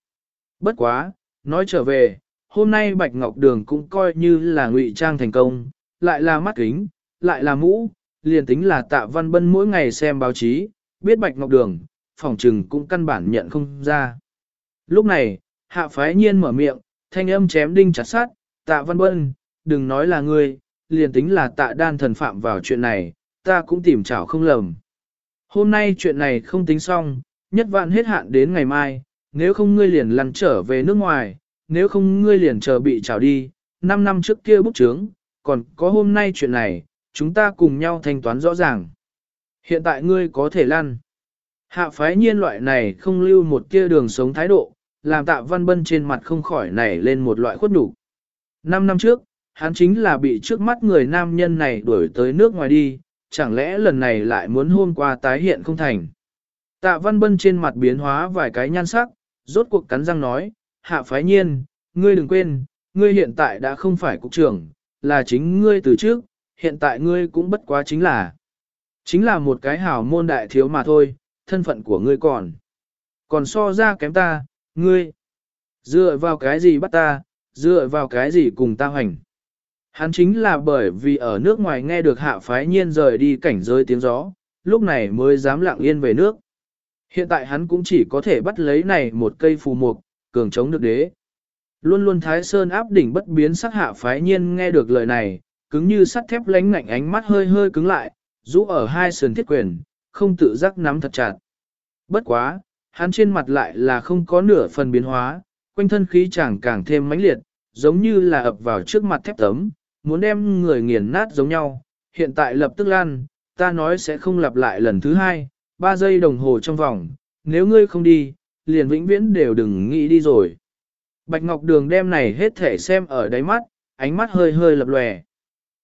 Bất quá, nói trở về, hôm nay Bạch Ngọc Đường cũng coi như là ngụy trang thành công, lại là mắt kính, lại là mũ, liền tính là tạ văn bân mỗi ngày xem báo chí, biết Bạch Ngọc Đường, phòng trừng cũng căn bản nhận không ra. Lúc này, hạ phái nhiên mở miệng, thanh âm chém đinh chặt sát, tạ văn bân, đừng nói là ngươi, liền tính là tạ đan thần phạm vào chuyện này, ta cũng tìm chảo không lầm. Hôm nay chuyện này không tính xong, nhất vạn hết hạn đến ngày mai, nếu không ngươi liền lăn trở về nước ngoài, nếu không ngươi liền chờ bị trào đi, 5 năm trước kia bút chướng, còn có hôm nay chuyện này, chúng ta cùng nhau thanh toán rõ ràng. Hiện tại ngươi có thể lăn. Hạ phái nhiên loại này không lưu một kia đường sống thái độ, làm tạ văn bân trên mặt không khỏi nảy lên một loại khuất nhục. Năm năm trước, hắn chính là bị trước mắt người nam nhân này đuổi tới nước ngoài đi, chẳng lẽ lần này lại muốn hôm qua tái hiện không thành. Tạ văn bân trên mặt biến hóa vài cái nhan sắc, rốt cuộc cắn răng nói, hạ phái nhiên, ngươi đừng quên, ngươi hiện tại đã không phải cục trưởng, là chính ngươi từ trước, hiện tại ngươi cũng bất quá chính là. Chính là một cái hảo môn đại thiếu mà thôi, thân phận của ngươi còn. Còn so ra kém ta, ngươi. Dựa vào cái gì bắt ta, dựa vào cái gì cùng ta hành? Hắn chính là bởi vì ở nước ngoài nghe được hạ phái nhiên rời đi cảnh rơi tiếng gió, lúc này mới dám lặng yên về nước. Hiện tại hắn cũng chỉ có thể bắt lấy này một cây phù mục, cường chống được đế. Luôn luôn thái sơn áp đỉnh bất biến sắc hạ phái nhiên nghe được lời này, cứng như sắt thép lánh ngạnh ánh mắt hơi hơi cứng lại, rũ ở hai sườn thiết quyền, không tự giác nắm thật chặt. Bất quá, hắn trên mặt lại là không có nửa phần biến hóa, quanh thân khí chẳng càng thêm mãnh liệt, giống như là ập vào trước mặt thép tấm, muốn đem người nghiền nát giống nhau. Hiện tại lập tức lan, ta nói sẽ không lặp lại lần thứ hai, ba giây đồng hồ trong vòng, nếu ngươi không đi, liền vĩnh viễn đều đừng nghĩ đi rồi. Bạch Ngọc Đường đem này hết thể xem ở đáy mắt, ánh mắt hơi hơi lập lòe.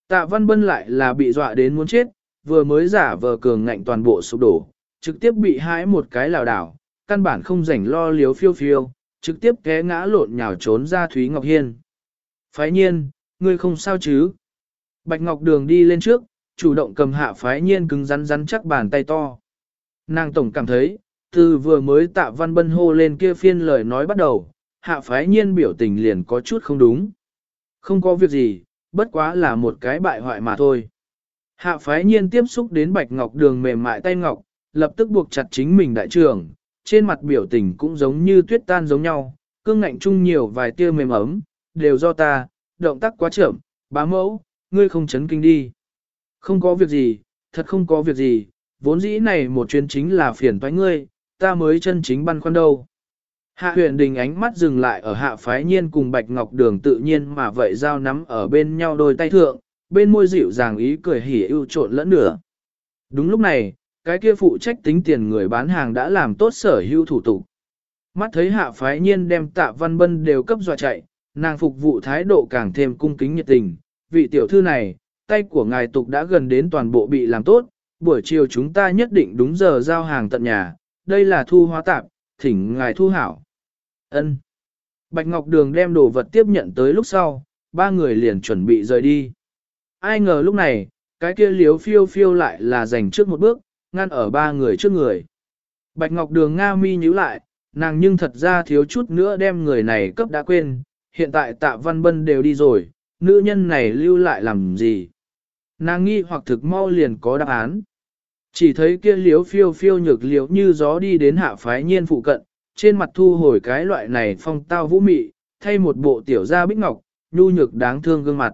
Tạ Văn Bân lại là bị dọa đến muốn chết, vừa mới giả vờ cường ngạnh toàn bộ sụp đổ, trực tiếp bị hãi một cái lào đảo, căn bản không rảnh lo liếu phiêu phiêu, trực tiếp té ngã lộn nhào trốn ra Thúy Ngọc Hiên. Phái nhiên, ngươi không sao chứ? Bạch Ngọc Đường đi lên trước, chủ động cầm hạ phái nhiên cứng rắn rắn chắc bàn tay to. Nàng tổng cảm thấy, từ vừa mới tạ văn bân hô lên kia phiên lời nói bắt đầu, hạ phái nhiên biểu tình liền có chút không đúng. Không có việc gì, bất quá là một cái bại hoại mà thôi. Hạ phái nhiên tiếp xúc đến bạch ngọc đường mềm mại tay ngọc, lập tức buộc chặt chính mình đại trưởng, trên mặt biểu tình cũng giống như tuyết tan giống nhau, cương ngạnh chung nhiều vài tia mềm ấm, đều do ta, động tác quá chậm, bá mẫu, ngươi không chấn kinh đi. Không có việc gì, thật không có việc gì, vốn dĩ này một chuyến chính là phiền toái ngươi, ta mới chân chính băn khoăn đâu. Hạ huyện đình ánh mắt dừng lại ở hạ phái nhiên cùng bạch ngọc đường tự nhiên mà vậy giao nắm ở bên nhau đôi tay thượng, bên môi dịu dàng ý cười hỉ ưu trộn lẫn nửa. Đúng lúc này, cái kia phụ trách tính tiền người bán hàng đã làm tốt sở hữu thủ tục. Mắt thấy hạ phái nhiên đem tạ văn bân đều cấp dọa chạy, nàng phục vụ thái độ càng thêm cung kính nhiệt tình. Vị tiểu thư này, tay của ngài tục đã gần đến toàn bộ bị làm tốt, buổi chiều chúng ta nhất định đúng giờ giao hàng tận nhà, đây là thu hóa tạp, thỉnh ngài thu hảo. Ân. Bạch Ngọc Đường đem đồ vật tiếp nhận tới lúc sau, ba người liền chuẩn bị rời đi. Ai ngờ lúc này, cái kia liếu phiêu phiêu lại là giành trước một bước, ngăn ở ba người trước người. Bạch Ngọc Đường Nga mi nhíu lại, nàng nhưng thật ra thiếu chút nữa đem người này cấp đã quên, hiện tại tạ văn bân đều đi rồi, nữ nhân này lưu lại làm gì. Nàng nghi hoặc thực mau liền có đáp án. Chỉ thấy kia liếu phiêu phiêu nhược liếu như gió đi đến hạ phái nhiên phụ cận, trên mặt thu hồi cái loại này phong tao vũ mị, thay một bộ tiểu gia bích ngọc, nhu nhược đáng thương gương mặt.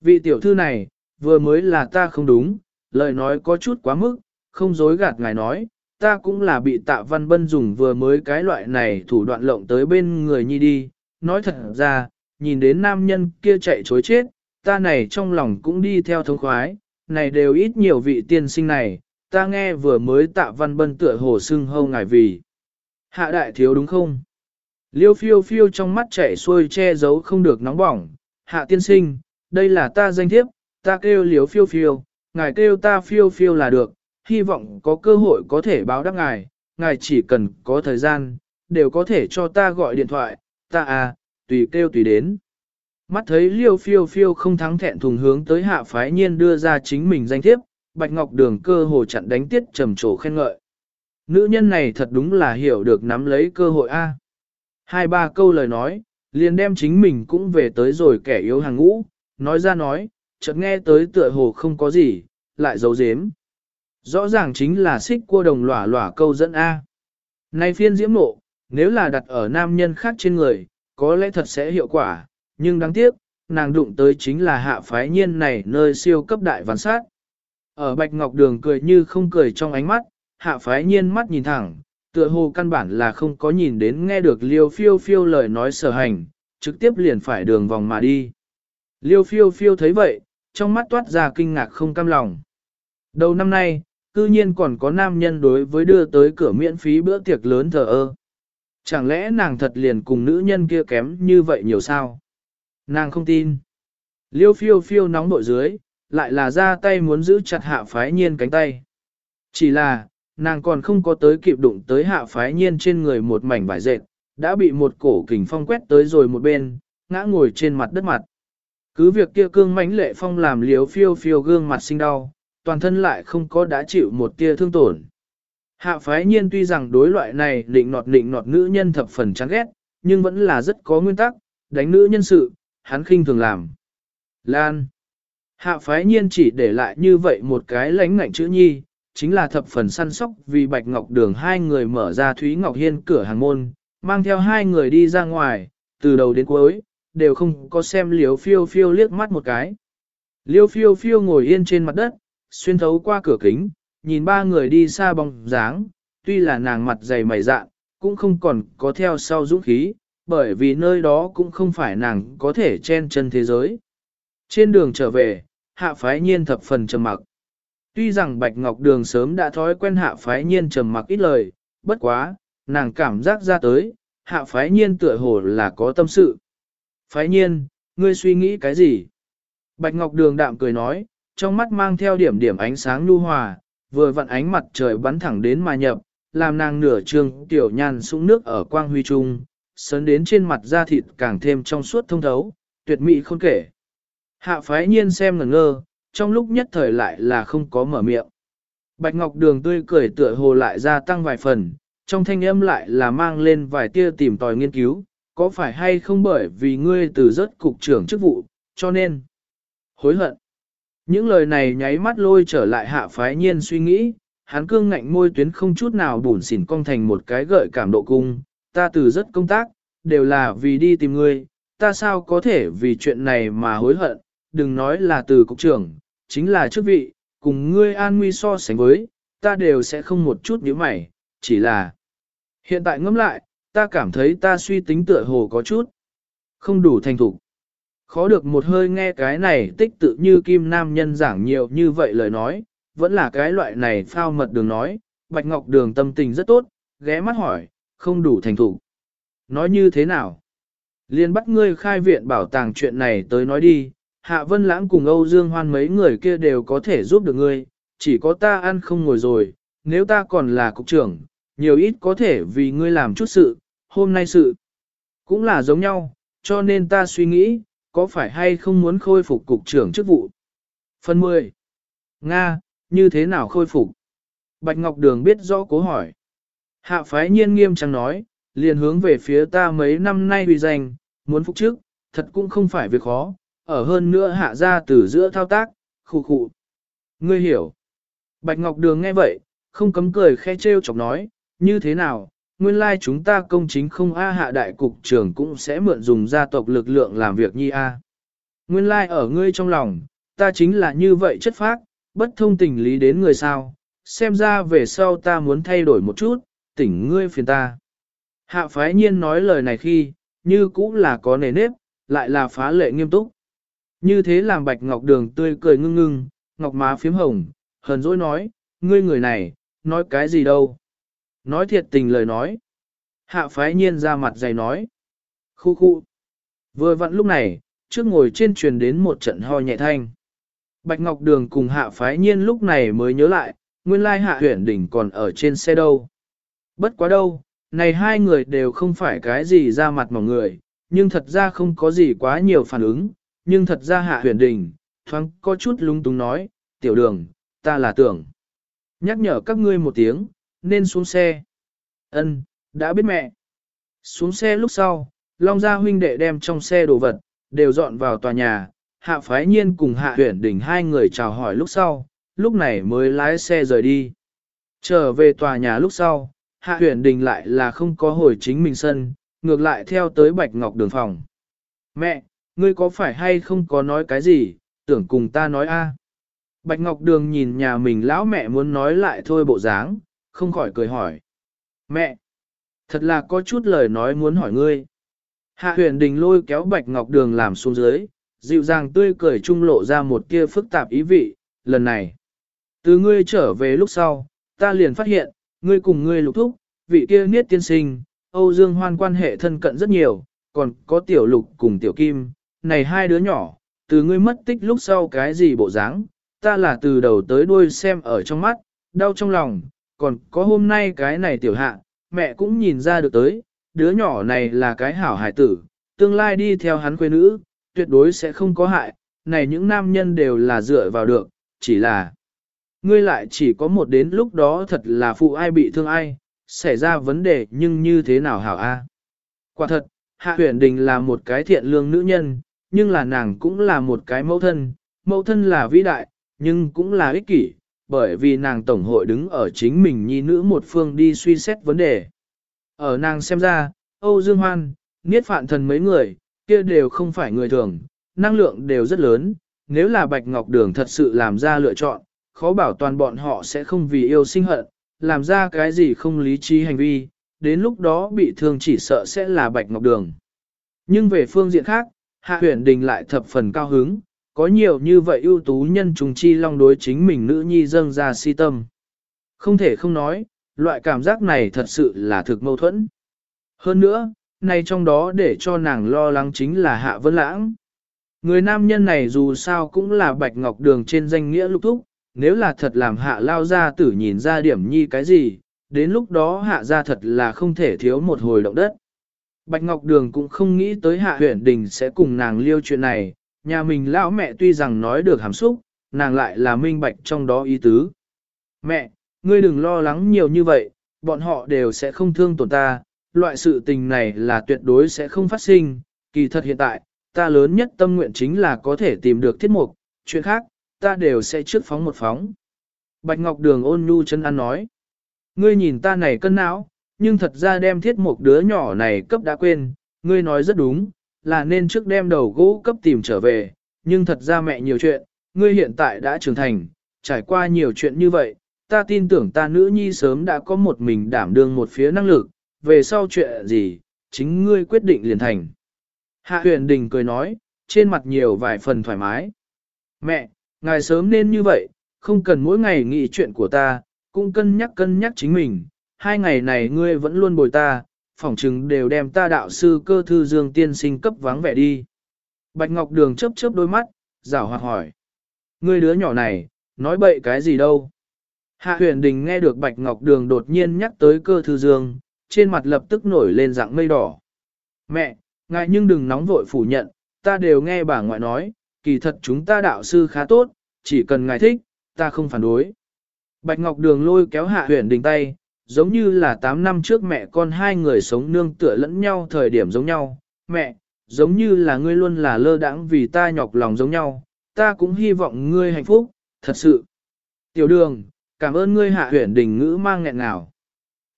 Vị tiểu thư này, vừa mới là ta không đúng, lời nói có chút quá mức, không dối gạt ngài nói, ta cũng là bị tạ văn bân dùng vừa mới cái loại này thủ đoạn lộng tới bên người nhi đi, nói thật ra, nhìn đến nam nhân kia chạy chối chết, ta này trong lòng cũng đi theo thống khoái, này đều ít nhiều vị tiên sinh này, ta nghe vừa mới tạ văn bân tựa hồ sưng hâu ngài vì. Hạ đại thiếu đúng không? Liêu phiêu phiêu trong mắt chảy xuôi che giấu không được nóng bỏng. Hạ tiên sinh, đây là ta danh thiếp, ta kêu liêu phiêu phiêu, ngài kêu ta phiêu phiêu là được, hy vọng có cơ hội có thể báo đáp ngài, ngài chỉ cần có thời gian, đều có thể cho ta gọi điện thoại, ta à, tùy kêu tùy đến. Mắt thấy liêu phiêu phiêu không thắng thẹn thùng hướng tới hạ phái nhiên đưa ra chính mình danh thiếp, Bạch Ngọc Đường cơ hồ chặn đánh tiết trầm trồ khen ngợi. Nữ nhân này thật đúng là hiểu được nắm lấy cơ hội A. Hai ba câu lời nói, liền đem chính mình cũng về tới rồi kẻ yếu hàng ngũ, nói ra nói, chợt nghe tới tựa hồ không có gì, lại giấu giếm. Rõ ràng chính là xích cua đồng lỏa lỏa câu dẫn A. Này phiên diễm nộ, nếu là đặt ở nam nhân khác trên người, có lẽ thật sẽ hiệu quả, nhưng đáng tiếc, nàng đụng tới chính là hạ phái nhiên này nơi siêu cấp đại văn sát. Ở Bạch Ngọc Đường cười như không cười trong ánh mắt, hạ phái nhiên mắt nhìn thẳng, tựa hồ căn bản là không có nhìn đến nghe được liêu phiêu phiêu lời nói sở hành, trực tiếp liền phải đường vòng mà đi. Liêu phiêu phiêu thấy vậy, trong mắt toát ra kinh ngạc không cam lòng. Đầu năm nay, cư nhiên còn có nam nhân đối với đưa tới cửa miễn phí bữa tiệc lớn thờ ơ. Chẳng lẽ nàng thật liền cùng nữ nhân kia kém như vậy nhiều sao? Nàng không tin. Liêu phiêu phiêu nóng nội dưới, lại là ra tay muốn giữ chặt hạ phái nhiên cánh tay. Chỉ là, nàng còn không có tới kịp đụng tới hạ phái nhiên trên người một mảnh vải dệt, đã bị một cổ kình phong quét tới rồi một bên, ngã ngồi trên mặt đất mặt. Cứ việc kia cương mãnh lệ phong làm liếu phiêu phiêu gương mặt sinh đau, toàn thân lại không có đã chịu một tia thương tổn. Hạ phái nhiên tuy rằng đối loại này định nọt định nọt nữ nhân thập phần chán ghét, nhưng vẫn là rất có nguyên tắc, đánh nữ nhân sự, hắn khinh thường làm. Lan. Hạ phái nhiên chỉ để lại như vậy một cái lánh ngạnh chữ nhi, chính là thập phần săn sóc vì Bạch Ngọc Đường hai người mở ra Thúy Ngọc Hiên cửa hàng môn, mang theo hai người đi ra ngoài, từ đầu đến cuối, đều không có xem liếu phiêu phiêu liếc mắt một cái. Liêu phiêu phiêu ngồi yên trên mặt đất, xuyên thấu qua cửa kính, nhìn ba người đi xa bóng dáng, tuy là nàng mặt dày mày dạn, cũng không còn có theo sau dũng khí, bởi vì nơi đó cũng không phải nàng có thể chen chân thế giới. Trên đường trở về, hạ phái nhiên thập phần trầm mặc. Tuy rằng Bạch Ngọc Đường sớm đã thói quen hạ phái nhiên trầm mặc ít lời, bất quá, nàng cảm giác ra tới, hạ phái nhiên tựa hồ là có tâm sự. Phái nhiên, ngươi suy nghĩ cái gì? Bạch Ngọc Đường đạm cười nói, trong mắt mang theo điểm điểm ánh sáng nhu hòa, vừa vặn ánh mặt trời bắn thẳng đến mà nhập, làm nàng nửa trương tiểu nhan sũng nước ở quang huy trung, sớn đến trên mặt da thịt càng thêm trong suốt thông thấu, tuyệt mỹ không kể. Hạ phái nhiên xem ngẩn ngơ, trong lúc nhất thời lại là không có mở miệng. Bạch Ngọc Đường tươi cười tựa hồ lại gia tăng vài phần, trong thanh âm lại là mang lên vài tia tìm tòi nghiên cứu, có phải hay không bởi vì ngươi từ rất cục trưởng chức vụ, cho nên hối hận. Những lời này nháy mắt lôi trở lại hạ phái nhiên suy nghĩ, hắn cương ngạnh môi tuyến không chút nào bủn xỉn cong thành một cái gợi cảm độ cung, ta từ rất công tác, đều là vì đi tìm ngươi, ta sao có thể vì chuyện này mà hối hận, đừng nói là từ cục trưởng, chính là chức vị, cùng ngươi an nguy so sánh với, ta đều sẽ không một chút nhíu mày, chỉ là hiện tại ngẫm lại, ta cảm thấy ta suy tính tựa hồ có chút không đủ thành thục. Khó được một hơi nghe cái này tích tự như kim nam nhân giảng nhiều như vậy lời nói, vẫn là cái loại này phao mật đường nói, Bạch Ngọc Đường tâm tình rất tốt, ghé mắt hỏi, không đủ thành thục. Nói như thế nào? Liên bắt ngươi khai viện bảo tàng chuyện này tới nói đi, Hạ Vân Lãng cùng Âu Dương Hoan mấy người kia đều có thể giúp được ngươi, chỉ có ta ăn không ngồi rồi, nếu ta còn là cục trưởng, nhiều ít có thể vì ngươi làm chút sự, hôm nay sự cũng là giống nhau, cho nên ta suy nghĩ, có phải hay không muốn khôi phục cục trưởng chức vụ? Phần 10. Nga, như thế nào khôi phục? Bạch Ngọc Đường biết rõ cố hỏi. Hạ phái nhiên nghiêm trang nói, liền hướng về phía ta mấy năm nay vì danh, muốn phục trước, thật cũng không phải việc khó, ở hơn nữa hạ ra từ giữa thao tác, khu khu. Ngươi hiểu. Bạch Ngọc Đường nghe vậy, không cấm cười khe trêu chọc nói, như thế nào, nguyên lai like chúng ta công chính không A hạ đại cục trưởng cũng sẽ mượn dùng gia tộc lực lượng làm việc nhi A. Nguyên lai like ở ngươi trong lòng, ta chính là như vậy chất phác, bất thông tình lý đến người sao, xem ra về sau ta muốn thay đổi một chút, tỉnh ngươi phiền ta. Hạ phái nhiên nói lời này khi, như cũng là có nề nếp, lại là phá lệ nghiêm túc. Như thế làm bạch ngọc đường tươi cười ngưng ngưng, ngọc má phím hồng, hờn dỗi nói, ngươi người này, nói cái gì đâu. Nói thiệt tình lời nói. Hạ phái nhiên ra mặt dày nói. Khu khu. Vừa vặn lúc này, trước ngồi trên truyền đến một trận ho nhẹ thanh. Bạch Ngọc Đường cùng hạ phái nhiên lúc này mới nhớ lại, nguyên lai hạ huyển đỉnh còn ở trên xe đâu. Bất quá đâu, này hai người đều không phải cái gì ra mặt mỏng người, nhưng thật ra không có gì quá nhiều phản ứng, nhưng thật ra hạ huyền đình, thoáng có chút lung túng nói, tiểu đường, ta là tưởng. Nhắc nhở các ngươi một tiếng, nên xuống xe. Ân, đã biết mẹ. Xuống xe lúc sau, Long Gia huynh đệ đem trong xe đồ vật, đều dọn vào tòa nhà, hạ phái nhiên cùng hạ Huyền Đình hai người chào hỏi lúc sau, lúc này mới lái xe rời đi. Trở về tòa nhà lúc sau, hạ Huyền đình lại là không có hồi chính mình sân, ngược lại theo tới Bạch Ngọc đường phòng. Mẹ, ngươi có phải hay không có nói cái gì, tưởng cùng ta nói a? Bạch Ngọc Đường nhìn nhà mình lão mẹ muốn nói lại thôi bộ dáng, không khỏi cười hỏi. Mẹ! Thật là có chút lời nói muốn hỏi ngươi. Hạ huyền đình lôi kéo Bạch Ngọc Đường làm xuống dưới, dịu dàng tươi cười trung lộ ra một kia phức tạp ý vị, lần này. Từ ngươi trở về lúc sau, ta liền phát hiện, ngươi cùng ngươi lục thúc, vị kia niết tiên sinh, Âu Dương Hoan quan hệ thân cận rất nhiều, còn có tiểu lục cùng tiểu kim, này hai đứa nhỏ, từ ngươi mất tích lúc sau cái gì bộ dáng, ta là từ đầu tới đuôi xem ở trong mắt, đau trong lòng, còn có hôm nay cái này tiểu hạ, mẹ cũng nhìn ra được tới, đứa nhỏ này là cái hảo hải tử, tương lai đi theo hắn quê nữ, tuyệt đối sẽ không có hại, này những nam nhân đều là dựa vào được, chỉ là ngươi lại chỉ có một đến lúc đó thật là phụ ai bị thương ai, xảy ra vấn đề nhưng như thế nào hảo a? Quả thật, Hạ Huyền Đình là một cái thiện lương nữ nhân, nhưng là nàng cũng là một cái mẫu thân, mẫu thân là vĩ đại, nhưng cũng là ích kỷ, bởi vì nàng tổng hội đứng ở chính mình nhi nữ một phương đi suy xét vấn đề. Ở nàng xem ra, Âu Dương Hoan, Niết Phạn Thần mấy người, kia đều không phải người thường, năng lượng đều rất lớn, nếu là Bạch Ngọc Đường thật sự làm ra lựa chọn, khó bảo toàn bọn họ sẽ không vì yêu sinh hận, làm ra cái gì không lý trí hành vi, đến lúc đó bị thương chỉ sợ sẽ là Bạch Ngọc Đường. Nhưng về phương diện khác, Hạ Huyền Đình lại thập phần cao hứng, có nhiều như vậy ưu tú nhân trùng chi long đối chính mình nữ nhi dâng ra si tâm. Không thể không nói, loại cảm giác này thật sự là thực mâu thuẫn. Hơn nữa, này trong đó để cho nàng lo lắng chính là Hạ Vân Lãng. Người nam nhân này dù sao cũng là Bạch Ngọc Đường trên danh nghĩa lục thúc, nếu là thật làm Hạ lao ra tử nhìn ra điểm nhi cái gì, đến lúc đó Hạ ra thật là không thể thiếu một hồi động đất. Bạch Ngọc Đường cũng không nghĩ tới Hạ Huyền đình sẽ cùng nàng liêu chuyện này, nhà mình lão mẹ tuy rằng nói được hàm xúc, nàng lại là minh bạch trong đó ý tứ. Mẹ, ngươi đừng lo lắng nhiều như vậy, bọn họ đều sẽ không thương tổn ta, loại sự tình này là tuyệt đối sẽ không phát sinh, kỳ thật hiện tại, ta lớn nhất tâm nguyện chính là có thể tìm được thiết mục, chuyện khác, ta đều sẽ trước phóng một phóng. Bạch Ngọc Đường ôn nhu chân ăn nói, ngươi nhìn ta này cân não, nhưng thật ra đem thiết một đứa nhỏ này cấp đã quên, ngươi nói rất đúng, là nên trước đem đầu gỗ cấp tìm trở về, nhưng thật ra mẹ nhiều chuyện, ngươi hiện tại đã trưởng thành, trải qua nhiều chuyện như vậy, ta tin tưởng ta nữ nhi sớm đã có một mình đảm đương một phía năng lực, về sau chuyện gì, chính ngươi quyết định liền thành. Hạ huyền đình cười nói, trên mặt nhiều vài phần thoải mái. Mẹ, ngài sớm nên như vậy, không cần mỗi ngày nghĩ chuyện của ta, cũng cân nhắc cân nhắc chính mình, hai ngày này ngươi vẫn luôn bồi ta, phỏng chừng đều đem ta đạo sư cơ thư dương tiên sinh cấp vắng vẻ đi. Bạch Ngọc Đường chớp chớp đôi mắt, rảo hoạt hỏi. Ngươi đứa nhỏ này, nói bậy cái gì đâu? Hạ huyền đình nghe được Bạch Ngọc Đường đột nhiên nhắc tới cơ thư dương, trên mặt lập tức nổi lên dạng mây đỏ. Mẹ, ngài nhưng đừng nóng vội phủ nhận, ta đều nghe bà ngoại nói, kỳ thật chúng ta đạo sư khá tốt, chỉ cần ngài thích, ta không phản đối. Bạch Ngọc Đường lôi kéo hạ huyền đình tay, giống như là 8 năm trước mẹ con hai người sống nương tựa lẫn nhau thời điểm giống nhau. Mẹ, giống như là ngươi luôn là lơ đãng vì ta nhọc lòng giống nhau, ta cũng hy vọng ngươi hạnh phúc, thật sự. Tiểu đường, cảm ơn ngươi hạ huyển đình ngữ mang nghẹn nào.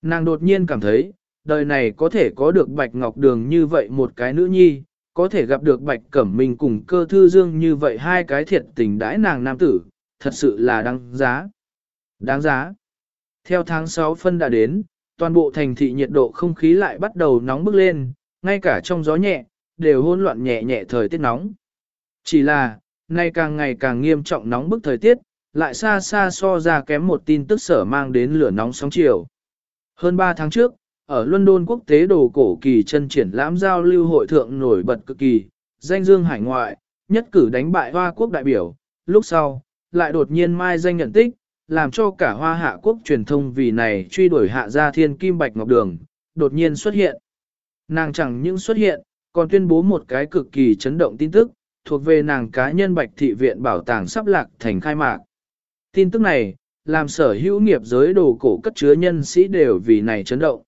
Nàng đột nhiên cảm thấy, đời này có thể có được bạch ngọc đường như vậy một cái nữ nhi, có thể gặp được bạch cẩm mình cùng cơ thư dương như vậy hai cái thiệt tình đãi nàng nam tử, thật sự là đáng giá. Đáng giá. Theo tháng 6 phân đã đến, toàn bộ thành thị nhiệt độ không khí lại bắt đầu nóng bức lên, ngay cả trong gió nhẹ, đều hỗn loạn nhẹ nhẹ thời tiết nóng. Chỉ là, nay càng ngày càng nghiêm trọng nóng bức thời tiết, lại xa xa so ra kém một tin tức sở mang đến lửa nóng sóng chiều. Hơn 3 tháng trước, ở London quốc tế đồ cổ kỳ chân triển lãm giao lưu hội thượng nổi bật cực kỳ, danh dương hải ngoại, nhất cử đánh bại Hoa quốc đại biểu, lúc sau, lại đột nhiên mai danh nhận tích, làm cho cả hoa hạ quốc truyền thông vì này truy đuổi hạ gia thiên kim bạch ngọc đường, đột nhiên xuất hiện. Nàng chẳng những xuất hiện, còn tuyên bố một cái cực kỳ chấn động tin tức, thuộc về nàng cá nhân bạch thị viện bảo tàng sắp lạc thành khai mạc. Tin tức này, làm sở hữu nghiệp giới đồ cổ cất chứa nhân sĩ đều vì này chấn động.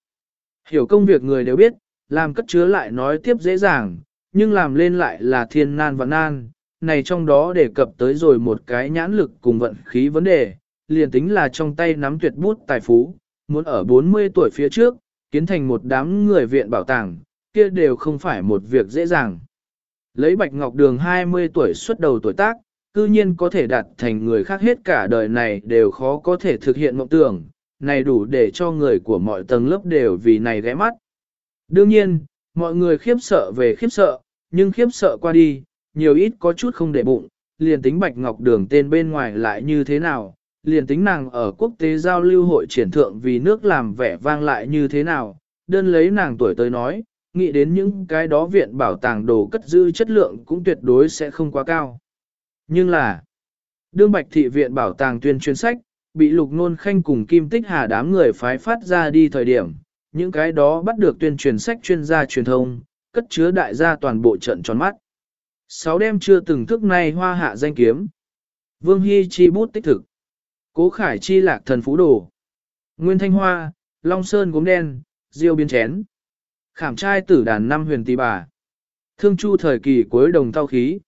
Hiểu công việc người đều biết, làm cất chứa lại nói tiếp dễ dàng, nhưng làm lên lại là thiên nan và nan, này trong đó đề cập tới rồi một cái nhãn lực cùng vận khí vấn đề, liền tính là trong tay nắm tuyệt bút tài phú, muốn ở 40 tuổi phía trước, kiến thành một đám người viện bảo tàng, kia đều không phải một việc dễ dàng. Lấy Bạch Ngọc Đường 20 tuổi xuất đầu tuổi tác, cư nhiên có thể đạt thành người khác hết cả đời này đều khó có thể thực hiện mộng tưởng, này đủ để cho người của mọi tầng lớp đều vì này ghé mắt. Đương nhiên, mọi người khiếp sợ về khiếp sợ, nhưng khiếp sợ qua đi, nhiều ít có chút không để bụng, liền tính Bạch Ngọc Đường tên bên ngoài lại như thế nào, liền tính nàng ở quốc tế giao lưu hội triển thượng vì nước làm vẻ vang lại như thế nào, đơn lấy nàng tuổi tới nói, nghĩ đến những cái đó viện bảo tàng đồ cất giữ chất lượng cũng tuyệt đối sẽ không quá cao. Nhưng là, đương bạch thị viện bảo tàng tuyên truyền sách, bị lục nôn khanh cùng kim tích hà đám người phái phát ra đi thời điểm, những cái đó bắt được tuyên truyền sách chuyên gia truyền thông, cất chứa đại gia toàn bộ trận tròn mắt. Sáu đêm chưa từng thức này hoa hạ danh kiếm. Vương Hy chi bút tích thực. Cố khải chi lạc thần phú đồ. Nguyên thanh hoa, long sơn gốm đen, diêu biến chén. Khảm trai tử đàn năm huyền tỷ bà. Thương chu thời kỳ cuối đồng tao khí.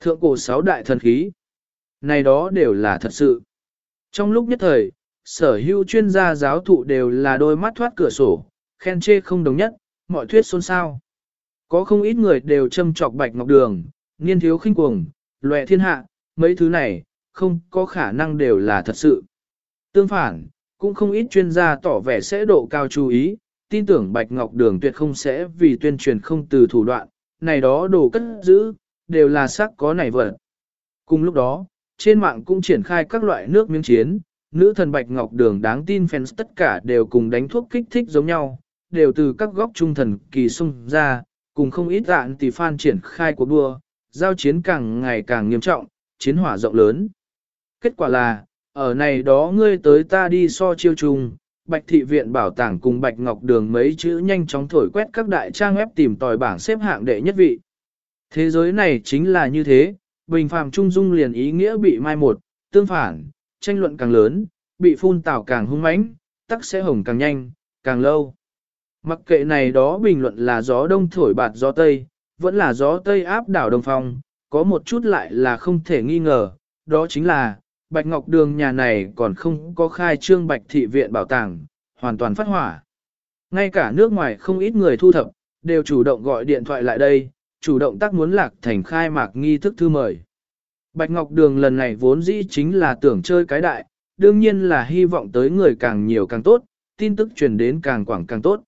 Thượng cổ sáu đại thần khí. Này đó đều là thật sự. Trong lúc nhất thời, sở hữu chuyên gia giáo thụ đều là đôi mắt thoát cửa sổ, khen chê không đồng nhất, mọi thuyết xôn xao. Có không ít người đều châm trọc bạch ngọc đường, niên thiếu khinh cuồng, lòe thiên hạ, mấy thứ này, không có khả năng đều là thật sự. Tương phản, cũng không ít chuyên gia tỏ vẻ sẽ độ cao chú ý, tin tưởng bạch ngọc đường tuyệt không sẽ vì tuyên truyền không từ thủ đoạn, này đó đồ cất giữ, đều là sắc có nảy vật. Cùng lúc đó, trên mạng cũng triển khai các loại nước miếng chiến, nữ thần bạch ngọc đường đáng tin fans tất cả đều cùng đánh thuốc kích thích giống nhau, đều từ các góc trung thần kỳ xung ra, cùng không ít dạn tỷ fan triển khai cuộc đua, giao chiến càng ngày càng nghiêm trọng, chiến hỏa rộng lớn. Kết quả là, ở này đó ngươi tới ta đi so chiêu trùng, Bạch Thị Viện Bảo tàng cùng Bạch Ngọc Đường mấy chữ nhanh chóng thổi quét các đại trang web tìm tòi bảng xếp hạng đệ nhất vị. Thế giới này chính là như thế, bình phàm trung dung liền ý nghĩa bị mai một, tương phản, tranh luận càng lớn, bị phun tảo càng hung mãnh, tắc sẽ hồng càng nhanh, càng lâu. Mặc kệ này đó bình luận là gió đông thổi bạt gió tây, vẫn là gió tây áp đảo đồng phong, có một chút lại là không thể nghi ngờ, đó chính là, Bạch Ngọc Đường nhà này còn không có khai trương Bạch Thị Viện Bảo tàng, hoàn toàn phát hỏa. Ngay cả nước ngoài không ít người thu thập, đều chủ động gọi điện thoại lại đây, chủ động tác muốn lạc thành khai mạc nghi thức thư mời. Bạch Ngọc Đường lần này vốn dĩ chính là tưởng chơi cái đại, đương nhiên là hy vọng tới người càng nhiều càng tốt, tin tức truyền đến càng quảng càng tốt.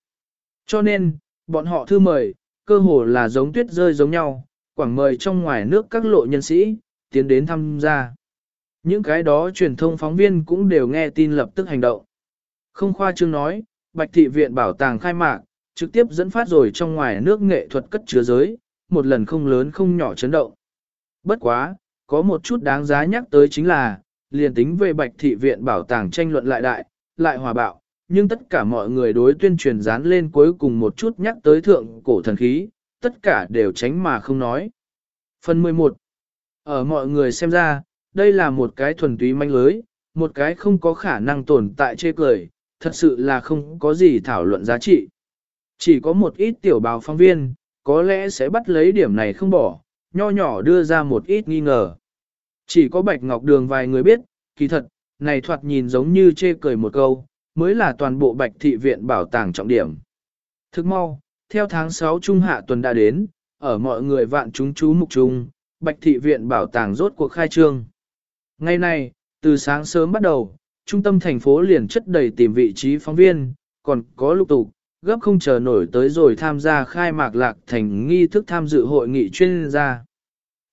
Cho nên, bọn họ thư mời, cơ hồ là giống tuyết rơi giống nhau, quảng mời trong ngoài nước các lộ nhân sĩ, tiến đến tham gia. Những cái đó truyền thông phóng viên cũng đều nghe tin lập tức hành động. Không khoa trương nói, Bạch Thị Viện Bảo tàng khai mạc, trực tiếp dẫn phát rồi trong ngoài nước nghệ thuật cất chứa giới, một lần không lớn không nhỏ chấn động. Bất quá, có một chút đáng giá nhắc tới chính là, liền tính về Bạch Thị Viện Bảo tàng tranh luận lại đại, lại hòa bạo, nhưng tất cả mọi người đối tuyên truyền dán lên cuối cùng một chút nhắc tới thượng cổ thần khí, tất cả đều tránh mà không nói. Phần 11 Ở mọi người xem ra, đây là một cái thuần túy manh lưới, một cái không có khả năng tồn tại chê cười, thật sự là không có gì thảo luận giá trị. Chỉ có một ít tiểu báo phóng viên, có lẽ sẽ bắt lấy điểm này không bỏ, nho nhỏ đưa ra một ít nghi ngờ. Chỉ có Bạch Ngọc Đường vài người biết, kỳ thật, này thoạt nhìn giống như chê cười một câu, mới là toàn bộ Bạch Thị Viện bảo tàng trọng điểm. Thức mau, theo tháng 6 Trung Hạ tuần đã đến, ở mọi người vạn chúng chú mục trung, Bạch Thị Viện bảo tàng rốt cuộc khai trương. Ngày nay, từ sáng sớm bắt đầu, trung tâm thành phố liền chất đầy tìm vị trí phóng viên, còn có lục tục, gấp không chờ nổi tới rồi tham gia khai mạc lạc thành nghi thức tham dự hội nghị chuyên gia.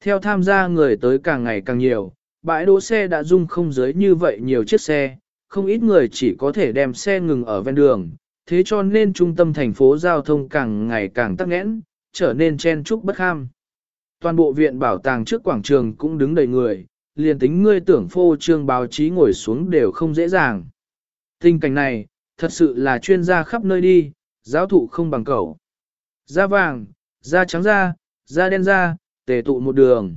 Theo tham gia người tới càng ngày càng nhiều, bãi đỗ xe đã dung không dưới như vậy nhiều chiếc xe, không ít người chỉ có thể đem xe ngừng ở ven đường, thế cho nên trung tâm thành phố giao thông càng ngày càng tắc nghẽn, trở nên chen trúc bất kham. Toàn bộ viện bảo tàng trước quảng trường cũng đứng đầy người, liền tính ngươi tưởng phô trương báo chí ngồi xuống đều không dễ dàng. Tình cảnh này, thật sự là chuyên gia khắp nơi đi, giáo thụ không bằng cầu. Da vàng, da trắng da, da đen da, tề tụ một đường.